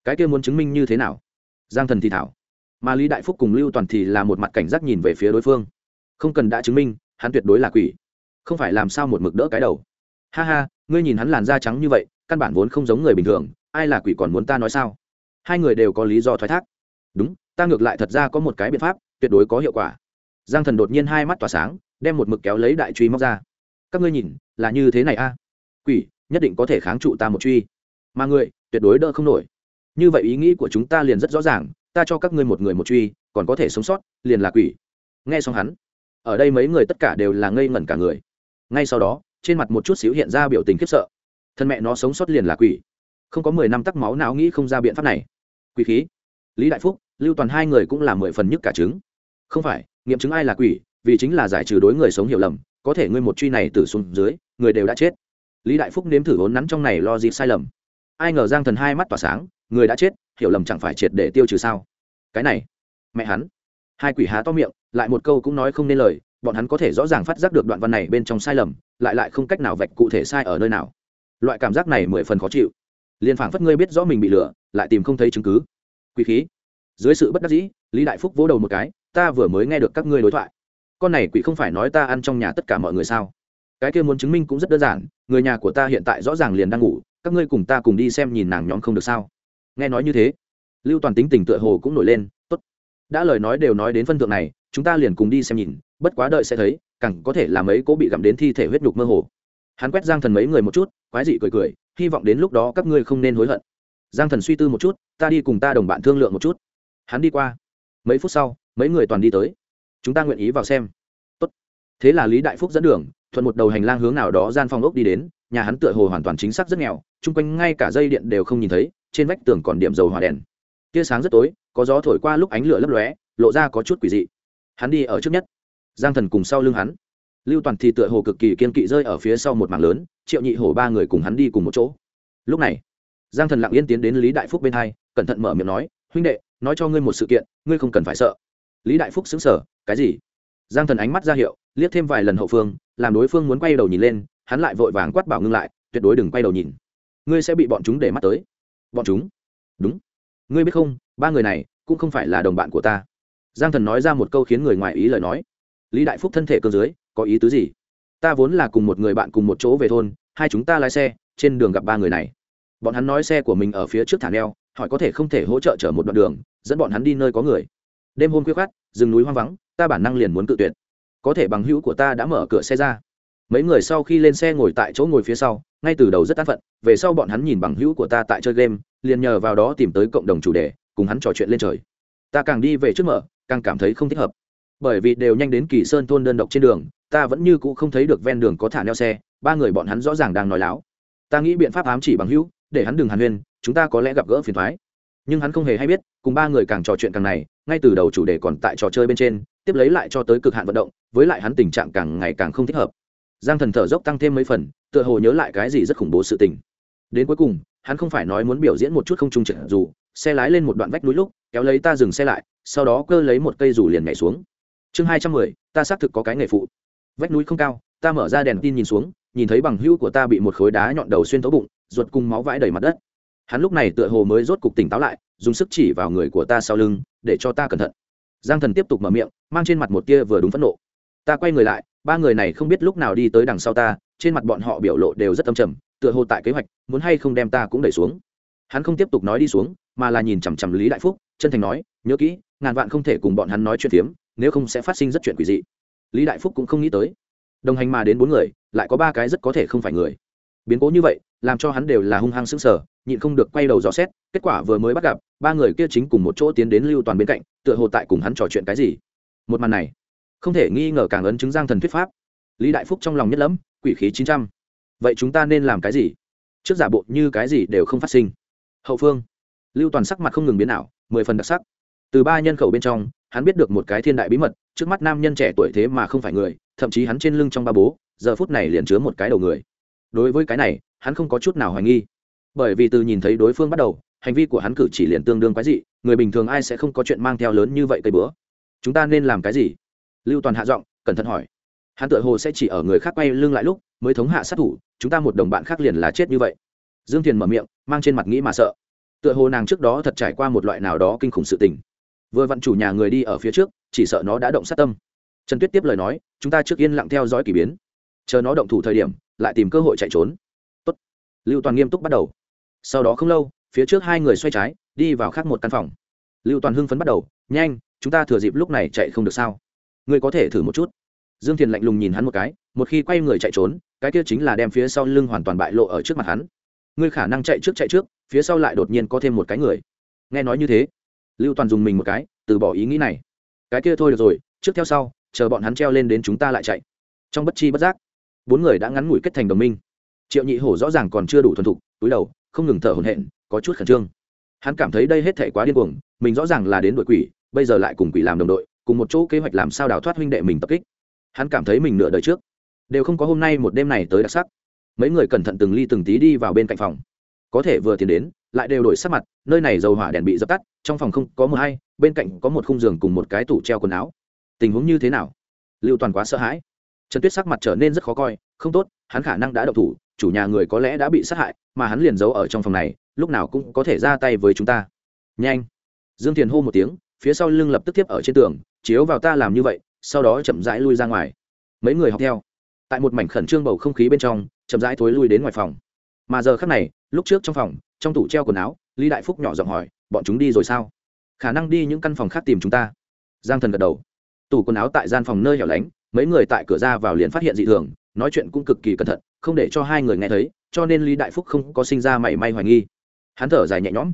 cái kia muốn chứng minh như thế nào? Giang thần thì thảo. Mà lý đại phúc cùng lưu toàn thì là một mặt cảnh giác nhìn về phía đối phương. Không cần đã chứng minh, hắn tuyệt đối là quỷ. Không phải làm sao một mực đỡ cái đầu. Ha ha ngươi nhìn hắn làn da trắng như vậy, căn bản vốn không giống người bình thường, ai là quỷ còn muốn ta nói sao? Hai người đều có lý do thoái thác. Đúng, ta ngược lại thật ra có một cái biện pháp, tuyệt đối có hiệu quả. Giang thần đột nhiên hai mắt tỏa sáng, đem một mực kéo lấy đại truy móc ra. Các ngươi nhìn, là như thế này a? Quỷ, nhất định có thể kháng trụ ta một truy. Mà người tuyệt đối đỡ không nổi. Như vậy ý nghĩ của chúng ta liền rất rõ ràng, ta cho các ngươi một người một truy, còn có thể sống sót, liền là quỷ. Nghe xong hắn, ở đây mấy người tất cả đều là ngây ngẩn cả người. Ngay sau đó trên mặt một chút xíu hiện ra biểu tình khiếp sợ. Thân mẹ nó sống sót liền là quỷ. Không có mười năm tắc máu não nghĩ không ra biện pháp này. Quỷ khí. Lý đại phúc, lưu toàn hai người cũng là mười phần nhất cả chứng không phải, nghiệm chứng ai là quỷ, vì chính là giải trừ đối người sống hiểu lầm, có thể ngươi một truy này từ xuống dưới, người đều đã chết. Lý đại phúc nếm thử vốn nắn trong này lo gì sai lầm. Ai ngờ giang thần hai mắt tỏa sáng, người đã chết, hiểu lầm chẳng phải triệt để tiêu trừ sao? Cái này, mẹ hắn. Hai quỷ há to miệng, lại một câu cũng nói không nên lời bọn hắn có thể rõ ràng phát giác được đoạn văn này bên trong sai lầm, lại lại không cách nào vạch cụ thể sai ở nơi nào. Loại cảm giác này mười phần khó chịu. Liền phảng phất ngươi biết rõ mình bị lừa, lại tìm không thấy chứng cứ. Quý khí. Dưới sự bất đắc dĩ, lý đại phúc vỗ đầu một cái, ta vừa mới nghe được các ngươi đối thoại. Con này quỷ không phải nói ta ăn trong nhà tất cả mọi người sao? Cái kia muốn chứng minh cũng rất đơn giản, người nhà của ta hiện tại rõ ràng liền đang ngủ, các ngươi cùng ta cùng đi xem nhìn nàng nhóm không được sao? Nghe nói như thế, lưu toàn tính tình tựa hồ cũng nổi lên, tốt. Đã lời nói đều nói đến phân thượng này, chúng ta liền cùng đi xem nhìn bất quá đợi sẽ thấy cẳng có thể là mấy cố bị gặm đến thi thể huyết nhục mơ hồ. Hắn quét giang thần mấy người một chút, quái dị cười cười, hy vọng đến lúc đó các ngươi không nên hối hận. Giang thần suy tư một chút, ta đi cùng ta đồng bạn thương lượng một chút. Hắn đi qua. Mấy phút sau, mấy người toàn đi tới. Chúng ta nguyện ý vào xem. Tốt. thế là lý đại phúc dẫn đường, thuận một đầu hành lang hướng nào đó gian phòng ốc đi đến, nhà hắn tựa hồ hoàn toàn chính xác rất nghèo, chung quanh ngay cả dây điện đều không nhìn thấy, trên vách tường còn điểm dầu hỏa đèn. Tia sáng rất tối, có gió thổi qua lúc ánh lửa lấp lóe, lộ ra có chút quỷ dị. Hắn đi ở trước nhất giang thần cùng sau lưng hắn. Lưu toàn thì tựa hồ cực kỳ kiên kỵ rơi ở phía sau một mảng lớn, triệu nhị hổ ba người cùng hắn đi cùng một chỗ. Lúc này, giang thần lặng yên tiến đến lý đại phúc bên hai, cẩn thận mở miệng nói, huynh đệ, nói cho ngươi một sự kiện, ngươi không cần phải sợ. Lý đại phúc xứng sở cái gì? Giang thần ánh mắt ra hiệu, liếc thêm vài lần hậu phương, làm đối phương muốn quay đầu nhìn lên, hắn lại vội vàng quát bảo ngưng lại, tuyệt đối đừng quay đầu nhìn. Ngươi sẽ bị bọn chúng để mắt tới. Bọn chúng? Đúng. Ngươi biết không, ba người này cũng không phải là đồng bạn của ta. Giang thần nói ra một câu khiến người ngoài ý lời nói lý đại phúc thân thể cơ dưới, có ý tứ gì? Ta vốn là cùng một người bạn cùng một chỗ về thôn, hai chúng ta lái xe, trên đường gặp ba người này. Bọn hắn nói xe của mình ở phía trước thả neo, hỏi có thể không thể hỗ trợ chở một đoạn đường, dẫn bọn hắn đi nơi có người. Đêm hôm khuya khát rừng núi hoang vắng, ta bản năng liền muốn cự tuyệt. Có thể bằng hữu của ta đã mở cửa xe ra. Mấy người sau khi lên xe ngồi tại chỗ ngồi phía sau, ngay từ đầu rất an phận, về sau bọn hắn nhìn bằng hữu của ta tại chơi game, liền nhờ vào đó tìm tới cộng đồng chủ đề, cùng hắn trò chuyện lên trời. Ta càng đi về trước mở, càng cảm thấy không thích hợp bởi vì đều nhanh đến kỳ sơn thôn đơn độc trên đường ta vẫn như cũ không thấy được ven đường có thả neo xe ba người bọn hắn rõ ràng đang nói láo. Ta nghĩ biện pháp ám chỉ bằng hữu để hắn đừng hàn huyên chúng ta có lẽ gặp gỡ phiền thoái. Nhưng hắn không hề hay biết cùng ba người càng trò chuyện càng này ngay từ đầu chủ đề còn tại trò chơi bên trên tiếp lấy lại cho tới cực hạn vận động với lại hắn tình trạng càng ngày càng không thích hợp. Giang thần thở dốc tăng thêm mấy phần tựa hồ nhớ lại cái gì rất khủng bố sự tình. Đến cuối cùng hắn không phải nói muốn biểu diễn một chút không trung trực, dù xe lái lên một đoạn vách núi lúc kéo lấy ta dừng xe lại sau đó cơ lấy một cây dù liền nhảy xuống chương hai trăm mười, ta xác thực có cái nghề phụ. Vách núi không cao, ta mở ra đèn tin nhìn xuống, nhìn thấy bằng hữu của ta bị một khối đá nhọn đầu xuyên tấu bụng, ruột cùng máu vãi đầy mặt đất. Hắn lúc này tựa hồ mới rốt cục tỉnh táo lại, dùng sức chỉ vào người của ta sau lưng, để cho ta cẩn thận. Giang thần tiếp tục mở miệng, mang trên mặt một tia vừa đúng phẫn nộ. Ta quay người lại, ba người này không biết lúc nào đi tới đằng sau ta, trên mặt bọn họ biểu lộ đều rất âm trầm, tựa hồ tại kế hoạch, muốn hay không đem ta cũng đẩy xuống. Hắn không tiếp tục nói đi xuống, mà là nhìn chằm chằm lý đại phúc, chân thành nói, nhớ kỹ, ngàn vạn không thể cùng bọn hắn nói chuyện phiếm nếu không sẽ phát sinh rất chuyện quỷ dị. Lý đại phúc cũng không nghĩ tới. Đồng hành mà đến bốn người, lại có ba cái rất có thể không phải người. Biến cố như vậy, làm cho hắn đều là hung hăng sững sờ, nhịn không được quay đầu dò xét, kết quả vừa mới bắt gặp, ba người kia chính cùng một chỗ tiến đến lưu toàn bên cạnh, tựa hồ tại cùng hắn trò chuyện cái gì. Một màn này, không thể nghi ngờ càng ấn chứng giang thần thuyết pháp. Lý đại phúc trong lòng nhất lẫm, quỷ khí chín trăm. Vậy chúng ta nên làm cái gì? Trước giả bộ như cái gì đều không phát sinh. Hậu phương, lưu toàn sắc mặt không ngừng biến ảo, mười phần đặc sắc. Từ ba nhân khẩu bên trong hắn biết được một cái thiên đại bí mật, trước mắt nam nhân trẻ tuổi thế mà không phải người, thậm chí hắn trên lưng trong ba bố, giờ phút này liền chứa một cái đầu người. Đối với cái này, hắn không có chút nào hoài nghi. Bởi vì từ nhìn thấy đối phương bắt đầu, hành vi của hắn cử chỉ liền tương đương quái dị, người bình thường ai sẽ không có chuyện mang theo lớn như vậy cây bữa? Chúng ta nên làm cái gì? Lưu toàn hạ giọng, cẩn thận hỏi. Hắn tựa hồ sẽ chỉ ở người khác quay lưng lại lúc, mới thống hạ sát thủ, chúng ta một đồng bạn khác liền là chết như vậy. Dương thiền mở miệng, mang trên mặt nghĩ mà sợ. Tựa hồ nàng trước đó thật trải qua một loại nào đó kinh khủng sự tình vừa vặn chủ nhà người đi ở phía trước, chỉ sợ nó đã động sát tâm. Trần tuyết tiếp lời nói, chúng ta trước yên lặng theo dõi k ỳ biến. Chờ nó động thủ thời điểm, lại tìm cơ hội chạy trốn. Tốt. lưu toàn nghiêm túc bắt đầu. Sau đó không lâu, phía trước hai người xoay trái, đi vào khác một căn phòng. Lưu toàn hưng phấn bắt đầu, nhanh, chúng ta thừa dịp lúc này chạy không được sao? Ngươi có thể thử một chút. Dương thiền lạnh lùng nhìn hắn một cái, một khi quay người chạy trốn, cái kia chính là đem phía sau lưng hoàn toàn bại lộ ở trước mặt hắn. Ngươi khả năng chạy trước chạy trước, phía sau lại đột nhiên có thêm một cái người. Nghe nói như thế lưu toàn dùng mình một cái, từ bỏ ý nghĩ này. Cái kia thôi được rồi, trước theo sau, chờ bọn hắn treo lên đến chúng ta lại chạy. Trong bất chi bất giác, bốn người đã ngắn ngủi kết thành đồng minh. Triệu nhị hổ rõ ràng còn chưa đủ thuần thục, túi đầu, không ngừng thở hổn hển, có chút khẩn trương. Hắn cảm thấy đây hết thể quá điên cuồng, mình rõ ràng là đến đội quỷ, bây giờ lại cùng quỷ làm đồng đội, cùng một chỗ kế hoạch làm sao đào thoát huynh đệ mình tập kích. Hắn cảm thấy mình nửa đời trước, đều không có hôm nay một đêm này tới đặc sắc. Mấy người cẩn thận từng ly từng tí đi vào bên cạnh phòng. Có thể vừa tiến đến lại đều đổi sắc mặt, nơi này dầu hỏa đèn bị dập tắt, trong phòng không có mờ hay, bên cạnh có một khung giường cùng một cái tủ treo quần áo. Tình huống như thế nào? Lưu toàn quá sợ hãi. Trần tuyết sắc mặt trở nên rất khó coi, không tốt, hắn khả năng đã động thủ, chủ nhà người có lẽ đã bị sát hại, mà hắn liền giấu ở trong phòng này, lúc nào cũng có thể ra tay với chúng ta. Nhanh! Dương thiền hô một tiếng, phía sau lưng lập tức tiếp ở trên tường, chiếu vào ta làm như vậy, sau đó chậm rãi lui ra ngoài. Mấy người học theo. Tại một mảnh khẩn trương bầu không khí bên trong, chậm rãi thối lui đến ngoài phòng. Mà giờ khắc này, lúc trước trong phòng trong tủ treo quần áo, lý đại phúc nhỏ giọng hỏi, bọn chúng đi rồi sao? Khả năng đi những căn phòng khác tìm chúng ta. Giang thần gật đầu. Tủ quần áo tại gian phòng nơi hẻo lánh, mấy người tại cửa ra vào liền phát hiện dị thường, nói chuyện cũng cực kỳ cẩn thận, không để cho hai người nghe thấy, cho nên lý đại phúc không có sinh ra mảy may hoài nghi. Hắn thở dài nhẹ nhõm.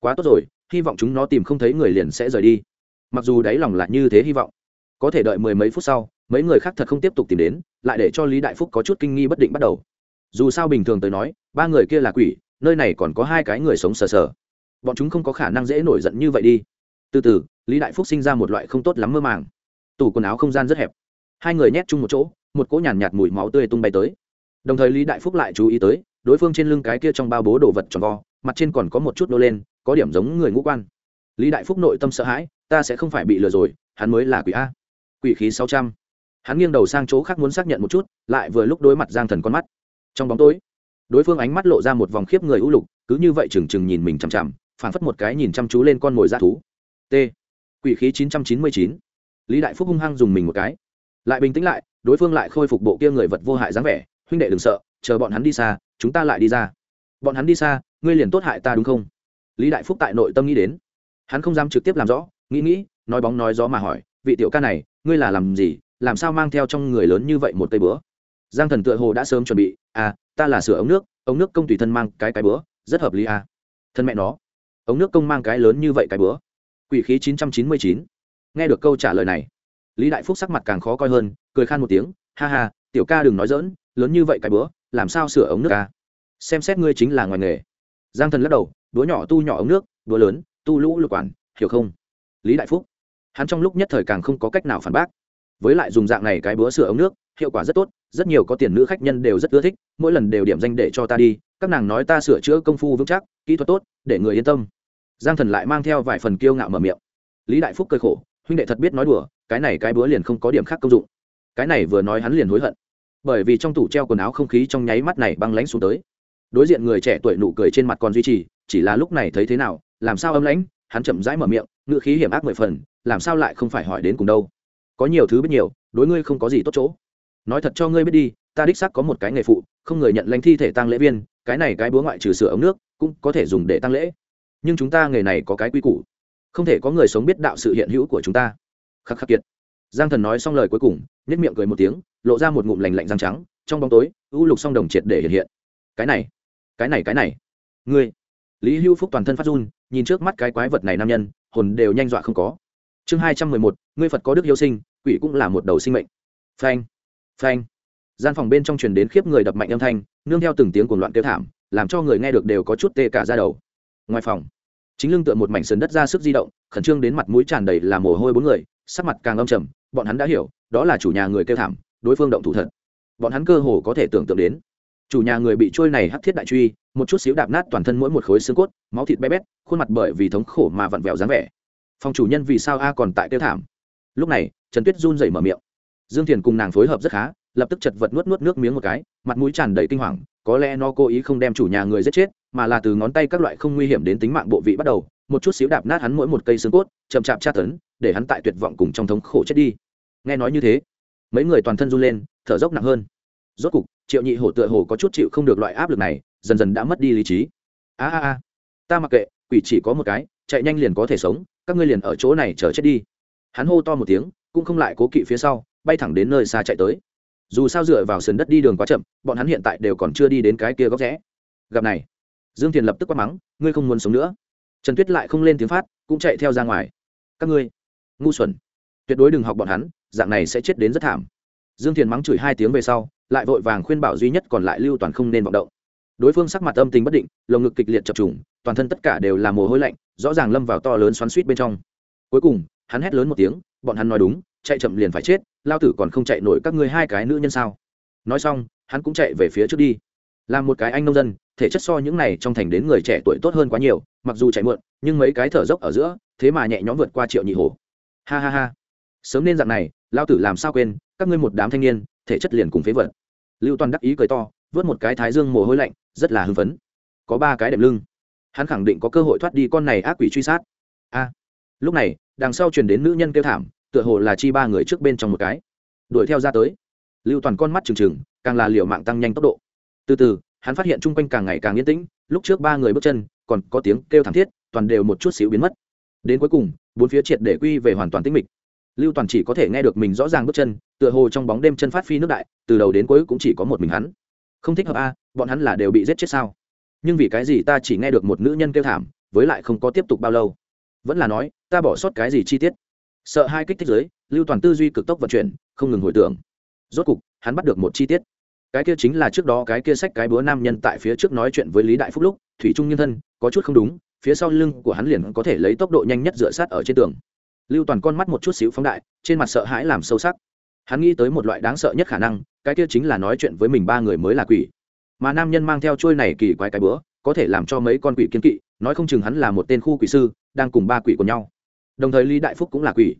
Quá tốt rồi, hy vọng chúng nó tìm không thấy người liền sẽ rời đi. Mặc dù đáy lòng là như thế hy vọng, có thể đợi mười mấy phút sau, mấy người khác thật không tiếp tục tìm đến, lại để cho lý đại phúc có chút kinh nghi bất định bắt đầu. Dù sao bình thường tới nói, ba người kia là quỷ nơi này còn có hai cái người sống sờ sờ. Bọn chúng không có khả năng dễ nổi giận như vậy đi. Từ từ lý đại phúc sinh ra một loại không tốt lắm mơ màng. Tủ quần áo không gian rất hẹp. Hai người nhét chung một chỗ một cỗ nhàn nhạt, nhạt mùi máu tươi tung bay tới. Đồng thời lý đại phúc lại chú ý tới đối phương trên lưng cái kia trong bao bố đồ vật tròn vo mặt trên còn có một chút nô lên có điểm giống người ngũ quan. Lý đại phúc nội tâm sợ hãi ta sẽ không phải bị lừa rồi hắn mới là quỷ a. Quỷ khí sáu trăm. Hắn nghiêng đầu sang chỗ khác muốn xác nhận một chút lại vừa lúc đối mặt giang thần con mắt. Trong bóng tối đối phương ánh mắt lộ ra một vòng khiếp người u lục, cứ như vậy trừng trừng nhìn mình chằm chằm phản phất một cái nhìn chăm chú lên con mồi ra thú. T. Quỷ khí chín trăm chín mươi chín. Lý đại phúc hung hăng dùng mình một cái. Lại bình tĩnh lại, đối phương lại khôi phục bộ kia người vật vô hại dáng vẻ, huynh đệ đừng sợ, chờ bọn hắn đi xa, chúng ta lại đi ra. Bọn hắn đi xa, ngươi liền tốt hại ta đúng không? Lý đại phúc tại nội tâm nghĩ đến. Hắn không dám trực tiếp làm rõ, nghĩ nghĩ, nói bóng nói gió mà hỏi, vị tiểu ca này, ngươi là làm gì, làm sao mang theo trong người lớn như vậy một cây bữa? Giang thần tựa hồ đã sớm chuẩn bị à ta là sửa ống nước ống nước công tùy thân mang cái cái bữa rất hợp lý à. Thân mẹ nó, ống nước công mang cái lớn như vậy cái bữa quỷ khí chín trăm chín mươi chín. Nghe được câu trả lời này, lý đại phúc sắc mặt càng khó coi hơn, cười khan một tiếng, ha ha, tiểu ca đừng nói dỡn lớn như vậy cái bữa làm sao sửa ống nước ca xem xét ngươi chính là ngoài nghề. Giang thần lắc đầu đũa nhỏ tu nhỏ ống nước đũa lớn, tu lũ lục quản, hiểu không? Lý đại phúc, hắn trong lúc nhất thời càng không có cách nào phản bác. Với lại dùng dạng này cái búa sửa ống nước hiệu quả rất tốt, rất nhiều có tiền nữ khách nhân đều rất ưa thích, mỗi lần đều điểm danh để cho ta đi, các nàng nói ta sửa chữa công phu vững chắc, kỹ thuật tốt, để người yên tâm. Giang thần lại mang theo vài phần kiêu ngạo mở miệng. Lý đại phúc cơ khổ, huynh đệ thật biết nói đùa, cái này cái búa liền không có điểm khác công dụng. Cái này vừa nói hắn liền hối hận. Bởi vì trong tủ treo quần áo không khí trong nháy mắt này băng lãnh xuống tới. Đối diện người trẻ tuổi nụ cười trên mặt còn duy trì, chỉ là lúc này thấy thế nào, làm sao âm lãnh, hắn chậm rãi mở miệng ngựa khí hiểm ác mười phần, làm sao lại không phải hỏi đến cùng đâu. Có nhiều thứ biết nhiều, đối ngươi không có gì tốt chỗ nói thật cho ngươi biết đi, ta đích xác có một cái nghề phụ, không người nhận lãnh thi thể tăng lễ viên, cái này cái búa ngoại trừ sửa ống nước, cũng có thể dùng để tăng lễ. Nhưng chúng ta nghề này có cái quy củ, không thể có người sống biết đạo sự hiện hữu của chúng ta. Khắc khắc kiệt. Giang thần nói xong lời cuối cùng nhất miệng cười một tiếng, lộ ra một ngụm lành lạnh răng trắng, trong bóng tối, u lục song đồng triệt để hiện hiện. Cái này cái này cái này. Ngươi. Lý hưu phúc toàn thân phát run, nhìn trước mắt cái quái vật này nam nhân, hồn đều nhanh dọa không có. Chương hai trăm mười một, ngươi phật có đức yêu sinh, quỷ cũng là một đầu sinh mệnh. Phanh phanh. Gian phòng bên trong truyền đến khiếp người đập mạnh âm thanh, nương theo từng tiếng cuồng loạn kêu thảm, làm cho người nghe được đều có chút tê cả ra đầu. Ngoài phòng, chính lưng tựa một mảnh sườn đất ra sức di động, khẩn trương đến mặt mũi tràn đầy là mồ hôi bốn người, sắc mặt càng âm trầm, bọn hắn đã hiểu, đó là chủ nhà người kêu thảm, đối phương động thủ thật. Bọn hắn cơ hồ có thể tưởng tượng đến, chủ nhà người bị trôi này hắc thiết đại truy, một chút xíu đạp nát toàn thân mỗi một khối xương cốt, máu thịt bé bét, khuôn mặt bởi vì thống khổ mà vặn vẹo dáng vẻ. Phòng chủ nhân vì sao a còn tại kêu thảm? Lúc này, trần tuyết run rẩy mở miệng dương thiền cùng nàng phối hợp rất khá, lập tức chật vật nuốt nuốt nước miếng một cái, mặt mũi tràn đầy kinh hoàng, có lẽ nó cố ý không đem chủ nhà người giết chết, mà là từ ngón tay các loại không nguy hiểm đến tính mạng bộ vị bắt đầu, một chút xíu đạp nát hắn mỗi một cây xương cốt, chậm chạp tra tấn, để hắn tại tuyệt vọng cùng trong thống khổ chết đi. Nghe nói như thế, mấy người toàn thân run lên, thở dốc nặng hơn. Rốt cục, triệu nhị hổ tựa hồ có chút chịu không được loại áp lực này, dần dần đã mất đi lý trí. A a a, ta mặc kệ, quỷ chỉ có một cái, chạy nhanh liền có thể sống, các ngươi liền ở chỗ này chờ chết đi. Hắn hô to một tiếng, cũng không lại cố kỵ phía sau bay thẳng đến nơi xa chạy tới. Dù sao dựa vào sườn đất đi đường quá chậm, bọn hắn hiện tại đều còn chưa đi đến cái kia góc rẽ. Gặp này, dương thiền lập tức quát mắng, ngươi không muốn sống nữa. Trần tuyết lại không lên tiếng phát, cũng chạy theo ra ngoài. Các ngươi, ngu xuẩn, tuyệt đối đừng học bọn hắn, dạng này sẽ chết đến rất thảm. Dương thiền mắng chửi hai tiếng về sau, lại vội vàng khuyên bảo duy nhất còn lại lưu toàn không nên vọng động. Đối phương sắc mặt âm tình bất định, lồng ngực kịch liệt chập trùng, toàn thân tất cả đều là mồ hôi lạnh, rõ ràng lâm vào to lớn xoắn suýt bên trong. Cuối cùng, hắn hét lớn một tiếng, bọn hắn nói đúng chạy chậm liền phải chết, lao tử còn không chạy nổi các ngươi hai cái nữ nhân sao? Nói xong, hắn cũng chạy về phía trước đi. Làm một cái anh nông dân, thể chất so những này trong thành đến người trẻ tuổi tốt hơn quá nhiều, mặc dù chạy muộn, nhưng mấy cái thở dốc ở giữa, thế mà nhẹ nhõm vượt qua triệu nhị hổ ha ha ha. Sớm nên dạng này, lao tử làm sao quên, các ngươi một đám thanh niên, thể chất liền cùng phế vật. Lưu toàn đắc ý cười to, vớt một cái thái dương mồ hôi lạnh, rất là hưng phấn. Có ba cái đệm lưng. Hắn khẳng định có cơ hội thoát đi con này ác quỷ truy sát. A. Lúc này, đằng sau truyền đến nữ nhân kêu thảm tựa hồ là chi ba người trước bên trong một cái. Đuổi theo ra tới. Lưu toàn con mắt trừng trừng, càng là liều mạng tăng nhanh tốc độ. Từ từ, hắn phát hiện chung quanh càng ngày càng yên tĩnh, lúc trước ba người bước chân, còn có tiếng kêu thảm thiết, toàn đều một chút xíu biến mất. Đến cuối cùng, bốn phía triệt để quy về hoàn toàn tĩnh mịch. Lưu toàn chỉ có thể nghe được mình rõ ràng bước chân, tựa hồ trong bóng đêm chân phát phi nước đại, từ đầu đến cuối cũng chỉ có một mình hắn. Không thích hợp a, bọn hắn là đều bị giết chết sao? Nhưng vì cái gì ta chỉ nghe được một nữ nhân kêu thảm, với lại không có tiếp tục bao lâu? Vẫn là nói, ta bỏ sót cái gì chi tiết? Sợ hai kích thích giới, lưu toàn tư duy cực tốc vận chuyển, không ngừng hồi tưởng. Rốt cục, hắn bắt được một chi tiết. Cái kia chính là trước đó cái kia sách cái búa nam nhân tại phía trước nói chuyện với lý đại phúc lúc, thủy trung nhân thân, có chút không đúng, phía sau lưng của hắn liền có thể lấy tốc độ nhanh nhất dựa sát ở trên tường. Lưu toàn con mắt một chút xíu phóng đại, trên mặt sợ hãi làm sâu sắc. Hắn nghĩ tới một loại đáng sợ nhất khả năng, cái kia chính là nói chuyện với mình ba người mới là quỷ. Mà nam nhân mang theo trôi này kỳ quái cái bữa có thể làm cho mấy con quỷ kiên kỵ, nói không chừng hắn là một tên khu quỷ sư, đang cùng ba quỷ của nhau đồng thời lý đại phúc cũng là quỷ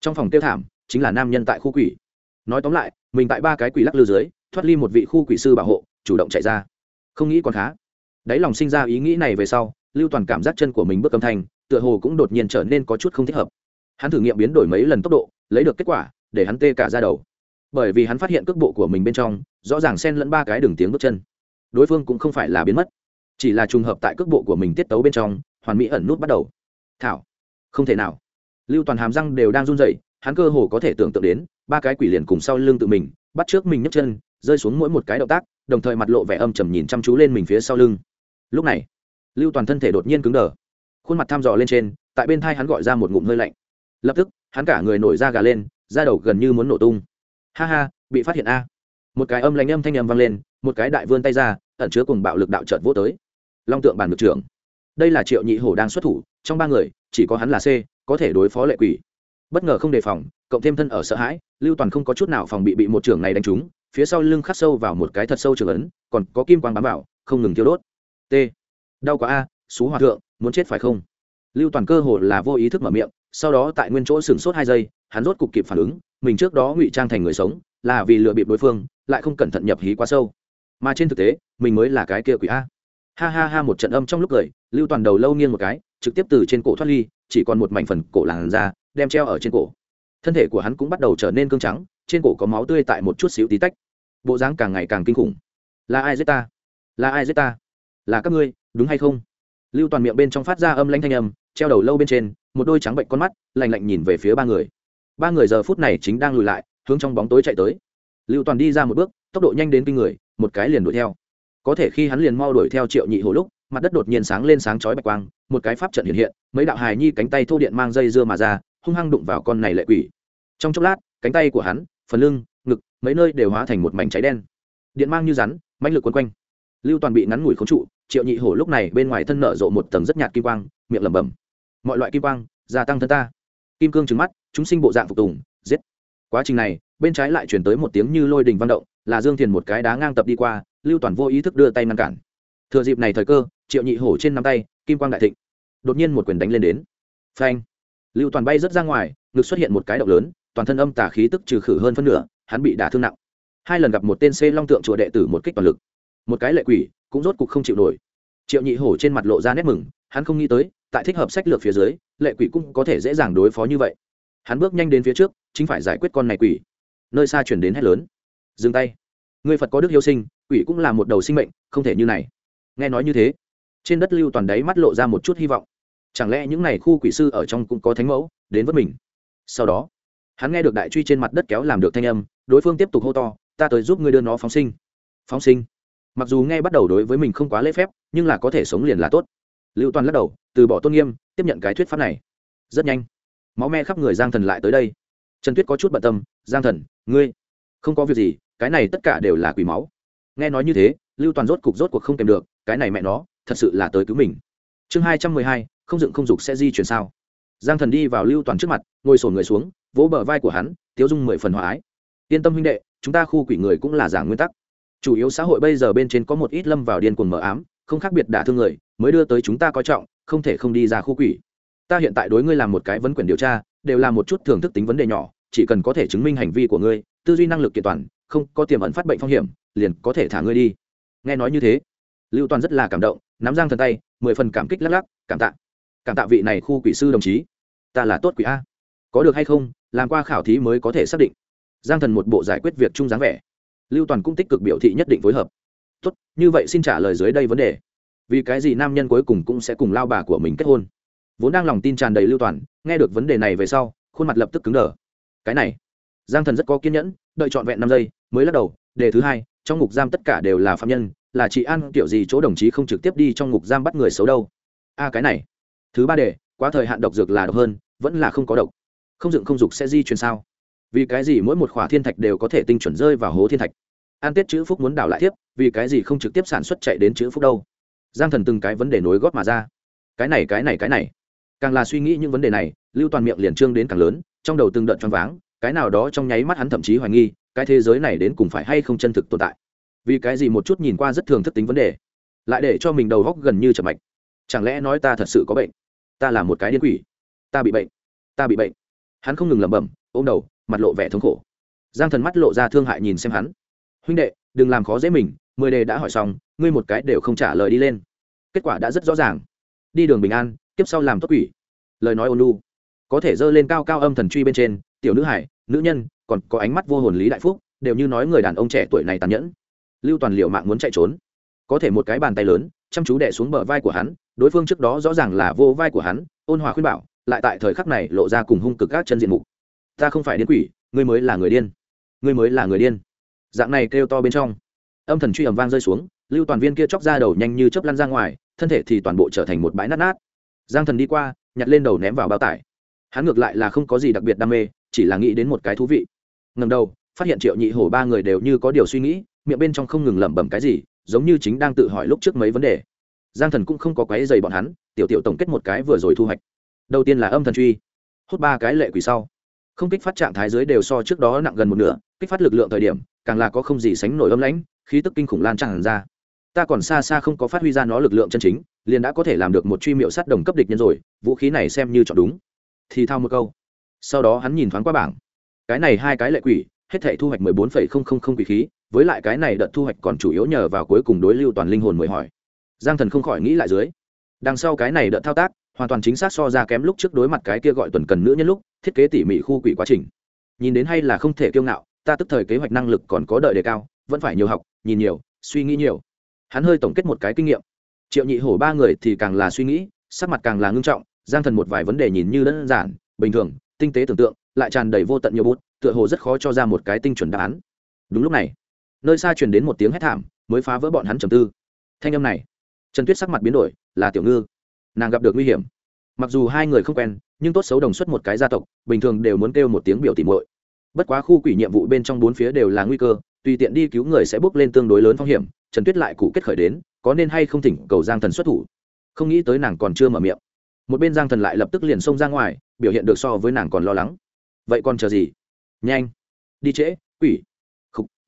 trong phòng tiêu thảm chính là nam nhân tại khu quỷ nói tóm lại mình tại ba cái quỷ lắc lư dưới thoát ly một vị khu quỷ sư bảo hộ chủ động chạy ra không nghĩ còn khá đáy lòng sinh ra ý nghĩ này về sau lưu toàn cảm giác chân của mình bước âm thanh tựa hồ cũng đột nhiên trở nên có chút không thích hợp hắn thử nghiệm biến đổi mấy lần tốc độ lấy được kết quả để hắn tê cả ra đầu bởi vì hắn phát hiện cước bộ của mình bên trong rõ ràng xen lẫn ba cái đường tiếng bước chân đối phương cũng không phải là biến mất chỉ là trùng hợp tại cước bộ của mình tiết tấu bên trong hoàn mỹ ẩn nút bắt đầu thảo không thể nào. Lưu toàn hàm răng đều đang run rẩy, hắn cơ hồ có thể tưởng tượng đến, ba cái quỷ liền cùng sau lưng tự mình, bắt trước mình nhấc chân, rơi xuống mỗi một cái động tác, đồng thời mặt lộ vẻ âm trầm nhìn chăm chú lên mình phía sau lưng. Lúc này, lưu toàn thân thể đột nhiên cứng đờ. Khuôn mặt thăm dò lên trên, tại bên thai hắn gọi ra một ngụm hơi lạnh. Lập tức, hắn cả người nổi da gà lên, da đầu gần như muốn nổ tung. Ha ha, bị phát hiện a. Một cái âm lạnh âm thanh âm vang lên, một cái đại vươn tay ra, ẩn chứa cùng bạo lực đạo trợt vô tới. Long tượng bản ngược trưởng. Đây là triệu nhị hổ đang xuất thủ, trong ba người chỉ có hắn là c, có thể đối phó lệ quỷ. Bất ngờ không đề phòng, cộng thêm thân ở sợ hãi, lưu toàn không có chút nào phòng bị bị một trưởng này đánh trúng, phía sau lưng khắc sâu vào một cái thật sâu trường ấn, còn có kim quang bám vào, không ngừng tiêu đốt. T. Đau quá a, xú hòa thượng, muốn chết phải không? Lưu toàn cơ hồ là vô ý thức mở miệng, sau đó tại nguyên chỗ sửng sốt hai giây, hắn rốt cục kịp phản ứng, mình trước đó ngụy trang thành người sống, là vì lừa bịp đối phương, lại không cẩn thận nhập hí quá sâu. Mà trên thực tế, mình mới là cái kia quỷ a. Ha ha ha một trận âm trong lúc cười, lưu toàn đầu lâu nghiêng một cái trực tiếp từ trên cổ thoát ly, chỉ còn một mảnh phần cổ làn ra đem treo ở trên cổ. Thân thể của hắn cũng bắt đầu trở nên cương trắng, trên cổ có máu tươi tại một chút xíu tí tách. Bộ dáng càng ngày càng kinh khủng. Là ai giết ta? Là ai giết ta? Là các ngươi, đúng hay không? Lưu toàn miệng bên trong phát ra âm lanh thanh âm, treo đầu lâu bên trên, một đôi trắng bệnh con mắt, lạnh lạnh nhìn về phía ba người. Ba người giờ phút này chính đang lùi lại, hướng trong bóng tối chạy tới. Lưu toàn đi ra một bước, tốc độ nhanh đến kinh người, một cái liền đuổi theo. Có thể khi hắn liền mau đuổi theo triệu nhị hồ lúc mặt đất đột nhiên sáng lên sáng chói bạch quang, một cái pháp trận hiện hiện, mấy đạo hài nhi cánh tay thô điện mang dây dưa mà ra, hung hăng đụng vào con này lệ quỷ. Trong chốc lát, cánh tay của hắn, phần lưng, ngực, mấy nơi đều hóa thành một mảnh cháy đen. Điện mang như rắn, mãnh lực quấn quanh. Lưu toàn bị ngắn ngủi khống trụ, triệu nhị hổ lúc này bên ngoài thân nở rộ một tầng rất nhạt kim quang, miệng lẩm bẩm. Mọi loại kim quang, gia tăng thân ta. Kim cương trứng mắt, chúng sinh bộ dạng phục tùng, giết. Quá trình này, bên trái lại chuyển tới một tiếng như lôi đình văn động, là dương thiền một cái đá ngang tập đi qua, lưu toàn vô ý thức đưa tay ngăn cản thừa dịp này thời cơ, triệu nhị hổ trên nắm tay, kim quang đại thịnh. Đột nhiên một quyền đánh lên đến. Phanh. Lưu toàn bay rớt ra ngoài, ngực xuất hiện một cái động lớn, toàn thân âm tà khí tức trừ khử hơn phân nửa, hắn bị đả thương nặng. Hai lần gặp một tên xê long tượng chùa đệ tử một kích toàn lực. Một cái lệ quỷ, cũng rốt cục không chịu nổi. Triệu nhị hổ trên mặt lộ ra nét mừng, hắn không nghĩ tới, tại thích hợp sách lược phía dưới, lệ quỷ cũng có thể dễ dàng đối phó như vậy. Hắn bước nhanh đến phía trước, chính phải giải quyết con này quỷ. Nơi xa chuyển đến hét lớn. Dừng tay. Người phật có đức hiếu sinh, quỷ cũng là một đầu sinh mệnh, không thể như này nghe nói như thế, trên đất lưu toàn đáy mắt lộ ra một chút hy vọng. Chẳng lẽ những n à y khu quỷ sư ở trong cũng có thánh mẫu, đến vất mình? Sau đó, hắn nghe được đại truy trên mặt đất kéo làm được thanh âm, đối phương tiếp tục hô to, ta tới giúp ngươi đưa nó phóng sinh. Phóng sinh? Mặc dù nghe bắt đầu đối với mình không quá lễ phép, nhưng là có thể sống liền là tốt. Lưu toàn lắc đầu, từ bỏ tôn nghiêm, tiếp nhận cái thuyết pháp này. Rất nhanh, máu me khắp người giang thần lại tới đây. Trần tuyết có chút bận tâm, giang thần, ngươi, không có việc gì, cái này tất cả đều là quỷ máu. Nghe nói như thế, lưu toàn rốt cục rốt cuộc không kèm được cái này mẹ nó, thật sự là tới cứu mình. Chương hai trăm mười hai, không dựng không dục sẽ di chuyển sao? Giang thần đi vào lưu toàn trước mặt, ngồi sổn người xuống, vỗ bờ vai của hắn, tiếu dung mười phần hòa ái. Yên tâm huynh đệ, chúng ta khu quỷ người cũng là giảng nguyên tắc. Chủ yếu xã hội bây giờ bên trên có một ít lâm vào điên cuồng mờ ám, không khác biệt đả thương người, mới đưa tới chúng ta coi trọng, không thể không đi ra khu quỷ. Ta hiện tại đối ngươi làm một cái vấn quyền điều tra, đều là một chút thưởng thức tính vấn đề nhỏ, chỉ cần có thể chứng minh hành vi của ngươi, tư duy năng lực kiện toàn, không có tiềm ẩn phát bệnh phong hiểm, liền có thể thả ngươi đi. Nghe nói như thế lưu toàn rất là cảm động, nắm giang thần tay, mười phần cảm kích lắc lắc, cảm tạ cảm tạ vị này khu quỷ sư đồng chí. Ta là tốt quỷ a. Có được hay không, làm qua khảo thí mới có thể xác định. Giang thần một bộ giải quyết việc chung dáng vẻ. Lưu toàn cũng tích cực biểu thị nhất định phối hợp. Tốt, như vậy xin trả lời dưới đây vấn đề. Vì cái gì nam nhân cuối cùng cũng sẽ cùng lao bà của mình kết hôn? Vốn đang lòng tin tràn đầy lưu toàn, nghe được vấn đề này về sau, khuôn mặt lập tức cứng đờ. Cái này. Giang thần rất có kiên nhẫn, đợi trọn vẹn năm giây, mới lắc đầu, đề thứ hai, trong ngục giam tất cả đều là phạm nhân là chị an, kiểu gì chỗ đồng chí không trực tiếp đi trong ngục giam bắt người xấu đâu. A cái này. Thứ ba đề, quá thời hạn độc dược là độc hơn, vẫn là không có độc. Không dựng không dục sẽ di chuyển sao? Vì cái gì mỗi một khỏa thiên thạch đều có thể tinh chuẩn rơi vào hố thiên thạch? An tiết chữ phúc muốn đảo lại tiếp vì cái gì không trực tiếp sản xuất chạy đến chữ phúc đâu? Giang thần từng cái vấn đề nối gót mà ra. Cái này cái này cái này. Càng là suy nghĩ những vấn đề này, lưu toàn miệng liền trương đến càng lớn, trong đầu từng đợt choáng váng, cái nào đó trong nháy mắt hắn thậm chí hoài nghi, cái thế giới này đến cùng phải hay không chân thực tồn tại? Vì cái gì một chút nhìn qua rất thường thất tính vấn đề, lại để cho mình đầu góc gần như chậm mạch. Chẳng lẽ nói ta thật sự có bệnh? Ta là một cái điên quỷ. Ta bị bệnh. Ta bị bệnh. Hắn không ngừng lẩm bẩm, ôm đầu, mặt lộ vẻ thống khổ. Giang thần mắt lộ ra thương hại nhìn xem hắn. Huynh đệ, đừng làm khó dễ mình, mười đề đã hỏi xong, ngươi một cái đều không trả lời đi lên. Kết quả đã rất rõ ràng. Đi đường bình an, tiếp sau làm tốt quỷ. Lời nói ôn lu có thể dơ lên cao cao âm thần truy bên trên, tiểu nữ hải, nữ nhân, còn có ánh mắt vô hồn lý đại phúc, đều như nói người đàn ông trẻ tuổi này tàn nhẫn lưu toàn liệu mạng muốn chạy trốn. Có thể một cái bàn tay lớn, chăm chú đẻ xuống bờ vai của hắn, đối phương trước đó rõ ràng là vô vai của hắn, ôn hòa khuyên bảo, lại tại thời khắc này lộ ra cùng hung cực các chân diện mục. Ta không phải điên quỷ, ngươi mới là người điên. Ngươi mới là người điên. Dạng này kêu to bên trong. Âm thần truy ầm vang rơi xuống, lưu toàn viên kia chóc ra đầu nhanh như chớp lăn ra ngoài, thân thể thì toàn bộ trở thành một bãi nát nát. Giang thần đi qua, nhặt lên đầu ném vào bao tải. Hắn ngược lại là không có gì đặc biệt đam mê, chỉ là nghĩ đến một cái thú vị. Ngầm đầu, phát hiện triệu nhị hổ ba người đều như có điều suy nghĩ miệng bên trong không ngừng lẩm bẩm cái gì, giống như chính đang tự hỏi lúc trước mấy vấn đề. Giang thần cũng không có quái dày bọn hắn, tiểu tiểu tổng kết một cái vừa rồi thu hoạch. Đầu tiên là âm thần truy. Hút ba cái lệ quỷ sau. Không kích phát trạng thái dưới đều so trước đó nặng gần một nửa, kích phát lực lượng thời điểm, càng là có không gì sánh nổi âm lãnh, khí tức kinh khủng lan tràn ra. Ta còn xa xa không có phát huy ra nó lực lượng chân chính, liền đã có thể làm được một truy miệu sát đồng cấp địch nhân rồi, vũ khí này xem như chọn đúng. Thì thao một câu. Sau đó hắn nhìn thoáng qua bảng. Cái này hai cái lệ quỷ, hết thể thu hoạch mười bốn phẩy không không không quỷ khí với lại cái này đợt thu hoạch còn chủ yếu nhờ vào cuối cùng đối lưu toàn linh hồn mời hỏi. Giang thần không khỏi nghĩ lại dưới. Đằng sau cái này đợt thao tác, hoàn toàn chính xác so ra kém lúc trước đối mặt cái kia gọi tuần cần nữ nhân lúc, thiết kế tỉ mỉ khu quỷ quá trình. Nhìn đến hay là không thể kiêu ngạo, ta tức thời kế hoạch năng lực còn có đợi đề cao, vẫn phải nhiều học, nhìn nhiều, suy nghĩ nhiều. Hắn hơi tổng kết một cái kinh nghiệm. Triệu nhị hổ ba người thì càng là suy nghĩ, sắc mặt càng là ngưng trọng, giang thần một vài vấn đề nhìn như đơn giản, bình thường, tinh tế tưởng tượng, lại tràn đầy vô tận nhiều bút, tựa hồ rất khó cho ra một cái tinh chuẩn đáp án. Đúng lúc này nơi xa truyền đến một tiếng hét thảm, mới phá vỡ bọn hắn trầm tư. Thanh âm này, trần tuyết sắc mặt biến đổi, là tiểu ngư. Nàng gặp được nguy hiểm. Mặc dù hai người không quen, nhưng tốt xấu đồng xuất một cái gia tộc, bình thường đều muốn kêu một tiếng biểu tỉ muội. Bất quá khu quỷ nhiệm vụ bên trong bốn phía đều là nguy cơ, tùy tiện đi cứu người sẽ bước lên tương đối lớn phong hiểm, trần tuyết lại cụ kết khởi đến, có nên hay không thỉnh cầu giang thần xuất thủ. Không nghĩ tới nàng còn chưa mở miệng. Một bên giang thần lại lập tức liền xông ra ngoài, biểu hiện được so với nàng còn lo lắng. Vậy còn chờ gì? Nhanh. Đi trễ, quỷ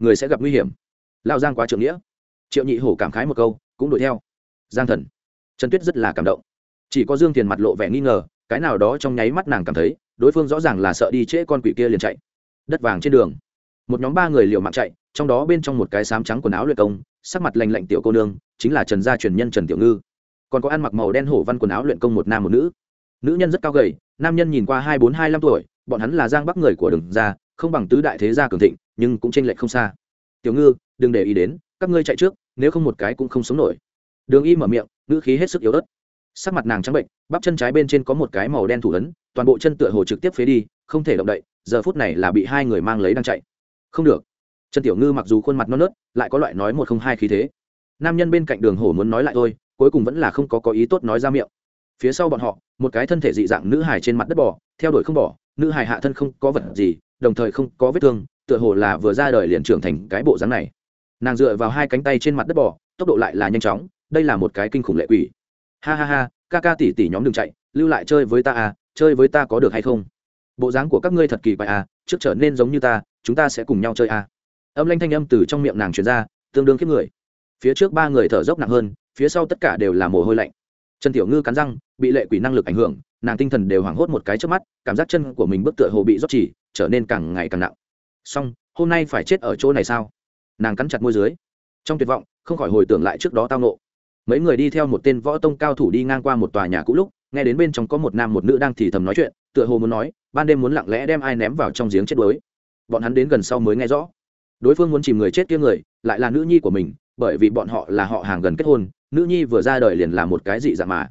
người sẽ gặp nguy hiểm. Lao giang quá trượng nghĩa. Triệu nhị hổ cảm khái một câu, cũng đuổi theo. Giang thần. Trần tuyết rất là cảm động. Chỉ có dương tiền mặt lộ vẻ nghi ngờ, cái nào đó trong nháy mắt nàng cảm thấy, đối phương rõ ràng là sợ đi trễ con quỷ kia liền chạy. Đất vàng trên đường. Một nhóm ba người liều mạng chạy, trong đó bên trong một cái sám trắng quần áo luyện công, sắc mặt lành lạnh tiểu cô nương, chính là trần gia truyền nhân trần tiểu ngư. Còn có ăn mặc màu đen hổ văn quần áo luyện công một nam một nữ. Nữ nhân rất cao gầy, nam nhân nhìn qua hai bốn hai năm tuổi, bọn hắn là giang bắc người của đường gia không bằng tứ đại thế gia cường thịnh, nhưng cũng tranh lệch không xa. Tiểu ngư, đừng để ý đến, các ngươi chạy trước, nếu không một cái cũng không sống nổi. Đường y mở miệng, ngữ khí hết sức yếu ớt. Sắc mặt nàng trắng bệnh, bắp chân trái bên trên có một cái màu đen thủ ấn, toàn bộ chân tựa hồ trực tiếp phế đi, không thể động đậy, giờ phút này là bị hai người mang lấy đang chạy. Không được. Trần tiểu ngư mặc dù khuôn mặt non nớt, lại có loại nói một không hai khí thế. Nam nhân bên cạnh đường hổ muốn nói lại thôi, cuối cùng vẫn là không có có ý tốt nói ra miệng. Phía sau bọn họ, một cái thân thể dị dạng nữ hài trên mặt đất bỏ theo đuổi không bỏ, nữ hài hạ thân không có vật gì đồng thời không có vết thương, tựa hồ là vừa ra đời liền trưởng thành cái bộ dáng này. Nàng dựa vào hai cánh tay trên mặt đất bỏ tốc độ lại là nhanh chóng, đây là một cái kinh khủng lệ quỷ. Ha ha ha, ca ca tỉ tỉ nhóm đừng chạy, lưu lại chơi với ta à chơi với ta có được hay không? Bộ dáng của các ngươi thật kỳ vậy à trước trở nên giống như ta, chúng ta sẽ cùng nhau chơi à. Âm lanh thanh âm từ trong miệng nàng truyền ra, tương đương kiếp người. Phía trước ba người thở dốc nặng hơn, phía sau tất cả đều là mồ hôi lạnh trần tiểu ngư cắn răng, bị lệ quỷ năng lực ảnh hưởng, nàng tinh thần đều hoảng hốt một cái trước mắt, cảm giác chân của mình bước tựa hồ bị rót chỉ, trở nên càng ngày càng nặng. Song hôm nay phải chết ở chỗ này sao? Nàng cắn chặt môi dưới. Trong tuyệt vọng, không khỏi hồi tưởng lại trước đó tao nộ mấy người đi theo một tên võ tông cao thủ đi ngang qua một tòa nhà cũ lúc, nghe đến bên trong có một nam một nữ đang thì thầm nói chuyện, tựa hồ muốn nói, ban đêm muốn lặng lẽ đem ai ném vào trong giếng chết đuối. Bọn hắn đến gần sau mới nghe rõ. Đối phương muốn chìm người chết kia người, lại là nữ nhi của mình, bởi vì bọn họ là họ hàng gần kết hôn nữ nhi vừa ra đời liền là một cái dị dạng mà.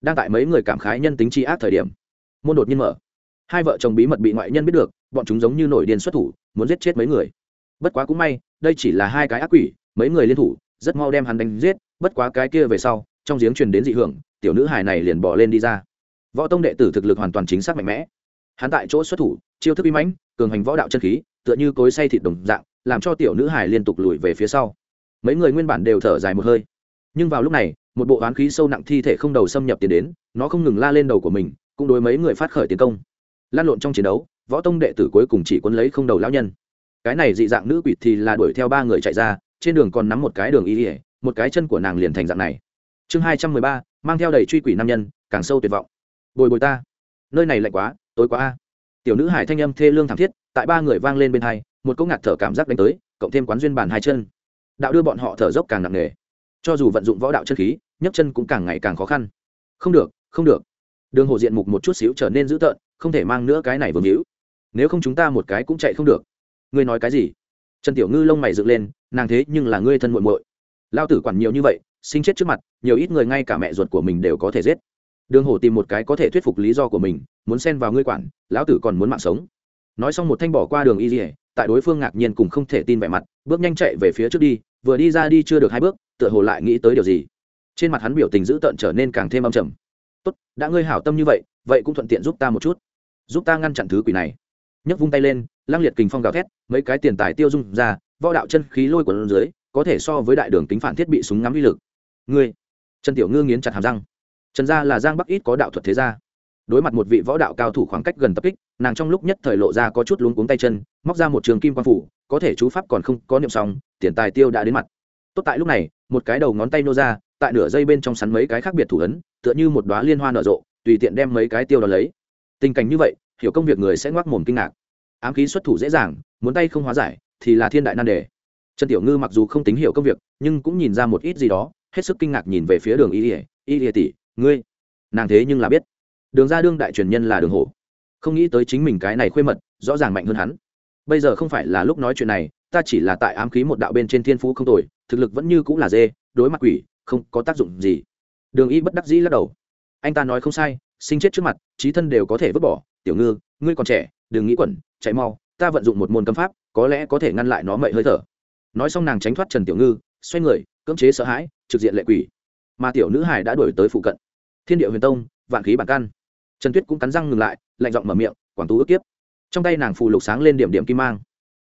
Đang tại mấy người cảm khái nhân tính tri ác thời điểm, môn đột nhiên mở. Hai vợ chồng bí mật bị ngoại nhân biết được, bọn chúng giống như nổi điên xuất thủ, muốn giết chết mấy người. Bất quá cũng may, đây chỉ là hai cái ác quỷ, mấy người liên thủ, rất mau đem hắn đánh giết, bất quá cái kia về sau, trong giếng truyền đến dị hưởng, tiểu nữ hài này liền bỏ lên đi ra. Võ tông đệ tử thực lực hoàn toàn chính xác mạnh mẽ. Hắn tại chỗ xuất thủ, chiêu thức uy mãnh, cường hành võ đạo chân khí, tựa như cối say thịt đồng dạng, làm cho tiểu nữ hài liên tục lùi về phía sau. Mấy người nguyên bản đều thở dài một hơi nhưng vào lúc này, một bộ oán khí sâu nặng thi thể không đầu xâm nhập tiến đến, nó không ngừng la lên đầu của mình, cũng đối mấy người phát khởi tiến công. Lan lộn trong chiến đấu, võ tông đệ tử cuối cùng chỉ quân lấy không đầu lão nhân. Cái này dị dạng nữ quỷ thì là đuổi theo ba người chạy ra, trên đường còn nắm một cái đường y ỉa một cái chân của nàng liền thành dạng này. Chương hai trăm mười ba, mang theo đầy truy quỷ nam nhân, càng sâu tuyệt vọng. Bồi bồi ta. Nơi này lạnh quá, tối quá a. Tiểu nữ hải thanh âm thê lương thảm thiết, tại ba người vang lên bên hai, một cỗ ngạt thở cảm giác đánh tới, cộng thêm quán duyên bàn hai chân. Đạo đưa bọn họ thở dốc càng nặng nề cho dù vận dụng võ đạo chân khí, nhấc chân cũng càng ngày càng khó khăn. Không được không được. Đường hồ diện mục một chút xíu trở nên dữ tợn, không thể mang nữa cái này vương hữu. Nếu không chúng ta một cái cũng chạy không được. Ngươi nói cái gì? Trần tiểu ngư lông mày dựng lên, nàng thế nhưng là ngươi thân muội muội. Lao tử quản nhiều như vậy, sinh chết trước mặt, nhiều ít người ngay cả mẹ ruột của mình đều có thể giết. Đường hổ tìm một cái có thể thuyết phục lý do của mình, muốn xen vào ngươi quản, lão tử còn muốn mạng sống. Nói xong một thanh bỏ qua đường y dỉa tại đối phương ngạc nhiên cùng không thể tin vẻ mặt, bước nhanh chạy về phía trước đi vừa đi ra đi chưa được hai bước, tựa hồ lại nghĩ tới điều gì. Trên mặt hắn biểu tình dữ tợn trở nên càng thêm âm trầm. Tốt, đã ngươi hảo tâm như vậy vậy cũng thuận tiện giúp ta một chút. Giúp ta ngăn chặn thứ quỷ này. Nhấc vung tay lên lang liệt kình phong gào thét, mấy cái tiền tài tiêu dung ra, võ đạo chân khí lôi quần dưới, có thể so với đại đường tính phản thiết bị súng ngắm uy lực. Ngươi! Trần tiểu ngư nghiến chặt hàm răng. Trần gia là giang bắc ít có đạo thuật thế gia. Đối mặt một vị võ đạo cao thủ khoảng cách gần tập kích, nàng trong lúc nhất thời lộ ra có chút luống cuống tay chân, móc ra một trường kim quan phủ có thể chú pháp còn không có niệm xong, tiền tài tiêu đã đến mặt. Tốt tại lúc này, một cái đầu ngón tay nô ra, tại nửa dây bên trong sắn mấy cái khác biệt thủ ấn, tựa như một đoá liên hoa nở rộ, tùy tiện đem mấy cái tiêu đó lấy. Tình cảnh như vậy, hiểu công việc người sẽ ngoác mồm kinh ngạc. Ám khí xuất thủ dễ dàng, muốn tay không hóa giải, thì là thiên đại nan đề. Trần tiểu ngư mặc dù không tính hiểu công việc, nhưng cũng nhìn ra một ít gì đó, hết sức kinh ngạc nhìn về phía đường y ỉa y ỉa tỷ, ngươi, nàng thế nhưng là biết. Đường ra đương đại truyền nhân là đường hổ. Không nghĩ tới chính mình cái này khuê mật, rõ ràng mạnh hơn hắn bây giờ không phải là lúc nói chuyện này, ta chỉ là tại ám khí một đạo bên trên thiên phú không tồi, thực lực vẫn như cũng là dê, đối mặt quỷ, không có tác dụng gì. Đường y bất đắc dĩ lắc đầu. Anh ta nói không sai, sinh chết trước mặt, trí thân đều có thể vứt bỏ. Tiểu ngư, ngươi còn trẻ, đừng nghĩ quẩn, chạy mau, ta vận dụng một môn cấm pháp, có lẽ có thể ngăn lại nó mậy hơi thở. Nói xong nàng tránh thoát trần tiểu ngư, xoay người, cưỡng chế sợ hãi, trực diện lệ quỷ. Mà tiểu nữ hải đã đuổi tới phụ cận. Thiên địa huyền tông, vạn khí bản căn. Trần tuyết cũng cắn răng ngừng lại, lạnh giọng mở miệng, quảng tú ức kiếp trong tay nàng phù lục sáng lên điểm điểm kim mang.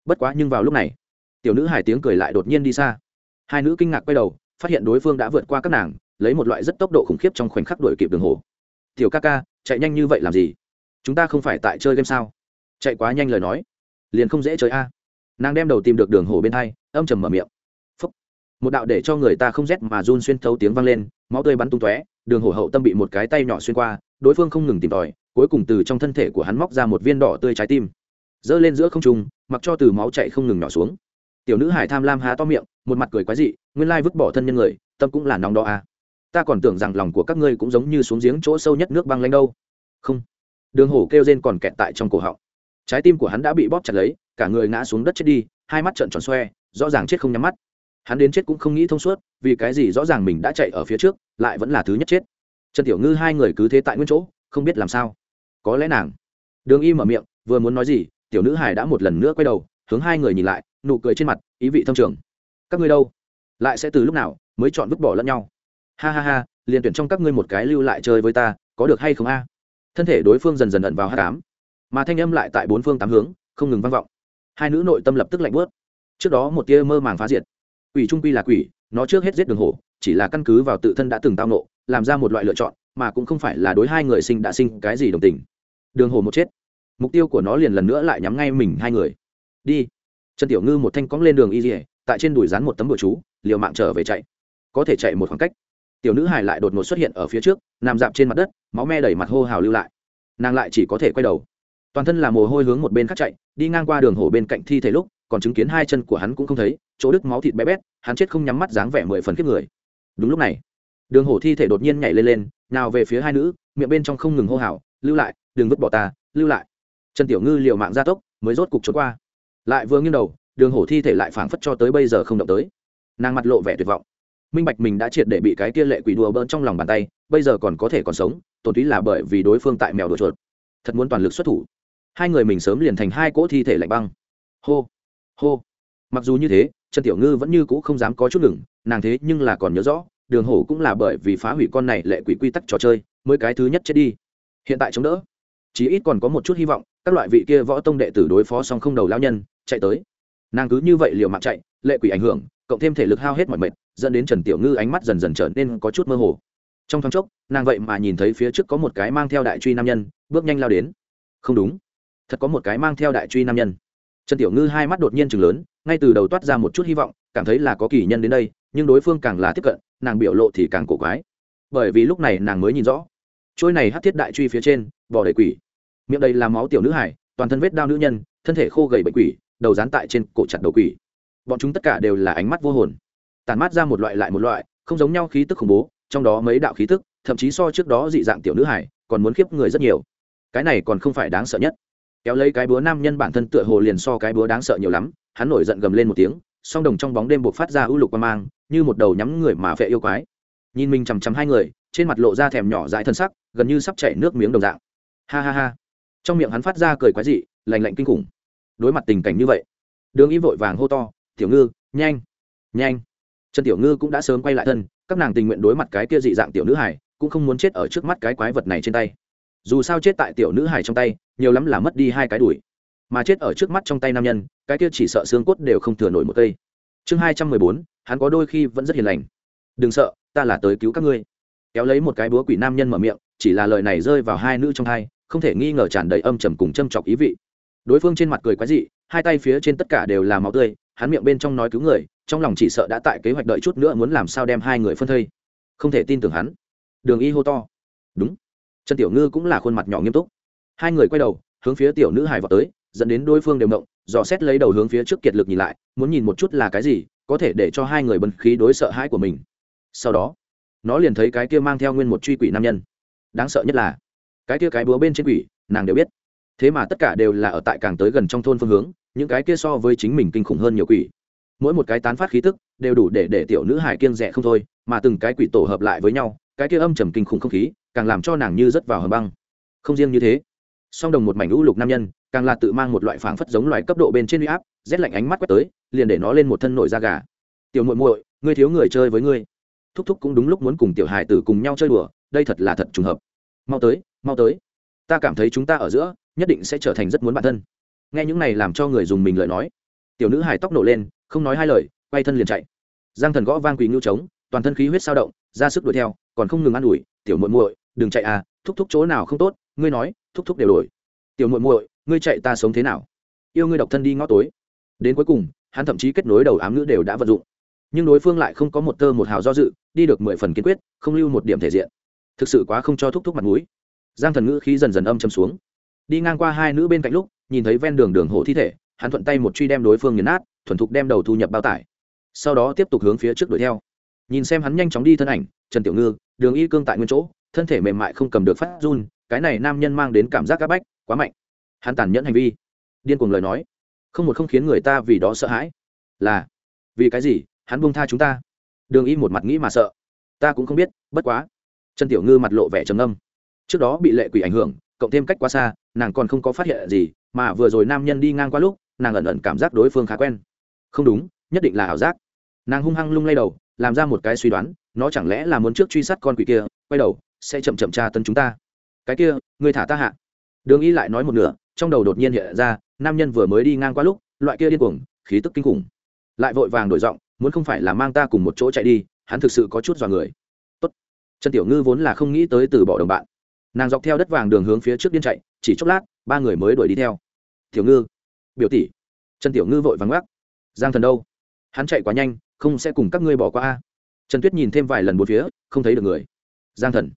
Bất quá nhưng vào lúc này, tiểu nữ hải tiếng cười lại đột nhiên đi xa. Hai nữ kinh ngạc quay đầu, phát hiện đối phương đã vượt qua các nàng, lấy một loại rất tốc độ khủng khiếp trong khoảnh khắc đuổi kịp đường hồ. Tiểu ca ca, chạy nhanh như vậy làm gì? Chúng ta không phải tại chơi game sao? Chạy quá nhanh lời nói, liền không dễ chơi a. Nàng đem đầu tìm được đường hồ bên hai, âm trầm mở miệng. Phúc. một đạo để cho người ta không rét mà run xuyên thấu tiếng vang lên, máu tươi bắn tung tóe đường Hổ hậu tâm bị một cái tay nhỏ xuyên qua, đối phương không ngừng tìm tòi, cuối cùng từ trong thân thể của hắn móc ra một viên đỏ tươi trái tim. Giơ lên giữa không trung, mặc cho từ máu chạy không ngừng nhỏ xuống. Tiểu nữ hải tham lam há to miệng, một mặt cười quái dị, nguyên lai vứt bỏ thân nhân người, tâm cũng là nóng đó à. ta còn tưởng rằng lòng của các ngươi cũng giống như xuống giếng chỗ sâu nhất nước băng lanh đâu. Không. Đường hổ kêu rên còn kẹt tại trong cổ họng. Trái tim của hắn đã bị bóp chặt lấy, cả người ngã xuống đất chết đi, hai mắt trợn tròn xoe, rõ ràng chết không nhắm mắt hắn đến chết cũng không nghĩ thông suốt, vì cái gì rõ ràng mình đã chạy ở phía trước, lại vẫn là thứ nhất chết. Trần tiểu ngư hai người cứ thế tại nguyên chỗ, không biết làm sao. Có lẽ nàng. Đường y mở miệng, vừa muốn nói gì, tiểu nữ hải đã một lần nữa quay đầu, hướng hai người nhìn lại, nụ cười trên mặt, ý vị thâm trường. Các ngươi đâu? Lại sẽ từ lúc nào mới chọn vứt bỏ lẫn nhau? Ha ha ha, liền tuyển trong các ngươi một cái lưu lại chơi với ta, có được hay không a? Thân thể đối phương dần dần ẩn vào hát cám mà thanh âm lại tại bốn phương tám hướng, không ngừng vang vọng. Hai nữ nội tâm lập tức lạnh bớt trước đó một tia mơ màng phá diệt quỷ trung quy là quỷ, nó trước hết giết đường hổ, chỉ là căn cứ vào tự thân đã từng tao nộ làm ra một loại lựa chọn, mà cũng không phải là đối hai người sinh đã sinh cái gì đồng tình. Đường hồ một chết, mục tiêu của nó liền lần nữa lại nhắm ngay mình hai người. Đi. Trần tiểu ngư một thanh cóng lên đường y dỉa tại trên đùi rán một tấm bụi chú, liều mạng trở về chạy. Có thể chạy một khoảng cách. Tiểu nữ hải lại đột ngột xuất hiện ở phía trước, nằm dạp trên mặt đất, máu me đẩy mặt hô hào lưu lại. Nàng lại chỉ có thể quay đầu. Toàn thân là mồ hôi hướng một bên khác chạy, đi ngang qua đường hồ bên cạnh thi thể lúc còn chứng kiến hai chân của hắn cũng không thấy, chỗ đứt máu thịt bé bét, hắn chết không nhắm mắt dáng vẻ mười phần kiếp người. Đúng lúc này, đường hổ thi thể đột nhiên nhảy lên lên, nào về phía hai nữ, miệng bên trong không ngừng hô hào, lưu lại, đừng vứt bỏ ta, lưu lại. Trần tiểu ngư liều mạng gia tốc, mới rốt cục trốn qua. Lại vừa nghiêng đầu, đường hổ thi thể lại phảng phất cho tới bây giờ không động tới. Nàng mặt lộ vẻ tuyệt vọng. Minh bạch mình đã triệt để bị cái kia lệ quỷ đùa bỡn trong lòng bàn tay, bây giờ còn có thể còn sống, tổn túy là bởi vì đối phương tại mèo đùa chuột. Thật muốn toàn lực xuất thủ. Hai người mình sớm liền thành hai cỗ thi thể lạnh băng. Hô hô. Mặc dù như thế, trần tiểu ngư vẫn như cũ không dám có chút ngừng, nàng thế nhưng là còn nhớ rõ, đường hổ cũng là bởi vì phá hủy con này lệ quỷ quy tắc trò chơi, mới cái thứ nhất chết đi. Hiện tại chống đỡ. Chí ít còn có một chút hy vọng, các loại vị kia võ tông đệ tử đối phó xong không đầu lao nhân, chạy tới. Nàng cứ như vậy liều mạng chạy, lệ quỷ ảnh hưởng, cộng thêm thể lực hao hết mọi mệt, dẫn đến trần tiểu ngư ánh mắt dần dần trở nên có chút mơ hồ. Trong thoáng chốc, nàng vậy mà nhìn thấy phía trước có một cái mang theo đại truy nam nhân, bước nhanh lao đến. Không đúng. Thật có một cái mang theo đại truy nam nhân trần tiểu ngư hai mắt đột nhiên chừng lớn, ngay từ đầu toát ra một chút hy vọng, cảm thấy là có kỳ nhân đến đây, nhưng đối phương càng là tiếp cận, nàng biểu lộ thì càng cổ quái. Bởi vì lúc này nàng mới nhìn rõ. Trôi này hát thiết đại truy phía trên bỏ đầy quỷ. Miệng đầy là máu tiểu nữ hải, toàn thân vết đao nữ nhân, thân thể khô gầy bệnh quỷ, đầu dán tại trên cổ chặt đầu quỷ. Bọn chúng tất cả đều là ánh mắt vô hồn. Tàn mát ra một loại lại một loại, không giống nhau khí tức khủng bố, trong đó mấy đạo khí tức, thậm chí so trước đó dị dạng tiểu nữ hải, còn muốn khiếp người rất nhiều. Cái này còn không phải đáng sợ nhất kéo lấy cái búa nam nhân bản thân tựa hồ liền so cái búa đáng sợ nhiều lắm, hắn nổi giận gầm lên một tiếng, song đồng trong bóng đêm buộc phát ra ưu lục qua mang, như một đầu nhắm người mà vệ yêu quái. Nhìn mình chằm chằm hai người, trên mặt lộ ra thèm nhỏ dãi thân sắc, gần như sắp chảy nước miếng đồng dạng. Ha ha ha. Trong miệng hắn phát ra cười quái dị lành lạnh kinh khủng. Đối mặt tình cảnh như vậy, đường y vội vàng hô to, tiểu ngư, nhanh nhanh. Trần tiểu ngư cũng đã sớm quay lại thân, các nàng tình nguyện đối mặt cái kia dị dạng tiểu nữ hải cũng không muốn chết ở trước mắt cái quái vật này trên tay dù sao chết tại tiểu nữ hải trong tay, nhiều lắm là mất đi hai cái đùi. Mà chết ở trước mắt trong tay nam nhân, cái kia chỉ sợ xương cốt đều không thừa nổi một cây. Chương hai trăm mười bốn, hắn có đôi khi vẫn rất hiền lành. Đừng sợ, ta là tới cứu các ngươi. Kéo lấy một cái búa quỷ nam nhân mở miệng, chỉ là lời này rơi vào hai nữ trong hai, không thể nghi ngờ tràn đầy âm trầm cùng châm chọc ý vị. Đối phương trên mặt cười quái dị, hai tay phía trên tất cả đều là máu tươi, hắn miệng bên trong nói cứu người, trong lòng chỉ sợ đã tại kế hoạch đợi chút nữa muốn làm sao đem hai người phân thây. Không thể tin tưởng hắn. Đường y hô to. Đúng trần tiểu ngư cũng là khuôn mặt nhỏ nghiêm túc. Hai người quay đầu, hướng phía tiểu nữ hải vào tới, dẫn đến đối phương đều động, dò xét lấy đầu hướng phía trước kiệt lực nhìn lại, muốn nhìn một chút là cái gì, có thể để cho hai người bần khí đối sợ hãi của mình. Sau đó, nó liền thấy cái kia mang theo nguyên một truy quỷ nam nhân. Đáng sợ nhất là, cái kia cái búa bên trên quỷ, nàng đều biết. Thế mà tất cả đều là ở tại càng tới gần trong thôn phương hướng, những cái kia so với chính mình kinh khủng hơn nhiều quỷ. Mỗi một cái tán phát khí tức, đều đủ để để tiểu nữ hải kiêng rẻ không thôi, mà từng cái quỷ tổ hợp lại với nhau, cái kia âm trầm kinh khủng không khí càng làm cho nàng như rớt vào hầm băng. Không riêng như thế, song đồng một mảnh lũ lục nam nhân, càng là tự mang một loại phảng phất giống loài cấp độ bên trên huy áp, rét lạnh ánh mắt quét tới, liền để nó lên một thân nổi da gà. Tiểu muội muội, ngươi thiếu người chơi với ngươi. Thúc thúc cũng đúng lúc muốn cùng tiểu hải tử cùng nhau chơi đùa, đây thật là thật trùng hợp. Mau tới mau tới. Ta cảm thấy chúng ta ở giữa, nhất định sẽ trở thành rất muốn bản thân. Nghe những này làm cho người dùng mình lời nói, tiểu nữ hài tóc nổ lên, không nói hai lời, quay thân liền chạy. Giang thần gõ vang quỳ ngưu trống, toàn thân khí huyết sao động, ra sức đuổi theo, còn không ngừng ă n ủi, tiểu muội muội đừng chạy à thúc thúc chỗ nào không tốt, ngươi nói, thúc thúc đều đổi. Tiểu muội muội, ngươi chạy ta sống thế nào? Yêu ngươi độc thân đi ngõ tối. Đến cuối cùng, hắn thậm chí kết nối đầu ám ngữ đều đã vận dụng. Nhưng đối phương lại không có một tơ một hào do dự, đi được mười phần kiên quyết, không lưu một điểm thể diện. Thực sự quá không cho thúc thúc mặt mũi. Giang thần ngữ khí dần dần âm châm xuống. Đi ngang qua hai nữ bên cạnh lúc, nhìn thấy ven đường đường hổ thi thể, hắn thuận tay một truy đem đối phương nghiền nát, thuần thục đem đầu thu nhập bao tải. Sau đó tiếp tục hướng phía trước đuổi theo. Nhìn xem hắn nhanh chóng đi thân ảnh, trần tiểu ngư, đường y cương tại nguyên chỗ thân thể mềm mại không cầm được phát run, cái này nam nhân mang đến cảm giác áp bách, quá mạnh. Hắn tàn nhẫn hành vi. Điên cuồng lời nói. Không một không khiến người ta vì đó sợ hãi. Là, vì cái gì? Hắn buông tha chúng ta. Đường y một mặt nghĩ mà sợ. Ta cũng không biết, bất quá. Trần tiểu ngư mặt lộ vẻ trầm âm trước đó bị lệ quỷ ảnh hưởng, cộng thêm cách quá xa, nàng còn không có phát hiện gì, mà vừa rồi nam nhân đi ngang qua lúc, nàng ẩn ẩn cảm giác đối phương khá quen. Không đúng, nhất định là ảo giác. Nàng hung hăng lung lay đầu, làm ra một cái suy đoán, nó chẳng lẽ là muốn trước truy sát con quỷ kia, quay đầu sẽ chậm chậm tra tấn chúng ta. Cái kia người thả ta hạ. Đường y lại nói một nửa, trong đầu đột nhiên hiện ra, nam nhân vừa mới đi ngang qua lúc, loại kia điên cuồng, khí tức kinh khủng. Lại vội vàng đổi giọng, muốn không phải là mang ta cùng một chỗ chạy đi, hắn thực sự có chút dọa người. Tốt. Trần tiểu ngư vốn là không nghĩ tới từ bỏ đồng bạn. Nàng dọc theo đất vàng đường hướng phía trước điên chạy, chỉ chốc lát, ba người mới đuổi đi theo. Tiểu ngư. Biểu tỷ. Trần tiểu ngư vội vắng gác giang thần đâu? Hắn chạy quá nhanh, không sẽ cùng các ngươi bỏ qua a. Trần tuyết nhìn thêm vài lần một phía, không thấy được người. Giang thần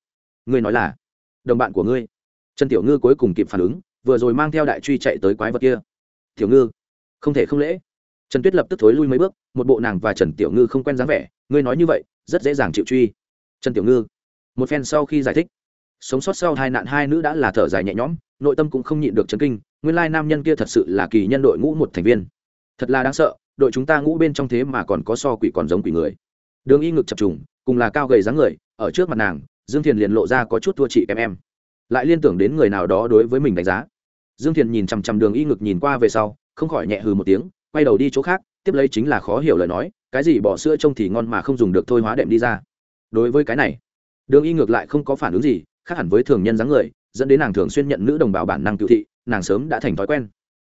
ngươi nói là đồng bạn của ngươi. Trần tiểu ngư cuối cùng kịp phản ứng, vừa rồi mang theo đại truy chạy tới quái vật kia. Tiểu ngư, không thể không lễ. Trần tuyết lập tức thối lui mấy bước, một bộ nàng và trần tiểu ngư không quen dáng vẻ, ngươi nói như vậy, rất dễ dàng chịu truy. Trần tiểu ngư, một phen sau khi giải thích, sống sót sau hai nạn hai nữ đã là thở dài nhẹ nhõm, nội tâm cũng không nhịn được chấn kinh, nguyên lai nam nhân kia thật sự là kỳ nhân đội ngũ một thành viên. Thật là đáng sợ, đội chúng ta ngũ bên trong thế mà còn có so quỷ còn giống quỷ người. Đường y ngực chập trùng, cùng là cao gầy dáng người, ở trước mặt nàng dương thiền liền lộ ra có chút thua chị em em. Lại liên tưởng đến người nào đó đối với mình đánh giá. Dương thiền nhìn chằm chằm đường y ngực nhìn qua về sau, không khỏi nhẹ hừ một tiếng, quay đầu đi chỗ khác, tiếp lấy chính là khó hiểu lời nói, cái gì bỏ sữa trông thì ngon mà không dùng được thôi hóa đệm đi ra. Đối với cái này, đường y ngược lại không có phản ứng gì, khác hẳn với thường nhân dáng người, dẫn đến nàng thường xuyên nhận nữ đồng bào bản năng cựu thị, nàng sớm đã thành thói quen.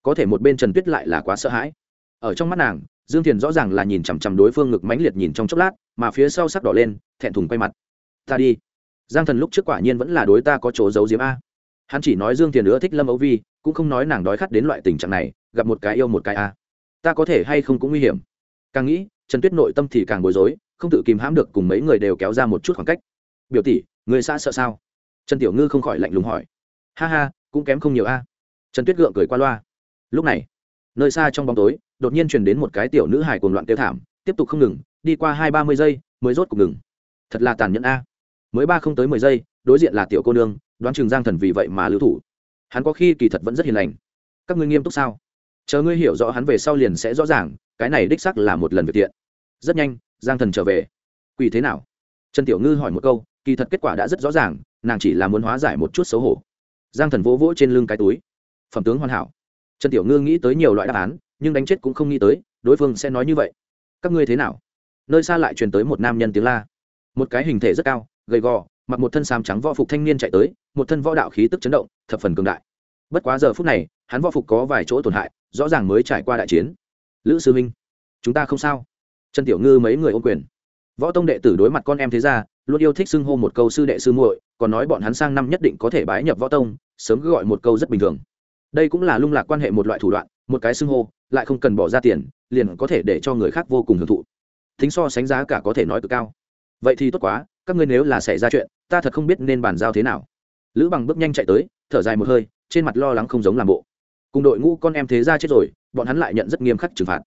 Có thể một bên trần tuyết lại là quá sợ hãi. Ở trong mắt nàng, dương thiền rõ ràng là nhìn chằm chằm đối phương ngực mãnh liệt nhìn trong chốc lát, mà phía sau sắc đỏ lên, thẹn thùng quay mặt. Ta đi giang thần lúc trước quả nhiên vẫn là đối ta có chỗ giấu diếm a. Hắn chỉ nói dương thiền nữa thích lâm ấu vi, cũng không nói nàng đói khát đến loại tình trạng này, gặp một cái yêu một cái a. Ta có thể hay không cũng nguy hiểm. Càng nghĩ, trần tuyết nội tâm thì càng bối rối, không tự kìm hãm được cùng mấy người đều kéo ra một chút khoảng cách. Biểu tỷ, người xã sợ sao? Trần tiểu ngư không khỏi lạnh lùng hỏi. Ha ha, cũng kém không nhiều a. Trần tuyết gượng cười qua loa. Lúc này, nơi xa trong bóng tối, đột nhiên truyền đến một cái tiểu nữ hài cuồng loạn tiêu thảm, tiếp tục không ngừng, đi qua hai ba mươi giây, mới rốt cuộc ngừng. Thật là tàn nhẫn a mới ba không tới mười giây, đối diện là tiểu cô nương, đoán chừng giang thần vì vậy mà lưu thủ. Hắn có khi kỳ thật vẫn rất hiền lành. Các ngươi nghiêm túc sao? Chờ ngươi hiểu rõ hắn về sau liền sẽ rõ ràng, cái này đích sắc là một lần việc tiện rất nhanh, giang thần trở về. Quỷ thế nào? Trần tiểu ngư hỏi một câu, kỳ thật kết quả đã rất rõ ràng, nàng chỉ là muốn hóa giải một chút xấu hổ. Giang thần vỗ vỗ trên lưng cái túi. Phẩm tướng hoàn hảo. Trần tiểu ngư nghĩ tới nhiều loại đáp án, nhưng đánh chết cũng không nghĩ tới, đối phương sẽ nói như vậy. Các ngươi thế nào? Nơi xa lại truyền tới một nam nhân tiếng la. Một cái hình thể rất cao gầy gò, mặc một thân sám trắng võ phục thanh niên chạy tới, một thân võ đạo khí tức chấn động, thập phần cường đại. Bất quá giờ phút này, hắn võ phục có vài chỗ tổn hại, rõ ràng mới trải qua đại chiến. Lữ sư minh chúng ta không sao. Trần tiểu ngư mấy người ôm quyền. Võ tông đệ tử đối mặt con em thế ra luôn yêu thích xưng hô một câu sư đệ sư muội, còn nói bọn hắn sang năm nhất định có thể bái nhập võ tông, sớm cứ gọi một câu rất bình thường. Đây cũng là lung lạc quan hệ một loại thủ đoạn, một cái xưng hô, lại không cần bỏ ra tiền, liền có thể để cho người khác vô cùng hưởng thụ. Thính so sánh giá cả có thể nói cực cao vậy thì tốt quá, các ngươi nếu là xảy ra chuyện, ta thật không biết nên bàn giao thế nào. Lữ bằng bước nhanh chạy tới, thở dài một hơi, trên mặt lo lắng không giống làm bộ. Cùng đội ngũ con em thế ra chết rồi, bọn hắn lại nhận rất nghiêm khắc trừng phạt.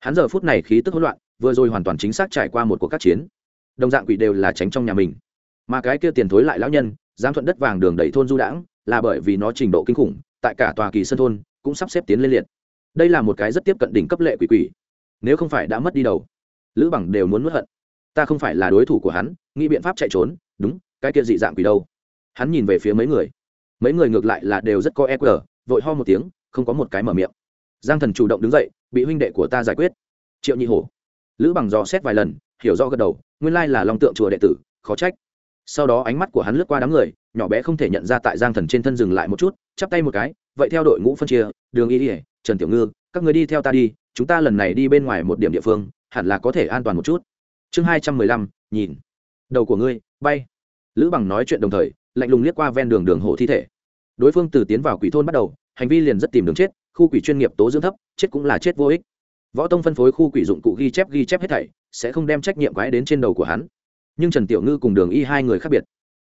Hắn giờ phút này khí tức hỗn loạn, vừa rồi hoàn toàn chính xác trải qua một cuộc các chiến. Đồng dạng quỷ đều là tránh trong nhà mình. Mà cái kia tiền thối lại lão nhân giám thuận đất vàng đường đẩy thôn du đãng, là bởi vì nó trình độ kinh khủng, tại cả tòa kỳ sân thôn, cũng sắp xếp tiến lên liệt. Đây là một cái rất tiếp cận đỉnh cấp lệ quỷ quỷ. Nếu không phải đã mất đi đầu, lữ bằng đều muốn mất hận ta không phải là đối thủ của hắn, nghĩ biện pháp chạy trốn, đúng, cái kia dị dạng quỷ đâu. Hắn nhìn về phía mấy người. Mấy người ngược lại là đều rất có e qr vội ho một tiếng, không có một cái mở miệng. Giang thần chủ động đứng dậy, bị huynh đệ của ta giải quyết. Triệu nhị hổ. Lữ bằng dò xét vài lần, hiểu rõ gật đầu, nguyên lai là long tượng chùa đệ tử, khó trách. Sau đó ánh mắt của hắn lướt qua đám người, nhỏ bé không thể nhận ra tại giang thần trên thân dừng lại một chút, chắp tay một cái, vậy theo đội ngũ phân chia, đường y ỉa trần tiểu ngư, các người đi theo ta đi, chúng ta lần này đi bên ngoài một điểm địa phương, hẳn là có thể an toàn một chút chương hai trăm mười lăm, nhìn. Đầu của ngươi, bay. Lữ bằng nói chuyện đồng thời, lạnh lùng liếc qua ven đường đường hộ thi thể. Đối phương từ tiến vào quỷ thôn bắt đầu, hành vi liền rất tìm đường chết, khu quỷ chuyên nghiệp tố dưỡng thấp, chết cũng là chết vô ích. Võ tông phân phối khu quỷ dụng cụ ghi chép ghi chép hết thảy, sẽ không đem trách nhiệm quái đến trên đầu của hắn. Nhưng trần tiểu ngư cùng đường y hai người khác biệt.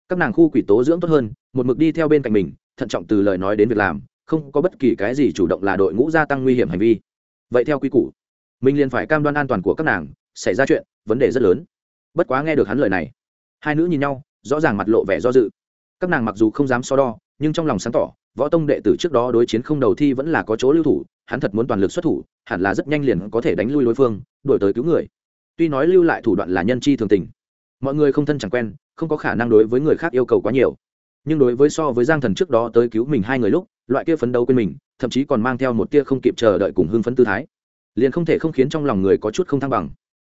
Các nàng khu quỷ tố dưỡng tốt hơn, một mực đi theo bên cạnh mình, thận trọng từ lời nói đến việc làm, không có bất kỳ cái gì chủ động là đội ngũ gia tăng nguy hiểm hành vi. Vậy theo quy củ mình liền phải cam đoan an toàn của các nàng, xảy ra chuyện, vấn đề rất lớn. Bất quá nghe được hắn lời này, hai nữ nhìn nhau, rõ ràng mặt lộ vẻ do dự. Các nàng mặc dù không dám so đo, nhưng trong lòng sáng tỏ, võ tông đệ tử trước đó đối chiến không đầu thi vẫn là có chỗ lưu thủ, hắn thật muốn toàn lực xuất thủ, hẳn là rất nhanh liền có thể đánh lui đối phương đổi tới cứu người. Tuy nói lưu lại thủ đoạn là nhân chi thường tình, mọi người không thân chẳng quen, không có khả năng đối với người khác yêu cầu quá nhiều. Nhưng đối với so với giang thần trước đó tới cứu mình hai người lúc, loại kia phấn đấu quên mình, thậm chí còn mang theo một tia không kịp chờ đợi cùng hưng phấn tư thái liền không thể không khiến trong lòng người có chút không thăng bằng.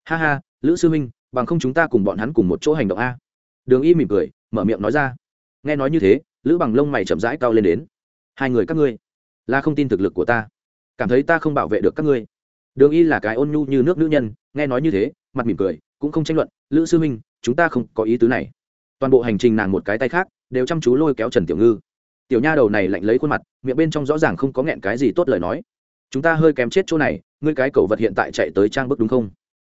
Ha ha, lữ sư minh bằng không chúng ta cùng bọn hắn cùng một chỗ hành động a. Đường y mỉm cười, mở miệng nói ra. Nghe nói như thế, lữ bằng lông mày chậm rãi cao lên đến. Hai người các ngươi, là không tin thực lực của ta. Cảm thấy ta không bảo vệ được các ngươi. Đường y là cái ôn nhu như nước nữ nhân, nghe nói như thế, mặt mỉm cười, cũng không tranh luận. Lữ sư minh chúng ta không có ý tứ này. Toàn bộ hành trình nàng một cái tay khác, đều chăm chú lôi kéo trần tiểu ngư. Tiểu nha đầu này lạnh lấy khuôn mặt, miệng bên trong rõ ràng không có nghẹn cái gì tốt lời nói chúng ta hơi kém chết chỗ này ngươi cái cầu vật hiện tại chạy tới trang bức đúng không?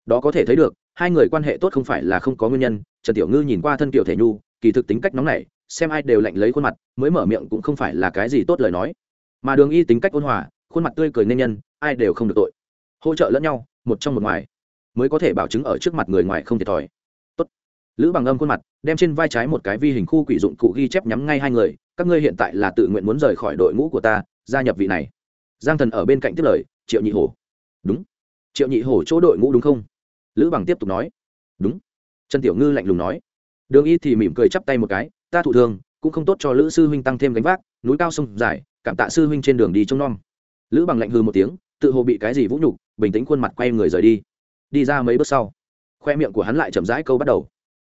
Đó có thể thấy được hai người quan hệ tốt không phải là không có nguyên nhân trần tiểu ngư nhìn qua thân kiểu thể nhu kỳ thực tính cách nóng này, xem ai đều lạnh lấy khuôn mặt mới mở miệng cũng không phải là cái gì tốt lời nói. Mà đường y tính cách ôn hòa khuôn mặt tươi cười nên nhân ai đều không được tội. Hỗ trợ lẫn nhau một trong một ngoài mới có thể bảo chứng ở trước mặt người ngoài không thiệt thòi. Tốt. Lữ bằng âm khuôn mặt đem trên vai trái một cái vi hình khu quỷ dụng cụ ghi chép nhắm ngay hai người các ngươi hiện tại là tự nguyện muốn rời khỏi đội ngũ của ta gia nhập vị này giang thần ở bên cạnh tiếp lời, triệu nhị hổ. Đúng. Triệu nhị hổ chỗ đội ngũ đúng không? Lữ bằng tiếp tục nói. Đúng. Trần tiểu ngư lạnh lùng nói. Đường y thì mỉm cười chắp tay một cái, ta thụ thương cũng không tốt cho lữ sư huynh tăng thêm gánh vác, núi cao sông dài, cảm tạ sư huynh trên đường đi trông nom. Lữ bằng lạnh hư một tiếng, tự hồ bị cái gì vũ nhục, bình tĩnh khuôn mặt quay người rời đi. Đi ra mấy bước sau, khoe miệng của hắn lại chậm rãi câu bắt đầu.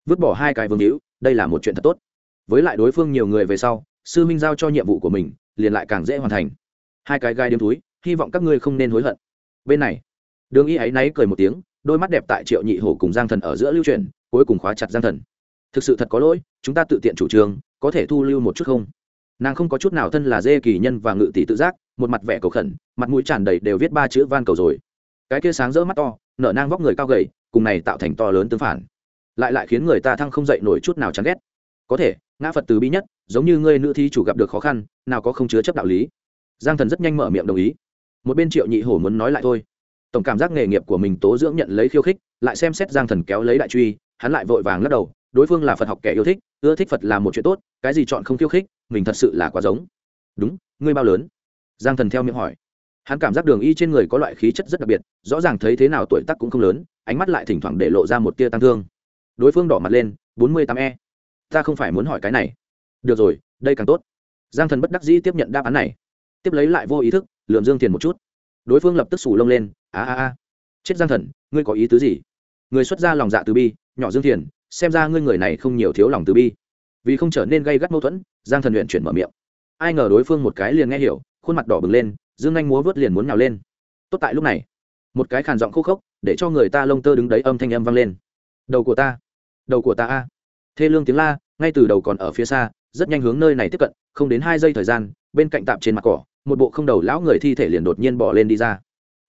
Vứt bỏ hai cái vương hữu, đây là một chuyện thật tốt. Với lại đối phương nhiều người về sau, sư minh giao cho nhiệm vụ của mình, liền lại càng dễ hoàn thành hai cái gai đêm túi, hy vọng các ngươi không nên hối hận. Bên này, đường y ấy náy cười một tiếng, đôi mắt đẹp tại triệu nhị hổ cùng giang thần ở giữa lưu truyền cuối cùng khóa chặt giang thần. Thực sự thật có lỗi, chúng ta tự tiện chủ trương, có thể thu lưu một chút không? Nàng không có chút nào thân là dê kỳ nhân và ngự tỷ tự giác, một mặt vẻ cầu khẩn, mặt mũi tràn đầy đều viết ba chữ van cầu rồi. Cái kia sáng rỡ mắt to, nở nang vóc người cao gầy, cùng này tạo thành to lớn tương phản. Lại lại khiến người ta thăng không dậy nổi chút nào chán ghét. Có thể, ngã phật từ bi nhất, giống như ngươi nữ thi chủ gặp được khó khăn, nào có không chứa chấp đạo lý giang thần rất nhanh mở miệng đồng ý. Một bên triệu nhị hổ muốn nói lại thôi. Tổng cảm giác nghề nghiệp của mình tố dưỡng nhận lấy khiêu khích, lại xem xét giang thần kéo lấy đại truy, hắn lại vội vàng lắc đầu, đối phương là phật học kẻ yêu thích, ưa thích phật là một chuyện tốt, cái gì chọn không khiêu khích, mình thật sự là quá giống. Đúng, ngươi bao lớn? Giang thần theo miệng hỏi. Hắn cảm giác đường y trên người có loại khí chất rất đặc biệt, rõ ràng thấy thế nào tuổi tác cũng không lớn, ánh mắt lại thỉnh thoảng để lộ ra một tia tăng thương. Đối phương đỏ mặt lên, bốn mươi tám e. Ta không phải muốn hỏi cái này. Được rồi, đây càng tốt. Giang thần bất đắc dĩ tiếp nhận đáp án này tiếp lấy lại vô ý thức lượm dương Thiền một chút. Đối phương lập tức sủ lông lên, a a a, chết giang thần, ngươi có ý tứ gì? Người xuất ra lòng dạ từ bi, nhỏ dương thiền, xem ra ngươi người này không nhiều thiếu lòng từ bi. Vì không trở nên gây gắt mâu thuẫn, giang thần luyện chuyển mở miệng. Ai ngờ đối phương một cái liền nghe hiểu, khuôn mặt đỏ bừng lên, dương anh múa vớt liền muốn nhào lên. Tốt tại lúc này, một cái khàn giọng khô khốc, để cho người ta lông tơ đứng đấy âm thanh âm vang lên. Đầu của ta, đầu của ta a. Thê lương tiếng la, ngay từ đầu còn ở phía xa rất nhanh hướng nơi này tiếp cận, không đến hai giây thời gian, bên cạnh tạm trên mặt cỏ, một bộ không đầu lão người thi thể liền đột nhiên bỏ lên đi ra.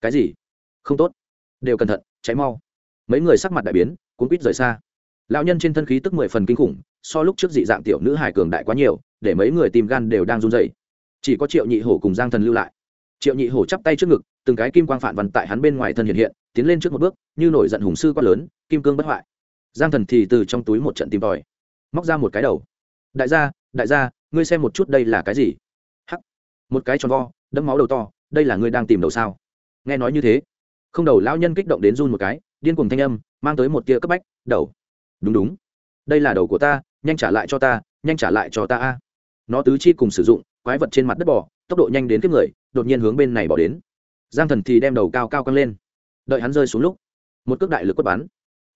Cái gì? Không tốt. Đều cẩn thận cháy mau. Mấy người sắc mặt đại biến, cuốn quýt rời xa. Lão nhân trên thân khí tức mười phần kinh khủng, so lúc trước dị dạng tiểu nữ hải cường đại quá nhiều, để mấy người tìm gan đều đang run dày chỉ có triệu nhị hổ cùng giang thần lưu lại. Triệu nhị hổ chắp tay trước ngực, từng cái kim quang phản vằn tại hắn bên ngoài thân hiện hiện, tiến lên trước một bước, như nổi giận hùng sư quát lớn, kim cương bất hoại. Giang thần thì từ trong túi một trận tìm tòi, móc ra một cái đầu đại gia đại gia, ngươi xem một chút đây là cái gì? Hắc. Một cái tròn vo, đẫm máu đầu to, đây là ngươi đang tìm đầu sao? Nghe nói như thế. Không đầu lão nhân kích động đến run một cái, điên cuồng thanh âm, mang tới một tia cấp bách, đầu. Đúng đúng. Đây là đầu của ta, nhanh trả lại cho ta, nhanh trả lại cho ta a. Nó tứ chi cùng sử dụng, quái vật trên mặt đất bỏ tốc độ nhanh đến kiếp người, đột nhiên hướng bên này bỏ đến. Giang thần thì đem đầu cao cao căng lên. Đợi hắn rơi xuống lúc, một cước đại lực quất bắn.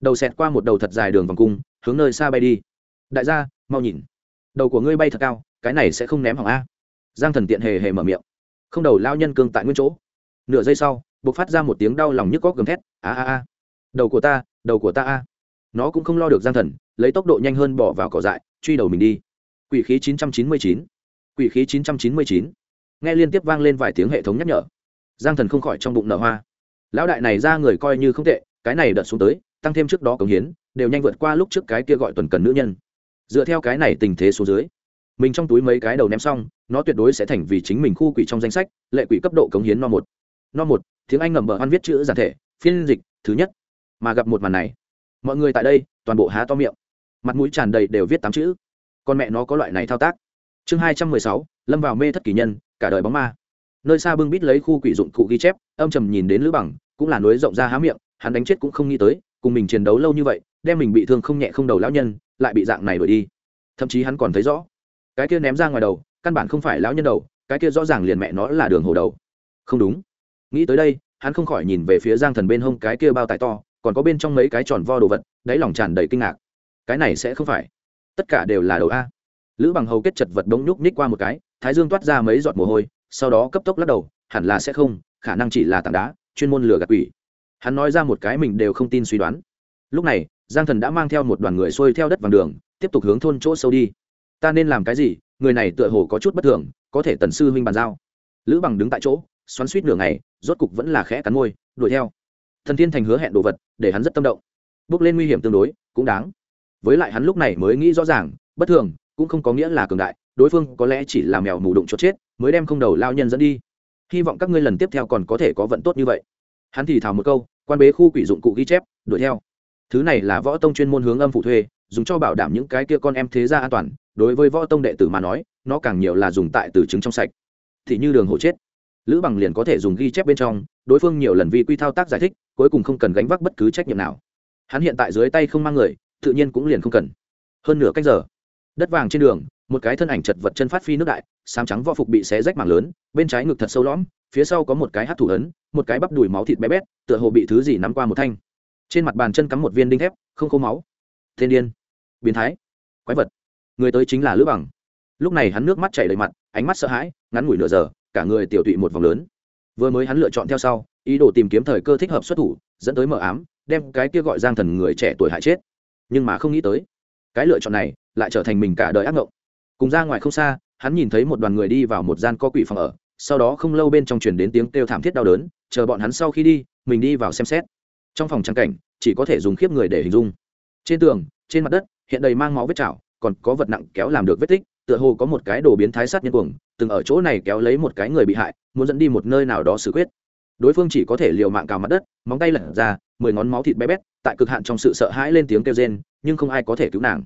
Đầu xẹt qua một đầu thật dài đường vòng cung, hướng nơi xa bay đi. Đại gia, mau nhìn đầu của ngươi bay thật cao, cái này sẽ không ném hỏng a. Giang thần tiện hề hề mở miệng. Không đầu lao nhân cương tại nguyên chỗ. Nửa giây sau b ộ c phát ra một tiếng đau lòng nhức góc gầm thét, a a a, đầu của ta, đầu của ta a. Nó cũng không lo được giang thần, lấy tốc độ nhanh hơn bỏ vào cỏ dại, truy đầu mình đi. Quỷ khí chín trăm chín mươi chín, quỷ khí chín trăm chín mươi chín. Nghe liên tiếp vang lên vài tiếng hệ thống nhắc nhở. Giang thần không khỏi trong bụng nở hoa. Lão đại này ra người coi như không tệ, cái này đợt xuống tới, tăng thêm trước đó cống hiến, đều nhanh vượt qua lúc trước cái kia gọi tuần cần nữ nhân dựa theo cái này tình thế số dưới. Mình trong túi mấy cái đầu ném xong, nó tuyệt đối sẽ thành vì chính mình khu quỷ trong danh sách, lệ quỷ cấp độ cống hiến no một. No một, tiếng anh ngầm bờ hoan viết chữ giản thể, phiên dịch, thứ nhất. Mà gặp một màn này, mọi người tại đây, toàn bộ há to miệng. Mặt mũi tràn đầy đều viết tám chữ. Con mẹ nó có loại này thao tác. Chương hai trăm mười sáu, lâm vào mê thất kỳ nhân, cả đời bóng ma. Nơi xa bưng bít lấy khu quỷ dụng cụ ghi chép, âm trầm nhìn đến lữ bằng, cũng là núi rộng ra há miệng, hắn đánh chết cũng không nghĩ tới, cùng mình chiến đấu lâu như vậy, đem mình bị thương không nhẹ không đầu lão nhân lại bị dạng này đuổi đi. Thậm chí hắn còn thấy rõ, cái kia ném ra ngoài đầu, căn bản không phải lão nhân đầu, cái kia rõ ràng liền mẹ nó là đường hồ đầu. Không đúng. Nghĩ tới đây, hắn không khỏi nhìn về phía giang thần bên hông cái kia bao tải to, còn có bên trong mấy cái tròn vo đồ vật, đáy lòng tràn đầy kinh ngạc. Cái này sẽ không phải. Tất cả đều là đầu a. Lữ bằng hầu kết chật vật đống nhúc nhích qua một cái, thái dương toát ra mấy giọt mồ hôi, sau đó cấp tốc lắc đầu, hẳn là sẽ không, khả năng chỉ là tảng đá, chuyên môn lừa gạt quỷ. Hắn nói ra một cái mình đều không tin suy đoán. Lúc này giang thần đã mang theo một đoàn người xuôi theo đất vàng đường, tiếp tục hướng thôn chỗ sâu đi. Ta nên làm cái gì? Người này tựa hồ có chút bất thường, có thể tần sư huynh bàn giao. Lữ bằng đứng tại chỗ, xoắn suýt nửa ngày, rốt cục vẫn là khẽ cắn môi, đuổi theo. Thần thiên thành hứa hẹn đồ vật, để hắn rất tâm động. Bước lên nguy hiểm tương đối, cũng đáng. Với lại hắn lúc này mới nghĩ rõ ràng, bất thường, cũng không có nghĩa là cường đại, đối phương có lẽ chỉ là mèo mù đụng chốt chết, mới đem không đầu lao nhân dẫn đi. Hy vọng các ngươi lần tiếp theo còn có thể có vận tốt như vậy. Hắn thì thào một câu, quan bế khu quỷ dụng cụ ghi chép, đuổi theo thứ này là võ tông chuyên môn hướng âm phụ thuê, dùng cho bảo đảm những cái kia con em thế gia an toàn. Đối với võ tông đệ tử mà nói, nó càng nhiều là dùng tại từ chứng trong sạch. Thì như đường hổ chết. Lữ bằng liền có thể dùng ghi chép bên trong, đối phương nhiều lần vi quy thao tác giải thích, cuối cùng không cần gánh vác bất cứ trách nhiệm nào. Hắn hiện tại dưới tay không mang người, tự nhiên cũng liền không cần. Hơn nửa cách giờ, đất vàng trên đường, một cái thân ảnh chật vật chân phát phi nước đại sám trắng võ phục bị xé rách mảng lớn, bên trái ngực thật sâu lõm, phía sau có một cái hát thủ ấn, một cái bắp đùi máu thịt bé bét, tựa hồ bị thứ gì nắm qua một thanh trên mặt bàn chân cắm một viên đinh thép, không khô máu. Thiên điên. Biến thái. Quái vật. Người tới chính là lữ bằng. Lúc này hắn nước mắt chảy đầy mặt, ánh mắt sợ hãi, ngắn ngủi nửa giờ, cả người tiểu tụy một vòng lớn. Vừa mới hắn lựa chọn theo sau, ý đồ tìm kiếm thời cơ thích hợp xuất thủ, dẫn tới mờ ám, đem cái kia gọi giang thần người trẻ tuổi hại chết. Nhưng mà không nghĩ tới, cái lựa chọn này lại trở thành mình cả đời ác mộng cùng ra ngoài không xa, hắn nhìn thấy một đoàn người đi vào một gian co quỷ phòng ở, sau đó không lâu bên trong chuyển đến tiếng kêu thảm thiết đau đớn, chờ bọn hắn sau khi đi, mình đi vào xem xét trong phòng trang cảnh, chỉ có thể dùng khiếp người để hình dung. Trên tường, trên mặt đất, hiện đầy mang máu vết chảo, còn có vật nặng kéo làm được vết tích, tựa hồ có một cái đồ biến thái sát nhân cuồng, từng ở chỗ này kéo lấy một cái người bị hại, muốn dẫn đi một nơi nào đó xử quyết. Đối phương chỉ có thể liều mạng cào mặt đất, móng tay lật ra, mười ngón máu thịt bé bét, tại cực hạn trong sự sợ hãi lên tiếng kêu rên, nhưng không ai có thể cứu nàng.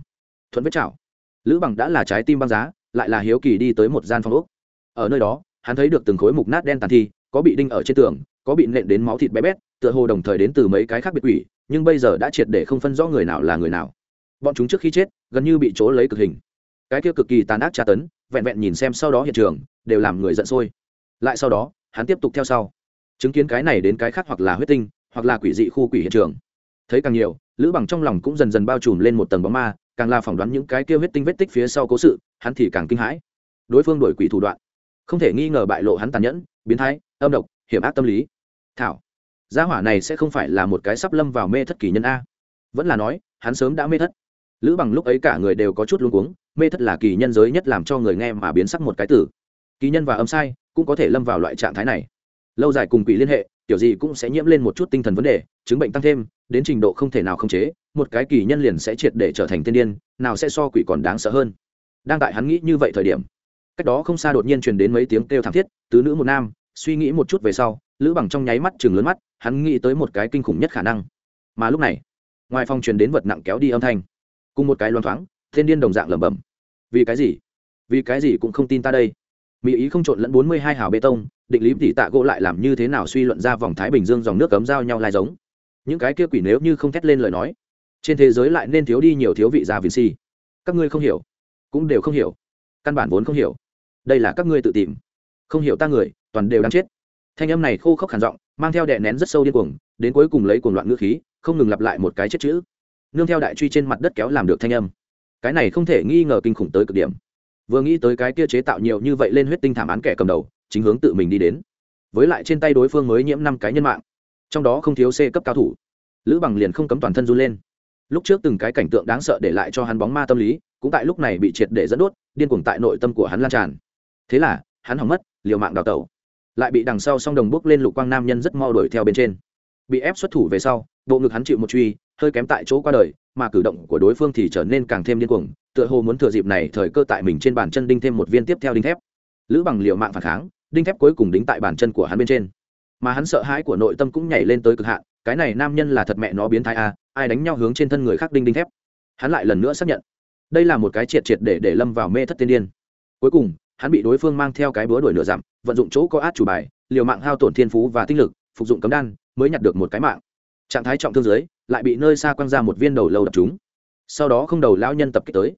Thuận vết chảo. Lữ bằng đã là trái tim băng giá, lại là hiếu kỳ đi tới một gian phòng úc ở nơi đó, hắn thấy được từng khối mục nát đen tàn thi, có bị đinh ở trên tường có bị nện đến máu thịt bé bét, tựa hồ đồng thời đến từ mấy cái khác biệt quỷ, nhưng bây giờ đã triệt để không phân rõ người nào là người nào. Bọn chúng trước khi chết, gần như bị chỗ lấy cực hình. Cái kia cực kỳ tàn ác tra tấn, vẹn vẹn nhìn xem sau đó hiện trường, đều làm người giận sôi. Lại sau đó, hắn tiếp tục theo sau. Chứng kiến cái này đến cái khác hoặc là huyết tinh, hoặc là quỷ dị khu quỷ hiện trường. Thấy càng nhiều, lữ bằng trong lòng cũng dần dần bao trùm lên một tầng bóng ma, càng là phỏng đoán những cái kia huyết tinh vết tích phía sau cố sự, hắn thì càng kinh hãi. Đối phương đổi quỷ thủ đoạn. Không thể nghi ngờ bại lộ hắn tàn nhẫn, biến thái, âm độc, hiểm ác tâm lý thảo. Gia hỏa này sẽ không phải là một cái sắp lâm vào mê thất kỳ nhân a. Vẫn là nói, hắn sớm đã mê thất. Lữ bằng lúc ấy cả người đều có chút luống cuống, mê thất là kỳ nhân giới nhất làm cho người nghe mà biến sắc một cái tử. Kỳ nhân và âm sai, cũng có thể lâm vào loại trạng thái này. Lâu dài cùng quỷ liên hệ kiểu gì cũng sẽ nhiễm lên một chút tinh thần vấn đề, chứng bệnh tăng thêm, đến trình độ không thể nào khống chế, một cái kỳ nhân liền sẽ triệt để trở thành tiên điên, nào sẽ so quỷ còn đáng sợ hơn. Đang tại hắn nghĩ như vậy thời điểm, cách đó không xa đột nhiên truyền đến mấy tiếng kêu thảm thiết, tứ nữ một nam, suy nghĩ một chút về sau lữ bằng trong nháy mắt chừng lớn mắt, hắn nghĩ tới một cái kinh khủng nhất khả năng. Mà lúc này, ngoài phòng truyền đến vật nặng kéo đi âm thanh. Cùng một cái loan thoáng, thiên điên đồng dạng lẩm bẩm. Vì cái gì? Vì cái gì cũng không tin ta đây. Mỹ ý không trộn lẫn bốn mươi hai hào bê tông, định lý tỷ tạ gỗ lại làm như thế nào suy luận ra vòng thái bình dương dòng nước cấm giao nhau lai giống. Những cái kia quỷ nếu như không thét lên lời nói, trên thế giới lại nên thiếu đi nhiều thiếu vị già viên si các ngươi không hiểu, cũng đều không hiểu, căn bản vốn không hiểu. Đây là các ngươi tự tìm. Không hiểu ta người, toàn đều đang chết thanh âm này khô khốc khản giọng, mang theo đè nén rất sâu điên cuồng, đến cuối cùng lấy cuồng loạn ngữ khí, không ngừng lặp lại một cái chết chữ. Nương theo đại truy trên mặt đất kéo làm được thanh âm. Cái này không thể nghi ngờ kinh khủng tới cực điểm. Vừa nghĩ tới cái kia chế tạo nhiều như vậy lên huyết tinh thảm án kẻ cầm đầu, chính hướng tự mình đi đến. Với lại trên tay đối phương mới nhiễm năm cái nhân mạng. Trong đó không thiếu c cấp cao thủ. Lữ bằng liền không cấm toàn thân run lên. Lúc trước từng cái cảnh tượng đáng sợ để lại cho hắn bóng ma tâm lý, cũng tại lúc này bị triệt để dẫn đốt, điên cuồng tại nội tâm của hắn lan tràn. Thế là, hắn hỏng mất, liều mạng đào tẩu lại bị đằng sau song đồng bước lên lục quang nam nhân rất mau đuổi theo bên trên. Bị ép xuất thủ về sau bộ ngực hắn chịu một truy hơi kém tại chỗ qua đời mà cử động của đối phương thì trở nên càng thêm điên cuồng tựa hồ muốn thừa dịp này thời cơ tại mình trên bàn chân đinh thêm một viên tiếp theo đinh thép. Lữ bằng liệu mạng phản kháng đinh thép cuối cùng đính tại bàn chân của hắn bên trên. Mà hắn sợ hãi của nội tâm cũng nhảy lên tới cực hạn cái này nam nhân là thật mẹ nó biến thái a à, ai đánh nhau hướng trên thân người khác đinh đinh thép. Hắn lại lần nữa xác nhận đây là một cái triệt triệt để để lâm vào mê thất tiên điên. Cuối cùng hắn bị đối phương mang theo cái búa đuổi nửa dặm, vận dụng chỗ có át chủ bài, liều mạng hao tổn thiên phú và tinh lực, phục dụng cấm đan, mới nhặt được một cái mạng. Trạng thái trọng thương dưới, lại bị nơi xa quăng ra một viên đầu lâu đập chúng sau đó không đầu lão nhân tập kích tới.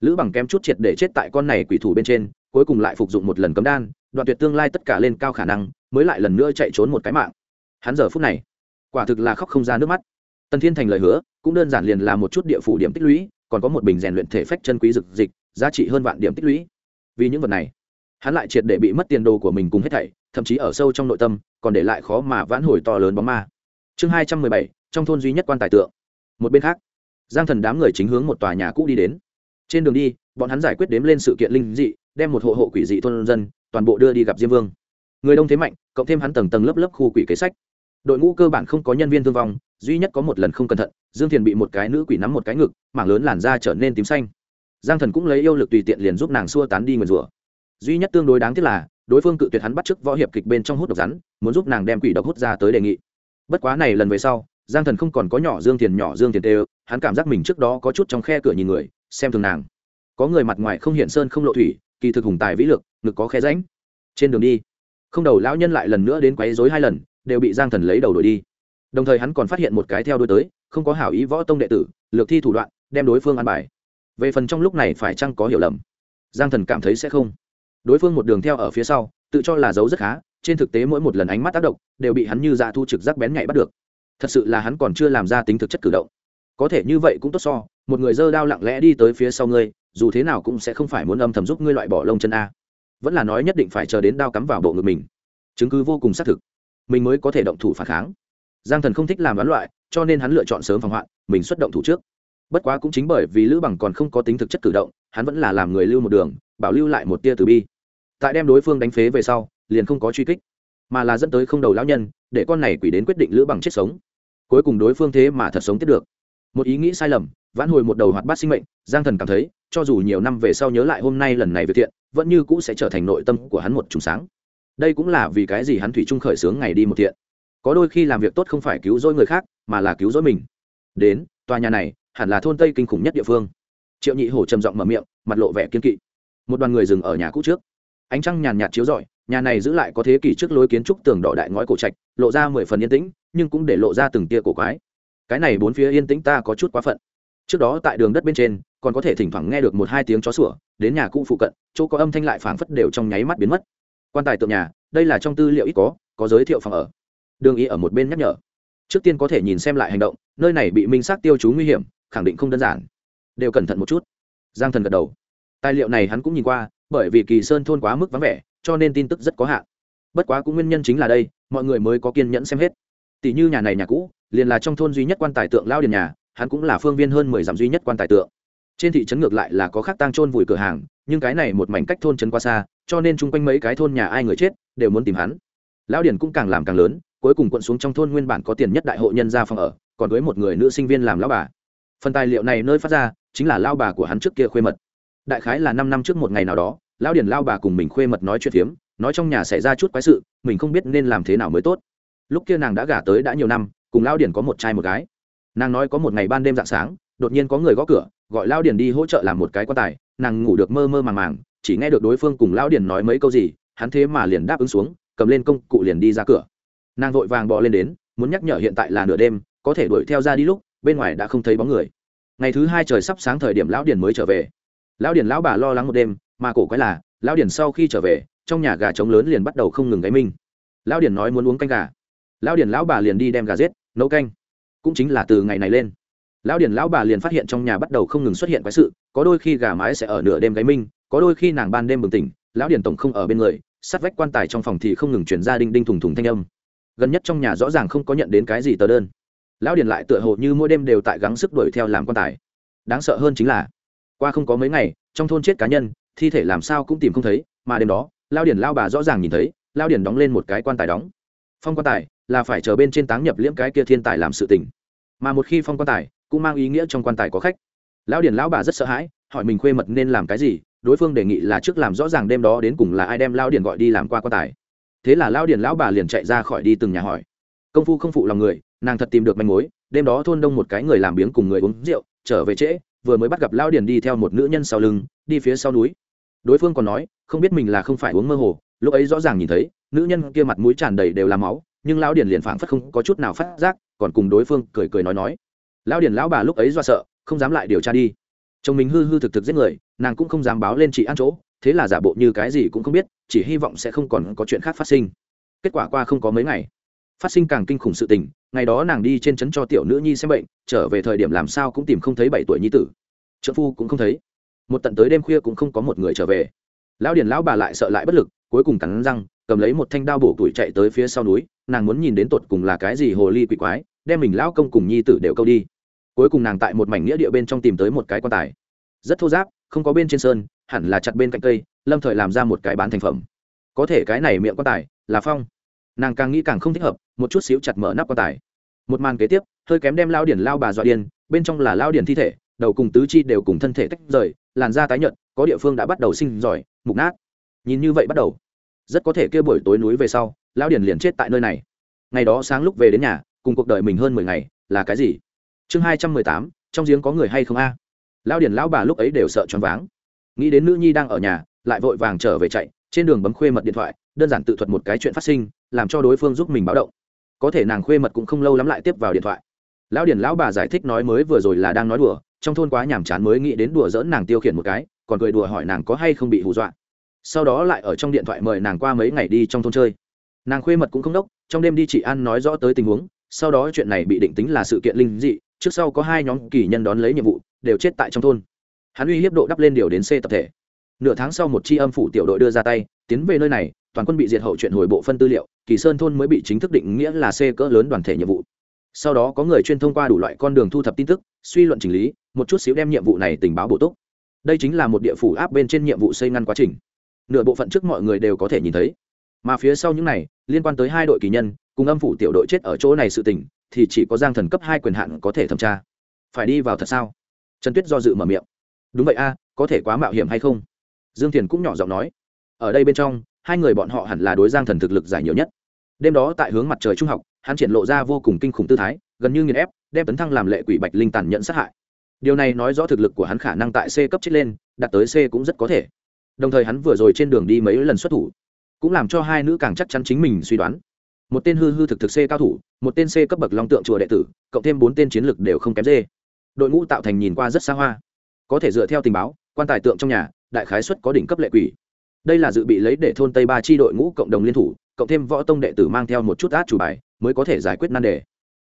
Lữ bằng kém chút triệt để chết tại con này quỷ thủ bên trên, cuối cùng lại phục dụng một lần cấm đan, đoạn tuyệt tương lai tất cả lên cao khả năng, mới lại lần nữa chạy trốn một cái mạng. Hắn giờ phút này, quả thực là khóc không ra nước mắt. Tần thiên thành lời hứa, cũng đơn giản liền là một chút địa phủ điểm tích lũy, còn có một bình rèn luyện thể phách chân quý dực dịch, giá trị hơn vạn điểm tích lũy vì những vật này. Hắn lại triệt để bị mất tiền đồ của mình cùng hết thảy, thậm chí ở sâu trong nội tâm, còn để lại khó mà vãn hồi to lớn bóng ma. Chương hai trăm mười bảy, trong thôn duy nhất quan tài tượng. Một bên khác, giang thần đám người chính hướng một tòa nhà cũ đi đến. Trên đường đi, bọn hắn giải quyết đếm lên sự kiện linh dị, đem một hộ hộ quỷ dị thôn dân, toàn bộ đưa đi gặp diêm vương. Người đông thế mạnh, cộng thêm hắn tầng tầng lớp lớp khu quỷ kế sách. Đội ngũ cơ bản không có nhân viên thương vong, duy nhất có một lần không cẩn thận, dương thiền bị một cái nữ quỷ nắm một cái ngực, mảng lớn làn da trở nên tím xanh giang thần cũng lấy yêu lực tùy tiện liền giúp nàng xua tán đi nguyền rủa. Duy nhất tương đối đáng tiếc là, đối phương cự tuyệt hắn bắt chước võ hiệp kịch bên trong hút độc rắn, muốn giúp nàng đem quỷ độc hút ra tới đề nghị. Bất quá này lần về sau, giang thần không còn có nhỏ dương tiền nhỏ dương tiền tê hắn cảm giác mình trước đó có chút trong khe cửa nhìn người, xem thường nàng. Có người mặt ngoài không hiện sơn không lộ thủy, kỳ thực hùng tài vĩ lực, ngực có khe ránh trên đường đi, không đầu lão nhân lại lần nữa đến quấy dối hai lần, đều bị giang thần lấy đầu đuổi đi. Đồng thời hắn còn phát hiện một cái theo đuôi tới, không có hảo ý võ tông đệ tử, lược thi thủ đoạn, đem đối phương ăn bài về phần trong lúc này phải chăng có hiểu lầm? Giang thần cảm thấy sẽ không. Đối phương một đường theo ở phía sau, tự cho là giấu rất khá, trên thực tế mỗi một lần ánh mắt tác động, đều bị hắn như dạ thu trực giác bén nhạy bắt được. Thật sự là hắn còn chưa làm ra tính thực chất cử động. Có thể như vậy cũng tốt so, một người dơ đao lặng lẽ đi tới phía sau ngươi, dù thế nào cũng sẽ không phải muốn âm thầm giúp ngươi loại bỏ lông chân a. Vẫn là nói nhất định phải chờ đến đao cắm vào bộ ngực mình. Chứng cứ vô cùng xác thực. Mình mới có thể động thủ phản kháng. Giang thần không thích làm đoán loại, cho nên hắn lựa chọn sớm phòng hoạn, mình xuất động thủ trước bất quá cũng chính bởi vì lữ bằng còn không có tính thực chất cử động, hắn vẫn là làm người lưu một đường, bảo lưu lại một tia từ bi. Tại đem đối phương đánh phế về sau, liền không có truy kích, mà là dẫn tới không đầu lão nhân, để con này quỷ đến quyết định lữ bằng chết sống. Cuối cùng đối phương thế mà thật sống tiếp được. Một ý nghĩ sai lầm, vãn hồi một đầu hoạt bát sinh mệnh, giang thần cảm thấy, cho dù nhiều năm về sau nhớ lại hôm nay lần này về thiện, vẫn như cũ sẽ trở thành nội tâm của hắn một trùng sáng. Đây cũng là vì cái gì hắn thủy trung khởi sướng ngày đi một thiện. Có đôi khi làm việc tốt không phải cứu rỗi người khác, mà là cứu rỗi mình. Đến, tòa nhà này hẳn là thôn tây kinh khủng nhất địa phương. Triệu nhị hổ trầm giọng mở miệng, mặt lộ vẻ kiên kỵ. Một đoàn người dừng ở nhà cũ trước. Ánh trăng nhàn nhạt chiếu rọi, nhà này giữ lại có thế kỷ trước lối kiến trúc tường đỏ đại ngói cổ trạch, lộ ra mười phần yên tĩnh, nhưng cũng để lộ ra từng tia cổ quái. Cái này bốn phía yên tĩnh ta có chút quá phận. Trước đó tại đường đất bên trên, còn có thể thỉnh thoảng nghe được một hai tiếng chó sủa, đến nhà cũ phụ cận, chỗ có âm thanh lại phảng phất đều trong nháy mắt biến mất. Quan tài tượng nhà, đây là trong tư liệu ít có có giới thiệu phòng ở. Đường ý ở một bên nhắc nhở. Trước tiên có thể nhìn xem lại hành động, nơi này bị minh xác tiêu chú nguy hiểm khẳng định không đơn giản. Đều cẩn thận một chút. Giang thần gật đầu. Tài liệu này hắn cũng nhìn qua, bởi vì kỳ sơn thôn quá mức vắng vẻ, cho nên tin tức rất có hạn. Bất quá cũng nguyên nhân chính là đây, mọi người mới có kiên nhẫn xem hết. Tỷ như nhà này nhà cũ, liền là trong thôn duy nhất quan tài tượng lao điền nhà, hắn cũng là phương viên hơn mười dặm duy nhất quan tài tượng. Trên thị trấn ngược lại là có khác tang trôn vùi cửa hàng, nhưng cái này một mảnh cách thôn trấn quá xa, cho nên chung quanh mấy cái thôn nhà ai người chết, đều muốn tìm hắn. Lão điền cũng càng làm càng lớn, cuối cùng quận xuống trong thôn nguyên bản có tiền nhất đại hộ nhân ra phòng ở, còn với một người nữ sinh viên làm lão bà phần tài liệu này nơi phát ra chính là lao bà của hắn trước kia khuê mật. Đại khái là năm năm trước một ngày nào đó lao điển lao bà cùng mình khuê mật nói chuyện phiếm, nói trong nhà xảy ra chút quái sự, mình không biết nên làm thế nào mới tốt. Lúc kia nàng đã gả tới đã nhiều năm, cùng lao điển có một trai một gái. Nàng nói có một ngày ban đêm dạng sáng, đột nhiên có người gõ cửa, gọi lao điển đi hỗ trợ làm một cái quan tài, nàng ngủ được mơ mơ màng màng, chỉ nghe được đối phương cùng lao điển nói mấy câu gì, hắn thế mà liền đáp ứng xuống, cầm lên công cụ liền đi ra cửa. Nàng vội vàng bò lên đến, muốn nhắc nhở hiện tại là nửa đêm, có thể đuổi theo ra đi lúc bên ngoài đã không thấy bóng người. Ngày thứ hai trời sắp sáng thời điểm lão điền mới trở về. Lão điền lão bà lo lắng một đêm, mà cổ quái là, lão điền sau khi trở về, trong nhà gà trống lớn liền bắt đầu không ngừng gáy minh lão điền nói muốn uống canh gà. Lão điền lão bà liền đi đem gà giết, nấu canh. Cũng chính là từ ngày này lên, lão điền lão bà liền phát hiện trong nhà bắt đầu không ngừng xuất hiện quái sự, có đôi khi gà mái sẽ ở nửa đêm gáy minh có đôi khi nàng ban đêm bừng tỉnh, lão điền tổng không ở bên người, sát vách quan tài trong phòng thì không ngừng chuyển ra đinh đinh thùng thùng thanh âm. Gần nhất trong nhà rõ ràng không có nhận đến cái gì tờ đơn lão điền lại tựa hồ như mỗi đêm đều tại gắng sức đuổi theo làm quan tài. Đáng sợ hơn chính là, qua không có mấy ngày, trong thôn chết cá nhân, thi thể làm sao cũng tìm không thấy, mà đêm đó lao điền lao bà rõ ràng nhìn thấy lao điền đóng lên một cái quan tài đóng. Phong quan tài là phải chờ bên trên táng nhập liễm cái kia thiên tài làm sự tình. Mà một khi phong quan tài cũng mang ý nghĩa trong quan tài có khách. Lão điền lão bà rất sợ hãi, hỏi mình khuê mật nên làm cái gì, đối phương đề nghị là trước làm rõ ràng đêm đó đến cùng là ai đem lao điền gọi đi làm qua quan tài. Thế là lao điền lão bà liền chạy ra khỏi đi từng nhà hỏi công phu không phụ lòng người, nàng thật tìm được manh mối, đêm đó thôn đông một cái người làm biếng cùng người uống rượu, trở về trễ, vừa mới bắt gặp lao điền đi theo một nữ nhân sau lưng, đi phía sau núi. Đối phương còn nói, không biết mình là không phải uống mơ hồ, lúc ấy rõ ràng nhìn thấy, nữ nhân kia mặt mũi tràn đầy đều là máu, nhưng lão điền liền phảng phất không có chút nào phát giác, còn cùng đối phương cười cười nói nói. Lão điền lão bà lúc ấy do sợ, không dám lại điều tra đi. Chồng mình hư hư thực thực giết người, nàng cũng không dám báo lên chị ăn chỗ, thế là giả bộ như cái gì cũng không biết, chỉ hy vọng sẽ không còn có chuyện khác phát sinh. Kết quả qua không có mấy ngày phát sinh càng kinh khủng sự tình, ngày đó nàng đi trên trấn cho tiểu nữ nhi xem bệnh, trở về thời điểm làm sao cũng tìm không thấy bảy tuổi nhi tử. Trợ phu cũng không thấy. Một tận tới đêm khuya cũng không có một người trở về. Lão điền lão bà lại sợ lại bất lực, cuối cùng cắn răng, cầm lấy một thanh đao bổ tuổi chạy tới phía sau núi, nàng muốn nhìn đến tột cùng là cái gì hồ ly quỷ quái, đem mình lão công cùng nhi tử đều câu đi. Cuối cùng nàng tại một mảnh nghĩa địa bên trong tìm tới một cái quan tài. Rất thô giáp, không có bên trên sơn, hẳn là chặt bên cạnh cây, lâm thời làm ra một cái bán thành phẩm. Có thể cái này miệng quan tài là phong nàng càng nghĩ càng không thích hợp, một chút xíu chặt mở nắp quan tài. Một màn kế tiếp, hơi kém đem lao điển, lao bà dọa điên, bên trong là lao điển thi thể, đầu cùng tứ chi đều cùng thân thể tách rời, làn da tái nhợt, có địa phương đã bắt đầu sinh giỏi, mục nát. Nhìn như vậy bắt đầu, rất có thể kia buổi tối núi về sau, lao điển liền chết tại nơi này. Ngày đó sáng lúc về đến nhà, cùng cuộc đời mình hơn mười ngày, là cái gì? Chương hai trăm mười tám, trong giếng có người hay không a? À? lao điển lão bà lúc ấy đều sợ choáng váng. Nghĩ đến nữ nhi đang ở nhà, lại vội vàng trở về chạy, trên đường bấm khuê mật điện thoại đơn giản tự thuật một cái chuyện phát sinh, làm cho đối phương giúp mình báo động. Có thể nàng khuê mật cũng không lâu lắm lại tiếp vào điện thoại. Lão điển lão bà giải thích nói mới vừa rồi là đang nói đùa, trong thôn quá nhàm chán mới nghĩ đến đùa dỡn nàng tiêu khiển một cái, còn cười đùa hỏi nàng có hay không bị hù dọa. Sau đó lại ở trong điện thoại mời nàng qua mấy ngày đi trong thôn chơi. Nàng khuê mật cũng không đốc, trong đêm đi chị an nói rõ tới tình huống, sau đó chuyện này bị định tính là sự kiện linh dị, trước sau có hai nhóm kỳ nhân đón lấy nhiệm vụ, đều chết tại trong thôn. Hắn uy hiếp độ đắp lên điều đến c tập thể. Nửa tháng sau một tri âm phủ tiểu đội đưa ra tay, tiến về nơi này toàn quân bị diệt hậu chuyện hồi bộ phân tư liệu, kỳ sơn thôn mới bị chính thức định nghĩa là c cỡ lớn đoàn thể nhiệm vụ. Sau đó có người chuyên thông qua đủ loại con đường thu thập tin tức, suy luận chỉnh lý, một chút xíu đem nhiệm vụ này tình báo bổ túc. Đây chính là một địa phủ áp bên trên nhiệm vụ xây ngăn quá trình. Nửa bộ phận trước mọi người đều có thể nhìn thấy. Mà phía sau những này, liên quan tới hai đội kỳ nhân, cùng âm phủ tiểu đội chết ở chỗ này sự tình, thì chỉ có giang thần cấp hai quyền hạn có thể thẩm tra. Phải đi vào thật sao? Trần tuyết do dự mở miệng. Đúng vậy a, có thể quá mạo hiểm hay không? Dương thiền cũng nhỏ giọng nói. Ở đây bên trong hai người bọn họ hẳn là đối giang thần thực lực giải nhiều nhất. Đêm đó tại hướng mặt trời trung học, hắn triển lộ ra vô cùng kinh khủng tư thái, gần như nghiền ép, đem tấn thăng làm lệ quỷ bạch linh tàn nhẫn sát hại. Điều này nói rõ thực lực của hắn khả năng tại c cấp chết lên, đạt tới c cũng rất có thể. Đồng thời hắn vừa rồi trên đường đi mấy lần xuất thủ, cũng làm cho hai nữ càng chắc chắn chính mình suy đoán. Một tên hư hư thực thực c cao thủ, một tên c cấp bậc long tượng chùa đệ tử, cộng thêm bốn tên chiến lực đều không kém dê đội ngũ tạo thành nhìn qua rất xa hoa. Có thể dựa theo tình báo, quan tài tượng trong nhà, đại khái xuất có đỉnh cấp lệ quỷ đây là dự bị lấy để thôn tây ba chi đội ngũ cộng đồng liên thủ, cộng thêm võ tông đệ tử mang theo một chút át chủ bài, mới có thể giải quyết nan đề.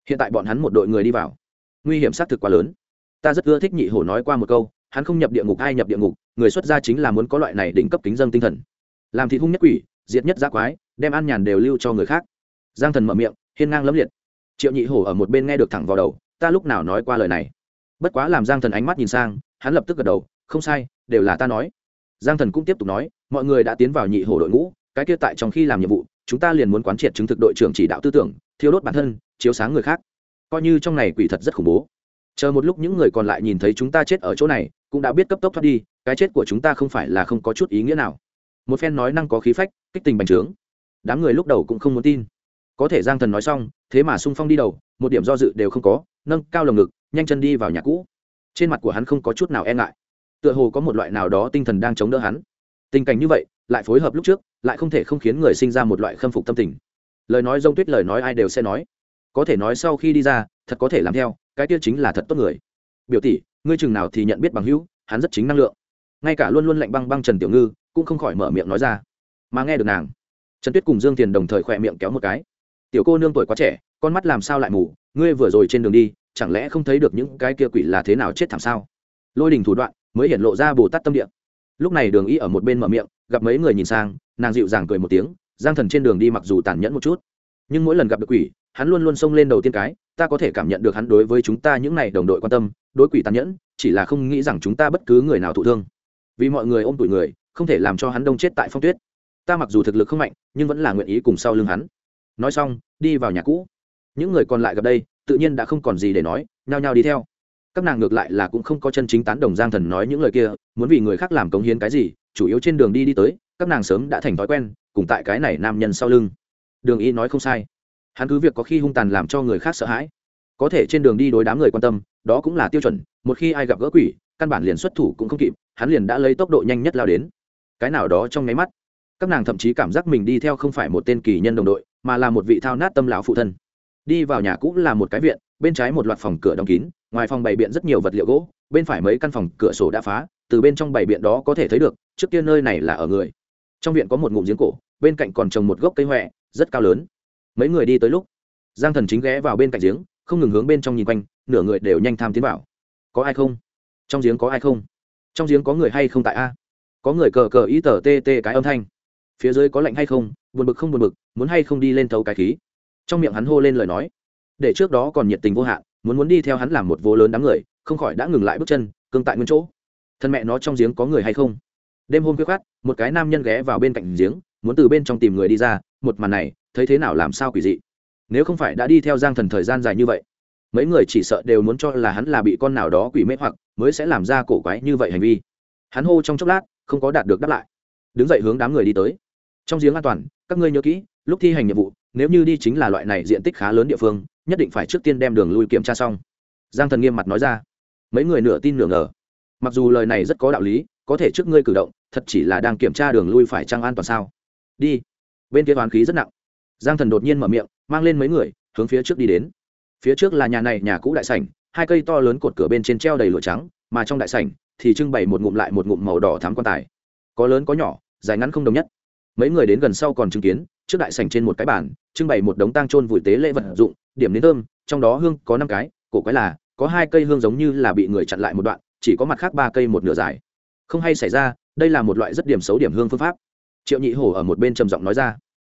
Hiện tại bọn hắn một đội người đi vào. Nguy hiểm xác thực quá lớn. Ta rất ưa thích nhị hổ nói qua một câu, hắn không nhập địa ngục ai nhập địa ngục, người xuất gia chính là muốn có loại này đỉnh cấp kính dân tinh thần. Làm thị hung nhất quỷ, diệt nhất giác quái, đem an nhàn đều lưu cho người khác. Giang thần mở miệng, hiên ngang lẫm liệt. Triệu nhị hổ ở một bên nghe được thẳng vào đầu, ta lúc nào nói qua lời này. Bất quá làm giang thần ánh mắt nhìn sang, hắn lập tức gật đầu, không sai, đều là ta nói giang thần cũng tiếp tục nói, mọi người đã tiến vào nhị hồ đội ngũ, cái kia tại trong khi làm nhiệm vụ, chúng ta liền muốn quán triệt chứng thực đội trưởng chỉ đạo tư tưởng thiếu đốt bản thân, chiếu sáng người khác. Coi như trong này quỷ thật rất khủng bố. Chờ một lúc những người còn lại nhìn thấy chúng ta chết ở chỗ này, cũng đã biết cấp tốc thoát đi, cái chết của chúng ta không phải là không có chút ý nghĩa nào. Một phen nói năng có khí phách, kích tình bành trướng. Đám người lúc đầu cũng không muốn tin. Có thể giang thần nói xong, thế mà sung phong đi đầu, một điểm do dự đều không có, nâng cao lồng ngực, nhanh chân đi vào nhà cũ. Trên mặt của hắn không có chút nào e ngại tựa hồ có một loại nào đó tinh thần đang chống đỡ hắn. Tình cảnh như vậy, lại phối hợp lúc trước, lại không thể không khiến người sinh ra một loại khâm phục tâm tình. Lời nói dông tuyết, lời nói ai đều sẽ nói. Có thể nói sau khi đi ra, thật có thể làm theo, cái kia chính là thật tốt người. Biểu tỷ, ngươi chừng nào thì nhận biết bằng hữu, hắn rất chính năng lượng. Ngay cả luôn luôn lạnh băng băng trần tiểu ngư, cũng không khỏi mở miệng nói ra. Mà nghe được nàng, trần tuyết cùng dương tiền đồng thời khỏe miệng kéo một cái. Tiểu cô nương tuổi quá trẻ, con mắt làm sao lại mù, ngươi vừa rồi trên đường đi, chẳng lẽ không thấy được những cái kia quỷ là thế nào chết thảm sao? Lôi đình thủ đoạn mới hiện lộ ra bồ tát tâm địa. Lúc này đường y ở một bên mở miệng, gặp mấy người nhìn sang, nàng dịu dàng cười một tiếng, giang thần trên đường đi mặc dù tàn nhẫn một chút, nhưng mỗi lần gặp được quỷ, hắn luôn luôn xông lên đầu tiên cái, ta có thể cảm nhận được hắn đối với chúng ta những n à y đồng đội quan tâm, đối quỷ tàn nhẫn, chỉ là không nghĩ rằng chúng ta bất cứ người nào thụ thương. Vì mọi người ôm tuổi người, không thể làm cho hắn đông chết tại phong tuyết. Ta mặc dù thực lực không mạnh, nhưng vẫn là nguyện ý cùng sau lưng hắn. Nói xong, đi vào nhà cũ. Những người còn lại gặp đây, tự nhiên đã không còn gì để nói, nhao nhao đi theo các nàng ngược lại là cũng không có chân chính tán đồng giang thần nói những lời kia, muốn vì người khác làm cống hiến cái gì, chủ yếu trên đường đi đi tới, các nàng sớm đã thành thói quen, cùng tại cái này nam nhân sau lưng. Đường y nói không sai. Hắn cứ việc có khi hung tàn làm cho người khác sợ hãi. Có thể trên đường đi đối đám người quan tâm, đó cũng là tiêu chuẩn, một khi ai gặp gỡ quỷ, căn bản liền xuất thủ cũng không kịp, hắn liền đã lấy tốc độ nhanh nhất lao đến. Cái nào đó trong nháy mắt, các nàng thậm chí cảm giác mình đi theo không phải một tên kỳ nhân đồng đội, mà là một vị thao nát tâm lão phụ thân. Đi vào nhà cũ là một cái viện bên trái một loạt phòng cửa đóng kín, ngoài phòng bày biện rất nhiều vật liệu gỗ, bên phải mấy căn phòng cửa sổ đã phá, từ bên trong bày biện đó có thể thấy được, trước kia nơi này là ở người. Trong viện có một ngụm giếng cổ, bên cạnh còn trồng một gốc cây huệ rất cao lớn. Mấy người đi tới lúc, giang thần chính ghé vào bên cạnh giếng, không ngừng hướng bên trong nhìn quanh, nửa người đều nhanh tham tiến vào. Có ai không? Trong giếng có ai không? Trong giếng có người hay không tại a? Có người cờ cờ ý tờ tê tê cái âm thanh. Phía dưới có lạnh hay không? Buồn bực không buồn bực, muốn hay không đi lên thấu cái khí? Trong miệng hắn hô lên lời nói để trước đó còn nhiệt tình vô hạn, muốn muốn đi theo hắn làm một vô lớn đám người, không khỏi đã ngừng lại bước chân, cương tại nguyên chỗ. Thân mẹ nó trong giếng có người hay không? Đêm hôm khuya khoát một cái nam nhân ghé vào bên cạnh giếng, muốn từ bên trong tìm người đi ra, một màn này, thấy thế nào làm sao quỷ dị? Nếu không phải đã đi theo giang thần thời gian dài như vậy, mấy người chỉ sợ đều muốn cho là hắn là bị con nào đó quỷ mê hoặc, mới sẽ làm ra cổ quái như vậy hành vi. Hắn hô trong chốc lát, không có đạt được đáp lại. Đứng dậy hướng đám người đi tới. Trong giếng an toàn, các ngươi nhớ kỹ, lúc thi hành nhiệm vụ nếu như đi chính là loại này diện tích khá lớn địa phương, nhất định phải trước tiên đem đường lui kiểm tra xong. Giang thần nghiêm mặt nói ra. Mấy người nửa tin nửa ngờ. Mặc dù lời này rất có đạo lý, có thể trước ngươi cử động, thật chỉ là đang kiểm tra đường lui phải trăng an toàn sao? Đi. Bên kia toán khí rất nặng. Giang thần đột nhiên mở miệng, mang lên mấy người, hướng phía trước đi đến. Phía trước là nhà này, nhà cũ đại sảnh, hai cây to lớn cột cửa bên trên treo đầy lụa trắng, mà trong đại sảnh thì trưng bày một ngụm lại một ngụm màu đỏ thám quan tài. Có lớn có nhỏ, dài ngắn không đồng nhất. Mấy người đến gần sau còn chứng kiến trước đại sảnh trên một cái bàn, trưng bày một đống tang trôn vùi tế lễ vật dụng, điểm đến thơm, trong đó hương có năm cái, cổ quái là, có hai cây hương giống như là bị người chặn lại một đoạn, chỉ có mặt khác ba cây một nửa dài. Không hay xảy ra, đây là một loại rất điểm xấu điểm hương phương pháp. Triệu nhị hổ ở một bên trầm giọng nói ra.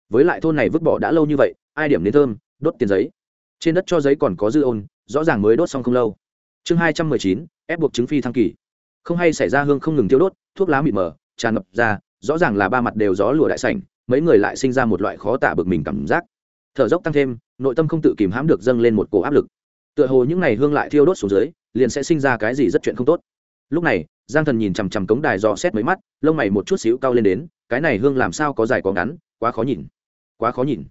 Với lại thôn này vứt bỏ đã lâu như vậy, ai điểm đến thơm, đốt tiền giấy. Trên đất cho giấy còn có dư ôn, rõ ràng mới đốt xong không lâu. Chương hai trăm mười chín, ép buộc chứng phi thăng kỳ. Không hay xảy ra hương không ngừng tiêu đốt, thuốc lá mịt mờ, tràn ngập ra, rõ ràng là ba mặt đều gió lùa đại sảnh mấy người lại sinh ra một loại khó tả bực mình cảm giác. Thở dốc tăng thêm, nội tâm không tự kìm hãm được dâng lên một cổ áp lực. Tựa hồ những ngày hương lại thiêu đốt xuống dưới, liền sẽ sinh ra cái gì rất chuyện không tốt. Lúc này, giang thần nhìn chằm chằm cống đài dò xét mấy mắt, lông mày một chút xíu cao lên đến, cái này hương làm sao có dài có ngắn, quá khó nhìn. Quá khó nhìn.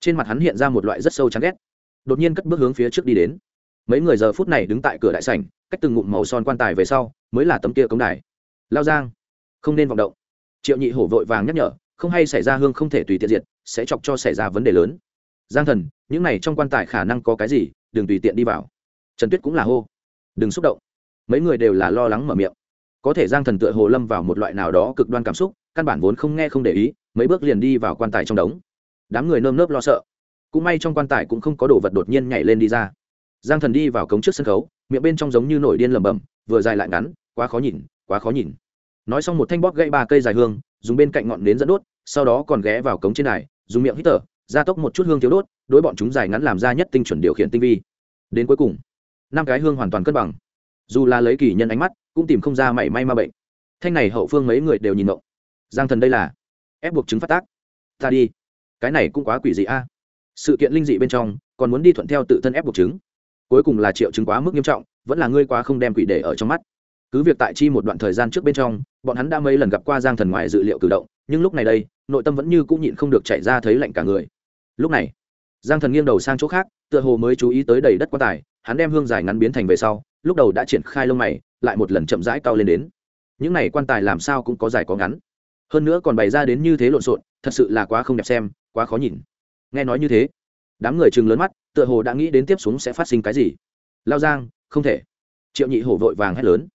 Trên mặt hắn hiện ra một loại rất sâu chán ghét. Đột nhiên cất bước hướng phía trước đi đến. Mấy người giờ phút này đứng tại cửa đại sảnh, cách từng ngụm màu son quan tài về sau, mới là tấm kia cống đài. Lao giang, không nên vọng động. Triệu nhị hổ vội vàng nhắc nhở không hay xảy ra hương không thể tùy tiện diệt, sẽ chọc cho xảy ra vấn đề lớn. Giang thần, những này trong quan tài khả năng có cái gì, đừng tùy tiện đi vào. Trần tuyết cũng là hô. Đừng xúc động. Mấy người đều là lo lắng mở miệng. Có thể giang thần tựa hồ lâm vào một loại nào đó cực đoan cảm xúc, căn bản vốn không nghe không để ý, mấy bước liền đi vào quan tài trong đống. Đám người nơm nớp lo sợ. Cũng may trong quan tài cũng không có đồ vật đột nhiên nhảy lên đi ra. Giang thần đi vào cống trước sân khấu, miệng bên trong giống như nổi điên lầm bầm vừa dài lại ngắn, quá khó nhìn, quá khó nhìn. Nói xong một thanh bóp gãy ba cây dài hương dùng bên cạnh ngọn nến dẫn đốt, sau đó còn ghé vào cống trên này dùng miệng hít thở, gia tốc một chút hương thiếu đốt, đối bọn chúng dài ngắn làm ra nhất tinh chuẩn điều khiển tinh vi. Đến cuối cùng, năm cái hương hoàn toàn cân bằng. Dù là lấy kỳ nhân ánh mắt, cũng tìm không ra mảy may ma bệnh. Thanh này hậu phương mấy người đều nhìn động giang thần đây là ép buộc chứng phát tác. Ta đi. Cái này cũng quá quỷ dị a. Sự kiện linh dị bên trong, còn muốn đi thuận theo tự thân ép buộc chứng. Cuối cùng là triệu chứng quá mức nghiêm trọng, vẫn là ngươi quá không đem quỷ để ở trong mắt cứ việc tại chi một đoạn thời gian trước bên trong, bọn hắn đã mấy lần gặp qua giang thần ngoài dự liệu cử động, nhưng lúc này đây, nội tâm vẫn như cũng nhịn không được chạy ra thấy lạnh cả người. Lúc này, giang thần nghiêng đầu sang chỗ khác, tựa hồ mới chú ý tới đầy đất quan tài, hắn đem hương dài ngắn biến thành về sau, lúc đầu đã triển khai lông mày, lại một lần chậm rãi cao lên đến. Những này quan tài làm sao cũng có dài có ngắn. Hơn nữa còn bày ra đến như thế lộn xộn, thật sự là quá không đẹp xem, quá khó nhìn. Nghe nói như thế, đám người chừng lớn mắt, tựa hồ đã nghĩ đến tiếp xuống sẽ phát sinh cái gì. Lao giang, không thể. Triệu nhị hổ vội vàng hét lớn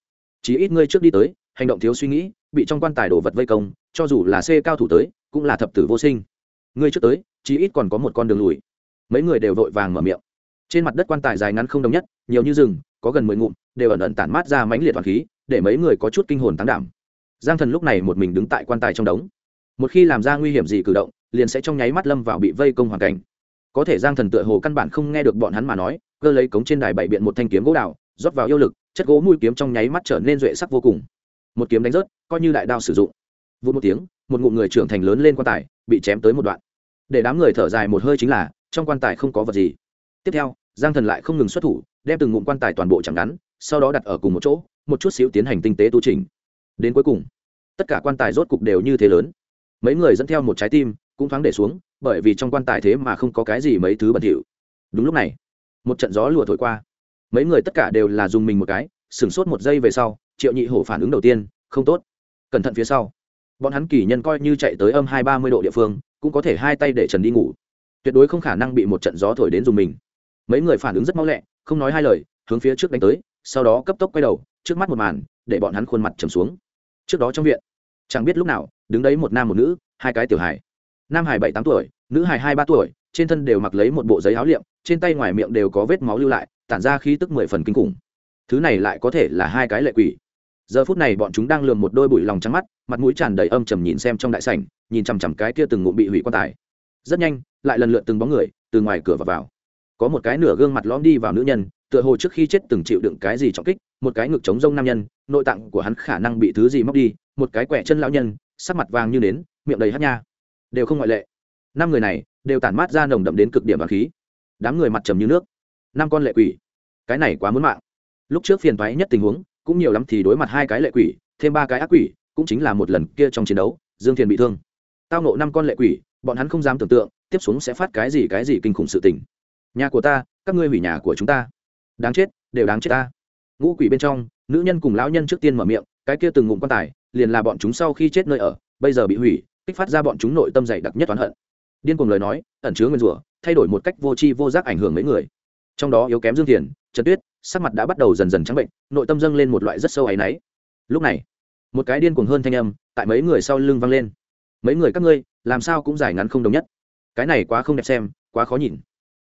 chỉ ít ngươi trước đi tới, hành động thiếu suy nghĩ, bị trong quan tài đổ vật vây công, cho dù là c cao thủ tới, cũng là thập tử vô sinh. Ngươi trước tới, chí ít còn có một con đường lùi. Mấy người đều vội vàng mở miệng. Trên mặt đất quan tài dài ngắn không đồng nhất, nhiều như rừng, có gần mười ngụm, đều ẩn ẩn tản mát ra mãnh liệt toàn khí, để mấy người có chút kinh hồn tán đảm. Giang thần lúc này một mình đứng tại quan tài trong đống. Một khi làm ra nguy hiểm gì cử động, liền sẽ trong nháy mắt lâm vào bị vây công hoàn cảnh. Có thể giang thần tựa hồ căn bản không nghe được bọn hắn mà nói, cơ lấy cống trên đài bảy biện một thanh kiếm gỗ đào, rót vào yêu lực chất gỗ mũi kiếm trong nháy mắt trở nên duệ sắc vô cùng. Một kiếm đánh rớt, coi như đại đao sử dụng. Vụ một tiếng, một ngụm người trưởng thành lớn lên quan tài bị chém tới một đoạn. Để đám người thở dài một hơi chính là, trong quan tài không có vật gì. Tiếp theo, giang thần lại không ngừng xuất thủ, đem từng ngụm quan tài toàn bộ chẳng ngắn, sau đó đặt ở cùng một chỗ, một chút xíu tiến hành tinh tế tu trình đến cuối cùng, tất cả quan tài rốt cục đều như thế lớn. Mấy người dẫn theo một trái tim, cũng thoáng để xuống, bởi vì trong quan tài thế mà không có cái gì mấy thứ bẩn thỉu. Đúng lúc này, một trận gió lùa thổi qua mấy người tất cả đều là dùng mình một cái, sửng sốt một giây về sau, triệu nhị hổ phản ứng đầu tiên, không tốt. Cẩn thận phía sau. Bọn hắn kỳ nhân coi như chạy tới âm hai ba mươi độ địa phương, cũng có thể hai tay để trần đi ngủ. Tuyệt đối không khả năng bị một trận gió thổi đến dùng mình. Mấy người phản ứng rất mau lẹ, không nói hai lời, hướng phía trước đánh tới, sau đó cấp tốc quay đầu, trước mắt một màn, để bọn hắn khuôn mặt trầm xuống. Trước đó trong viện, chẳng biết lúc nào, đứng đấy một nam một nữ, hai cái tiểu hài. Nam hải bảy tám tuổi, nữ hải hai ba tuổi, trên thân đều mặc lấy một bộ giấy áo liệm, trên tay ngoài miệng đều có vết máu lưu lại tản ra khí tức mười phần kinh khủng. Thứ này lại có thể là hai cái lệ quỷ. Giờ phút này bọn chúng đang lườm một đôi bụi lòng trắng mắt mặt mũi tràn đầy âm trầm nhìn xem trong đại sảnh nhìn chằm chằm cái kia từng ngụm bị hủy quan tài. Rất nhanh lại lần lượt từng bóng người từ ngoài cửa vào, vào. có một cái nửa gương mặt lõm đi vào nữ nhân tựa hồ trước khi chết từng chịu đựng cái gì trọng kích một cái ngực chống rông nam nhân nội tạng của hắn khả năng bị thứ gì móc đi một cái quẹ chân lão nhân sắc mặt vàng như nến miệng đầy hát nha. Đều không ngoại lệ. Năm người này đều tản mát ra nồng đậm đến cực điểm và khí. Đám người mặt trầm như nước. Năm con lệ quỷ cái này quá muốn mạng. Lúc trước phiền thoái nhất tình huống, cũng nhiều lắm thì đối mặt hai cái lệ quỷ, thêm ba cái ác quỷ, cũng chính là một lần kia trong chiến đấu, dương thiền bị thương. Tao nộ năm con lệ quỷ, bọn hắn không dám tưởng tượng, tiếp xuống sẽ phát cái gì cái gì kinh khủng sự tình. Nhà của ta, các ngươi hủy nhà của chúng ta. Đáng chết, đều đáng chết ta. Ngũ quỷ bên trong, nữ nhân cùng lão nhân trước tiên mở miệng, cái kia từng ngụm quan tài, liền là bọn chúng sau khi chết nơi ở, bây giờ bị hủy, kích phát ra bọn chúng nội tâm dày đặc nhất oán hận. Điên cùng lời nói, ẩn chứa nguyên rủa, thay đổi một cách vô tri vô giác ảnh hưởng mấy người trong đó yếu kém dương thiền, trần tuyết, sắc mặt đã bắt đầu dần dần trắng bệnh, nội tâm dâng lên một loại rất sâu áy náy. Lúc này, một cái điên cuồng hơn thanh âm tại mấy người sau lưng vang lên. Mấy người các ngươi, làm sao cũng giải ngắn không đồng nhất? Cái này quá không đẹp xem, quá khó nhìn.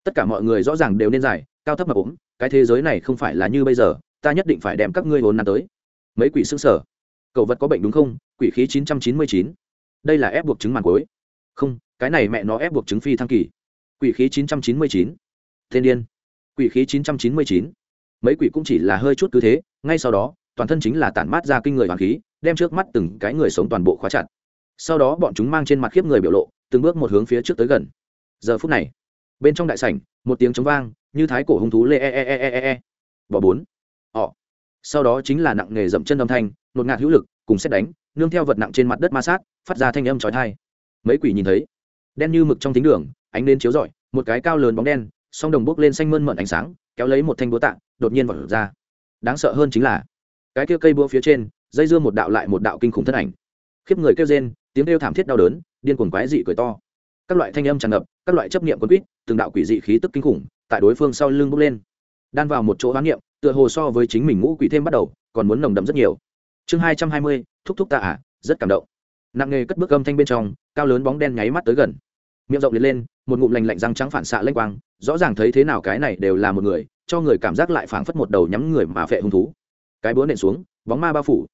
Tất cả mọi người rõ ràng đều nên giải, cao thấp mà ốm, cái thế giới này không phải là như bây giờ, ta nhất định phải đem các ngươi hồn nắn tới. Mấy quỷ xương sở cậu vật có bệnh đúng không? Quỷ khí chín trăm chín mươi chín. Đây là ép buộc chứng màn cối không, cái này mẹ nó ép buộc chứng phi thăng kỳ. Quỷ khí chín trăm chín mươi chín. Thiên điên quỷ khí chín trăm chín mươi chín. Mấy quỷ cũng chỉ là hơi chút cứ thế, ngay sau đó, toàn thân chính là tản mát ra kinh người hoàng khí, đem trước mắt từng cái người sống toàn bộ khóa chặt. Sau đó bọn chúng mang trên mặt khiếp người biểu lộ, từng bước một hướng phía trước tới gần. Giờ phút này, bên trong đại sảnh, một tiếng trống vang, như thái cổ hung thú lê e e e e e e. Bỏ bốn. Họ. Sau đó chính là nặng nghề dậm chân âm thanh, nột ngạt hữu lực, cùng xét đánh, nương theo vật nặng trên mặt đất ma sát, phát ra thanh âm trói thai mấy quỷ nhìn thấy, đen như mực trong thính đường, ánh lên chiếu rọi, một cái cao lớn bóng đen song đồng bốc lên xanh mơn mận ánh sáng, kéo lấy một thanh búa tạ, đột nhiên vọt ra. Đáng sợ hơn chính là, cái kia cây búa phía trên, dây dưa một đạo lại một đạo kinh khủng thân ảnh. Khiếp người kêu rên, tiếng kêu thảm thiết đau đớn, điên cuồng quái dị cười to. Các loại thanh âm tràn ngập, các loại chấp niệm quân quýt, từng đạo quỷ dị khí tức kinh khủng tại đối phương sau lưng bốc lên. Đan vào một chỗ hoán niệm, tựa hồ so với chính mình ngũ quỷ thêm bắt đầu, còn muốn nồng đậm rất nhiều. Chương hai trăm hai mươi, thúc thúc ta à rất cảm động. Nặng nghề cất bước âm thanh bên trong, cao lớn bóng đen nháy mắt tới gần miệng rộng liệt lên, một ngụm lành lạnh răng trắng phản xạ lênh quang, rõ ràng thấy thế nào cái này đều là một người, cho người cảm giác lại phảng phất một đầu nhắm người mà phệ hung thú. Cái búa nện xuống, bóng ma bao phủ.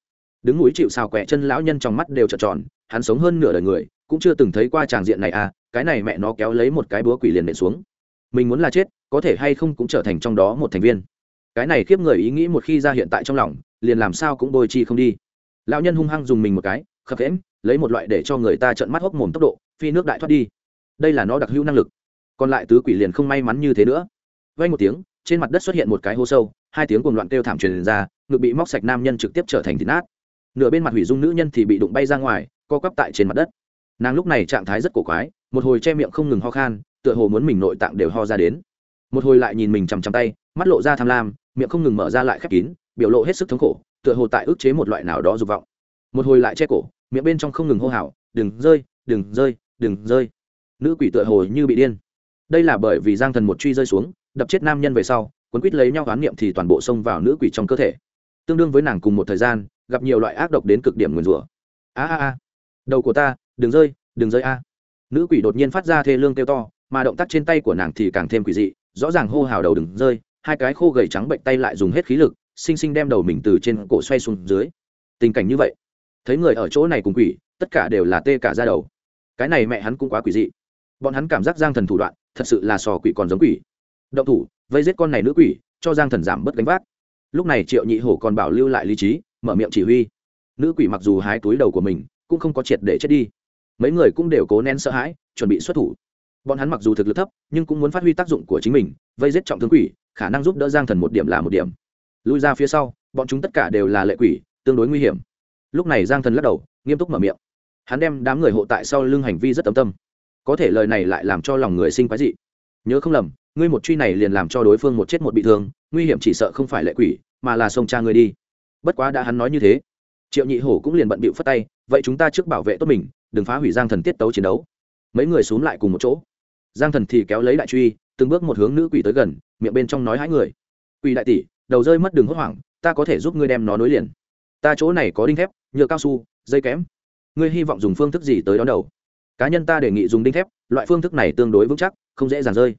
Đứng núi chịu xào quẹ chân lão nhân trong mắt đều trợn tròn, hắn sống hơn nửa đời người, cũng chưa từng thấy qua tràng diện này à cái này mẹ nó kéo lấy một cái búa quỷ liền nện xuống. Mình muốn là chết, có thể hay không cũng trở thành trong đó một thành viên. Cái này khiếp người ý nghĩ một khi ra hiện tại trong lòng, liền làm sao cũng bôi chi không đi. Lão nhân hung hăng dùng mình một cái, khập khẽm lấy một loại để cho người ta trợn mắt hốc mồm tốc độ, phi nước đại thoát đi đây là nó đặc hữu năng lực. Còn lại tứ quỷ liền không may mắn như thế nữa. Vay một tiếng, trên mặt đất xuất hiện một cái hố sâu, hai tiếng cùng loạn kêu thảm truyền ra, ngực bị móc sạch nam nhân trực tiếp trở thành thịt nát. Nửa bên mặt hủy dung nữ nhân thì bị đụng bay ra ngoài, co quắp tại trên mặt đất. Nàng lúc này trạng thái rất cổ quái, một hồi che miệng không ngừng ho khan, tựa hồ muốn mình nội tạng đều ho ra đến. Một hồi lại nhìn mình chằm chằm tay, mắt lộ ra tham lam, miệng không ngừng mở ra lại khép kín, biểu lộ hết sức thống khổ, tựa hồ tại ức chế một loại nào đó dục vọng. Một hồi lại che cổ, miệng bên trong không ngừng hô hào, đừng rơi đừng rơi đừng rơi nữ quỷ tựa hồ như bị điên. Đây là bởi vì giang thần một truy rơi xuống, đập chết nam nhân về sau quấn quýt lấy nhau oán niệm thì toàn bộ xông vào nữ quỷ trong cơ thể. Tương đương với nàng cùng một thời gian, gặp nhiều loại ác độc đến cực điểm nguyền rủa. A a a. Đầu của ta, đừng rơi đừng rơi a. Nữ quỷ đột nhiên phát ra thê lương kêu to, mà động tác trên tay của nàng thì càng thêm quỷ dị, rõ ràng hô hào đầu đừng rơi, hai cái khô gầy trắng bệnh tay lại dùng hết khí lực, xinh xinh đem đầu mình từ trên cổ xoay xuống dưới. Tình cảnh như vậy, thấy người ở chỗ này cùng quỷ, tất cả đều là tê cả ra đầu. Cái này mẹ hắn cũng quá quỷ dị bọn hắn cảm giác giang thần thủ đoạn thật sự là sò quỷ còn giống quỷ. Động thủ, vây giết con này nữ quỷ, cho giang thần giảm bớt gánh vác. Lúc này triệu nhị hổ còn bảo lưu lại lý trí, mở miệng chỉ huy. Nữ quỷ mặc dù hái túi đầu của mình, cũng không có triệt để chết đi. Mấy người cũng đều cố nén sợ hãi, chuẩn bị xuất thủ. Bọn hắn mặc dù thực lực thấp, nhưng cũng muốn phát huy tác dụng của chính mình, vây giết trọng thương quỷ, khả năng giúp đỡ giang thần một điểm là một điểm. Lui ra phía sau, bọn chúng tất cả đều là lệ quỷ, tương đối nguy hiểm. Lúc này giang thần lắc đầu, nghiêm túc mở miệng. Hắn đem đám người hộ tại sau lưng hành vi rất tấm tâm có thể lời này lại làm cho lòng người sinh quái dị. Nhớ không lầm, ngươi một truy này liền làm cho đối phương một chết một bị thương, nguy hiểm chỉ sợ không phải lệ quỷ, mà là sông cha ngươi đi. Bất quá đã hắn nói như thế, triệu nhị hổ cũng liền bận bịu phất tay, vậy chúng ta trước bảo vệ tốt mình, đừng phá hủy giang thần tiết tấu chiến đấu. Mấy người xuống lại cùng một chỗ. Giang thần thì kéo lấy đại truy, từng bước một hướng nữ quỷ tới gần, miệng bên trong nói hãi người. Quỷ đại tỷ, đầu rơi mất đường hốt hoảng, ta có thể giúp ngươi đem nó nối liền. Ta chỗ này có đinh thép, nhựa cao su, dây kém. Ngươi hy vọng dùng phương thức gì tới đón đầu? Cá nhân ta đề nghị dùng đinh thép, loại phương thức này tương đối vững chắc, không dễ dàng rơi.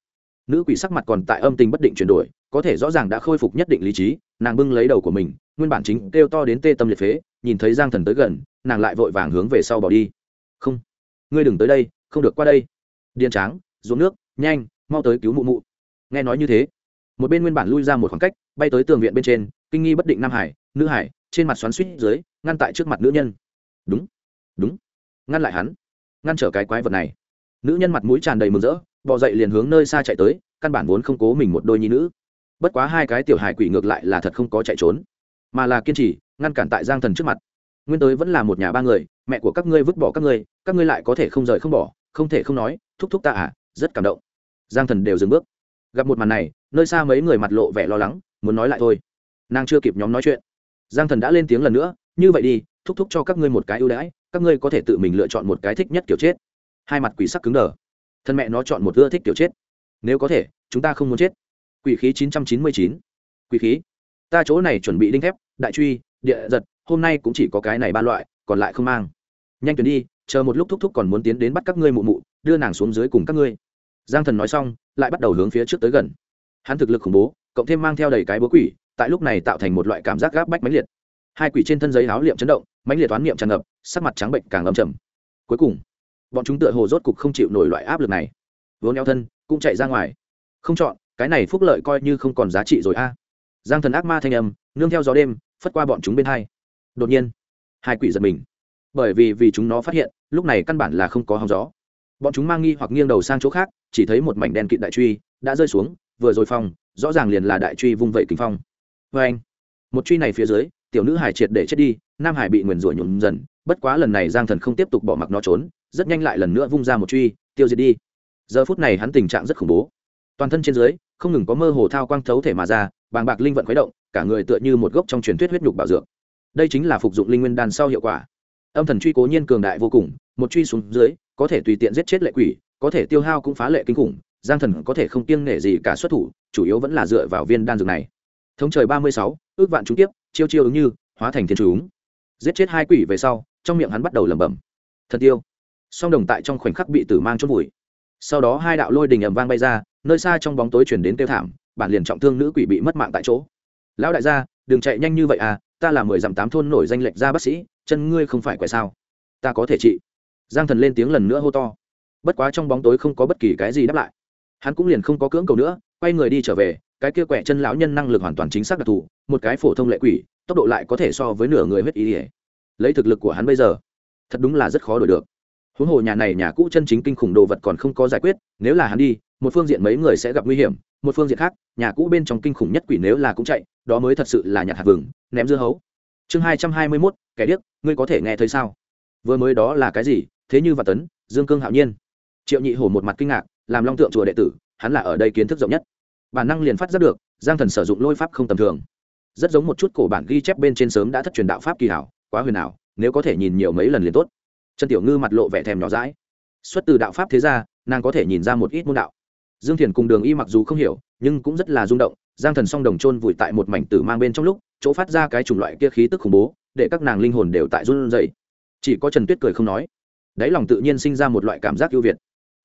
Nữ quỷ sắc mặt còn tại âm tình bất định chuyển đổi, có thể rõ ràng đã khôi phục nhất định lý trí, nàng bưng lấy đầu của mình, nguyên bản chính kêu to đến tê tâm liệt phế, nhìn thấy giang thần tới gần, nàng lại vội vàng hướng về sau bỏ đi. Không, ngươi đừng tới đây, không được qua đây. Điền tráng ruộng nước, nhanh, mau tới cứu mụ mụ. Nghe nói như thế, một bên nguyên bản lui ra một khoảng cách, bay tới tường viện bên trên, kinh nghi bất định nam hải, nữ hải, trên mặt xoắn suýt dưới, ngăn tại trước mặt nữ nhân. Đúng đúng. Ngăn lại hắn ngăn trở cái quái vật này. Nữ nhân mặt mũi tràn đầy mừng rỡ, bò dậy liền hướng nơi xa chạy tới, căn bản vốn không cố mình một đôi nhi nữ. Bất quá hai cái tiểu hài quỷ ngược lại là thật không có chạy trốn, mà là kiên trì, ngăn cản tại giang thần trước mặt. Nguyên tới vẫn là một nhà ba người, mẹ của các ngươi vứt bỏ các ngươi các ngươi lại có thể không rời không bỏ, không thể không nói, thúc thúc ta à rất cảm động. Giang thần đều dừng bước. Gặp một màn này, nơi xa mấy người mặt lộ vẻ lo lắng, muốn nói lại thôi. Nàng chưa kịp nhóm nói chuyện. Giang thần đã lên tiếng lần nữa, như vậy đi, thúc thúc cho các ngươi một cái ưu đãi các ngươi có thể tự mình lựa chọn một cái thích nhất kiểu chết. Hai mặt quỷ sắc cứng đờ. Thân mẹ nó chọn một ưa thích kiểu chết. Nếu có thể, chúng ta không muốn chết. Quỷ khí chín trăm chín mươi chín. Quỷ khí. Ta chỗ này chuẩn bị đinh thép, đại truy, địa giật, hôm nay cũng chỉ có cái này ba loại, còn lại không mang. Nhanh tuyển đi, chờ một lúc thúc thúc còn muốn tiến đến bắt các ngươi mụ mụ, đưa nàng xuống dưới cùng các ngươi. Giang thần nói xong, lại bắt đầu hướng phía trước tới gần. Hắn thực lực khủng bố, cộng thêm mang theo đầy cái búa quỷ, tại lúc này tạo thành một loại cảm giác gáp bách mãnh liệt hai quỷ trên thân giấy áo liệm chấn động, mãnh liệt toán niệm tràn ngập, sắc mặt trắng bệnh càng âm trầm. Cuối cùng, bọn chúng tựa hồ rốt cục không chịu nổi loại áp lực này. Vốn eo thân, cũng chạy ra ngoài. Không chọn, cái này phúc lợi coi như không còn giá trị rồi a. Giang thần ác ma thanh âm, nương theo gió đêm, phất qua bọn chúng bên hai. Đột nhiên, hai quỷ giật mình. Bởi vì vì chúng nó phát hiện, lúc này căn bản là không có hóng gió. Bọn chúng mang nghi hoặc nghiêng đầu sang chỗ khác, chỉ thấy một mảnh đen kịt đại truy đã rơi xuống, vừa rồi phong, rõ ràng liền là đại truy vung vẩy kinh phong. Vê anh một truy này phía dưới tiểu nữ hải triệt để chết đi, nam hải bị nguyền rủa nhuộm dần, bất quá lần này giang thần không tiếp tục bỏ mặc nó trốn, rất nhanh lại lần nữa vung ra một truy, tiêu diệt đi. Giờ phút này hắn tình trạng rất khủng bố. Toàn thân trên dưới, không ngừng có mơ hồ thao quang thấu thể mà ra, bàng bạc linh vận khuấy động, cả người tựa như một gốc trong truyền thuyết huyết nhục bảo dược. Đây chính là phục dụng linh nguyên đan sau hiệu quả. Âm thần truy cố nhiên cường đại vô cùng, một truy xuống dưới, có thể tùy tiện giết chết lệ quỷ, có thể tiêu hao cũng phá lệ kinh khủng, giang thần có thể không kiêng nể gì cả xuất thủ, chủ yếu vẫn là dựa vào viên đan dược này. Thống trời ba mươi sáu, ước vạn chúng tiếp chiêu chiêu ứng như, hóa thành thiên chúng giết chết hai quỷ về sau, trong miệng hắn bắt đầu lẩm bẩm. Thật tiêu. Song đồng tại trong khoảnh khắc bị tử mang chốt vùi. Sau đó hai đạo lôi đình ầm vang bay ra, nơi xa trong bóng tối chuyển đến tiêu thảm, bản liền trọng thương nữ quỷ bị mất mạng tại chỗ. Lão đại gia, đừng chạy nhanh như vậy à ta là mười dặm tám thôn nổi danh lệnh ra bác sĩ, chân ngươi không phải quẻ sao? Ta có thể trị. Giang thần lên tiếng lần nữa hô to. Bất quá trong bóng tối không có bất kỳ cái gì đáp lại. Hắn cũng liền không có cưỡng cầu nữa, quay người đi trở về, cái kia quẻ chân lão nhân năng lực hoàn toàn chính xác đặc thù một cái phổ thông lệ quỷ, tốc độ lại có thể so với nửa người huyết ý ỉa lấy thực lực của hắn bây giờ, thật đúng là rất khó đổi được. Huống hồ nhà này nhà cũ chân chính kinh khủng đồ vật còn không có giải quyết, nếu là hắn đi, một phương diện mấy người sẽ gặp nguy hiểm, một phương diện khác, nhà cũ bên trong kinh khủng nhất quỷ nếu là cũng chạy, đó mới thật sự là nhặt hạt vừng, ném dưa hấu. Chương hai trăm hai mươi mốt, kẻ điếc, ngươi có thể nghe thấy sao? Vừa mới đó là cái gì? Thế như và tấn, dương cương hạo nhiên. Triệu nhị hổ một mặt kinh ngạc, làm long tượng chùa đệ tử, hắn là ở đây kiến thức rộng nhất. Bản năng liền phát ra được, giang thần sử dụng lôi pháp không tầm thường rất giống một chút cổ bản ghi chép bên trên sớm đã thất truyền đạo pháp kỳ hảo, quá huyền ảo, nếu có thể nhìn nhiều mấy lần liền tốt. Trần tiểu ngư mặt lộ vẻ thèm nhỏ rãi xuất từ đạo pháp thế ra nàng có thể nhìn ra một ít môn đạo. Dương thiền cùng đường y mặc dù không hiểu, nhưng cũng rất là rung động, giang thần song đồng chôn vùi tại một mảnh tử mang bên trong lúc, chỗ phát ra cái chủng loại kia khí tức khủng bố, để các nàng linh hồn đều tại run dậy chỉ có trần tuyết cười không nói. Đáy lòng tự nhiên sinh ra một loại cảm giác ưu việt.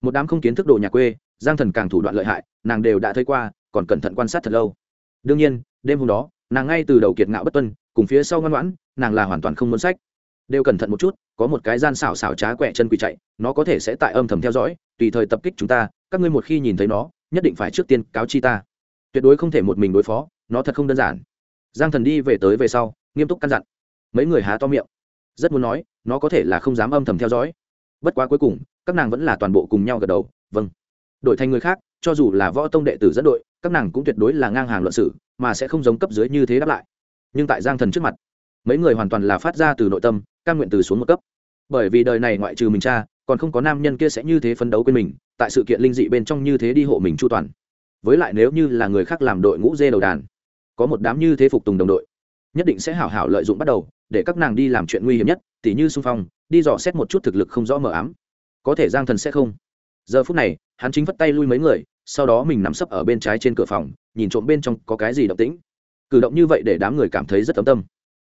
Một đám không kiến thức đồ nhà quê, giang thần càng thủ đoạn lợi hại, nàng đều đã thấy qua, còn cẩn thận quan sát thật lâu. Đương nhiên, đêm hôm đó nàng ngay từ đầu kiệt ngạo bất tuân, cùng phía sau ngoan ngoãn, nàng là hoàn toàn không muốn sách. Đều cẩn thận một chút, có một cái gian xảo xảo trá quẹ chân quỳ chạy, nó có thể sẽ tại âm thầm theo dõi, tùy thời tập kích chúng ta, các ngươi một khi nhìn thấy nó, nhất định phải trước tiên cáo chi ta. Tuyệt đối không thể một mình đối phó, nó thật không đơn giản. Giang thần đi về tới về sau, nghiêm túc căn dặn. Mấy người há to miệng. Rất muốn nói, nó có thể là không dám âm thầm theo dõi. Bất quá cuối cùng, các nàng vẫn là toàn bộ cùng nhau gật đầu vâng. Đổi thành người khác cho dù là võ tông đệ tử dẫn đội, các nàng cũng tuyệt đối là ngang hàng luận sử, mà sẽ không giống cấp dưới như thế đáp lại. Nhưng tại giang thần trước mặt, mấy người hoàn toàn là phát ra từ nội tâm căn nguyện từ xuống một cấp. Bởi vì đời này ngoại trừ mình cha, còn không có nam nhân kia sẽ như thế phấn đấu quên mình, tại sự kiện linh dị bên trong như thế đi hộ mình chu toàn. Với lại nếu như là người khác làm đội ngũ dê đầu đàn, có một đám như thế phục tùng đồng đội, nhất định sẽ hảo hảo lợi dụng bắt đầu, để các nàng đi làm chuyện nguy hiểm nhất, tỉ như xung phong, đi dò xét một chút thực lực không rõ mờ ám. Có thể giang thần sẽ không giờ phút này, hắn chính vất tay lui mấy người, sau đó mình nằm sấp ở bên trái trên cửa phòng, nhìn trộm bên trong có cái gì động tĩnh. Cử động như vậy để đám người cảm thấy rất tấm tâm.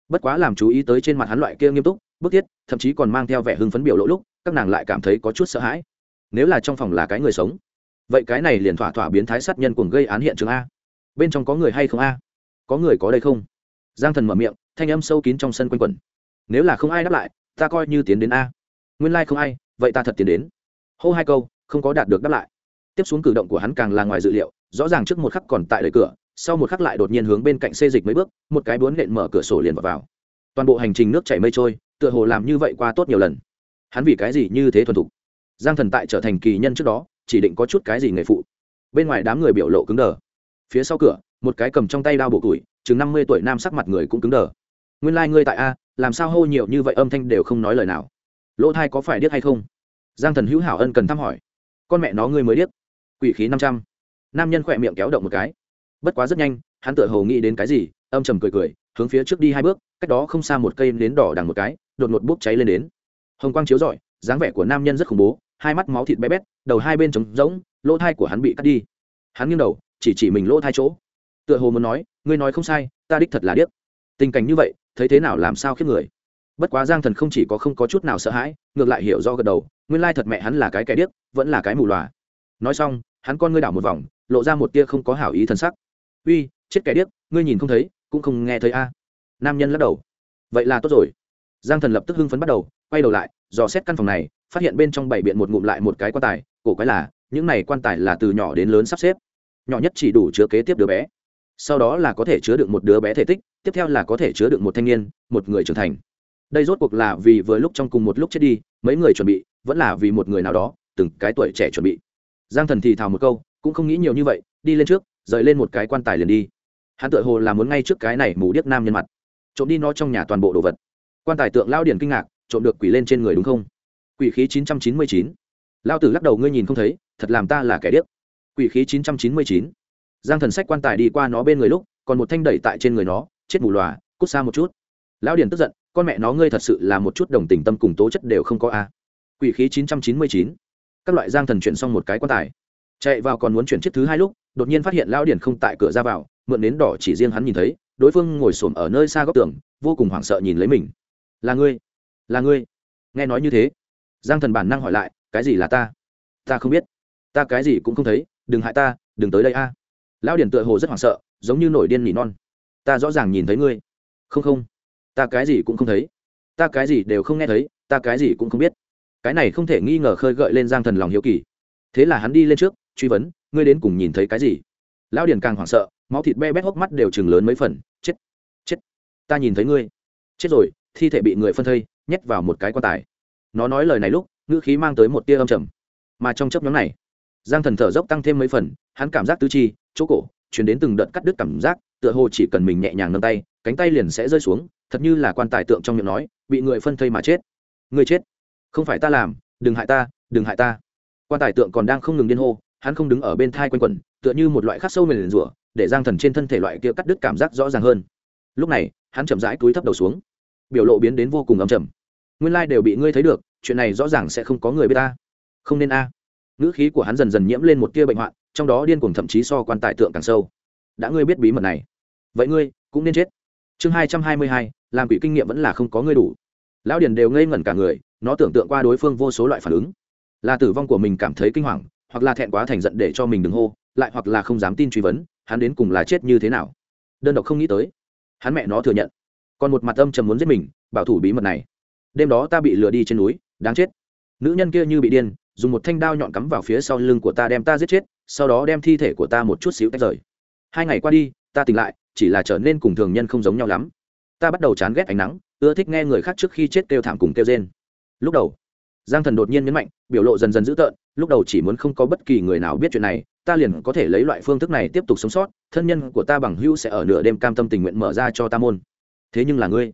Bất quá làm chú ý tới trên mặt hắn loại kia nghiêm túc, bức thiết, thậm chí còn mang theo vẻ hưng phấn biểu lỗ lúc, các nàng lại cảm thấy có chút sợ hãi. Nếu là trong phòng là cái người sống, vậy cái này liền thỏa thỏa biến thái sát nhân cuồng gây án hiện trường a. Bên trong có người hay không a? Có người có đây không? Giang thần mở miệng, thanh âm sâu kín trong sân quanh quẩn. Nếu là không ai đáp lại, ta coi như tiến đến a. Nguyên lai、like、không ai, vậy ta thật tiến đến. Hô hai câu không có đạt được đáp lại. Tiếp xuống cử động của hắn càng là ngoài dự liệu rõ ràng trước một khắc còn tại đời cửa sau một khắc lại đột nhiên hướng bên cạnh xê dịch mấy bước một cái bướn nện mở cửa sổ liền vào, vào. toàn bộ hành trình nước chảy mây trôi tựa hồ làm như vậy qua tốt nhiều lần. Hắn vì cái gì như thế thuần thục? Giang thần tại trở thành kỳ nhân trước đó chỉ định có chút cái gì nghề phụ. Bên ngoài đám người biểu lộ cứng đờ. Phía sau cửa một cái cầm trong tay đao bộ tuổi chừng năm mươi tuổi nam sắc mặt người cũng cứng đờ. Nguyên lai、like、ngươi tại a làm sao hô nhiều như vậy âm thanh đều không nói lời nào? Lỗ thai có phải điếc hay không? Giang thần hữu hảo ân cần thăm hỏi con mẹ nó ngươi mới điếc. Quỷ khí năm trăm. Nam nhân khỏe miệng kéo động một cái. Bất quá rất nhanh, hắn tự hồ nghĩ đến cái gì, âm trầm cười cười, hướng phía trước đi hai bước, cách đó không xa một cây nến đỏ đằng một cái, đột ngột bốc cháy lên đến. Hồng quang chiếu rọi, dáng vẻ của nam nhân rất khủng bố, hai mắt máu thịt bé bét, đầu hai bên trống rỗng, lỗ thai của hắn bị cắt đi. Hắn nghiêng đầu, chỉ chỉ mình lỗ thai chỗ. Tựa hồ muốn nói, ngươi nói không sai, ta đích thật là điếc. Tình cảnh như vậy, thấy thế nào làm sao khiếp người. Bất quá giang thần không chỉ có không có chút nào sợ hãi, ngược lại hiểu do gật đầu nguyên lai thật mẹ hắn là cái kẻ điếc, vẫn là cái mù lòa nói xong, hắn con ngươi đảo một vòng, lộ ra một tia không có hảo ý t sắc. Uy, chết kẻ điếc, ngươi nhìn không thấy, cũng không nghe thấy a. Nam nhân lắc đầu. Vậy là tốt rồi. Giang thần lập tức hưng phấn bắt đầu, quay đầu lại, dò xét căn phòng này, phát hiện bên trong bảy biện một ngụm lại một cái quan tài, cổ quái là, những này quan tài là từ nhỏ đến lớn sắp xếp. Nhỏ nhất chỉ đủ chứa kế tiếp đứa bé. Sau đó là có thể chứa được một đứa bé thể tích, tiếp theo là có thể chứa được một thanh niên, một người trưởng thành. Đây rốt cuộc là vì vừa lúc trong cùng một lúc chết đi, mấy người chuẩn bị vẫn là vì một người nào đó, từng cái tuổi trẻ chuẩn bị. Giang thần thì thào một câu, cũng không nghĩ nhiều như vậy, đi lên trước, rời lên một cái quan tài liền đi. Hắn tự hồ là muốn ngay trước cái này mù điếc nam nhân mặt. Trộm đi nó trong nhà toàn bộ đồ vật. Quan tài tượng lao điển kinh ngạc, trộm được quỷ lên trên người đúng không? Quỷ khí chín trăm chín mươi chín. Lao tử lắc đầu ngươi nhìn không thấy, thật làm ta là kẻ điếc. Quỷ khí chín trăm chín mươi chín. Giang thần sách quan tài đi qua nó bên người lúc, còn một thanh đẩy tại trên người nó, chết mù lòa, cút xa một chút. Lão điển tức giận, con mẹ nó ngươi thật sự là một chút đồng tình tâm cùng tố chất đều không có a quỷ khí chín trăm chín mươi chín. Các loại giang thần chuyển xong một cái quan tài. Chạy vào còn muốn chuyển chiếc thứ hai lúc, đột nhiên phát hiện lão điển không tại cửa ra vào, mượn nến đỏ chỉ riêng hắn nhìn thấy, đối phương ngồi xổm ở nơi xa góc tường, vô cùng hoảng sợ nhìn lấy mình. Là ngươi là ngươi. Nghe nói như thế, giang thần bản năng hỏi lại, cái gì là ta? Ta không biết, ta cái gì cũng không thấy, đừng hại ta, đừng tới đây a. Lão điển tựa hồ rất hoảng sợ, giống như nổi điên nỉ non. Ta rõ ràng nhìn thấy ngươi. Không không, ta cái gì cũng không thấy, ta cái gì đều không nghe thấy, ta cái gì cũng không biết cái này không thể nghi ngờ khơi gợi lên giang thần lòng hiếu kỳ. Thế là hắn đi lên trước, truy vấn, ngươi đến cùng nhìn thấy cái gì? Lão điển càng hoảng sợ, máu thịt be bét hốc mắt đều chừng lớn mấy phần. Chết chết, ta nhìn thấy ngươi. Chết rồi, thi thể bị người phân thây, nhét vào một cái quan tài. Nó nói lời này lúc, ngữ khí mang tới một tia âm trầm. Mà trong chấp nhóm này, giang thần thở dốc tăng thêm mấy phần, hắn cảm giác tứ chi, chỗ cổ, chuyển đến từng đợt cắt đứt cảm giác, tựa hồ chỉ cần mình nhẹ nhàng nâng tay, cánh tay liền sẽ rơi xuống, thật như là quan tài tượng trong miệng nói, bị người phân thây mà chết. Người chết không phải ta làm, đừng hại ta, đừng hại ta. Quan tài tượng còn đang không ngừng điên hô, hắn không đứng ở bên thai quanh quẩn, tựa như một loại khắc sâu mềm rủa, để giang thần trên thân thể loại kia cắt đứt cảm giác rõ ràng hơn. Lúc này, hắn chậm rãi túi thấp đầu xuống. Biểu lộ biến đến vô cùng ấm chầm nguyên lai、like、đều bị ngươi thấy được, chuyện này rõ ràng sẽ không có người biết ta. Không nên a. À. ngữ khí của hắn dần dần nhiễm lên một tia bệnh hoạn, trong đó điên cuồng thậm chí so quan tài tượng càng sâu. Đã ngươi biết bí mật này, vậy ngươi cũng nên chết. Chương hai trăm hai mươi hai, làm quỷ kinh nghiệm vẫn là không có ngươi đủ. Lão điền đều ngây ngẩn cả người nó tưởng tượng qua đối phương vô số loại phản ứng. Là tử vong của mình cảm thấy kinh hoàng, hoặc là thẹn quá thành giận để cho mình đừng hô, lại hoặc là không dám tin truy vấn, hắn đến cùng là chết như thế nào? Đơn độc không nghĩ tới. Hắn mẹ nó thừa nhận. Còn một mặt âm trầm muốn giết mình, bảo thủ bí mật này. Đêm đó ta bị lừa đi trên núi, đáng chết. Nữ nhân kia như bị điên, dùng một thanh đao nhọn cắm vào phía sau lưng của ta đem ta giết chết, sau đó đem thi thể của ta một chút xíu tách rời. Hai ngày qua đi, ta tỉnh lại, chỉ là trở nên cùng thường nhân không giống nhau lắm. Ta bắt đầu chán ghét ánh nắng, ưa thích nghe người khác trước khi chết kêu thảm cùng kêu rên lúc đầu, giang thần đột nhiên nhấn mạnh, biểu lộ dần dần dữ tợn, lúc đầu chỉ muốn không có bất kỳ người nào biết chuyện này, ta liền có thể lấy loại phương thức này tiếp tục sống sót, thân nhân của ta bằng hữu sẽ ở nửa đêm cam tâm tình nguyện mở ra cho ta môn. Thế nhưng là ngươi,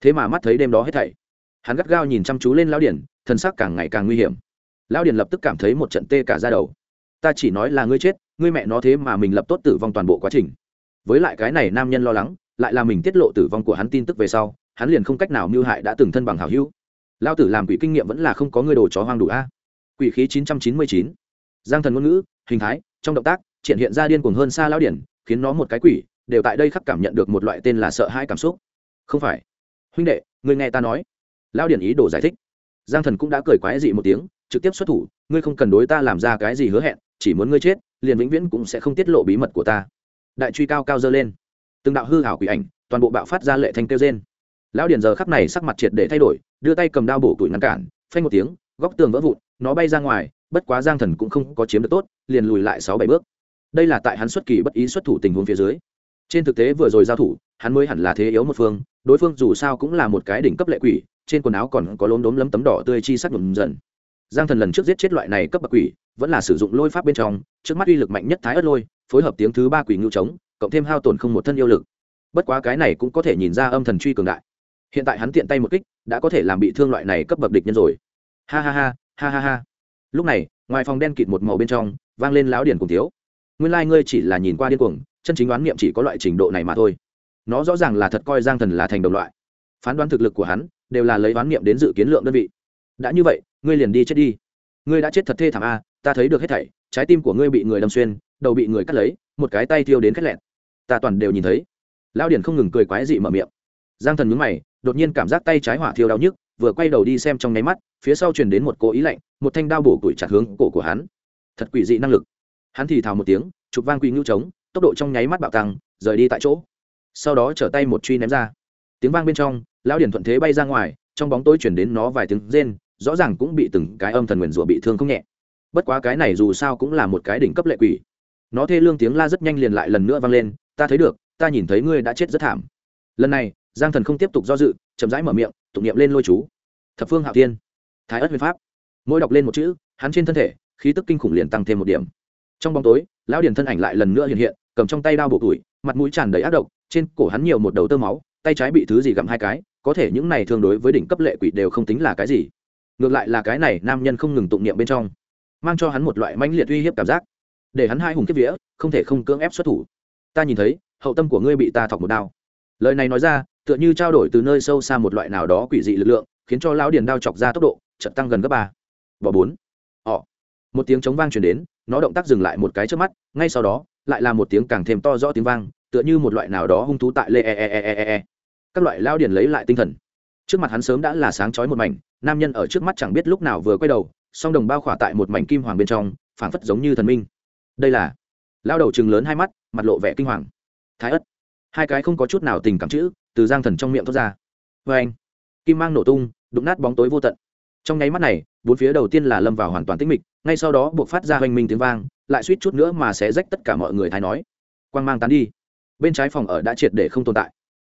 thế mà mắt thấy đêm đó hết thảy. Hắn gắt gao nhìn chăm chú lên lão điển thân xác càng ngày càng nguy hiểm. Lão điển lập tức cảm thấy một trận tê cả ra đầu. Ta chỉ nói là ngươi chết, ngươi mẹ nó thế mà mình lập tốt tử vong toàn bộ quá trình. Với lại cái này nam nhân lo lắng, lại là mình tiết lộ tử vong của hắn tin tức về sau, hắn liền không cách nào mưu hại đã từng thân bằng hảo hữu lao tử làm quỷ kinh nghiệm vẫn là không có người đồ chó hoang đủ a. Quỷ khí chín trăm chín mươi chín. Giang thần ngôn ngữ, hình thái, trong động tác, triển hiện ra điên cuồng hơn xa lão điển, khiến nó một cái quỷ, đều tại đây khắc cảm nhận được một loại tên là sợ hãi cảm xúc. Không phải. Huynh đệ, người nghe ta nói. Lão điển ý đồ giải thích. Giang thần cũng đã cười quái dị một tiếng, trực tiếp xuất thủ, ngươi không cần đối ta làm ra cái gì hứa hẹn, chỉ muốn ngươi chết, liền vĩnh viễn cũng sẽ không tiết lộ bí mật của ta. Đại truy cao cao dơ lên. Từng đạo hư hảo quỷ ảnh, toàn bộ bạo phát ra lệ thanh kêu trên lão điển giờ khắc này sắc mặt triệt để thay đổi, đưa tay cầm đao bổ tụi ngăn cản, phanh một tiếng, góc tường vỡ vụn, nó bay ra ngoài, bất quá giang thần cũng không có chiếm được tốt, liền lùi lại sáu bảy bước. Đây là tại hắn xuất kỳ bất ý xuất thủ tình huống phía dưới. Trên thực tế vừa rồi giao thủ, hắn mới hẳn là thế yếu một phương, đối phương dù sao cũng là một cái đỉnh cấp lệ quỷ, trên quần áo còn có lốm đốm lấm tấm đỏ tươi chi sắc nhuộm dần. Giang thần lần trước giết chết loại này cấp bậc quỷ, vẫn là sử dụng lôi pháp bên trong, trước mắt uy lực mạnh nhất thái ớt lôi, phối hợp tiếng thứ ba quỷ ngưu trống cộng thêm hao tổn không một thân yêu lực. Bất quá cái này cũng có thể nhìn ra âm thần truy cường đại hiện tại hắn tiện tay một kích, đã có thể làm bị thương loại này cấp bậc địch nhân rồi. Ha ha ha ha ha ha. Lúc này, ngoài phòng đen kịt một màu bên trong, vang lên láo điển cùng thiếu. Nguyên lai、like、ngươi chỉ là nhìn qua điên cuồng, chân chính đoán niệm chỉ có loại trình độ này mà thôi. Nó rõ ràng là thật coi giang thần là thành đồng loại. Phán đoán thực lực của hắn, đều là lấy đoán niệm đến dự kiến lượng đơn vị. Đã như vậy, ngươi liền đi chết đi. Ngươi đã chết thật thê thảm a, ta thấy được hết thảy, trái tim của ngươi bị người đâm xuyên, đầu bị người cắt lấy, một cái tay thiêu đến khét lẹn ta toàn đều nhìn thấy. Lão điển không ngừng cười quái dị mở miệng. Giang thần nhúng mày đột nhiên cảm giác tay trái hỏa thiêu đau nhức, vừa quay đầu đi xem trong nháy mắt, phía sau truyền đến một cố ý lạnh, một thanh đao bổ củi chặt hướng cổ của hắn. Thật quỷ dị năng lực. Hắn thì thào một tiếng, chụp vang quỳ ngưu trống, tốc độ trong nháy mắt bạo tăng, rời đi tại chỗ. Sau đó trở tay một truy ném ra. Tiếng vang bên trong, lão điển thuận thế bay ra ngoài, trong bóng tối chuyển đến nó vài tiếng rên, rõ ràng cũng bị từng cái âm thần nguyền rủa bị thương không nhẹ. Bất quá cái này dù sao cũng là một cái đỉnh cấp lệ quỷ. Nó thê lương tiếng la rất nhanh liền lại lần nữa vang lên, ta thấy được, ta nhìn thấy ngươi đã chết rất thảm. Lần này giang thần không tiếp tục do dự, chậm rãi mở miệng, tụng niệm lên lôi chú. Thập phương hạo thiên, thái ất huyền pháp. Mỗi đọc lên một chữ, hắn trên thân thể, khí tức kinh khủng liền tăng thêm một điểm. Trong bóng tối, lão điền thân ảnh lại lần nữa hiện hiện, cầm trong tay đao bộ tuổi, mặt mũi tràn đầy ác độc, trên cổ hắn nhiều một đầu tơ máu, tay trái bị thứ gì gặm hai cái, có thể những này thường đối với đỉnh cấp lệ quỷ đều không tính là cái gì. Ngược lại là cái này, nam nhân không ngừng tụng niệm bên trong, mang cho hắn một loại mãnh liệt uy hiếp cảm giác. Để hắn hai hùng kiếp vía, không thể không cưỡng ép xuất thủ. Ta nhìn thấy, hậu tâm của ngươi bị ta thọc một đao. Lời này nói ra tựa như trao đổi từ nơi sâu xa một loại nào đó quỷ dị lực lượng khiến cho lão điền đao chọc ra tốc độ chật tăng gần gấp ba. Bỏ bốn. Ọ một tiếng chống vang truyền đến nó động tác dừng lại một cái trước mắt ngay sau đó lại là một tiếng càng thêm to rõ tiếng vang tựa như một loại nào đó hung thú tại lê e e e e e, e. các loại lao điền lấy lại tinh thần. Trước mặt hắn sớm đã là sáng chói một mảnh nam nhân ở trước mắt chẳng biết lúc nào vừa quay đầu song đồng bao khỏa tại một mảnh kim hoàng bên trong phảng phất giống như thần minh. Đây là. Lao đầu chừng lớn hai mắt mặt lộ vẻ kinh hoàng. Thái ất. Hai cái không có chút nào tình cảm chữ từ giang thần trong miệng thoát ra. Vê anh. Kim mang nổ tung, đụng nát bóng tối vô tận. Trong nháy mắt này, bốn phía đầu tiên là lâm vào hoàn toàn tĩnh mịch, ngay sau đó buộc phát ra hoành minh tiếng vang, lại suýt chút nữa mà sẽ rách tất cả mọi người thái nói. Quang mang tán đi. Bên trái phòng ở đã triệt để không tồn tại.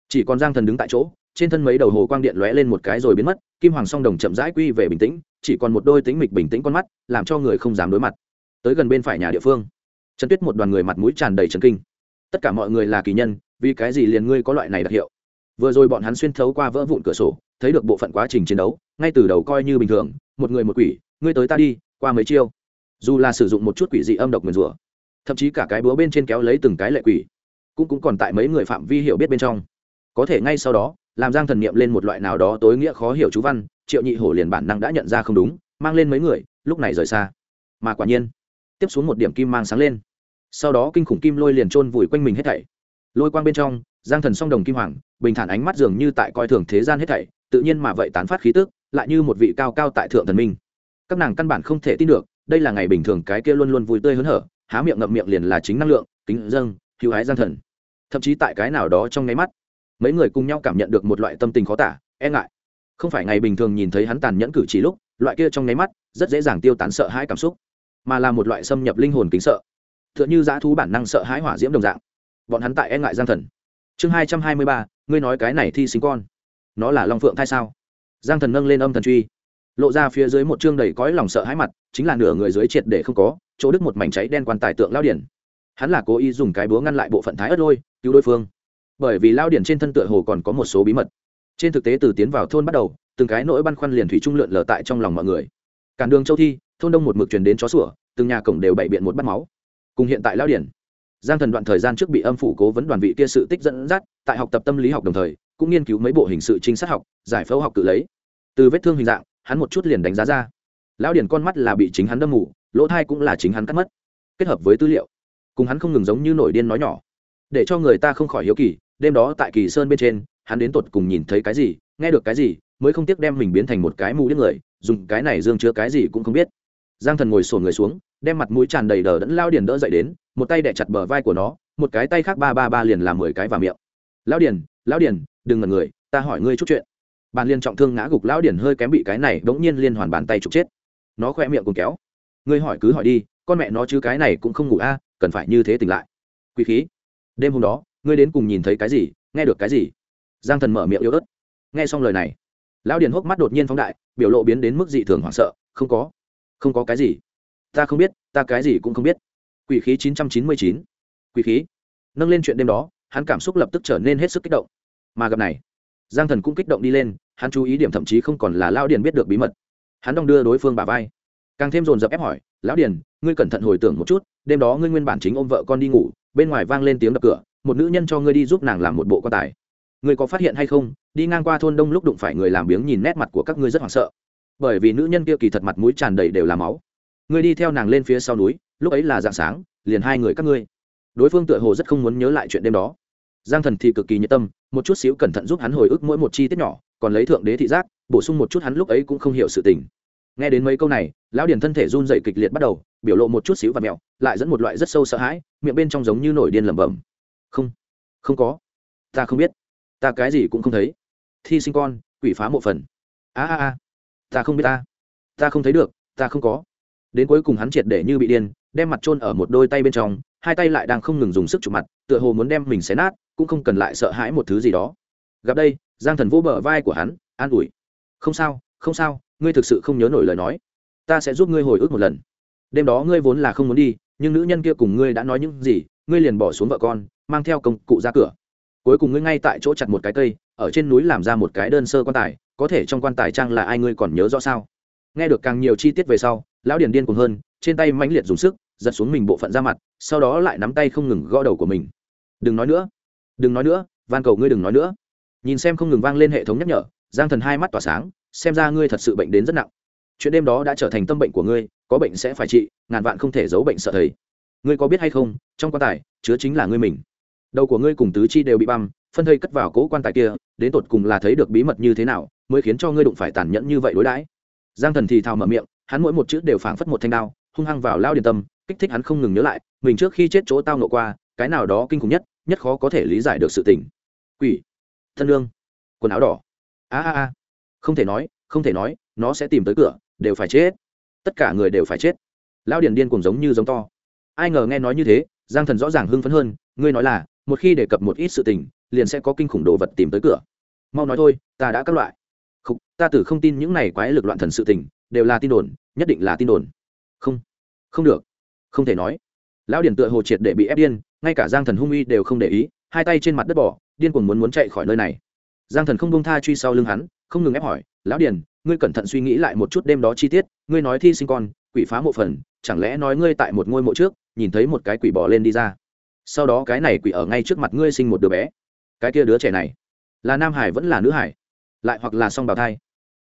Chỉ còn giang thần đứng tại chỗ, trên thân mấy đầu hồ quang điện lóe lên một cái rồi biến mất, kim hoàng song đồng chậm rãi quy về bình tĩnh, chỉ còn một đôi tính mịch bình tĩnh con mắt, làm cho người không dám đối mặt. Tới gần bên phải nhà địa phương, trần tuyết một đoàn người mặt mũi tràn đầy trần kinh. Tất cả mọi người là kỳ nhân, vì cái gì liền ngươi có loại này đặc hiệu? Vừa rồi bọn hắn xuyên thấu qua vỡ vụn cửa sổ, thấy được bộ phận quá trình chiến đấu, ngay từ đầu coi như bình thường, một người một quỷ, ngươi tới ta đi, qua mấy chiêu. Dù là sử dụng một chút quỷ dị âm độc nguyền rủa, thậm chí cả cái búa bên trên kéo lấy từng cái lệ quỷ, cũng cũng còn tại mấy người phạm vi hiểu biết bên trong. Có thể ngay sau đó, làm giang thần niệm lên một loại nào đó tối nghĩa khó hiểu chú văn, triệu nhị hổ liền bản năng đã nhận ra không đúng, mang lên mấy người, lúc này rời xa. Mà quả nhiên, tiếp xuống một điểm kim mang sáng lên. Sau đó kinh khủng kim lôi liền trôn vùi quanh mình hết thảy. Lôi quang bên trong giang thần song đồng kim hoàng, bình thản ánh mắt dường như tại coi thường thế gian hết thảy, tự nhiên mà vậy tán phát khí tức, lại như một vị cao cao tại thượng thần minh. Các nàng căn bản không thể tin được, đây là ngày bình thường cái kia luôn luôn vui tươi hớn hở, há miệng ngậm miệng liền là chính năng lượng, kính dâng, hữu hái giang thần. Thậm chí tại cái nào đó trong nháy mắt, mấy người cùng nhau cảm nhận được một loại tâm tình khó tả e ngại. Không phải ngày bình thường nhìn thấy hắn tàn nhẫn cử chỉ lúc, loại kia trong nháy mắt, rất dễ dàng tiêu tán sợ hãi cảm xúc, mà là một loại xâm nhập linh hồn kính sợ. T h ư ợ n h ư dã thú bản năng sợ hãi hỏa diễm đồng dạng. Bọn hắn tại e ngại giang thần chương hai trăm hai mươi ba, ngươi nói cái này thi sinh con. Nó là long phượng thai sao? Giang thần nâng lên âm thần truy. Lộ ra phía dưới một chương đầy cõi lòng sợ hãi mặt, chính là nửa người dưới triệt để không có, chỗ đức một mảnh cháy đen quan tài tượng lao điển. Hắn là cố ý dùng cái búa ngăn lại bộ phận thái ớt lôi, cứu đối phương. Bởi vì lao điển trên thân tựa hồ còn có một số bí mật. Trên thực tế từ tiến vào thôn bắt đầu, từng cái nỗi băn khoăn liền thủy trung lượn lờ tại trong lòng mọi người. Cản đường châu thi, thôn đông một mực truyền đến chó sủa, từng nhà cổng đều bày biện một bát máu. Cùng hiện tại lao điển giang thần đoạn thời gian trước bị âm phủ cố vấn đoàn vị kia sự tích dẫn dắt, tại học tập tâm lý học đồng thời, cũng nghiên cứu mấy bộ hình sự trinh sát học, giải phẫu học tự lấy. Từ vết thương hình dạng, hắn một chút liền đánh giá ra. Lão điển con mắt là bị chính hắn đâm mù, lỗ thai cũng là chính hắn cắt mất. Kết hợp với tư liệu, cùng hắn không ngừng giống như nổi điên nói nhỏ. Để cho người ta không khỏi hiếu kỳ, đêm đó tại kỳ sơn bên trên, hắn đến tột cùng nhìn thấy cái gì, nghe được cái gì, mới không tiếc đem mình biến thành một cái mù điếc người, dùng cái này dương chứa cái gì cũng không biết giang thần ngồi sổn người xuống, đem mặt mũi tràn đầy đờ đẫn lao điền đỡ dậy đến, một tay đẻ chặt bờ vai của nó, một cái tay khác ba ba ba liền làm mười cái vào miệng. Lão điền lão điền, đừng ngần người, ta hỏi ngươi chút chuyện. Bàn liên trọng thương ngã gục lão điền hơi kém bị cái này bỗng nhiên liên hoàn bàn tay trục chết. Nó khoe miệng cùng kéo. Ngươi hỏi cứ hỏi đi, con mẹ nó chứ cái này cũng không ngủ a, cần phải như thế tỉnh lại. Quý khí. Đêm hôm đó, ngươi đến cùng nhìn thấy cái gì, nghe được cái gì? Giang thần mở miệng yếu ớt. Nghe xong lời này lão điền hốc mắt đột nhiên phóng đại, biểu lộ biến đến mức dị thường hoảng sợ, không có không có cái gì. Ta không biết, ta cái gì cũng không biết. Quỷ khí chín trăm chín mươi chín. Quỷ khí. Nâng lên chuyện đêm đó, hắn cảm xúc lập tức trở nên hết sức kích động. Mà gặp này, giang thần cũng kích động đi lên, hắn chú ý điểm thậm chí không còn là lão điền biết được bí mật. Hắn đong đưa đối phương bà vai. Càng thêm dồn dập ép hỏi, lão điền, ngươi cẩn thận hồi tưởng một chút, đêm đó ngươi nguyên bản chính ôm vợ con đi ngủ, bên ngoài vang lên tiếng đập cửa, một nữ nhân cho ngươi đi giúp nàng làm một bộ quan tài. Ngươi có phát hiện hay không? Đi ngang qua thôn đông lúc đụng phải người làm biếng nhìn nét mặt của các ngươi rất hoảng sợ bởi vì nữ nhân kia kỳ thật mặt mũi tràn đầy đều là máu. Ngươi đi theo nàng lên phía sau núi, lúc ấy là dạng sáng, liền hai người các ngươi. Đối phương tựa hồ rất không muốn nhớ lại chuyện đêm đó. Giang thần thì cực kỳ nhiệt tâm, một chút xíu cẩn thận giúp hắn hồi ức mỗi một chi tiết nhỏ, còn lấy thượng đế thị giác, bổ sung một chút hắn lúc ấy cũng không hiểu sự tình. Nghe đến mấy câu này, lão điền thân thể run dậy kịch liệt bắt đầu, biểu lộ một chút xíu và mẹo, lại dẫn một loại rất sâu sợ hãi, miệng bên trong giống như nổi điên lẩm bẩm. Không không có. Ta không biết. Ta cái gì cũng không thấy. Thi sinh con, quỷ phá mộ phần. A a a ta không biết ta. Ta không thấy được, ta không có. Đến cuối cùng hắn triệt để như bị điên, đem mặt trôn ở một đôi tay bên trong, hai tay lại đang không ngừng dùng sức chụp mặt, tựa hồ muốn đem mình xé nát, cũng không cần lại sợ hãi một thứ gì đó. Gặp đây, giang thần vô bờ vai của hắn, an ủi. Không sao không sao, ngươi thực sự không nhớ nổi lời nói. Ta sẽ giúp ngươi hồi ức một lần. Đêm đó ngươi vốn là không muốn đi, nhưng nữ nhân kia cùng ngươi đã nói những gì, ngươi liền bỏ xuống vợ con, mang theo công cụ ra cửa. Cuối cùng ngươi ngay tại chỗ chặt một cái cây ở trên núi làm ra một cái đơn sơ quan tài, có thể trong quan tài trang là ai ngươi còn nhớ rõ sao? Nghe được càng nhiều chi tiết về sau, lão điền điên cuồng hơn, trên tay mãnh liệt dùng sức, giật xuống mình bộ phận ra mặt, sau đó lại nắm tay không ngừng gõ đầu của mình. Đừng nói nữa, đừng nói nữa, van cầu ngươi đừng nói nữa. Nhìn xem không ngừng vang lên hệ thống nhắc nhở, giang thần hai mắt tỏa sáng, xem ra ngươi thật sự bệnh đến rất nặng. Chuyện đêm đó đã trở thành tâm bệnh của ngươi, có bệnh sẽ phải trị, ngàn vạn không thể giấu bệnh sợ thầy. Ngươi có biết hay không, trong quan tài chứa chính là ngươi mình. Đầu của ngươi cùng tứ chi đều bị băm phân thây cất vào cố quan tài kia, đến tột cùng là thấy được bí mật như thế nào, mới khiến cho ngươi đụng phải tàn nhẫn như vậy đối đãi. Giang thần thì thào mở miệng, hắn mỗi một chữ đều phảng phất một thanh đao, hung hăng vào lao điền tâm, kích thích hắn không ngừng nhớ lại, mình trước khi chết chỗ tao nộ qua, cái nào đó kinh khủng nhất nhất khó có thể lý giải được sự tình. Quỷ, thân lương quần áo đỏ. A a a. Không thể nói, không thể nói, nó sẽ tìm tới cửa, đều phải chết. Tất cả người đều phải chết. Lao điền điên cùng giống như giống to. Ai ngờ nghe nói như thế, giang thần rõ ràng hưng phấn hơn, ngươi nói là, một khi đề cập một ít sự tình liền sẽ có kinh khủng đồ vật tìm tới cửa. Mau nói thôi ta đã các loại. Không, ta tử không tin những này quái lực loạn thần sự tình đều là tin đồn nhất định là tin đồn. Không không được. Không thể nói. Lão điển tựa hồ triệt để bị ép điên ngay cả giang thần hung uy đều không để ý hai tay trên mặt đất bỏ điên cuồng muốn muốn chạy khỏi nơi này. Giang thần không bông tha truy sau lưng hắn không ngừng ép hỏi lão điển ngươi cẩn thận suy nghĩ lại một chút đêm đó chi tiết ngươi nói thi sinh con quỷ phá mộ phần chẳng lẽ nói ngươi tại một ngôi mộ trước nhìn thấy một cái quỷ bỏ lên đi ra. Sau đó cái này quỷ ở ngay trước mặt ngươi sinh một đứa bé cái kia đứa trẻ này là nam hải vẫn là nữ hải? Lại hoặc là song bào thai?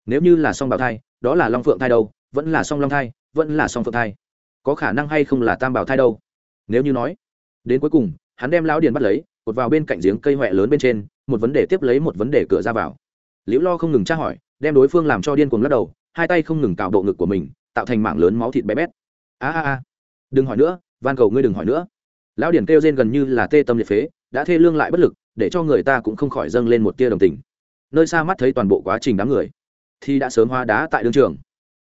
Nếu như là song bào thai, đó là long phượng thai đâu? Vẫn là song long thai, vẫn là song phượng thai? Có khả năng hay không là tam bào thai đâu? Nếu như nói, đến cuối cùng, hắn đem lão điền bắt lấy, cột vào bên cạnh giếng cây huệ lớn bên trên, một vấn đề tiếp lấy một vấn đề cửa ra vào. Liễu lo không ngừng tra hỏi, đem đối phương làm cho điên cuồng lắc đầu, hai tay không ngừng cào bộ ngực của mình, tạo thành mảng lớn máu thịt bé bét. A a a. Đừng hỏi nữa, van cầu ngươi đừng hỏi nữa. Lão điển kêu rên gần như là tê tâm liệt phế, đã thê lương lại bất lực để cho người ta cũng không khỏi dâng lên một tia đồng tình. Nơi xa mắt thấy toàn bộ quá trình đám người, thì đã sớm hoa đá tại đương trường.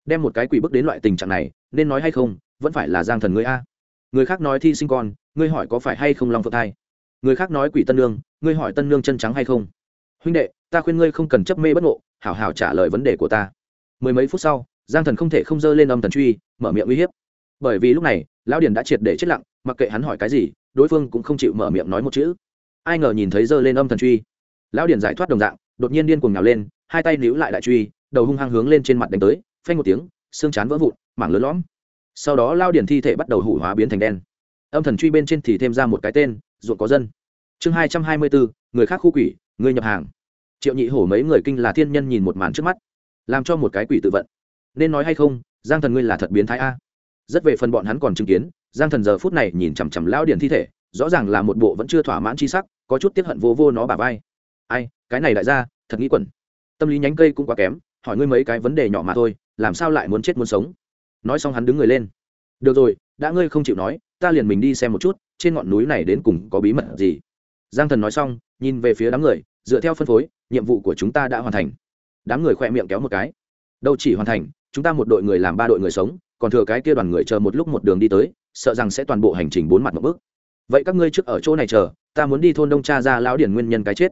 Đem một cái quỷ bức đến loại tình trạng này, nên nói hay không, vẫn phải là giang thần ngươi a. Người khác nói thi sinh con, ngươi hỏi có phải hay không long phượng thai? Người khác nói quỷ tân nương, ngươi hỏi tân nương chân trắng hay không? Huynh đệ, ta khuyên ngươi không cần chấp mê bất ngộ, hảo hảo trả lời vấn đề của ta. Mười mấy phút sau, giang thần không thể không dơ lên âm thần truy, mở miệng uy hiếp. Bởi vì lúc này, lão điền đã triệt để chết lặng, mặc kệ hắn hỏi cái gì, đối phương cũng không chịu mở miệng nói một chữ ai ngờ nhìn thấy giơ lên âm thần truy. Lão điền giải thoát đồng dạng, đột nhiên điên cuồng nhào lên, hai tay níu lại đại truy, đầu hung hăng hướng lên trên mặt đánh tới, phanh một tiếng, xương chán vỡ vụn, mảng lớn lõm. Sau đó lao điền thi thể bắt đầu hủ hóa biến thành đen. Âm thần truy bên trên thì thêm ra một cái tên, ruộng có dân. Chương hai trăm hai mươi bốn người khác khu quỷ, người nhập hàng. Triệu nhị hổ mấy người kinh là thiên nhân nhìn một màn trước mắt, làm cho một cái quỷ tự vận. Nên nói hay không, giang thần ngươi là thật biến thái a. Rất về phần bọn hắn còn chứng kiến, giang thần giờ phút này nhìn chằm chằm lao điền thi thể rõ ràng là một bộ vẫn chưa thỏa mãn chi sắc, có chút tiếp hận vô vô nó bà vai. Ai, cái này đại ra thật nghĩ quẩn. Tâm lý nhánh cây cũng quá kém, hỏi ngươi mấy cái vấn đề nhỏ mà thôi, làm sao lại muốn chết muốn sống? Nói xong hắn đứng người lên. Được rồi, đã ngươi không chịu nói, ta liền mình đi xem một chút, trên ngọn núi này đến cùng có bí mật gì. Giang thần nói xong, nhìn về phía đám người, dựa theo phân phối, nhiệm vụ của chúng ta đã hoàn thành. Đám người khỏe miệng kéo một cái. Đâu chỉ hoàn thành, chúng ta một đội người làm ba đội người sống, còn thừa cái kia đoàn người chờ một lúc một đường đi tới, sợ rằng sẽ toàn bộ hành trình bốn mặt một bước vậy các ngươi trước ở chỗ này chờ, ta muốn đi thôn đông cha ra lão điển nguyên nhân cái chết.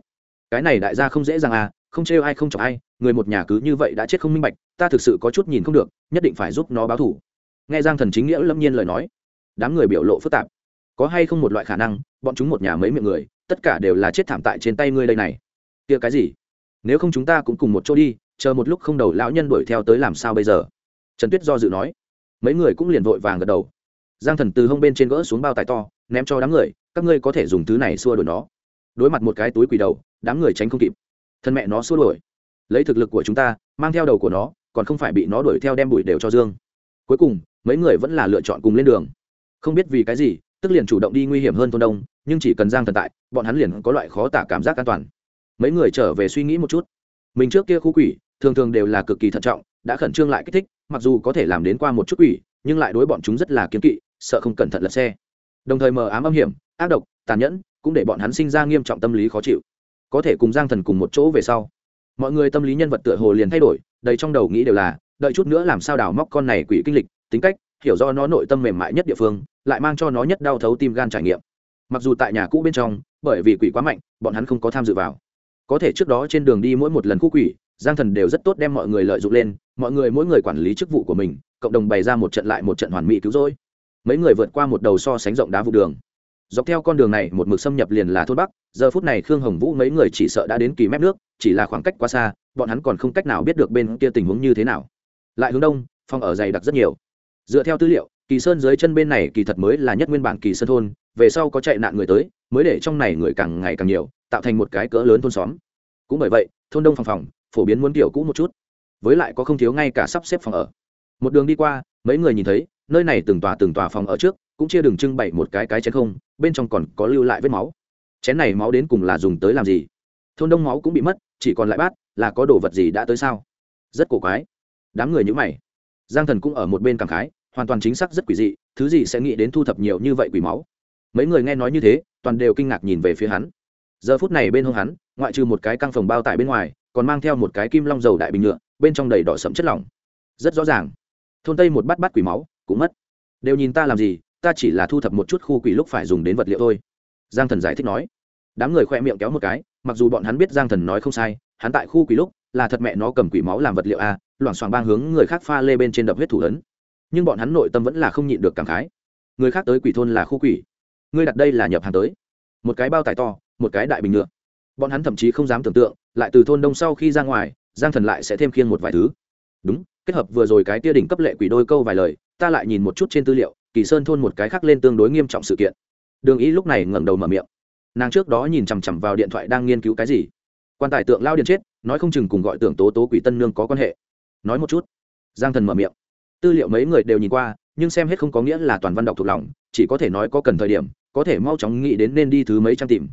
Cái này đại gia không dễ dàng à không trêu ai không chọc ai, người một nhà cứ như vậy đã chết không minh bạch, ta thực sự có chút nhìn không được, nhất định phải giúp nó báo thủ. Nghe giang thần chính nghĩa lâm nhiên lời nói, đám người biểu lộ phức tạp. Có hay không một loại khả năng, bọn chúng một nhà mấy miệng người, tất cả đều là chết thảm tại trên tay ngươi đây này. Kia cái gì? Nếu không chúng ta cũng cùng một chỗ đi, chờ một lúc không đầu lão nhân đuổi theo tới làm sao bây giờ? Trần tuyết do dự nói. Mấy người cũng liền vội vàng gật đầu. Giang thần từ hông bên trên gỡ xuống bao tải to ném cho đám người, các ngươi có thể dùng thứ này xua đuổi nó. Đối mặt một cái túi quỷ đầu, đám người tránh không kịp. Thân mẹ nó xua đuổi. Lấy thực lực của chúng ta, mang theo đầu của nó, còn không phải bị nó đuổi theo đem bụi đều cho dương. Cuối cùng, mấy người vẫn là lựa chọn cùng lên đường. Không biết vì cái gì, tức liền chủ động đi nguy hiểm hơn thôn đông, nhưng chỉ cần giang thần tại, bọn hắn liền có loại khó tả cảm giác an toàn. Mấy người trở về suy nghĩ một chút. Mình trước kia khu quỷ, thường thường đều là cực kỳ thận trọng, đã khẩn trương lại kích thích, mặc dù có thể làm đến qua một chút quỷ, nhưng lại đối bọn chúng rất là kiếm kỵ, sợ không cẩn thận lật xe đồng thời mờ ám âm hiểm, ác độc, tàn nhẫn cũng để bọn hắn sinh ra nghiêm trọng tâm lý khó chịu. Có thể cùng giang thần cùng một chỗ về sau, mọi người tâm lý nhân vật tựa hồ liền thay đổi, đầy trong đầu nghĩ đều là, đợi chút nữa làm sao đào móc con này quỷ kinh lịch, tính cách, hiểu do nó nội tâm mềm mại nhất địa phương, lại mang cho nó nhất đau thấu tim gan trải nghiệm. Mặc dù tại nhà cũ bên trong, bởi vì quỷ quá mạnh, bọn hắn không có tham dự vào. Có thể trước đó trên đường đi mỗi một lần khu quỷ, giang thần đều rất tốt đem mọi người lợi dụng lên, mọi người mỗi người quản lý chức vụ của mình, cộng đồng bày ra một trận lại một trận hoàn mỹ cứu rỗi mấy người vượt qua một đầu so sánh rộng đá vụ đường. Dọc theo con đường này, một mực xâm nhập liền là thôn bắc, giờ phút này khương hồng vũ mấy người chỉ sợ đã đến kỳ mép nước, chỉ là khoảng cách quá xa, bọn hắn còn không cách nào biết được bên kia tình huống như thế nào. Lại hướng đông phong ở dày đặc rất nhiều. Dựa theo tư liệu, kỳ sơn dưới chân bên này kỳ thật mới là nhất nguyên bản kỳ sơn thôn, về sau có chạy nạn người tới, mới để trong này người càng ngày càng nhiều, tạo thành một cái cỡ lớn thôn xóm. Cũng bởi vậy, thôn đông phòng phòng, phổ biến muốn kiểu cũ một chút. Với lại có không thiếu ngay cả sắp xếp phòng ở. Một đường đi qua, mấy người nhìn thấy nơi này từng tòa từng tòa phòng ở trước, cũng chia đường trưng bày một cái cái chén không, bên trong còn có lưu lại vết máu. Chén này máu đến cùng là dùng tới làm gì? Thôn đông máu cũng bị mất, chỉ còn lại bát, là có đồ vật gì đã tới sao? Rất cổ quái. Đám người nhữ mày. Giang thần cũng ở một bên cảm khái, hoàn toàn chính xác rất quỷ dị, thứ gì sẽ nghĩ đến thu thập nhiều như vậy quỷ máu? Mấy người nghe nói như thế, toàn đều kinh ngạc nhìn về phía hắn. Giờ phút này bên hông hắn, ngoại trừ một cái căng phòng bao tải bên ngoài, còn mang theo một cái kim long dầu đại bình nhựa, bên trong đầy đỏ sẫm chất lỏng. Rất rõ ràng. Thôn tây một bát bát quỷ máu cũng mất. Đều nhìn ta làm gì ta chỉ là thu thập một chút khu quỷ lúc phải dùng đến vật liệu thôi. Giang thần giải thích nói. Đám người khoe miệng kéo một cái mặc dù bọn hắn biết giang thần nói không sai hắn tại khu quỷ lúc là thật mẹ nó cầm quỷ máu làm vật liệu a loảng xoảng bang hướng người khác pha lê bên trên đập huyết thủ lớn, nhưng bọn hắn nội tâm vẫn là không nhịn được cảm khái. Người khác tới quỷ thôn là khu quỷ. Ngươi đặt đây là nhập hàng tới. Một cái bao tải to một cái đại bình nhựa. Bọn hắn thậm chí không dám tưởng tượng lại từ thôn đông sau khi ra ngoài giang thần lại sẽ thêm khiên một vài thứ. Đúng kết hợp vừa rồi cái tia đỉnh cấp lệ quỷ đôi câu vài lời ta lại nhìn một chút trên tư liệu, kỳ sơn thôn một cái khác lên tương đối nghiêm trọng sự kiện. Đường ý lúc này ngẩng đầu mở miệng. Nàng trước đó nhìn chằm chằm vào điện thoại đang nghiên cứu cái gì. Quan tài tượng lao điện chết, nói không chừng cùng gọi tưởng tố tố quỷ tân nương có quan hệ. Nói một chút. Giang thần mở miệng. Tư liệu mấy người đều nhìn qua, nhưng xem hết không có nghĩa là toàn văn đọc thuộc lòng, chỉ có thể nói có cần thời điểm, có thể mau chóng nghĩ đến nên đi thứ mấy trang tìm.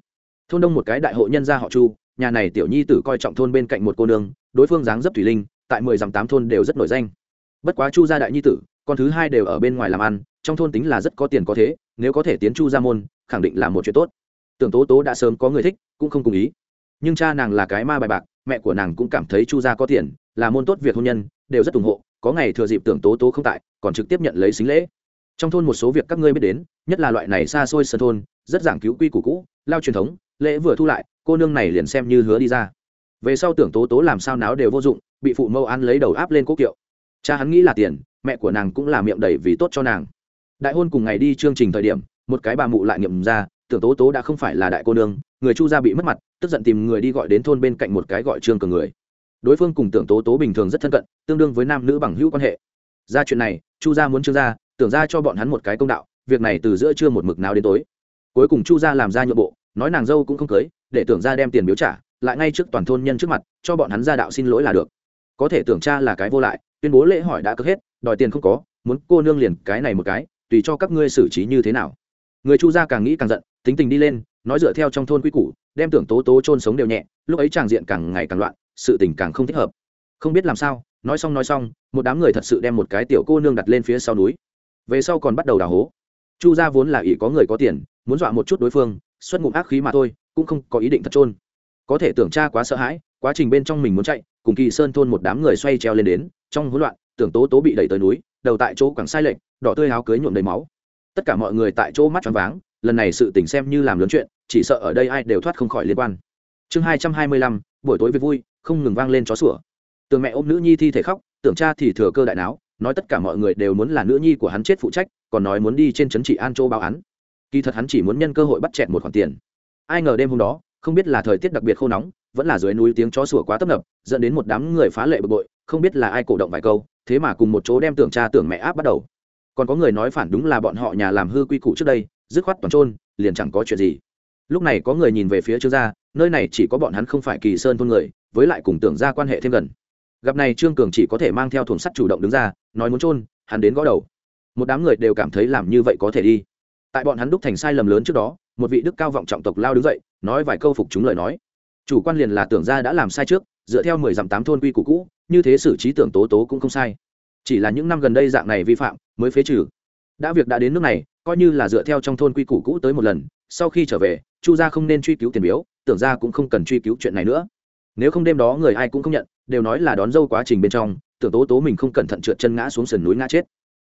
Thôn đông một cái đại hộ nhân gia họ chu, nhà này tiểu nhi tử coi trọng thôn bên cạnh một cô nương, đối phương dáng dấp thủy linh, tại mười dặm tám thôn đều rất nổi danh. Bất quá chu gia đại nhi tử con thứ hai đều ở bên ngoài làm ăn, trong thôn tính là rất có tiền có thế, nếu có thể tiến chu gia môn, khẳng định là một chuyện tốt. Tưởng tố tố đã sớm có người thích, cũng không cùng ý. Nhưng cha nàng là cái ma bài bạc, mẹ của nàng cũng cảm thấy chu gia có tiền, là môn tốt việc hôn nhân, đều rất ủng hộ, có ngày thừa dịp tưởng tố tố không tại, còn trực tiếp nhận lấy xính lễ. Trong thôn một số việc các ngươi biết đến, nhất là loại này xa xôi sân thôn, rất giảng cứu quy củ cũ, lao truyền thống, lễ vừa thu lại, cô nương này liền xem như hứa đi ra. Về sau tưởng tố tố làm sao náo đều vô dụng, bị phụ mâu ăn lấy đầu áp lên cố kiệu. Cha hắn nghĩ là tiền mẹ của nàng cũng là miệng đầy vì tốt cho nàng. Đại hôn cùng ngày đi chương trình thời điểm, một cái bà mụ lại nghiệm ra, tưởng tố tố đã không phải là đại cô nương, người chu gia bị mất mặt, tức giận tìm người đi gọi đến thôn bên cạnh một cái gọi trương cường người. Đối phương cùng tưởng tố tố bình thường rất thân cận, tương đương với nam nữ bằng hữu quan hệ. Ra chuyện này, chu gia muốn trương gia, tưởng ra cho bọn hắn một cái công đạo, việc này từ giữa trưa một mực nào đến tối. Cuối cùng chu gia làm ra nhượng bộ, nói nàng dâu cũng không cưới, để tưởng ra đem tiền biếu trả, lại ngay trước toàn thôn nhân trước mặt, cho bọn hắn ra đạo xin lỗi là được. Có thể tưởng cha là cái vô lại, tuyên bố lễ hỏi đã cất hết đòi tiền không có, muốn cô nương liền cái này một cái, tùy cho các ngươi xử trí như thế nào. Người chu gia càng nghĩ càng giận, tính tình đi lên, nói dựa theo trong thôn quy củ, đem tưởng tố tố chôn sống đều nhẹ, lúc ấy tràng diện càng ngày càng loạn, sự tình càng không thích hợp. Không biết làm sao, nói xong nói xong, một đám người thật sự đem một cái tiểu cô nương đặt lên phía sau núi. Về sau còn bắt đầu đào hố. Chu gia vốn là ỷ có người có tiền, muốn dọa một chút đối phương, xuất ngụm ác khí mà thôi, cũng không có ý định thật trôn có thể tưởng cha quá sợ hãi, quá trình bên trong mình muốn chạy, cùng kỳ sơn thôn một đám người xoay treo lên đến, trong hỗn loạn tưởng tố tố bị đẩy tới núi, đầu tại chỗ quẳng sai lệnh đỏ tươi áo cưới nhuộm đầy máu. Tất cả mọi người tại chỗ mắt tròn váng, lần này sự tình xem như làm lớn chuyện, chỉ sợ ở đây ai đều thoát không khỏi liên quan. Chương hai trăm hai mươi lăm, buổi tối với vui, không ngừng vang lên chó sủa. Tường mẹ ôm nữ nhi thi thể khóc, tưởng cha thì thừa cơ đại não nói tất cả mọi người đều muốn là nữ nhi của hắn chết phụ trách, còn nói muốn đi trên trấn trị an châu báo án. Kỳ thật hắn chỉ muốn nhân cơ hội bắt chẹn một khoản tiền. Ai ngờ đêm hôm đó, không biết là thời tiết đặc biệt khô nóng, vẫn là dưới núi tiếng chó sủa quá tấp nập, dẫn đến một đám người phá lệ bực bội, không biết là ai cổ động vài câu thế mà cùng một chỗ đem tưởng cha tưởng mẹ áp bắt đầu. Còn có người nói phản đúng là bọn họ nhà làm hư quy củ trước đây, dứt khoát toàn trôn liền chẳng có chuyện gì. Lúc này có người nhìn về phía trương gia, nơi này chỉ có bọn hắn không phải kỳ sơn thôn người, với lại cùng tưởng ra quan hệ thêm gần. Gặp này trương cường chỉ có thể mang theo thùng sắt chủ động đứng ra, nói muốn trôn hắn đến gõ đầu. Một đám người đều cảm thấy làm như vậy có thể đi. Tại bọn hắn đúc thành sai lầm lớn trước đó, một vị đức cao vọng trọng tộc lao đứng dậy, nói vài câu phục chúng lời nói. Chủ quan liền là tưởng ra đã làm sai trước dựa theo mười dặm tám thôn quy củ cũ, như thế xử trí tưởng tố tố cũng không sai. Chỉ là những năm gần đây dạng này vi phạm, mới phế trừ. Đã việc đã đến nước này, coi như là dựa theo trong thôn quy củ cũ tới một lần, sau khi trở về, chu gia không nên truy cứu tiền biếu, tưởng ra cũng không cần truy cứu chuyện này nữa. Nếu không đêm đó người ai cũng không nhận, đều nói là đón dâu quá trình bên trong, tưởng tố tố mình không cẩn thận trượt chân ngã xuống sườn núi ngã chết.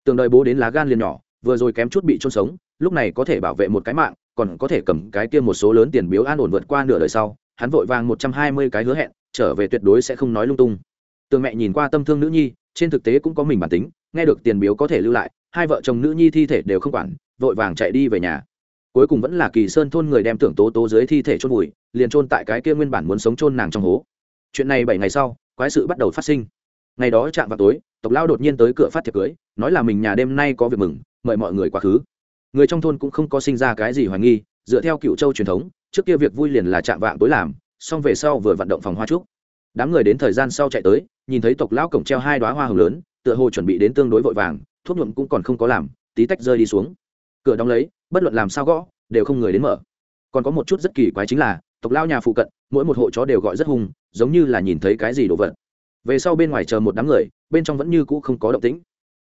Tưởng đợi bố đến lá gan liền nhỏ, vừa rồi kém chút bị trôn sống, lúc này có thể bảo vệ một cái mạng, còn có thể cầm cái kia một số lớn tiền biếu an ổn vượt qua nửa đời sau, hắn vội vàng một trăm hai mươi cái hứa hẹn trở về tuyệt đối sẽ không nói lung tung. Tường mẹ nhìn qua tâm thương nữ nhi, trên thực tế cũng có mình bản tính, nghe được tiền biếu có thể lưu lại, hai vợ chồng nữ nhi thi thể đều không quản, vội vàng chạy đi về nhà. Cuối cùng vẫn là kỳ sơn thôn người đem tưởng tố tố dưới thi thể chôn vùi, liền chôn tại cái kia nguyên bản muốn sống chôn nàng trong hố. Chuyện này bảy ngày sau, quái sự bắt đầu phát sinh. Ngày đó chạm vào tối, tộc lao đột nhiên tới cửa phát thiệp cưới, nói là mình nhà đêm nay có việc mừng, mời mọi người quá khứ. Người trong thôn cũng không có sinh ra cái gì hoài nghi, dựa theo cựu châu truyền thống, trước kia việc vui liền là chạm vạng tối làm xong về sau vừa vận động phòng hoa trúc. Đám người đến thời gian sau chạy tới, nhìn thấy tộc lão cổng treo hai đoá hoa hồng lớn, tựa hồ chuẩn bị đến tương đối vội vàng, thuốc nhuộm cũng còn không có làm, tí tách rơi đi xuống. Cửa đóng lấy, bất luận làm sao gõ, đều không người đến mở. Còn có một chút rất kỳ quái chính là, tộc lao nhà phụ cận, mỗi một hộ chó đều gọi rất hung, giống như là nhìn thấy cái gì đồ vật. Về sau bên ngoài chờ một đám người, bên trong vẫn như cũ không có động tĩnh.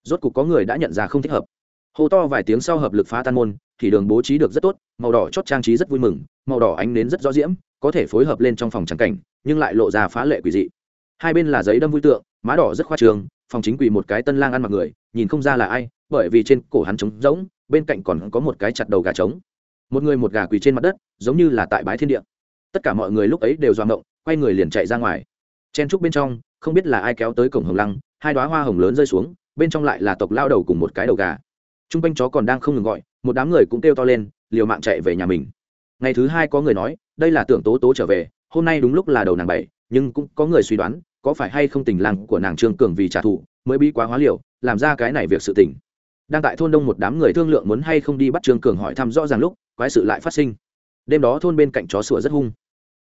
Rốt cục có người đã nhận ra không thích hợp hô to vài tiếng sau hợp lực phá tan môn, thì đường bố trí được rất tốt, màu đỏ chót trang trí rất vui mừng, màu đỏ ánh nến rất rõ diễm, có thể phối hợp lên trong phòng trắng cảnh, nhưng lại lộ ra phá lệ quỷ dị. Hai bên là giấy đâm vui tượng, má đỏ rất khoa trường, phòng chính quỳ một cái tân lang ăn mặc người, nhìn không ra là ai, bởi vì trên cổ hắn trống rỗng, bên cạnh còn có một cái chặt đầu gà trống. Một người một gà quỳ trên mặt đất, giống như là tại bái thiên địa. Tất cả mọi người lúc ấy đều doạng động quay người liền chạy ra ngoài. Chen trúc bên trong, không biết là ai kéo tới cổng hồng lăng, hai đoá hoa hồng lớn rơi xuống, bên trong lại là tộc lao đầu cùng một cái đầu gà t r u n g quanh chó còn đang không ngừng gọi, một đám người cũng kêu to lên, liều mạng chạy về nhà mình. Ngày thứ hai có người nói, đây là tưởng tố tố trở về, hôm nay đúng lúc là đầu nàng bảy, nhưng cũng có người suy đoán, có phải hay không tình làng của nàng trương cường vì trả thù, mới bị quá hóa liều, làm ra cái này việc sự tình. Đang tại thôn đông một đám người thương lượng muốn hay không đi bắt trương cường hỏi thăm rõ ràng lúc, quái sự lại phát sinh. Đêm đó thôn bên cạnh chó sủa rất hung.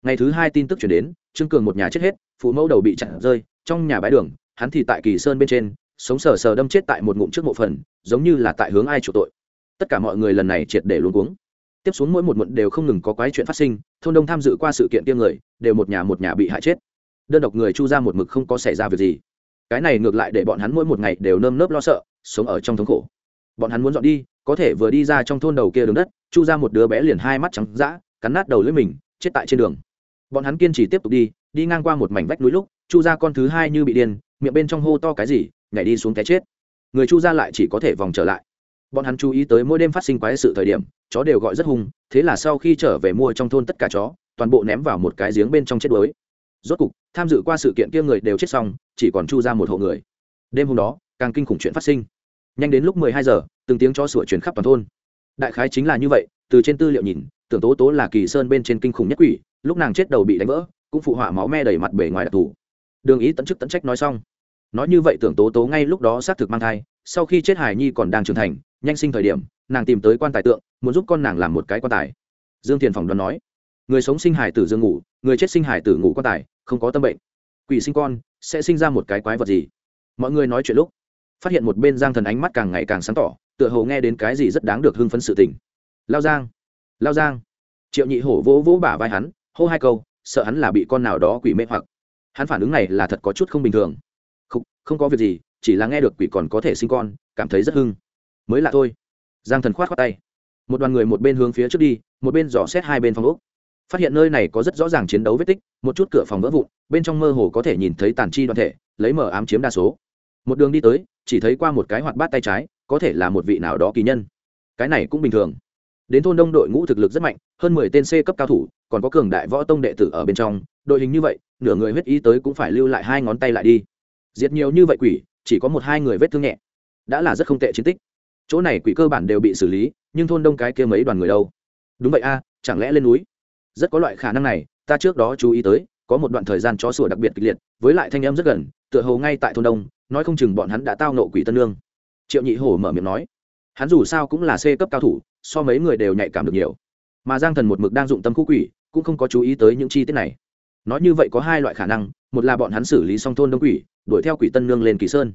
Ngày thứ hai tin tức chuyển đến, trương cường một nhà chết hết, phụ mẫu đầu bị chặn rơi, trong nhà bãi đường, hắn thì tại kỳ sơn bên trên sống sờ sờ đâm chết tại một ngụm trước mộ phần, giống như là tại hướng ai chủ tội. Tất cả mọi người lần này triệt để luôn cuống. Tiếp xuống mỗi một muộn đều không ngừng có quái chuyện phát sinh, thôn đông tham dự qua sự kiện kia người, đều một nhà một nhà bị hại chết. Đơn độc người chu ra một mực không có xảy ra việc gì. Cái này ngược lại để bọn hắn mỗi một ngày đều nơm nớp lo sợ, sống ở trong thống khổ. Bọn hắn muốn dọn đi, có thể vừa đi ra trong thôn đầu kia đường đất, chu ra một đứa bé liền hai mắt trắng d cắn nát đầu lưỡi mình, chết tại trên đường. Bọn hắn kiên trì tiếp tục đi đi ngang qua một mảnh vách núi lúc chu ra con thứ hai như bị điên, miệng bên trong hô to cái gì, nhảy đi xuống cái chết. Người chu ra lại chỉ có thể vòng trở lại. Bọn hắn chú ý tới mỗi đêm phát sinh quái sự thời điểm, chó đều gọi rất hung, thế là sau khi trở về mua trong thôn tất cả chó, toàn bộ ném vào một cái giếng bên trong chết đuối. Rốt cục, tham dự qua sự kiện kia người đều chết xong, chỉ còn chu ra một hộ người. Đêm hôm đó, càng kinh khủng chuyện phát sinh. Nhanh đến lúc mười hai giờ, từng tiếng chó sủa chuyển khắp toàn thôn. Đại khái chính là như vậy, từ trên tư liệu nhìn, tưởng tố tố là kỳ sơn bên trên kinh khủng nhất quỷ, lúc nàng chết đầu bị đánh vỡ, cũng phụ họa máu me đầy mặt bề ngoài đặc thù đường ý tận chức tận trách nói xong. Nói như vậy tưởng tố tố ngay lúc đó xác thực mang thai, sau khi chết hải nhi còn đang trưởng thành, nhanh sinh thời điểm, nàng tìm tới quan tài tượng, muốn giúp con nàng làm một cái quan tài. Dương thiền phỏng đoán nói, người sống sinh hải tử dương ngủ, người chết sinh hải tử ngủ quan tài, không có tâm bệnh. Quỷ sinh con, sẽ sinh ra một cái quái vật gì? Mọi người nói chuyện lúc, phát hiện một bên giang thần ánh mắt càng ngày càng sáng tỏ, tựa hồ nghe đến cái gì rất đáng được hưng phấn sự tình. Lao giang lao giang. Triệu nhị hổ vỗ vỗ bả vai hắn, hô hai câu, sợ hắn là bị con nào đó quỷ mê hoặc hắn phản ứng này là thật có chút không bình thường. Không, không có việc gì chỉ là nghe được quỷ còn có thể sinh con cảm thấy rất hưng. Mới lạ thôi. Giang thần khoát khoát tay. Một đoàn người một bên hướng phía trước đi một bên dò xét hai bên phòng úc phát hiện nơi này có rất rõ ràng chiến đấu vết tích một chút cửa phòng vỡ vụn bên trong mơ hồ có thể nhìn thấy tàn chi đoàn thể lấy mở ám chiếm đa số. Một đường đi tới chỉ thấy qua một cái hoạt bát tay trái có thể là một vị nào đó kỳ nhân. Cái này cũng bình thường đến thôn đông đội ngũ thực lực rất mạnh, hơn mười tên c cấp cao thủ, còn có cường đại võ tông đệ tử ở bên trong, đội hình như vậy, nửa người huyết ý tới cũng phải lưu lại hai ngón tay lại đi. Diệt nhiều như vậy quỷ, chỉ có một hai người vết thương nhẹ. Đã là rất không tệ chiến tích. Chỗ này quỷ cơ bản đều bị xử lý, nhưng thôn đông cái kia mấy đoàn người đâu? Đúng vậy a, chẳng lẽ lên núi? Rất có loại khả năng này, ta trước đó chú ý tới, có một đoạn thời gian chó sủa đặc biệt kịch liệt, với lại thanh âm rất gần, tựa hồ ngay tại thôn đông, nói không chừng bọn hắn đã tao nộ quỷ tân lương triệu nhị hổ mở miệng nói hắn dù sao cũng là c cấp cao thủ, so mấy người đều nhạy cảm được nhiều. Mà giang thần một mực đang dụng tâm khu quỷ, cũng không có chú ý tới những chi tiết này. Nói như vậy có hai loại khả năng, một là bọn hắn xử lý xong thôn đông quỷ, đuổi theo quỷ tân nương lên kỳ sơn.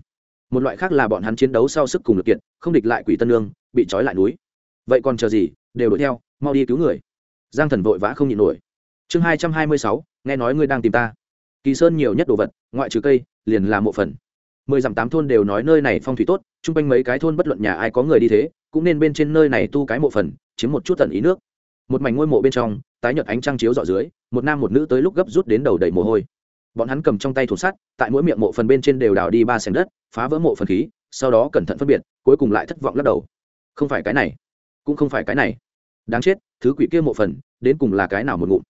Một loại khác là bọn hắn chiến đấu sau sức cùng lực kiện không địch lại quỷ tân nương, bị trói lại núi. Vậy còn chờ gì, đều đuổi theo, mau đi cứu người. Giang thần vội vã không nhịn nổi. Chương hai trăm hai mươi sáu, nghe nói ngươi đang tìm ta. Kỳ sơn nhiều nhất đồ vật, ngoại trừ cây, liền là một phần mười dặm tám thôn đều nói nơi này phong thủy tốt, chung quanh mấy cái thôn bất luận nhà ai có người đi thế, cũng nên bên trên nơi này tu cái mộ phần, chiếm một chút tận ý nước. Một mảnh ngôi mộ bên trong, tái nhợt ánh trăng chiếu dọ dưới, một nam một nữ tới lúc gấp rút đến đầu đầy mồ hôi. Bọn hắn cầm trong tay thủ sắt, tại mỗi miệng mộ phần bên trên đều đào đi ba xẻng đất, phá vỡ mộ phần khí, sau đó cẩn thận phân biệt, cuối cùng lại thất vọng lắc đầu. Không phải cái này, cũng không phải cái này. Đáng chết, thứ quỷ kia mộ phần, đến cùng là cái nào một ngụm?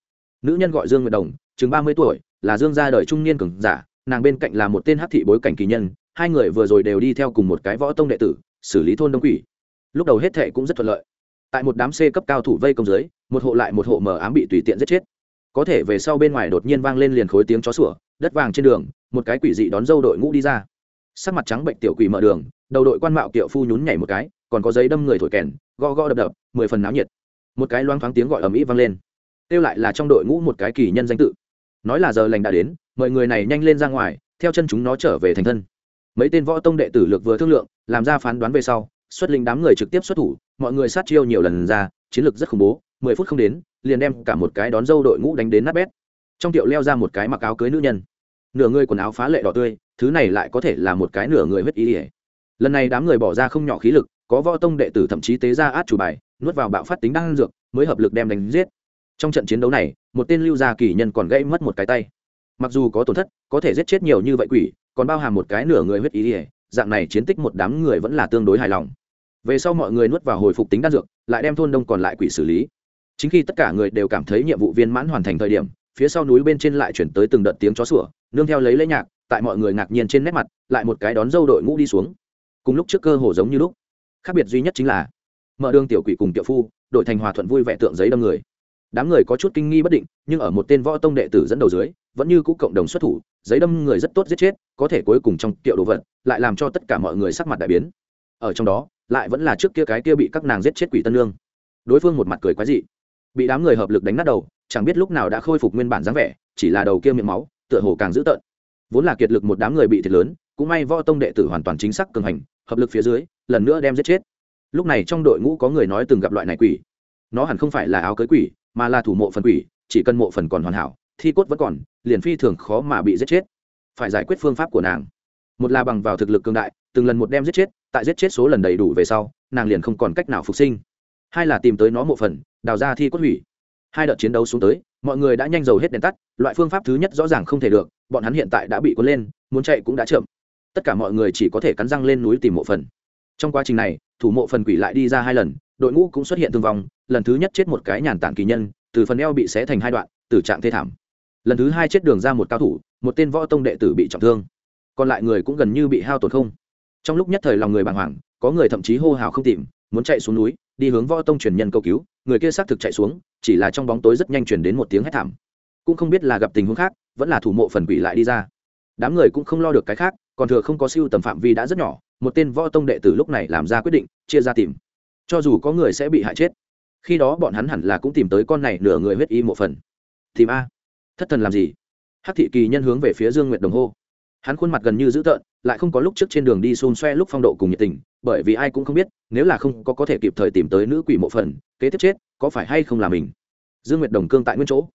Nữ nhân gọi dương nguyệt đồng, chừng ba mươi tuổi, là dương gia đời trung niên cường giả nàng bên cạnh là một tên hát thị bối cảnh kỳ nhân, hai người vừa rồi đều đi theo cùng một cái võ tông đệ tử, xử lý thôn đông quỷ. Lúc đầu hết thệ cũng rất thuận lợi. Tại một đám c cấp cao thủ vây công dưới, một hộ lại một hộ mờ ám bị tùy tiện giết chết. Có thể về sau bên ngoài đột nhiên vang lên liền khối tiếng chó sủa, đất vàng trên đường, một cái quỷ dị đón dâu đội ngũ đi ra. Sắc mặt trắng bệnh tiểu quỷ mở đường, đầu đội quan mạo kiệu phu nhún nhảy một cái, còn có giấy đâm người thổi kèn go go đập đập, mười phần náo nhiệt. Một cái loang thoáng tiếng gọi ầm ĩ vang lên. Kêu lại là trong đội ngũ một cái kỳ nhân danh tự. Nói là giờ lành đã đến mời người này nhanh lên ra ngoài, theo chân chúng nó trở về thành thân. Mấy tên võ tông đệ tử lược vừa thương lượng, làm ra phán đoán về sau, xuất linh đám người trực tiếp xuất thủ, mọi người sát chiêu nhiều lần ra, chiến lược rất khủng bố, mười phút không đến, liền đem cả một cái đón dâu đội ngũ đánh đến nát bét. Trong tiệu leo ra một cái mặc áo cưới nữ nhân. Nửa người quần áo phá lệ đỏ tươi, thứ này lại có thể là một cái nửa người huyết ý ỉa lần này đám người bỏ ra không nhỏ khí lực, có võ tông đệ tử thậm chí tế ra át chủ bài, nuốt vào bạo phát tính năng dược, mới hợp lực đem đánh giết. Trong trận chiến đấu này, một tên lưu gia kỳ nhân còn gây mất một cái tay mặc dù có tổn thất, có thể giết chết nhiều như vậy quỷ, còn bao hàm một cái nửa người huyết ý ỉa dạng này chiến tích một đám người vẫn là tương đối hài lòng. Về sau mọi người nuốt vào hồi phục tính đan dược, lại đem thôn đông còn lại quỷ xử lý. Chính khi tất cả người đều cảm thấy nhiệm vụ viên mãn hoàn thành thời điểm, phía sau núi bên trên lại chuyển tới từng đợt tiếng chó sủa, nương theo lấy lễ nhạc, tại mọi người ngạc nhiên trên nét mặt, lại một cái đón dâu đội ngũ đi xuống. Cùng lúc trước cơ hồ giống như lúc. Khác biệt duy nhất chính là, mở đường tiểu quỷ cùng tiểu phu, đội thành hòa thuận vui vẻ tượng giấy đâm người. Đám người có chút kinh nghi bất định, nhưng ở một tên võ tông đệ tử dẫn đầu dưới vẫn như cũ cộng đồng xuất thủ, giấy đâm người rất tốt giết chết, có thể cuối cùng trong tiệu đồ vật, lại làm cho tất cả mọi người sắc mặt đại biến. Ở trong đó, lại vẫn là trước kia cái kia bị các nàng giết chết quỷ tân lương. Đối phương một mặt cười quái dị. Bị đám người hợp lực đánh nát đầu, chẳng biết lúc nào đã khôi phục nguyên bản dáng vẻ, chỉ là đầu kia miệng máu, tựa hồ càng dữ tợn. Vốn là kiệt lực một đám người bị thiệt lớn, cũng may võ tông đệ tử hoàn toàn chính xác cường hành, hợp lực phía dưới, lần nữa đem giết chết. Lúc này trong đội ngũ có người nói từng gặp loại này quỷ. Nó hẳn không phải là áo cưới quỷ, mà là thủ mộ phần quỷ, chỉ cần mộ phần còn hoàn hảo thi cốt vẫn còn, liền phi thường khó mà bị giết chết. Phải giải quyết phương pháp của nàng. Một là bằng vào thực lực cường đại, từng lần một đem giết chết, tại giết chết số lần đầy đủ về sau, nàng liền không còn cách nào phục sinh. Hai là tìm tới nó mộ phần, đào ra thi cốt hủy. Hai đợt chiến đấu xuống tới, mọi người đã nhanh dầu hết đèn tắt, loại phương pháp thứ nhất rõ ràng không thể được, bọn hắn hiện tại đã bị cuốn lên, muốn chạy cũng đã chậm. Tất cả mọi người chỉ có thể cắn răng lên núi tìm mộ phần. Trong quá trình này, thủ mộ phần quỷ lại đi ra hai lần, đội ngũ cũng xuất hiện thương vong, lần thứ nhất chết một cái nhàn tản kỳ nhân, từ phần eo bị xé thành hai đoạn từ trạng thê thảm lần thứ hai chết đường ra một cao thủ, một tên võ tông đệ tử bị trọng thương. Còn lại người cũng gần như bị hao tổn không. Trong lúc nhất thời lòng người bàng hoàng, có người thậm chí hô hào không tìm, muốn chạy xuống núi, đi hướng võ tông truyền nhân cầu cứu, người kia xác thực chạy xuống, chỉ là trong bóng tối rất nhanh chuyển đến một tiếng hét thảm. Cũng không biết là gặp tình huống khác, vẫn là thủ mộ phần quỷ lại đi ra. Đám người cũng không lo được cái khác, còn thừa không có siêu tầm phạm vi đã rất nhỏ, một tên võ tông đệ tử lúc này làm ra quyết định, chia ra tìm. Cho dù có người sẽ bị hại chết. Khi đó bọn hắn hẳn là cũng tìm tới con này nửa người huyết y một phần. Tìm a thất thần làm gì? Hắc thị kỳ nhân hướng về phía dương nguyệt đồng hô. Hắn khuôn mặt gần như dữ tợn, lại không có lúc trước trên đường đi xôn xoe lúc phong độ cùng nhiệt tình, bởi vì ai cũng không biết, nếu là không có có thể kịp thời tìm tới nữ quỷ mộ phần, kế tiếp chết, có phải hay không là mình? Dương nguyệt đồng cương tại nguyên chỗ.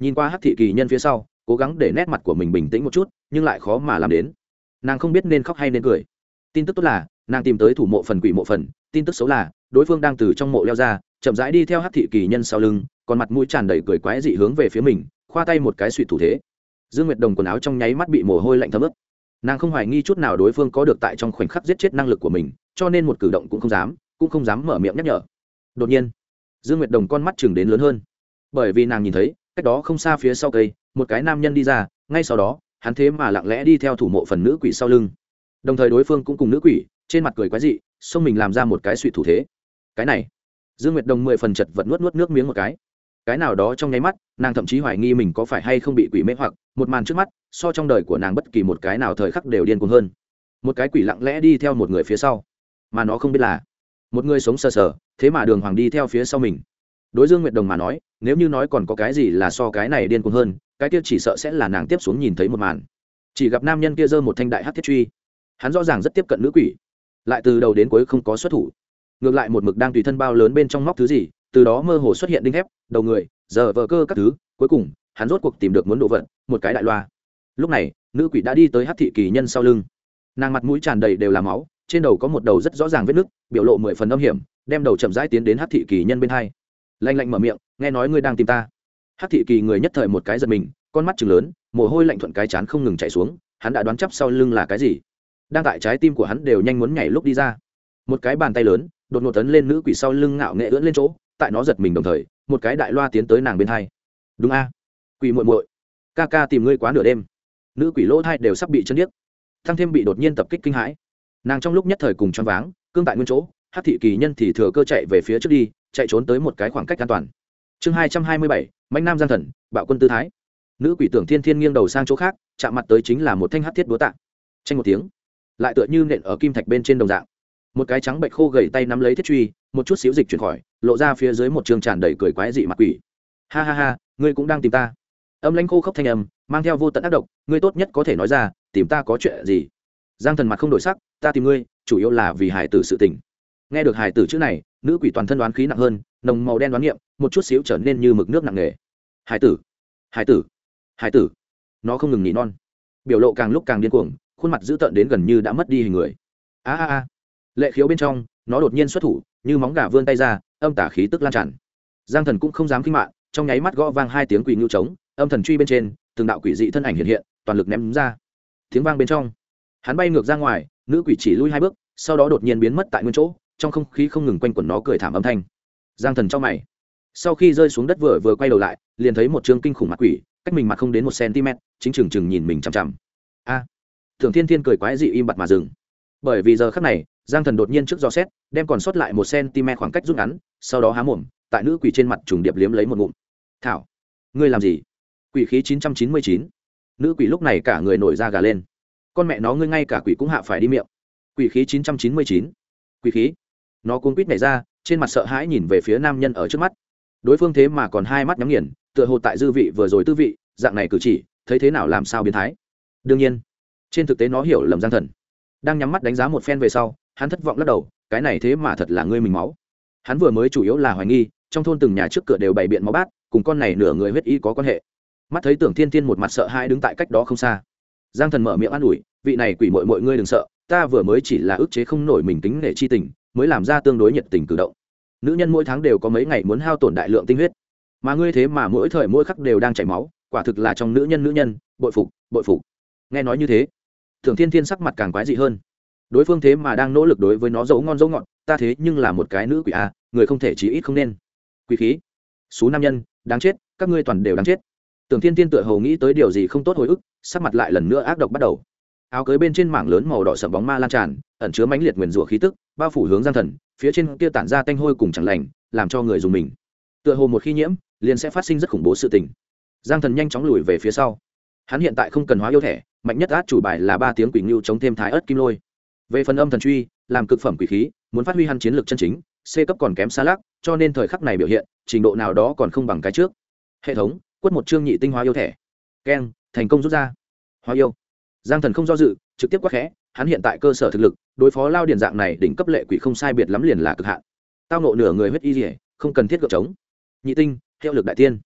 Nhìn qua hắc thị kỳ nhân phía sau, cố gắng để nét mặt của mình bình tĩnh một chút, nhưng lại khó mà làm đến. Nàng không biết nên khóc hay nên cười. Tin tức tốt là, nàng tìm tới thủ mộ phần quỷ mộ phần, tin tức xấu là, đối phương đang từ trong mộ leo ra, chậm rãi đi theo hắc thị kỳ nhân sau lưng, còn mặt mũi tràn đầy cười quái dị hướng về phía mình khoa tay một cái suy thủ thế. Dương nguyệt đồng quần áo trong nháy mắt bị mồ hôi lạnh thấm ướt. Nàng không hoài nghi chút nào đối phương có được tại trong khoảnh khắc giết chết năng lực của mình, cho nên một cử động cũng không dám, cũng không dám mở miệng nhắc nhở. Đột nhiên, dương nguyệt đồng con mắt chừng đến lớn hơn. Bởi vì nàng nhìn thấy, cách đó không xa phía sau cây, một cái nam nhân đi ra, ngay sau đó, hắn thế mà lặng lẽ đi theo thủ mộ phần nữ quỷ sau lưng. Đồng thời đối phương cũng cùng nữ quỷ, trên mặt cười quái dị, xông mình làm ra một cái suy thủ thế. Cái này, dương nguyệt đồng mười phần chật vật nuốt nuốt nước miếng một cái cái nào đó trong nháy mắt, nàng thậm chí hoài nghi mình có phải hay không bị quỷ mê hoặc, một màn trước mắt, so trong đời của nàng bất kỳ một cái nào thời khắc đều điên cuồng hơn. Một cái quỷ lặng lẽ đi theo một người phía sau, mà nó không biết là một người sống sờ sờ, thế mà đường hoàng đi theo phía sau mình. Đối dương nguyệt đồng mà nói, nếu như nói còn có cái gì là so cái này điên cuồng hơn, cái kia chỉ sợ sẽ là nàng tiếp xuống nhìn thấy một màn. Chỉ gặp nam nhân kia giơ một thanh đại hát thiết truy. Hắn rõ ràng rất tiếp cận nữ quỷ. Lại từ đầu đến cuối không có xuất thủ. Ngược lại một mực đang tùy thân bao lớn bên trong móc thứ gì từ đó mơ hồ xuất hiện đinh thép, đầu người, giờ vờ cơ các thứ, cuối cùng, hắn rốt cuộc tìm được muốn đồ vật, một cái đại loa. Lúc này, nữ quỷ đã đi tới hát thị kỳ nhân sau lưng. Nàng mặt mũi tràn đầy đều là máu, trên đầu có một đầu rất rõ ràng vết nứt, biểu lộ mười phần âm hiểm, đem đầu chậm rãi tiến đến hát thị kỳ nhân bên hai. Lanh lạnh mở miệng, nghe nói ngươi đang tìm ta. Hát thị kỳ người nhất thời một cái giật mình, con mắt chừng lớn, mồ hôi lạnh thuận cái chán không ngừng chạy xuống, hắn đã đoán chắp sau lưng là cái gì. Đang tại trái tim của hắn đều nhanh muốn nhảy lúc đi ra. Một cái bàn tay lớn, đột ngột tấn lên nữ quỷ sau lưng ngạo nghệ ưỡn lên chỗ tại nó giật mình đồng thời, một cái đại loa tiến tới nàng bên hai. Đúng a. Quỷ muội muội, ca ca tìm ngươi quá nửa đêm. Nữ quỷ lỗ thai đều sắp bị chân điếc. Thăng thêm bị đột nhiên tập kích kinh hãi. Nàng trong lúc nhất thời cùng choáng váng, cương tại nguyên chỗ hát thị kỳ nhân thì thừa cơ chạy về phía trước đi, chạy trốn tới một cái khoảng cách an toàn. Chương hai trăm hai mươi bảy mạnh nam gian thần, bạo quân tư thái. Nữ quỷ tưởng thiên thiên nghiêng đầu sang chỗ khác, chạm mặt tới chính là một thanh hát thiết búa tạ. Tranh một tiếng, lại tựa như nện ở kim thạch bên trên đồng dạng. Một cái trắng bệnh khô gầy tay nắm lấy thiết truy một chút xíu dịch chuyển khỏi, lộ ra phía dưới một trường tràn đầy cười quái dị mặt quỷ. Ha ha ha, ngươi cũng đang tìm ta. Âm lãnh khô khốc thanh âm, mang theo vô tận ác độc, ngươi tốt nhất có thể nói ra, tìm ta có chuyện gì? Giang thần mặt không đổi sắc, ta tìm ngươi, chủ yếu là vì hải tử sự tình. Nghe được hải tử chữ này, nữ quỷ toàn thân đoán khí nặng hơn, nồng màu đen đoán niệm một chút xíu trở nên như mực nước nặng nề. Hải tử hải tử hải tử. Nó không ngừng nhị non. Biểu lộ càng lúc càng điên cuồng, khuôn mặt dữ tợn đến gần như đã mất đi hình người. A a a. Lệ khiếu bên trong, nó đột nhiên xuất thủ như móng gà vươn tay ra âm tả khí tức lan tràn. Giang thần cũng không dám kinh mạng trong nháy mắt gõ vang hai tiếng quỷ ngưu trống âm thần truy bên trên từng đạo quỷ dị thân ảnh hiện hiện toàn lực ném ra. Tiếng vang bên trong hắn bay ngược ra ngoài nữ quỷ chỉ lui hai bước sau đó đột nhiên biến mất tại nguyên chỗ trong không khí không ngừng quanh quẩn nó cười thảm âm thanh. Giang thần trong mày. Sau khi rơi xuống đất vừa vừa quay đầu lại liền thấy một chương kinh khủng mặt quỷ cách mình mặt không đến một cm chính chừng chừng nhìn mình chằm chằm. A. À, thường thiên thiên cười quái dị im bặt mà dừng. Bởi vì giờ khắc này giang thần đột nhiên trước gió xét, đem còn sót lại một cm khoảng cách rút ngắn, sau đó há mồm, tại nữ quỷ trên mặt trùng điệp liếm lấy một ngụm. Thảo, ngươi làm gì? Quỷ khí chín trăm chín mươi chín. Nữ quỷ lúc này cả người nổi da gà lên. Con mẹ nó, ngươi ngay cả quỷ cũng hạ phải đi miệng. Quỷ khí chín trăm chín mươi chín. Quỷ khí. Nó cuốn quýt nhảy ra, trên mặt sợ hãi nhìn về phía nam nhân ở trước mắt. Đối phương thế mà còn hai mắt nhắm nghiền, tựa hồ tại dư vị vừa rồi tư vị, dạng này cử chỉ, thấy thế nào làm sao biến thái. Đương nhiên, trên thực tế nó hiểu lầm giang thần. Đang nhắm mắt đánh giá một phen về sau hắn thất vọng lắc đầu, cái này thế mà thật là ngươi mình máu. Hắn vừa mới chủ yếu là hoài nghi, trong thôn từng nhà trước cửa đều bày biện máu bát, cùng con này nửa người huyết y có quan hệ. Mắt thấy tưởng thiên thiên một mặt sợ hãi đứng tại cách đó không xa. Giang thần mở miệng an ủi, vị này quỷ mội mọi ngươi đừng sợ, ta vừa mới chỉ là ức chế không nổi mình tính nể chi tình, mới làm ra tương đối nhiệt tình cử động. Nữ nhân mỗi tháng đều có mấy ngày muốn hao tổn đại lượng tinh huyết, mà ngươi thế mà mỗi thời mỗi khắc đều đang chảy máu, quả thực là trong nữ nhân nữ nhân, bội phục bội phục. Nghe nói như thế thường thiên thiên sắc mặt càng quái dị hơn đối phương thế mà đang nỗ lực đối với nó dấu ngon dấu ngọt ta thế nhưng là một cái nữ quỷ a à, người không thể chí ít không nên. Quỷ khí. Số nam nhân đáng chết các ngươi toàn đều đáng chết. Tưởng thiên thiên tựa hầu nghĩ tới điều gì không tốt hồi ức sắc mặt lại lần nữa ác độc bắt đầu. Áo cưới bên trên mảng lớn màu đỏ sậm bóng ma lan tràn ẩn chứa mãnh liệt nguyền rủa khí tức bao phủ hướng giang thần phía trên kia tản ra tanh hôi cùng chẳng lành làm cho người dùng mình. Tựa hồ một khi nhiễm liền sẽ phát sinh rất khủng bố sự tình. Giang thần nhanh chóng lùi về phía sau. Hắn hiện tại không cần hóa yêu thẻ mạnh nhất át chủ bài là ba tiếng quỷ ngưu chống thêm thái ớt kim lôi về phần âm thần truy, làm cực phẩm quỷ khí, muốn phát huy hắn chiến lược chân chính, c cấp còn kém xa lắc, cho nên thời khắc này biểu hiện, trình độ nào đó còn không bằng cái trước. Hệ thống, quất một chương nhị tinh hóa yêu thẻ keng thành công rút ra. Hóa yêu. Giang thần không do dự, trực tiếp quắc khẽ, hắn hiện tại cơ sở thực lực, đối phó lao điền dạng này đỉnh cấp lệ quỷ không sai biệt lắm liền là cực hạn. Tao nộ nửa người huyết y dỉa không cần thiết gợp chống nhị tinh, hiệu lực đại tiên.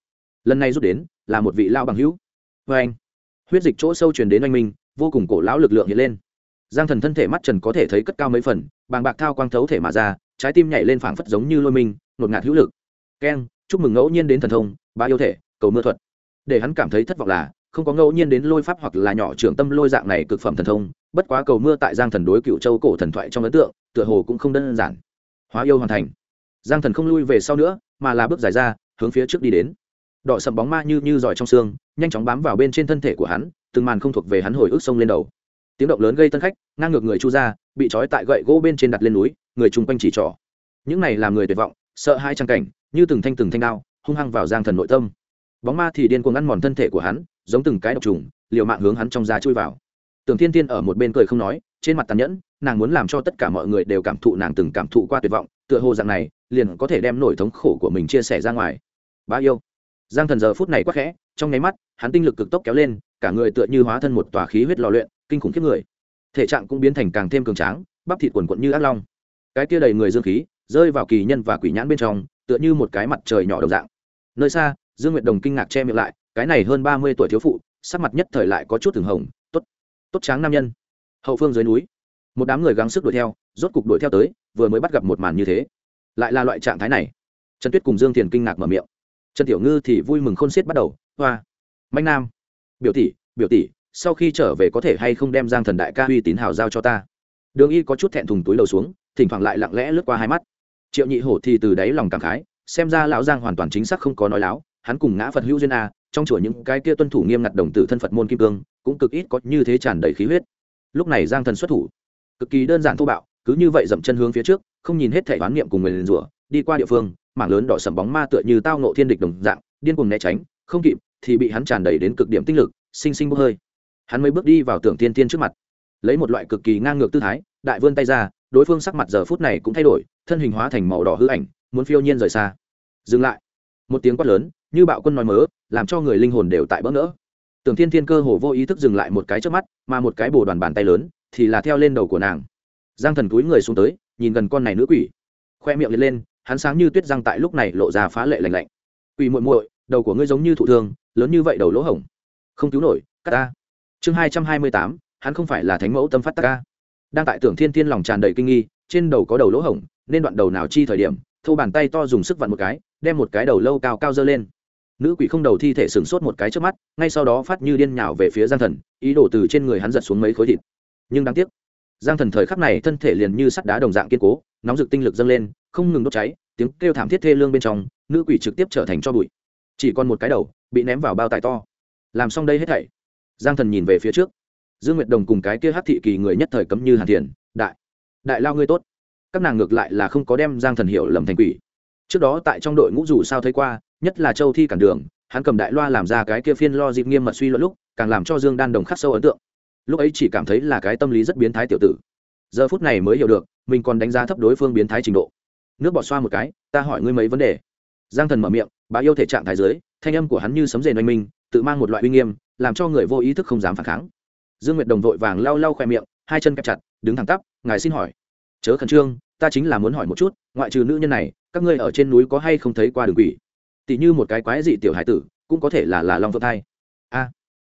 Lần này rút đến, là một vị lao bằng hữu. Vê anh huyết dịch chỗ sâu truyền đến oanh minh, vô cùng cổ lão lực lượng hiện lên giang thần thân thể mắt trần có thể thấy cất cao mấy phần, bàng bạc thao quang thấu thể mà ra, trái tim nhảy lên phảng phất giống như lôi minh, ngột ngạt hữu lực. Keng, chúc mừng ngẫu nhiên đến thần thông, ba yêu thể, cầu mưa thuật. Để hắn cảm thấy thất vọng là, không có ngẫu nhiên đến lôi pháp hoặc là nhỏ trưởng tâm lôi dạng này cực phẩm thần thông, bất quá cầu mưa tại giang thần đối cựu châu cổ thần thoại trong ấn tượng, tựa hồ cũng không đơn giản. Hóa yêu hoàn thành. Giang thần không lui về sau nữa, mà là bước dài ra, hướng phía trước đi đến. Đỏ sầm bóng ma như như giỏi trong xương, nhanh chóng bám vào bên trên thân thể của hắn, từng màn không thuộc về hắn hồi ức sông lên đầu tiếng động lớn gây tân khách, ngang ngược người chu ra bị trói tại gậy gỗ bên trên đặt lên núi, người chung quanh chỉ trỏ. Những này làm người tuyệt vọng, sợ hai trang cảnh, như từng thanh từng thanh đao, hung hăng vào giang thần nội tâm. Bóng ma thì điên cuồng ăn mòn thân thể của hắn, giống từng cái độc trùng, liều mạng hướng hắn trong da chui vào. Tưởng thiên tiên ở một bên cười không nói, trên mặt tàn nhẫn, nàng muốn làm cho tất cả mọi người đều cảm thụ nàng từng cảm thụ qua tuyệt vọng, tựa hồ dạng này, liền có thể đem nổi thống khổ của mình chia sẻ ra ngoài. Bá yêu. Giang thần giờ phút này quắc khẽ, trong nháy mắt, hắn tinh lực cực tốc kéo lên, cả người tựa như hóa thân một tòa khí huyết lò luyện kinh khủng khiếp người. Thể trạng cũng biến thành càng thêm cường tráng, bắp thịt quần quận như ác long. Cái kia đầy người dương khí, rơi vào kỳ nhân và quỷ nhãn bên trong, tựa như một cái mặt trời nhỏ đồng dạng. Nơi xa, dương nguyệt đồng kinh ngạc che miệng lại, cái này hơn ba mươi tuổi thiếu phụ, sắc mặt nhất thời lại có chút thường hồng, tốt tốt tráng nam nhân. Hậu phương dưới núi, một đám người gắng sức đuổi theo, rốt cục đuổi theo tới, vừa mới bắt gặp một màn như thế. Lại là loại trạng thái này. Trần tuyết cùng dương thiền kinh ngạc mở miệng. Trần tiểu ngư thì vui mừng khôn xiết bắt đầu, hoa manh nam, biểu tỷ biểu tỷ sau khi trở về có thể hay không đem giang thần đại ca uy tín hào giao cho ta? Đường y có chút thẹn thùng túi đầu xuống, thỉnh thoảng lại lặng lẽ lướt qua hai mắt. Triệu nhị hổ thì từ đáy lòng cảm khái, xem ra lão giang hoàn toàn chính xác không có nói láo, hắn cùng ngã phật hữu duyên a, trong chùa những cái kia tuân thủ nghiêm ngặt đồng tử thân phật môn kim cương, cũng cực ít có như thế tràn đầy khí huyết. Lúc này giang thần xuất thủ, cực kỳ đơn giản thô bạo, cứ như vậy dậm chân hướng phía trước, không nhìn hết thể oán niệm cùng người liền rủa, đi qua địa phương, mảng lớn đỏ sầm bóng ma tựa như tao nộ thiên địch đồng dạng, điên cuồng né tránh, không kịp thì bị hắn tràn đầy đến cực điểm tinh lực, sinh sinh bốc hơi hắn mới bước đi vào tưởng tiên tiên trước mặt lấy một loại cực kỳ ngang ngược tư thái đại vươn tay ra đối phương sắc mặt giờ phút này cũng thay đổi thân hình hóa thành màu đỏ hư ảnh muốn phiêu nhiên rời xa dừng lại một tiếng quát lớn như bạo quân nói mớ làm cho người linh hồn đều tại bỡ ngỡ tưởng thiên thiên cơ hồ vô ý thức dừng lại một cái trước mắt mà một cái bồ đoàn bàn tay lớn thì là theo lên đầu của nàng giang thần cúi người xuống tới nhìn gần con này nữ quỷ khoe miệng lên lên hắn sáng như tuyết răng tại lúc này lộ ra phá lệ lành lạnh quỷ muội muội, đầu của ngươi giống như thụ thương, lớn như vậy đầu lỗ hổng. không cứu nổi, cắt ta chương hai trăm hai mươi tám, hắn không phải là thánh mẫu tâm phát ta ca. Đang tại tưởng thiên thiên lòng tràn đầy kinh nghi, trên đầu có đầu lỗ hổng, nên đoạn đầu nào chi thời điểm thô bàn tay to dùng sức vặn một cái, đem một cái đầu lâu cao cao dơ lên. Nữ quỷ không đầu thi thể sửng sốt một cái trước mắt, ngay sau đó phát như điên nhào về phía giang thần, ý đổ từ trên người hắn giật xuống mấy khối thịt. Nhưng đáng tiếc, giang thần thời khắc này thân thể liền như sắt đá đồng dạng kiên cố, nóng rực tinh lực dâng lên, không ngừng đốt cháy, tiếng kêu thảm thiết thê lương bên trong, nữ quỷ trực tiếp trở thành cho bụi. Chỉ còn một cái đầu, bị ném vào bao tải to. Làm xong đây hết thảy giang thần nhìn về phía trước. Dương nguyệt đồng cùng cái kia hát thị kỳ người nhất thời cấm như hàn thiền, đại đại lao ngươi tốt. Các nàng ngược lại là không có đem giang thần hiểu lầm thành quỷ. Trước đó tại trong đội ngũ dù sao thấy qua, nhất là châu thi cản đường, hắn cầm đại loa làm ra cái kia phiên lo dịp nghiêm mật suy luận lúc, càng làm cho dương đan đồng khắc sâu ấn tượng. Lúc ấy chỉ cảm thấy là cái tâm lý rất biến thái tiểu tử. Giờ phút này mới hiểu được, mình còn đánh giá thấp đối phương biến thái trình độ. Nước bọt xoa một cái, ta hỏi ngươi mấy vấn đề? Giang thần mở miệng bà yêu thể trạng thái dưới, thanh âm của hắn như sấm rền oanh minh, tự mang một loại uy nghiêm làm cho người vô ý thức không dám phản kháng. Dương nguyệt đồng vội vàng lau lau khoe miệng, hai chân kẹp chặt, đứng thẳng tắp, ngài xin hỏi, chớ khẩn trương, ta chính là muốn hỏi một chút, ngoại trừ nữ nhân này, các ngươi ở trên núi có hay không thấy qua đường quỷ? Tỷ như một cái quái dị tiểu hải tử, cũng có thể là là long phượng thai. A!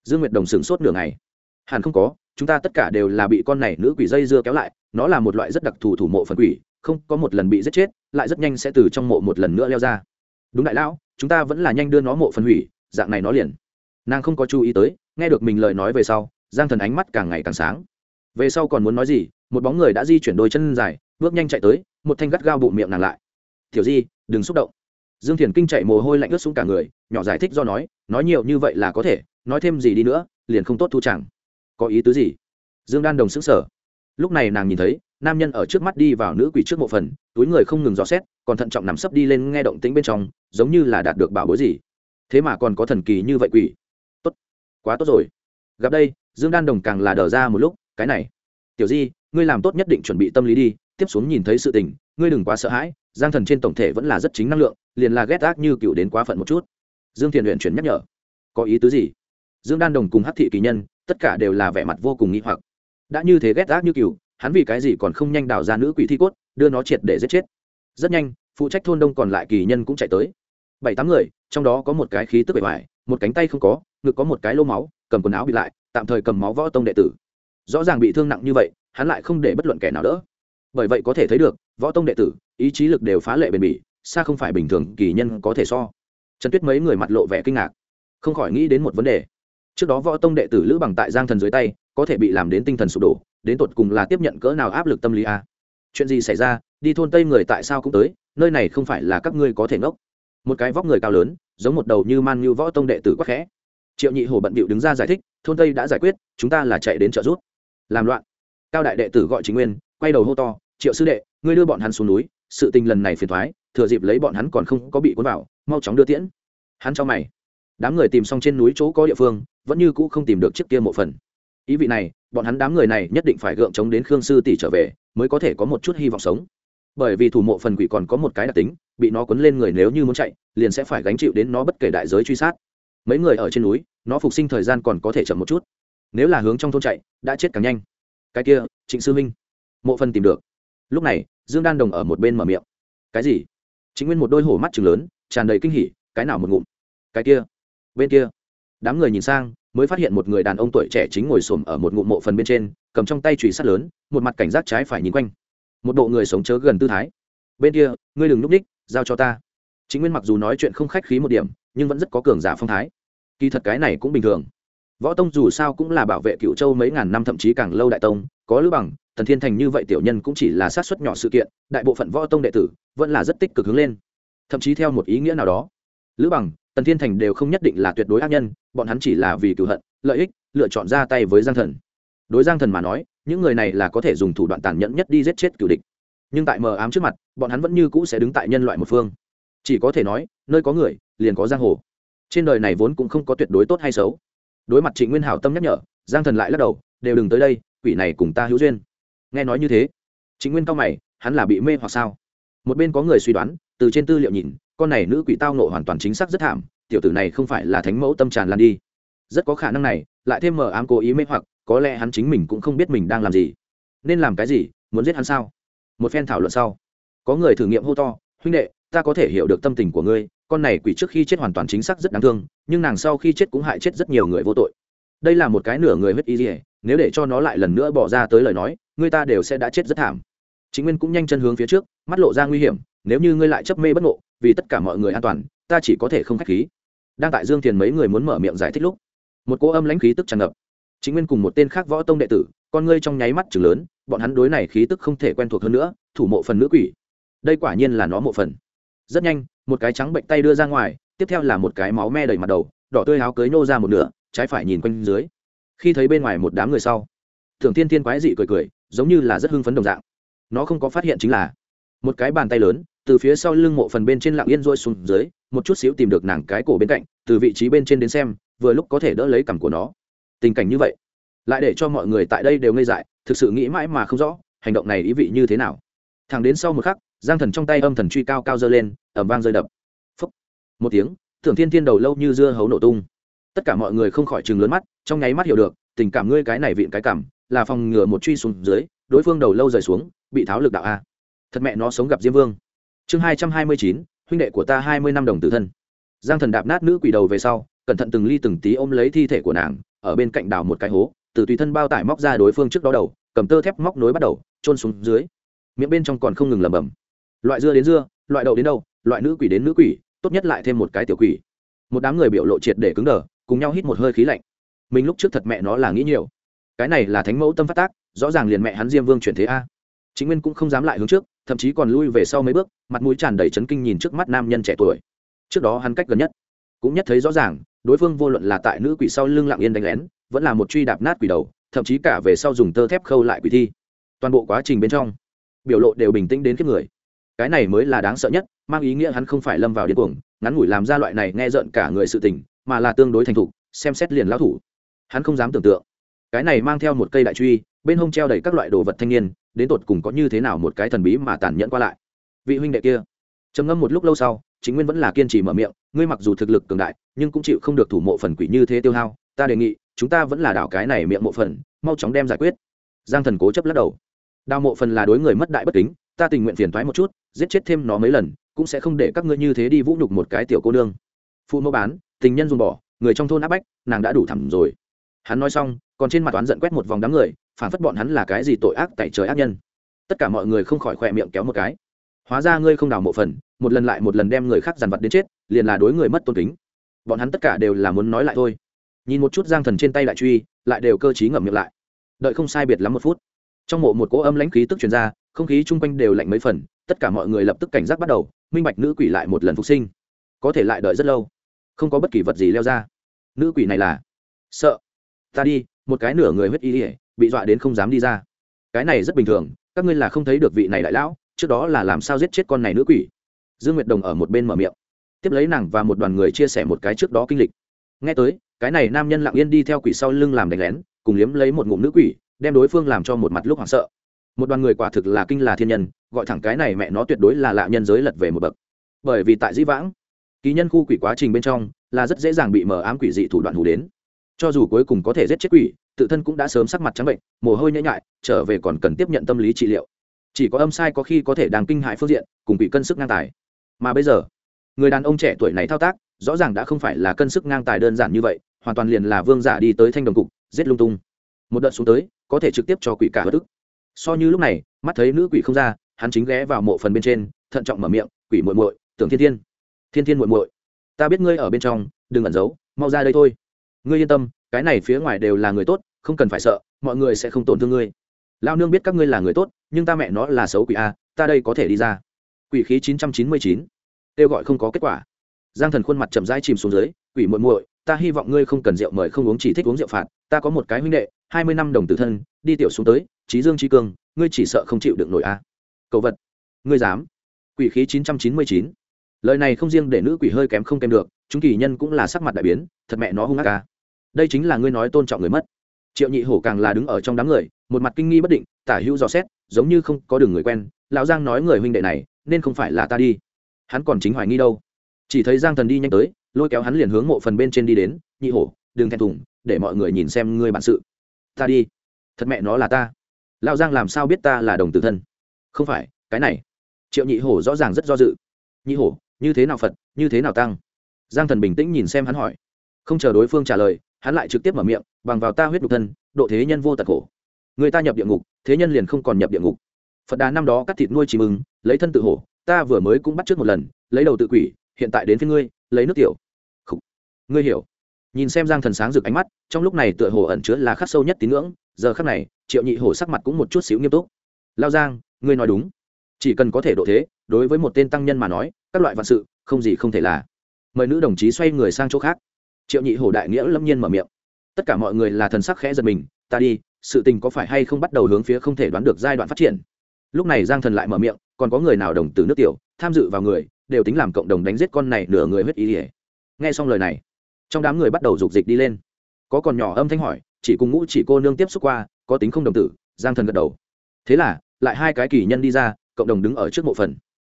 Dương nguyệt đồng sửng sốt nửa ngày. Hẳn không có, chúng ta tất cả đều là bị con này nữ quỷ dây dưa kéo lại, nó là một loại rất đặc thù thủ mộ phần quỷ, không có một lần bị giết chết, lại rất nhanh sẽ từ trong mộ một lần nữa leo ra. Đúng đại lão, chúng ta vẫn là nhanh đưa nó mộ phần hủy, dạng này nó liền nàng không có chú ý tới, nghe được mình lời nói về sau, giang thần ánh mắt càng ngày càng sáng. Về sau còn muốn nói gì, một bóng người đã di chuyển đôi chân dài, bước nhanh chạy tới, một thanh gắt gao bụng miệng nàng lại. Tiểu di, đừng xúc động. Dương thiền kinh chạy mồ hôi lạnh ướt xuống cả người, nhỏ giải thích do nói nói nhiều như vậy là có thể, nói thêm gì đi nữa, liền không tốt thu chẳng. Có ý tứ gì? Dương đan đồng xứng sở lúc này nàng nhìn thấy, nam nhân ở trước mắt đi vào nữ quỷ trước mộ phần túi người không ngừng dò xét, còn thận trọng nằm sấp đi lên nghe động tĩnh bên trong, giống như là đạt được bảo bối gì. Thế mà còn có thần kỳ như vậy quỷ quá tốt rồi. Gặp đây, dương đan đồng càng là đờ ra một lúc, cái này. Tiểu di, ngươi làm tốt nhất định chuẩn bị tâm lý đi, tiếp xuống nhìn thấy sự tình, ngươi đừng quá sợ hãi, giang thần trên tổng thể vẫn là rất chính năng lượng, liền là ghét ác như cựu đến quá phận một chút. Dương thiền luyện chuyển nhắc nhở. Có ý tứ gì? Dương đan đồng cùng hát thị kỳ nhân, tất cả đều là vẻ mặt vô cùng nghĩ hoặc. Đã như thế ghét ác như cựu, hắn vì cái gì còn không nhanh đào ra nữ quỷ thi cốt, đưa nó triệt để giết chết. Rất nhanh, phụ trách thôn đông còn lại kỳ nhân cũng chạy tới. Bảy tám người, trong đó có một cái khí tức bề ngoài một cánh tay không có, ngực có một cái lô máu, cầm quần áo bị lại, tạm thời cầm máu võ tông đệ tử. Rõ ràng bị thương nặng như vậy, hắn lại không để bất luận kẻ nào đỡ. Bởi vậy có thể thấy được, võ tông đệ tử, ý chí lực đều phá lệ bền bỉ, xa không phải bình thường, kỳ nhân có thể so. Trần tuyết mấy người mặt lộ vẻ kinh ngạc, không khỏi nghĩ đến một vấn đề. Trước đó võ tông đệ tử lữ bằng tại giang thần dưới tay, có thể bị làm đến tinh thần sụp đổ, đến tột cùng là tiếp nhận cỡ nào áp lực tâm lý a à? chuyện gì xảy ra? Đi thôn tây người tại sao cũng tới, nơi này không phải là các ngươi có thể ngốc một cái vóc người cao lớn, giống một đầu như man như võ tông đệ tử quắc khẽ. Triệu nhị hồ bận bịu đứng ra giải thích, thôn tây đã giải quyết, chúng ta là chạy đến trợ giúp. Làm loạn. Cao đại đệ tử gọi chính nguyên, quay đầu hô to, triệu sư đệ, ngươi đưa bọn hắn xuống núi, sự tình lần này phiền thoái thừa dịp lấy bọn hắn còn không có bị cuốn vào, mau chóng đưa tiễn. Hắn cho mày. Đám người tìm xong trên núi chỗ có địa phương, vẫn như cũ không tìm được chiếc kia mộ phần. Ý vị này, bọn hắn đám người này nhất định phải gượng chống đến khương sư tỷ trở về, mới có thể có một chút hy vọng sống. Bởi vì thủ mộ phần quỷ còn có một cái đặc tính bị nó quấn lên người nếu như muốn chạy, liền sẽ phải gánh chịu đến nó bất kể đại giới truy sát. Mấy người ở trên núi, nó phục sinh thời gian còn có thể chậm một chút. Nếu là hướng trong thôn chạy, đã chết càng nhanh. Cái kia, trịnh sư minh. Mộ phần tìm được. Lúc này, dương đan đồng ở một bên mở miệng. Cái gì? Chính nguyên một đôi hổ mắt chừng lớn, tràn đầy kinh hỉ, cái nào một ngụm? Cái kia? Bên kia. Đám người nhìn sang, mới phát hiện một người đàn ông tuổi trẻ chính ngồi xổm ở một ngụm mộ phần bên trên, cầm trong tay chùy sắt lớn, một mặt cảnh giác trái phải nhìn quanh. Một bộ người sống chớ gần tư thái. Bên kia, ngươi đừng núp ních giao cho ta. Chính nguyên mặc dù nói chuyện không khách khí một điểm, nhưng vẫn rất có cường giả phong thái. Kỳ thật cái này cũng bình thường. Võ tông dù sao cũng là bảo vệ cựu châu mấy ngàn năm, thậm chí càng lâu đại tông, có lữ bằng, tần thiên thành như vậy tiểu nhân cũng chỉ là sát xuất nhỏ sự kiện, đại bộ phận võ tông đệ tử vẫn là rất tích cực hướng lên. Thậm chí theo một ý nghĩa nào đó, lữ bằng, tần thiên thành đều không nhất định là tuyệt đối ác nhân, bọn hắn chỉ là vì cựu hận, lợi ích, lựa chọn ra tay với giang thần. Đối giang thần mà nói, những người này là có thể dùng thủ đoạn tàn nhẫn nhất đi giết chết cựu địch nhưng tại mờ ám trước mặt, bọn hắn vẫn như cũ sẽ đứng tại nhân loại một phương. Chỉ có thể nói, nơi có người, liền có giang hồ. Trên đời này vốn cũng không có tuyệt đối tốt hay xấu. Đối mặt trịnh nguyên hảo tâm nhắc nhở, giang thần lại lắc đầu, đều đừng tới đây, quỷ này cùng ta hữu duyên. Nghe nói như thế, trịnh nguyên cao mày, hắn là bị mê hoặc sao? Một bên có người suy đoán, từ trên tư liệu nhìn, con này nữ quỷ tao nộ hoàn toàn chính xác rất thảm, tiểu tử này không phải là thánh mẫu tâm tràn lan đi. Rất có khả năng này, lại thêm mờ ám cố ý mê hoặc, có lẽ hắn chính mình cũng không biết mình đang làm gì. Nên làm cái gì, muốn giết hắn sao? Một phen thảo luận sau. Có người thử nghiệm hô to, huynh đệ, ta có thể hiểu được tâm tình của ngươi, con này quỷ trước khi chết hoàn toàn chính xác rất đáng thương, nhưng nàng sau khi chết cũng hại chết rất nhiều người vô tội. Đây là một cái nửa người huyết y dỉa nếu để cho nó lại lần nữa bỏ ra tới lời nói, người ta đều sẽ đã chết rất thảm. Chính nguyên cũng nhanh chân hướng phía trước, mắt lộ ra nguy hiểm, nếu như ngươi lại chấp mê bất ngộ, vì tất cả mọi người an toàn, ta chỉ có thể không k h á c h khí. Đang tại dương thiền mấy người muốn mở miệng giải thích lúc, một cỗ âm lãnh khí tức tràn ngập. Chính nguyên cùng một tên khác võ tông đệ tử con ngươi trong nháy mắt chừng lớn, bọn hắn đối này khí tức không thể quen thuộc hơn nữa, thủ mộ phần nữ quỷ. Đây quả nhiên là nó mộ phần. Rất nhanh, một cái trắng bệnh tay đưa ra ngoài, tiếp theo là một cái máu me đầy mặt đầu, đỏ tươi áo cưới nô ra một nửa, trái phải nhìn quanh dưới. Khi thấy bên ngoài một đám người sau thường thiên thiên quái dị cười cười, giống như là rất hưng phấn đồng dạng. Nó không có phát hiện chính là một cái bàn tay lớn, từ phía sau lưng mộ phần bên trên lạng yên rôi xuống dưới, một chút xíu tìm được nàng cái cổ bên cạnh, từ vị trí bên trên đến xem, vừa lúc có thể đỡ lấy cằm của nó. Tình cảnh như vậy lại để cho mọi người tại đây đều ngây dại, thực sự nghĩ mãi mà không rõ, hành động này ý vị như thế nào. Thẳng đến sau một khắc, giang thần trong tay âm thần truy cao cao dơ lên ẩm vang rơi đập. Phấp một tiếng thưởng thiên thiên đầu lâu như dưa hấu nổ tung. Tất cả mọi người không khỏi chừng lớn mắt, trong nháy mắt hiểu được, tình cảm ngươi cái này vịn cái cảm, là phòng ngừa một truy xuống dưới, đối phương đầu lâu rời xuống, bị tháo lực đạo a. Thật mẹ nó sống gặp diêm vương. Chương hai trăm hai mươi chín, huynh đệ của ta hai mươi năm đồng tử thân. Giang thần đạp nát nữ quỷ đầu về sau, cẩn thận từng ly từng tí ôm lấy thi thể của nàng, ở bên cạnh đào một cái hố từ tùy thân bao tải móc ra đối phương trước đó đầu, cầm tơ thép móc nối bắt đầu trôn xuống dưới. Miệng bên trong còn không ngừng lẩm bẩm. Loại dưa đến dưa, loại đậu đến đâu loại nữ quỷ đến nữ quỷ, tốt nhất lại thêm một cái tiểu quỷ. Một đám người biểu lộ triệt để cứng đờ, cùng nhau hít một hơi khí lạnh. Mình lúc trước thật mẹ nó là nghĩ nhiều. Cái này là thánh mẫu tâm phát tác, rõ ràng liền mẹ hắn diêm vương chuyển thế a. Chính nguyên cũng không dám lại hướng trước, thậm chí còn lui về sau mấy bước, mặt mũi tràn đầy chấn kinh nhìn trước mắt nam nhân trẻ tuổi. Trước đó hắn cách gần nhất, cũng nhất thấy rõ ràng, đối phương vô luận là tại nữ quỷ sau lưng lặng yên đánh lén vẫn là một truy đạp nát quỷ đầu, thậm chí cả về sau dùng tơ thép khâu lại quỷ thi. Toàn bộ quá trình bên trong, biểu lộ đều bình tĩnh đến kiếp người. Cái này mới là đáng sợ nhất, mang ý nghĩa hắn không phải lâm vào điên cuồng, ngắn ngủi làm ra loại này nghe rợn cả người sự tình, mà là tương đối thành thục, xem xét liền lao thủ. Hắn không dám tưởng tượng. Cái này mang theo một cây đại truy, bên hông treo đầy các loại đồ vật thanh niên, đến tột cùng có như thế nào một cái thần bí mà tàn nhẫn qua lại. Vị huynh đệ kia, trầm ngâm một lúc lâu sau, chính nguyên vẫn là kiên trì mở miệng, ngươi mặc dù thực lực cường đại, nhưng cũng chịu không được thủ mộ phần quỷ như thế tiêu hao, ta đề nghị chúng ta vẫn là đảo cái này miệng mộ phần, mau chóng đem giải quyết. Giang thần cố chấp lắc đầu. Đào mộ phần là đối người mất đại bất kính, ta tình nguyện phiền thoái một chút, giết chết thêm nó mấy lần, cũng sẽ không để các ngươi như thế đi vũ nhục một cái tiểu cô nương. Phụ mẫu bán, tình nhân dùng bỏ, người trong thôn áp bách, nàng đã đủ thẳm rồi. Hắn nói xong, còn trên mặt toán giận quét một vòng đám người, phản phất bọn hắn là cái gì tội ác tại trời ác nhân. Tất cả mọi người không khỏi khỏe miệng kéo một cái. Hóa ra ngươi không đào mộ phần, một lần lại một lần đem người khác dằn vặt đến chết, liền là đối người mất tôn kính. Bọn hắn tất cả đều là muốn nói lại thôi nhìn một chút giang thần trên tay lại truy, lại đều cơ t ngậm miệng lại. Đợi không sai biệt lắm một phút, trong mộ một cỗ âm lãnh khí tức truyền ra, không khí chung quanh đều lạnh mấy phần, tất cả mọi người lập tức cảnh giác bắt đầu, minh bạch nữ quỷ lại một lần phục sinh. Có thể lại đợi rất lâu, không có bất kỳ vật gì leo ra. Nữ quỷ này là, sợ, ta đi, một cái nửa người huyết y ỉa bị dọa đến không dám đi ra. Cái này rất bình thường, các ngươi là không thấy được vị này đại lão, trước đó là làm sao giết chết con này nữ quỷ? Dương nguyệt đồng ở một bên mở miệng, tiếp lấy nàng và một đoàn người chia sẻ một cái trước đó kinh lịch. Nghe tới cái này nam nhân lặng yên đi theo quỷ sau lưng làm đánh lén, cùng liếm lấy một ngụm nữ quỷ, đem đối phương làm cho một mặt lúc hoảng sợ. Một đoàn người quả thực là kinh là thiên nhân, gọi thẳng cái này mẹ nó tuyệt đối là lạ nhân giới lật về một bậc. Bởi vì tại dĩ vãng, ký nhân khu quỷ quá trình bên trong là rất dễ dàng bị mờ ám quỷ dị thủ đoạn hủ đến. Cho dù cuối cùng có thể giết chết quỷ, tự thân cũng đã sớm sắc mặt trắng bệnh, mồ hôi nhễ nhại, trở về còn cần tiếp nhận tâm lý trị liệu. Chỉ có âm sai có khi có thể đang kinh hại phương diện, cùng bị cân sức ngang tài. Mà bây giờ, người đàn ông trẻ tuổi này thao tác, rõ ràng đã không phải là cân sức ngang tài đơn giản như vậy hoàn toàn liền là vương giả đi tới thanh đồng cục, giết lung tung. Một đợt xuống tới, có thể trực tiếp cho quỷ cả bất ức. So như lúc này, mắt thấy nữ quỷ không ra, hắn chính ghé vào mộ phần bên trên, thận trọng mở miệng, quỷ muội muội, tưởng thiên thiên. Thiên thiên muội muội, ta biết ngươi ở bên trong, đừng ẩn giấu, mau ra đây thôi. Ngươi yên tâm, cái này phía ngoài đều là người tốt, không cần phải sợ, mọi người sẽ không tổn thương ngươi. Lao nương biết các ngươi là người tốt, nhưng ta mẹ nó là xấu quỷ a, ta đây có thể đi ra. Quỷ khí chín trăm chín mươi chín, kêu gọi không có kết quả. Giang thần khuôn mặt chậm rãi chìm xuống dưới, quỷ muội muội ta hy vọng ngươi không cần rượu mời không uống, chỉ thích uống rượu phạt. Ta có một cái huynh đệ, hai mươi năm đồng tử thân, đi tiểu xuống tới, trí dương trí cương, ngươi chỉ sợ không chịu được nổi a. À. Cầu vật, ngươi dám. Quỷ khí chín trăm chín mươi chín. Lời này không riêng để nữ quỷ hơi kém không kèm được, chúng kỳ nhân cũng là sắc mặt đại biến, thật mẹ nó hung ác ca đây chính là ngươi nói tôn trọng người mất. Triệu nhị hổ càng là đứng ở trong đám người, một mặt kinh nghi bất định, tả hữu dò xét, giống như không có đường người quen, lão giang nói người huynh đệ này, nên không phải là ta đi. Hắn còn chính hoài nghi đâu. Chỉ thấy giang thần đi nhanh tới lôi kéo hắn liền hướng mộ phần bên trên đi đến, nhị hổ, đừng thẹn thùng, để mọi người nhìn xem ngươi bản sự. Ta đi. Thật mẹ nó là ta. Lão giang làm sao biết ta là đồng tử thân? Không phải, cái này. Triệu nhị hổ rõ ràng rất do dự. Nhị hổ, như thế nào phật, như thế nào tăng? Giang thần bình tĩnh nhìn xem hắn hỏi. Không chờ đối phương trả lời, hắn lại trực tiếp mở miệng, bằng vào ta huyết đục thân, độ thế nhân vô tật khổ. Người ta nhập địa ngục, thế nhân liền không còn nhập địa ngục. Phật đà năm đó cắt thịt nuôi chim ưng, lấy thân tự hổ, ta vừa mới cũng bắt trước một lần, lấy đầu tự quỷ, hiện tại đến phía ngươi lấy nước tiểu. Khủ. ngươi hiểu. Nhìn xem giang thần sáng rực ánh mắt, trong lúc này tựa hồ ẩn chứa là khắc sâu nhất tín ngưỡng, giờ khắc này, triệu nhị hổ sắc mặt cũng một chút xíu nghiêm túc. Lao giang, ngươi nói đúng. Chỉ cần có thể độ thế, đối với một tên tăng nhân mà nói, các loại vạn sự, không gì không thể là. Mời nữ đồng chí xoay người sang chỗ khác. Triệu nhị hổ đại nghĩa lâm nhiên mở miệng. Tất cả mọi người là thần sắc khẽ giật mình, ta đi, sự tình có phải hay không bắt đầu hướng phía không thể đoán được giai đoạn phát triển? Lúc này giang thần lại mở miệng, còn có người nào đồng từ nước tiểu tham dự vào người đều tính làm cộng đồng đánh giết con này nửa người huyết ý ỉa. Nghe xong lời này, trong đám người bắt đầu rục dịch đi lên. Có còn nhỏ âm thanh hỏi, chỉ cùng ngũ chỉ cô nương tiếp xúc qua, có tính không đồng tử? Giang thần gật đầu. Thế là, lại hai cái kỳ nhân đi ra, cộng đồng đứng ở trước mộ phần.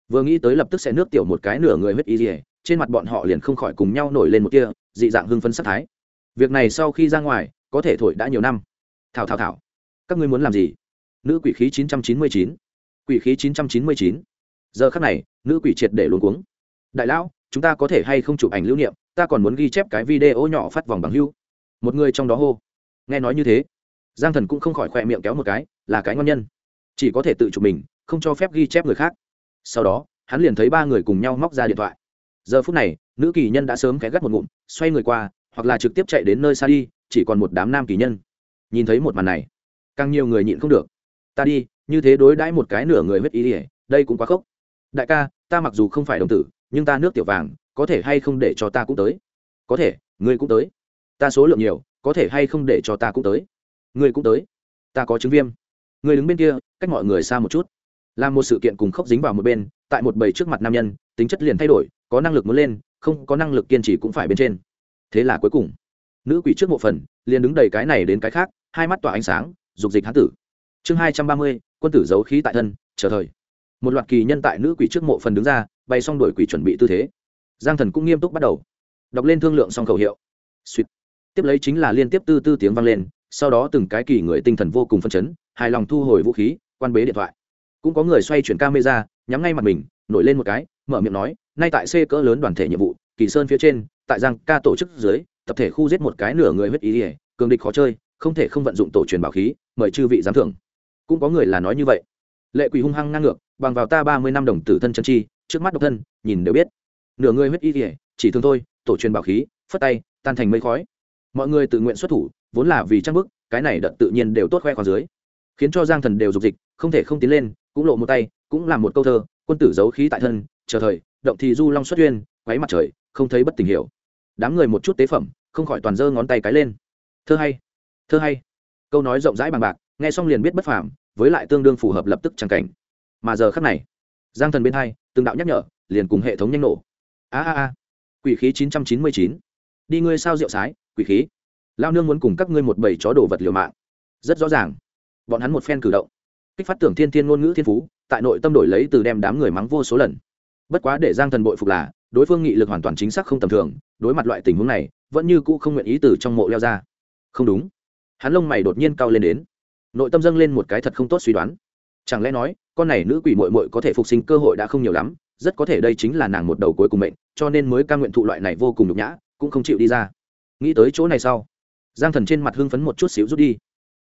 Vừa nghĩ tới lập tức sẽ nước tiểu một cái nửa người huyết y dỉa trên mặt bọn họ liền không khỏi cùng nhau nổi lên một kia dị dạng hưng phấn sắc thái. Việc này sau khi ra ngoài, có thể thổi đã nhiều năm. Thảo thảo thảo. Các ngươi muốn làm gì? Nữ quỷ khí 999. quỷ khí 999 giờ khắc này, nữ quỷ triệt để luôn cuống. Đại lão, chúng ta có thể hay không chụp ảnh lưu niệm, ta còn muốn ghi chép cái video nhỏ phát vòng bằng hưu. Một người trong đó hô. Nghe nói như thế, giang thần cũng không khỏi khoe miệng kéo một cái, là cái ngon nhân. Chỉ có thể tự chụp mình, không cho phép ghi chép người khác. Sau đó, hắn liền thấy ba người cùng nhau móc ra điện thoại. Giờ phút này, nữ kỳ nhân đã sớm cái gắt một ngụm, xoay người qua, hoặc là trực tiếp chạy đến nơi xa đi, chỉ còn một đám nam kỳ nhân. Nhìn thấy một màn này, càng nhiều người nhịn không được. Ta đi, như thế đối đãi một cái nửa người huyết ý ỉa đây cũng quá khốc đại ca, ta mặc dù không phải đồng tử, nhưng ta nước tiểu vàng, có thể hay không để cho ta cũng tới? Có thể, ngươi cũng tới. Ta số lượng nhiều, có thể hay không để cho ta cũng tới? Ngươi cũng tới. Ta có chứng viêm. Ngươi đứng bên kia, cách mọi người xa một chút. Làm một sự kiện cùng khốc dính vào một bên, tại một bầy trước mặt nam nhân, tính chất liền thay đổi, có năng lực muốn lên, không có năng lực kiên trì cũng phải bên trên. Thế là cuối cùng, nữ quỷ trước mộ phần liền đứng đầy cái này đến cái khác, hai mắt tỏa ánh sáng, dục dịch hán tử. Chương hai trăm ba mươi, quân tử giấu khí tại thân, chờ thời một loạt kỳ nhân tại nữ quỷ trước mộ phần đứng ra bay xong đổi quỷ chuẩn bị tư thế. Giang thần cũng nghiêm túc bắt đầu. Đọc lên thương lượng xong khẩu hiệu. Suýt tiếp lấy chính là liên tiếp tư tư tiếng vang lên, sau đó từng cái kỳ người tinh thần vô cùng phân chấn, hài lòng thu hồi vũ khí, quan bế điện thoại. Cũng có người xoay chuyển camera, nhắm ngay mặt mình, nổi lên một cái, mở miệng nói, nay tại c cỡ lớn đoàn thể nhiệm vụ, kỳ sơn phía trên, tại giang ca tổ chức dưới, tập thể khu giết một cái nửa người huyết ý ỉa, cường địch khó chơi, không thể không vận dụng tổ truyền bảo khí, mời chư vị giám thưởng. Cũng có người là nói như vậy. Lệ quỷ hung hăng ngang ngược bằng vào ta ba mươi năm đồng tử thân chân chi, trước mắt độc thân, nhìn đều biết. Nửa người huyết y ỉa chỉ thương thôi, tổ truyền bảo khí, phất tay, tan thành mây khói. Mọi người tự nguyện xuất thủ, vốn là vì trang bức, cái này đợt tự nhiên đều tốt khoe khoang dưới. Khiến cho giang thần đều dục dịch, không thể không tiến lên, cũng lộ một tay, cũng làm một câu thơ, quân tử giấu khí tại thân, chờ thời, động thì du long xuất uyên quáy mặt trời, không thấy bất tình hiểu. Đám người một chút tế phẩm, không khỏi toàn giơ ngón tay cái lên. Thơ hay thơ hay. Câu nói rộng rãi bằng bạc, nghe xong liền biết bất phàm, với lại tương đương phù hợp lập tức chẳng cảnh mà giờ khắc này, giang thần bên hai, từng đạo nhắc nhở, liền cùng hệ thống nhanh nổ. A a a, quỷ khí chín trăm chín mươi chín. Đi ngươi sao rượu sái, quỷ khí. Lao nương muốn cùng các ngươi một bầy chó đồ vật liều mạng. Rất rõ ràng. Bọn hắn một phen cử động, kích phát tưởng thiên thiên ngôn ngữ thiên phú, tại nội tâm đổi lấy từ đem đám người mắng vô số lần. Bất quá để giang thần bội phục là, đối phương nghị lực hoàn toàn chính xác không tầm thường, đối mặt loại tình huống này, vẫn như cũ không nguyện ý từ trong mộ leo ra. Không đúng. Hắn lông mày đột nhiên cao lên đến. Nội tâm dâng lên một cái thật không tốt suy đoán chẳng lẽ nói, con này nữ quỷ mội mội có thể phục sinh cơ hội đã không nhiều lắm, rất có thể đây chính là nàng một đầu cuối cùng mệnh, cho nên mới ca nguyện thụ loại này vô cùng nhục nhã, cũng không chịu đi ra. Nghĩ tới chỗ này sau, giang thần trên mặt hưng phấn một chút xíu rút đi.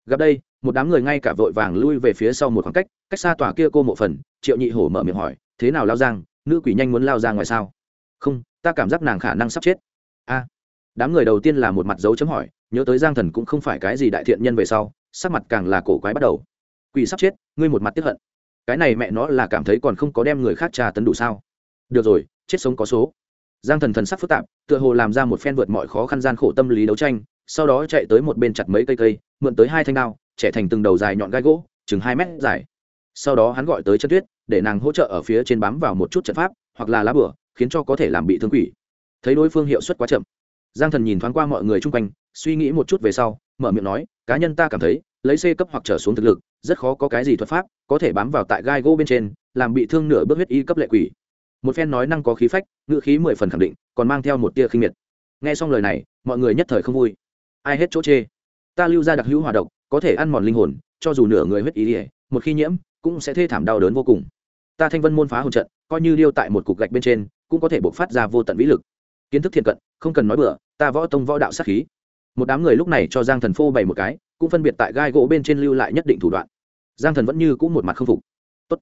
Gặp đây, một đám người ngay cả vội vàng lui về phía sau một khoảng cách cách xa tòa kia cô mộ phần, triệu nhị hổ mở miệng hỏi, thế nào lao giang, nữ quỷ nhanh muốn lao ra ngoài sao? Không, ta cảm giác nàng khả năng sắp chết. A. Đám người đầu tiên là một mặt dấu chấm hỏi, nhớ tới giang thần cũng không phải cái gì đại thiện nhân về sau, sắc mặt càng là cổ quái bắt đầu. Quỷ sắp chết ngươi một mặt tiếp hận. Cái này mẹ nó là cảm thấy còn không có đem người khác trà tấn đủ sao? Được rồi, chết sống có số. Giang thần thần sắc phức tạp, tựa hồ làm ra một phen vượt mọi khó khăn gian khổ tâm lý đấu tranh, sau đó chạy tới một bên chặt mấy cây cây, mượn tới hai thanh đao, trẻ thành từng đầu dài nhọn gai gỗ, chừng hai mét dài. Sau đó hắn gọi tới chân tuyết, để nàng hỗ trợ ở phía trên bám vào một chút trận pháp, hoặc là lá bửa, khiến cho có thể làm bị thương quỷ. Thấy đối phương hiệu suất quá chậm, giang thần nhìn thoáng qua mọi người chung quanh, suy nghĩ một chút về sau mở miệng nói, cá nhân ta cảm thấy, lấy c cấp hoặc trở xuống thực lực, rất khó có cái gì thuật pháp có thể bám vào tại gai gỗ bên trên, làm bị thương nửa bước huyết y cấp lệ quỷ. Một phen nói năng có khí phách, ngữ khí mười phần khẳng định, còn mang theo một tia khinh miệt. Nghe xong lời này, mọi người nhất thời không vui. Ai hết chỗ chê. Ta lưu ra đặc hữu hòa độc, có thể ăn mòn linh hồn, cho dù nửa người huyết ý ỉa một khi nhiễm, cũng sẽ thê thảm đau đớn vô cùng. Ta thanh vân môn phá hồn trận, coi như điêu tại một cục gạch bên trên, cũng có thể bộc phát ra vô tận vĩ lực. Kiến thức thiện cận, không cần nói bừa, ta võ tông võ đạo sát khí một đám người lúc này cho giang thần phô bày một cái, cũng phân biệt tại gai gỗ bên trên lưu lại nhất định thủ đoạn. Giang thần vẫn như cũng một mặt không phục. Tốt.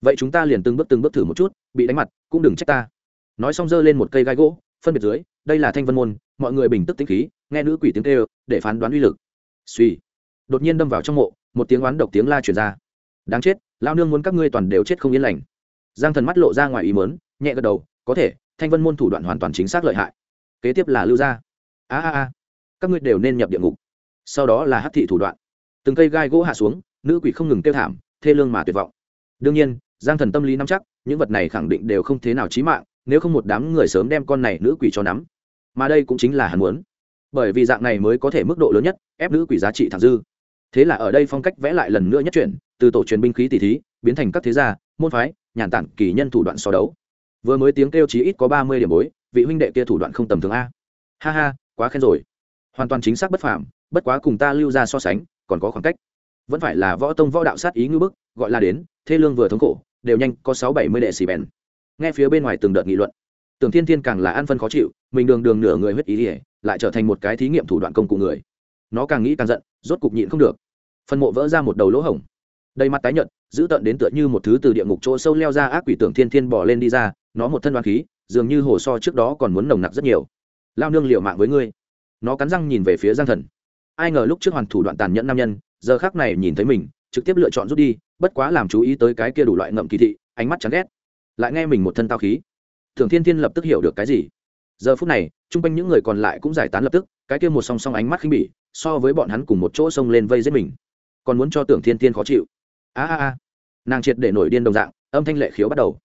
vậy chúng ta liền từng bước từng bước thử một chút, bị đánh mặt, cũng đừng trách ta. Nói xong giơ lên một cây gai gỗ, phân biệt dưới, đây là thanh vân môn, mọi người bình tức tĩnh khí, nghe nữ quỷ tiếng kêu, để phán đoán uy lực. Suy đột nhiên đâm vào trong mộ, một tiếng oán độc tiếng la truyền ra. Đáng chết lao nương muốn các ngươi toàn đều chết không yên lành. Giang thần mắt lộ ra ngoài ý mớn nhẹ gật đầu, có thể, thanh vân môn thủ đoạn hoàn toàn chính xác lợi hại. Kế tiếp là lưu gia. A a a các ngươi đều nên nhập địa ngục. Sau đó là hát thị thủ đoạn. Từng cây gai gỗ hạ xuống, nữ quỷ không ngừng kêu thảm, thê lương mà tuyệt vọng. Đương nhiên, giang thần tâm lý nắm chắc, những vật này khẳng định đều không thế nào trí mạng, nếu không một đám người sớm đem con này nữ quỷ cho nắm. Mà đây cũng chính là hắn muốn. Bởi vì dạng này mới có thể mức độ lớn nhất, ép nữ quỷ giá trị thẳng dư. Thế là ở đây phong cách vẽ lại lần nữa nhất chuyển, từ tổ truyền binh khí tỷ thí, biến thành các thế gia, môn phái, nhàn tản kỳ nhân thủ đoạn so đấu. Vừa mới tiếng kêu chí ít có ba mươi điểm bối, vị huynh đệ kia thủ đoạn không tầm thường a. Ha ha, quá khen rồi hoàn toàn chính xác bất phàm, bất quá cùng ta lưu ra so sánh, còn có khoảng cách. Vẫn phải là võ tông võ đạo sát ý ngư bức, gọi là đến, thê lương vừa thống khổ, đều nhanh có sáu bảy mươi đệ xì bèn. Nghe phía bên ngoài từng đợt nghị luận, tưởng thiên thiên càng là ăn phân khó chịu, mình đường đường nửa người huyết ý ỉa lại trở thành một cái thí nghiệm thủ đoạn công cụ người. Nó càng nghĩ càng giận, rốt cục nhịn không được. Phần mộ vỡ ra một đầu lỗ hổng. Đầy mặt tái nhợt, giữ tận đến tựa như một thứ từ địa ngục chỗ sâu leo ra ác quỷ tưởng thiên thiên bỏ lên đi ra, nó một thân đoán khí, dường như hồ so trước đó còn muốn nồng nặc rất nhiều. Lao nương liệu mạng với ngươi nó cắn răng nhìn về phía giang thần. Ai ngờ lúc trước hoàn thủ đoạn tàn nhẫn nam nhân, giờ khác này nhìn thấy mình, trực tiếp lựa chọn rút đi, bất quá làm chú ý tới cái kia đủ loại ngậm kỳ thị, ánh mắt chán ghét. Lại nghe mình một thân tao khí. Thường thiên thiên lập tức hiểu được cái gì. Giờ phút này, chung quanh những người còn lại cũng giải tán lập tức, cái kia một song song ánh mắt khinh bỉ, so với bọn hắn cùng một chỗ xông lên vây giết mình. Còn muốn cho tưởng thiên thiên khó chịu. A a a. Nàng triệt để nổi điên đồng dạng, âm thanh lệ khiếu bắt đầu.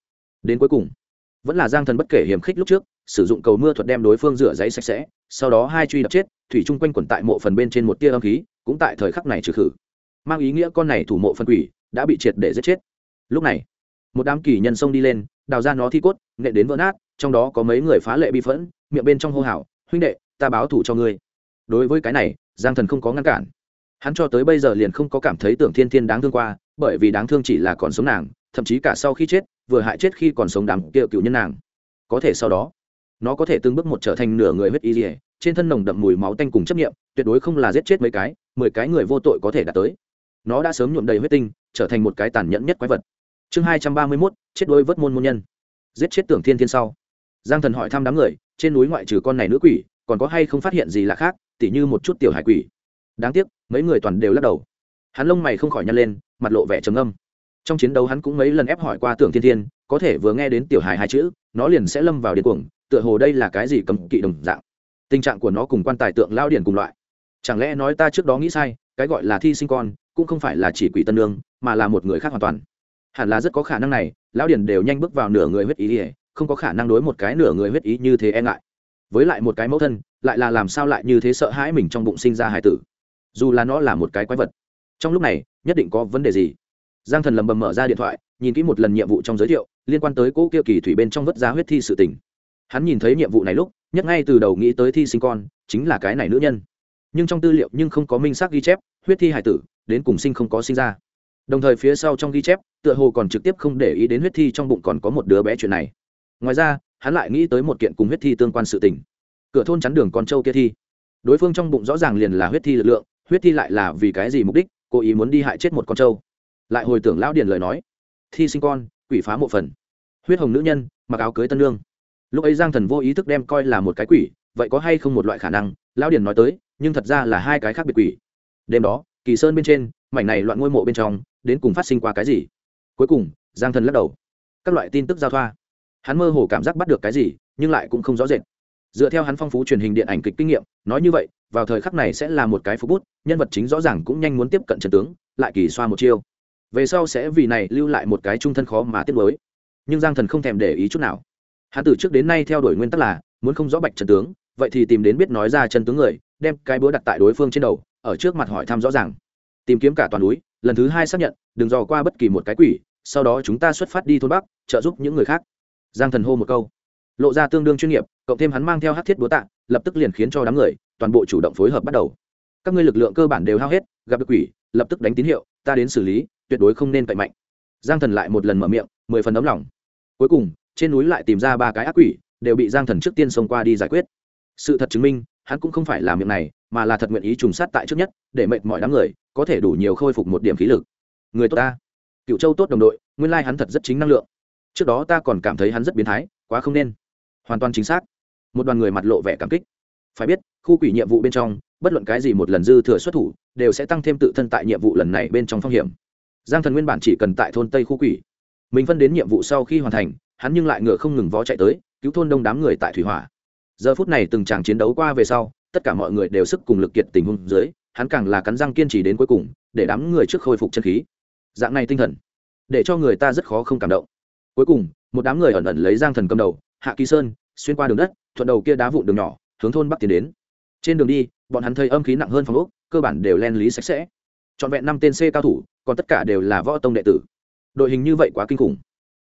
Đến cuối cùng vẫn là giang thần bất kể hiểm khích lúc trước, sử dụng cầu mưa thuật đem đối phương rửa giấy sạch sẽ, sau đó hai truy đập chết, thủy chung quanh quẩn tại mộ phần bên trên một tia âm khí, cũng tại thời khắc này trừ khử. Mang ý nghĩa con này thủ mộ phân quỷ đã bị triệt để giết chết. Lúc này, một đám kỳ nhân xông đi lên, đào ra nó thi cốt nghệ đến vỡ nát, trong đó có mấy người phá lệ bi phẫn, miệng bên trong hô hào, huynh đệ, ta báo thủ cho ngươi. Đối với cái này, giang thần không có ngăn cản. Hắn cho tới bây giờ liền không có cảm thấy tưởng thiên thiên đáng thương qua, bởi vì đáng thương chỉ là còn sống nàng, thậm chí cả sau khi chết vừa hại chết khi còn sống đám kia cựu nhân nàng. Có thể sau đó, nó có thể từng bước một trở thành nửa người huyết y dỉa trên thân nồng đậm mùi máu tanh cùng chấp nghiệm tuyệt đối không là giết chết mấy cái, mười cái người vô tội có thể đạt tới. Nó đã sớm nhuộm đầy huyết tinh, trở thành một cái tàn nhẫn nhất quái vật. Chương hai trăm ba mươi mốt, chết đôi vớt môn môn nhân. Giết chết tưởng thiên thiên sau. Giang thần hỏi thăm đám người, trên núi ngoại trừ con này nữ quỷ, còn có hay không phát hiện gì lạ khác, tỉ như một chút tiểu hải quỷ. Đáng tiếc, mấy người toàn đều lắc đầu. Hắn lông mày không khỏi nhăn lên, mặt lộ vẻ trầm âm trong chiến đấu hắn cũng mấy lần ép hỏi qua tưởng thiên thiên, có thể vừa nghe đến tiểu hài hai chữ, nó liền sẽ lâm vào điên cuồng, tựa hồ đây là cái gì cầm kỵ đồng dạng. Tình trạng của nó cùng quan tài tượng lao điển cùng loại. Chẳng lẽ nói ta trước đó nghĩ sai, cái gọi là thi sinh con, cũng không phải là chỉ quỷ tân lương mà là một người khác hoàn toàn. Hẳn là rất có khả năng này, lão điển đều nhanh bước vào nửa người huyết ý ỉa không có khả năng đối một cái nửa người huyết ý như thế e ngại. Với lại một cái mẫu thân, lại là làm sao lại như thế sợ hãi mình trong bụng sinh ra hải tử. Dù là nó là một cái quái vật. Trong lúc này, nhất định có vấn đề gì? Giang thần lầm bầm mở ra điện thoại, nhìn kỹ một lần nhiệm vụ trong giới thiệu, liên quan tới cỗ kia kỳ thủy bên trong vất giá huyết thi sự tình. Hắn nhìn thấy nhiệm vụ này lúc, nhất ngay từ đầu nghĩ tới thi sinh con, chính là cái này nữ nhân. Nhưng trong tư liệu nhưng không có minh xác ghi chép, huyết thi hải tử, đến cùng sinh không có sinh ra. Đồng thời phía sau trong ghi chép, tựa hồ còn trực tiếp không để ý đến huyết thi trong bụng còn có một đứa bé chuyện này. Ngoài ra, hắn lại nghĩ tới một kiện cùng huyết thi tương quan sự tình. Cửa thôn chắn đường con trâu kia thi. Đối phương trong bụng rõ ràng liền là huyết thi lực lượng, huyết thi lại là vì cái gì mục đích, cố ý muốn đi hại chết một con trâu lại hồi tưởng lão điền lời nói, thi sinh con, quỷ phá mộ phần. Huyết hồng nữ nhân, mặc áo cưới tân lương. Lúc ấy giang thần vô ý thức đem coi là một cái quỷ, vậy có hay không một loại khả năng, lão điền nói tới, nhưng thật ra là hai cái khác biệt quỷ. Đêm đó, kỳ sơn bên trên, mảnh này loạn ngôi mộ bên trong, đến cùng phát sinh qua cái gì? Cuối cùng, giang thần lắc đầu. Các loại tin tức giao thoa. Hắn mơ hồ cảm giác bắt được cái gì, nhưng lại cũng không rõ rệt. Dựa theo hắn phong phú truyền hình điện ảnh kịch kinh nghiệm, nói như vậy, vào thời khắc này sẽ là một cái phú bút, nhân vật chính rõ ràng cũng nhanh muốn tiếp cận trần tướng, lại kỳ xoa một chiêu về sau sẽ vì này lưu lại một cái trung thân khó mà tiết mới nhưng giang thần không thèm để ý chút nào. Hắn từ trước đến nay theo đuổi nguyên tắc là, muốn không rõ bạch trần tướng, vậy thì tìm đến biết nói ra chân tướng người, đem cái búa đặt tại đối phương trên đầu, ở trước mặt hỏi thăm rõ ràng. Tìm kiếm cả toàn núi, lần thứ hai xác nhận, đừng dò qua bất kỳ một cái quỷ, sau đó chúng ta xuất phát đi thôn bắc, trợ giúp những người khác. Giang thần hô một câu. Lộ ra tương đương chuyên nghiệp, cộng thêm hắn mang theo hát thiết búa tạ, lập tức liền khiến cho đám người, toàn bộ chủ động phối hợp bắt đầu. Các ngươi lực lượng cơ bản đều hao hết, gặp được quỷ, lập tức đánh tín hiệu, ta đến xử lý tuyệt đối không nên cậy mạnh. Giang thần lại một lần mở miệng, mười phần ấm lòng. Cuối cùng, trên núi lại tìm ra ba cái ác quỷ, đều bị giang thần trước tiên xông qua đi giải quyết. Sự thật chứng minh, hắn cũng không phải là miệng này, mà là thật nguyện ý trùng sát tại trước nhất, để mệt mọi đám người, có thể đủ nhiều khôi phục một điểm khí lực. Người tốt ta. Cựu châu tốt đồng đội, nguyên lai hắn thật rất chính năng lượng. Trước đó ta còn cảm thấy hắn rất biến thái, quá không nên. Hoàn toàn chính xác. Một đoàn người mặt lộ vẻ cảm kích. Phải biết, khu quỷ nhiệm vụ bên trong, bất luận cái gì một lần dư thừa xuất thủ, đều sẽ tăng thêm tự thân tại nhiệm vụ lần này bên trong phong hiểm giang thần nguyên bản chỉ cần tại thôn tây khu quỷ. Mình phân đến nhiệm vụ sau khi hoàn thành, hắn nhưng lại ngựa không ngừng vó chạy tới, cứu thôn đông đám người tại thủy hỏa. Giờ phút này từng tràng chiến đấu qua về sau, tất cả mọi người đều sức cùng lực kiệt tình huống dưới, hắn càng là cắn răng kiên trì đến cuối cùng, để đám người trước khôi phục chân khí. Dạng này tinh thần, để cho người ta rất khó không cảm động. Cuối cùng, một đám người ẩn ẩn lấy giang thần cầm đầu, hạ kỳ sơn, xuyên qua đường đất, thuận đầu kia đá vụn đường nhỏ, hướng thôn bắc tiến đến. Trên đường đi, bọn hắn thấy âm khí nặng hơn phòng ốc, cơ bản đều len lý sạch sẽ. Trọn vẹn năm tên c cao thủ còn tất cả đều là võ tông đệ tử. Đội hình như vậy quá kinh khủng.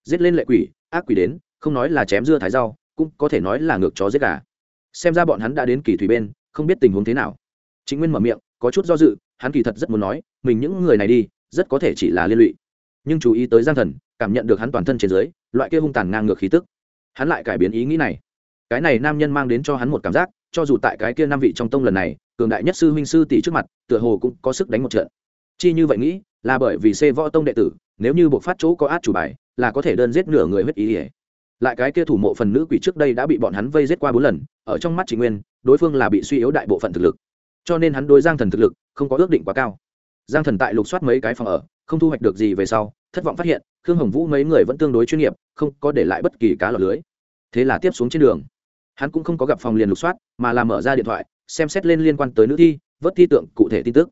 Giết lên lệ quỷ, ác quỷ đến, không nói là chém dưa thái rau, cũng có thể nói là ngược chó giết gà. Xem ra bọn hắn đã đến kỳ thủy bên, không biết tình huống thế nào. Chính nguyên mở miệng, có chút do dự, hắn kỳ thật rất muốn nói, mình những người này đi, rất có thể chỉ là liên lụy. Nhưng chú ý tới giang thần, cảm nhận được hắn toàn thân trên dưới, loại kia hung tàn ngang ngược khí tức. Hắn lại cải biến ý nghĩ này. Cái này nam nhân mang đến cho hắn một cảm giác, cho dù tại cái kia năm vị trong tông lần này, cường đại nhất sư huynh sư tỷ trước mặt, tựa hồ cũng có sức đánh một trận. Chi như vậy nghĩ là bởi vì xê võ tông đệ tử, nếu như buộc phát chỗ có át chủ bài, là có thể đơn giết nửa người huyết ý ỉa lại cái kia thủ mộ phần nữ quỷ trước đây đã bị bọn hắn vây giết qua bốn lần, ở trong mắt chị nguyên, đối phương là bị suy yếu đại bộ phận thực lực. Cho nên hắn đối giang thần thực lực không có ước định quá cao. Giang thần tại lục soát mấy cái phòng ở, không thu hoạch được gì về sau, thất vọng phát hiện, khương hồng vũ mấy người vẫn tương đối chuyên nghiệp, không có để lại bất kỳ cá lọc lưới. Thế là tiếp xuống trên đường, hắn cũng không có gặp phòng liền lục soát, mà là mở ra điện thoại, xem xét lên liên quan tới nữ thi, vớt thi tượng cụ thể tin tức.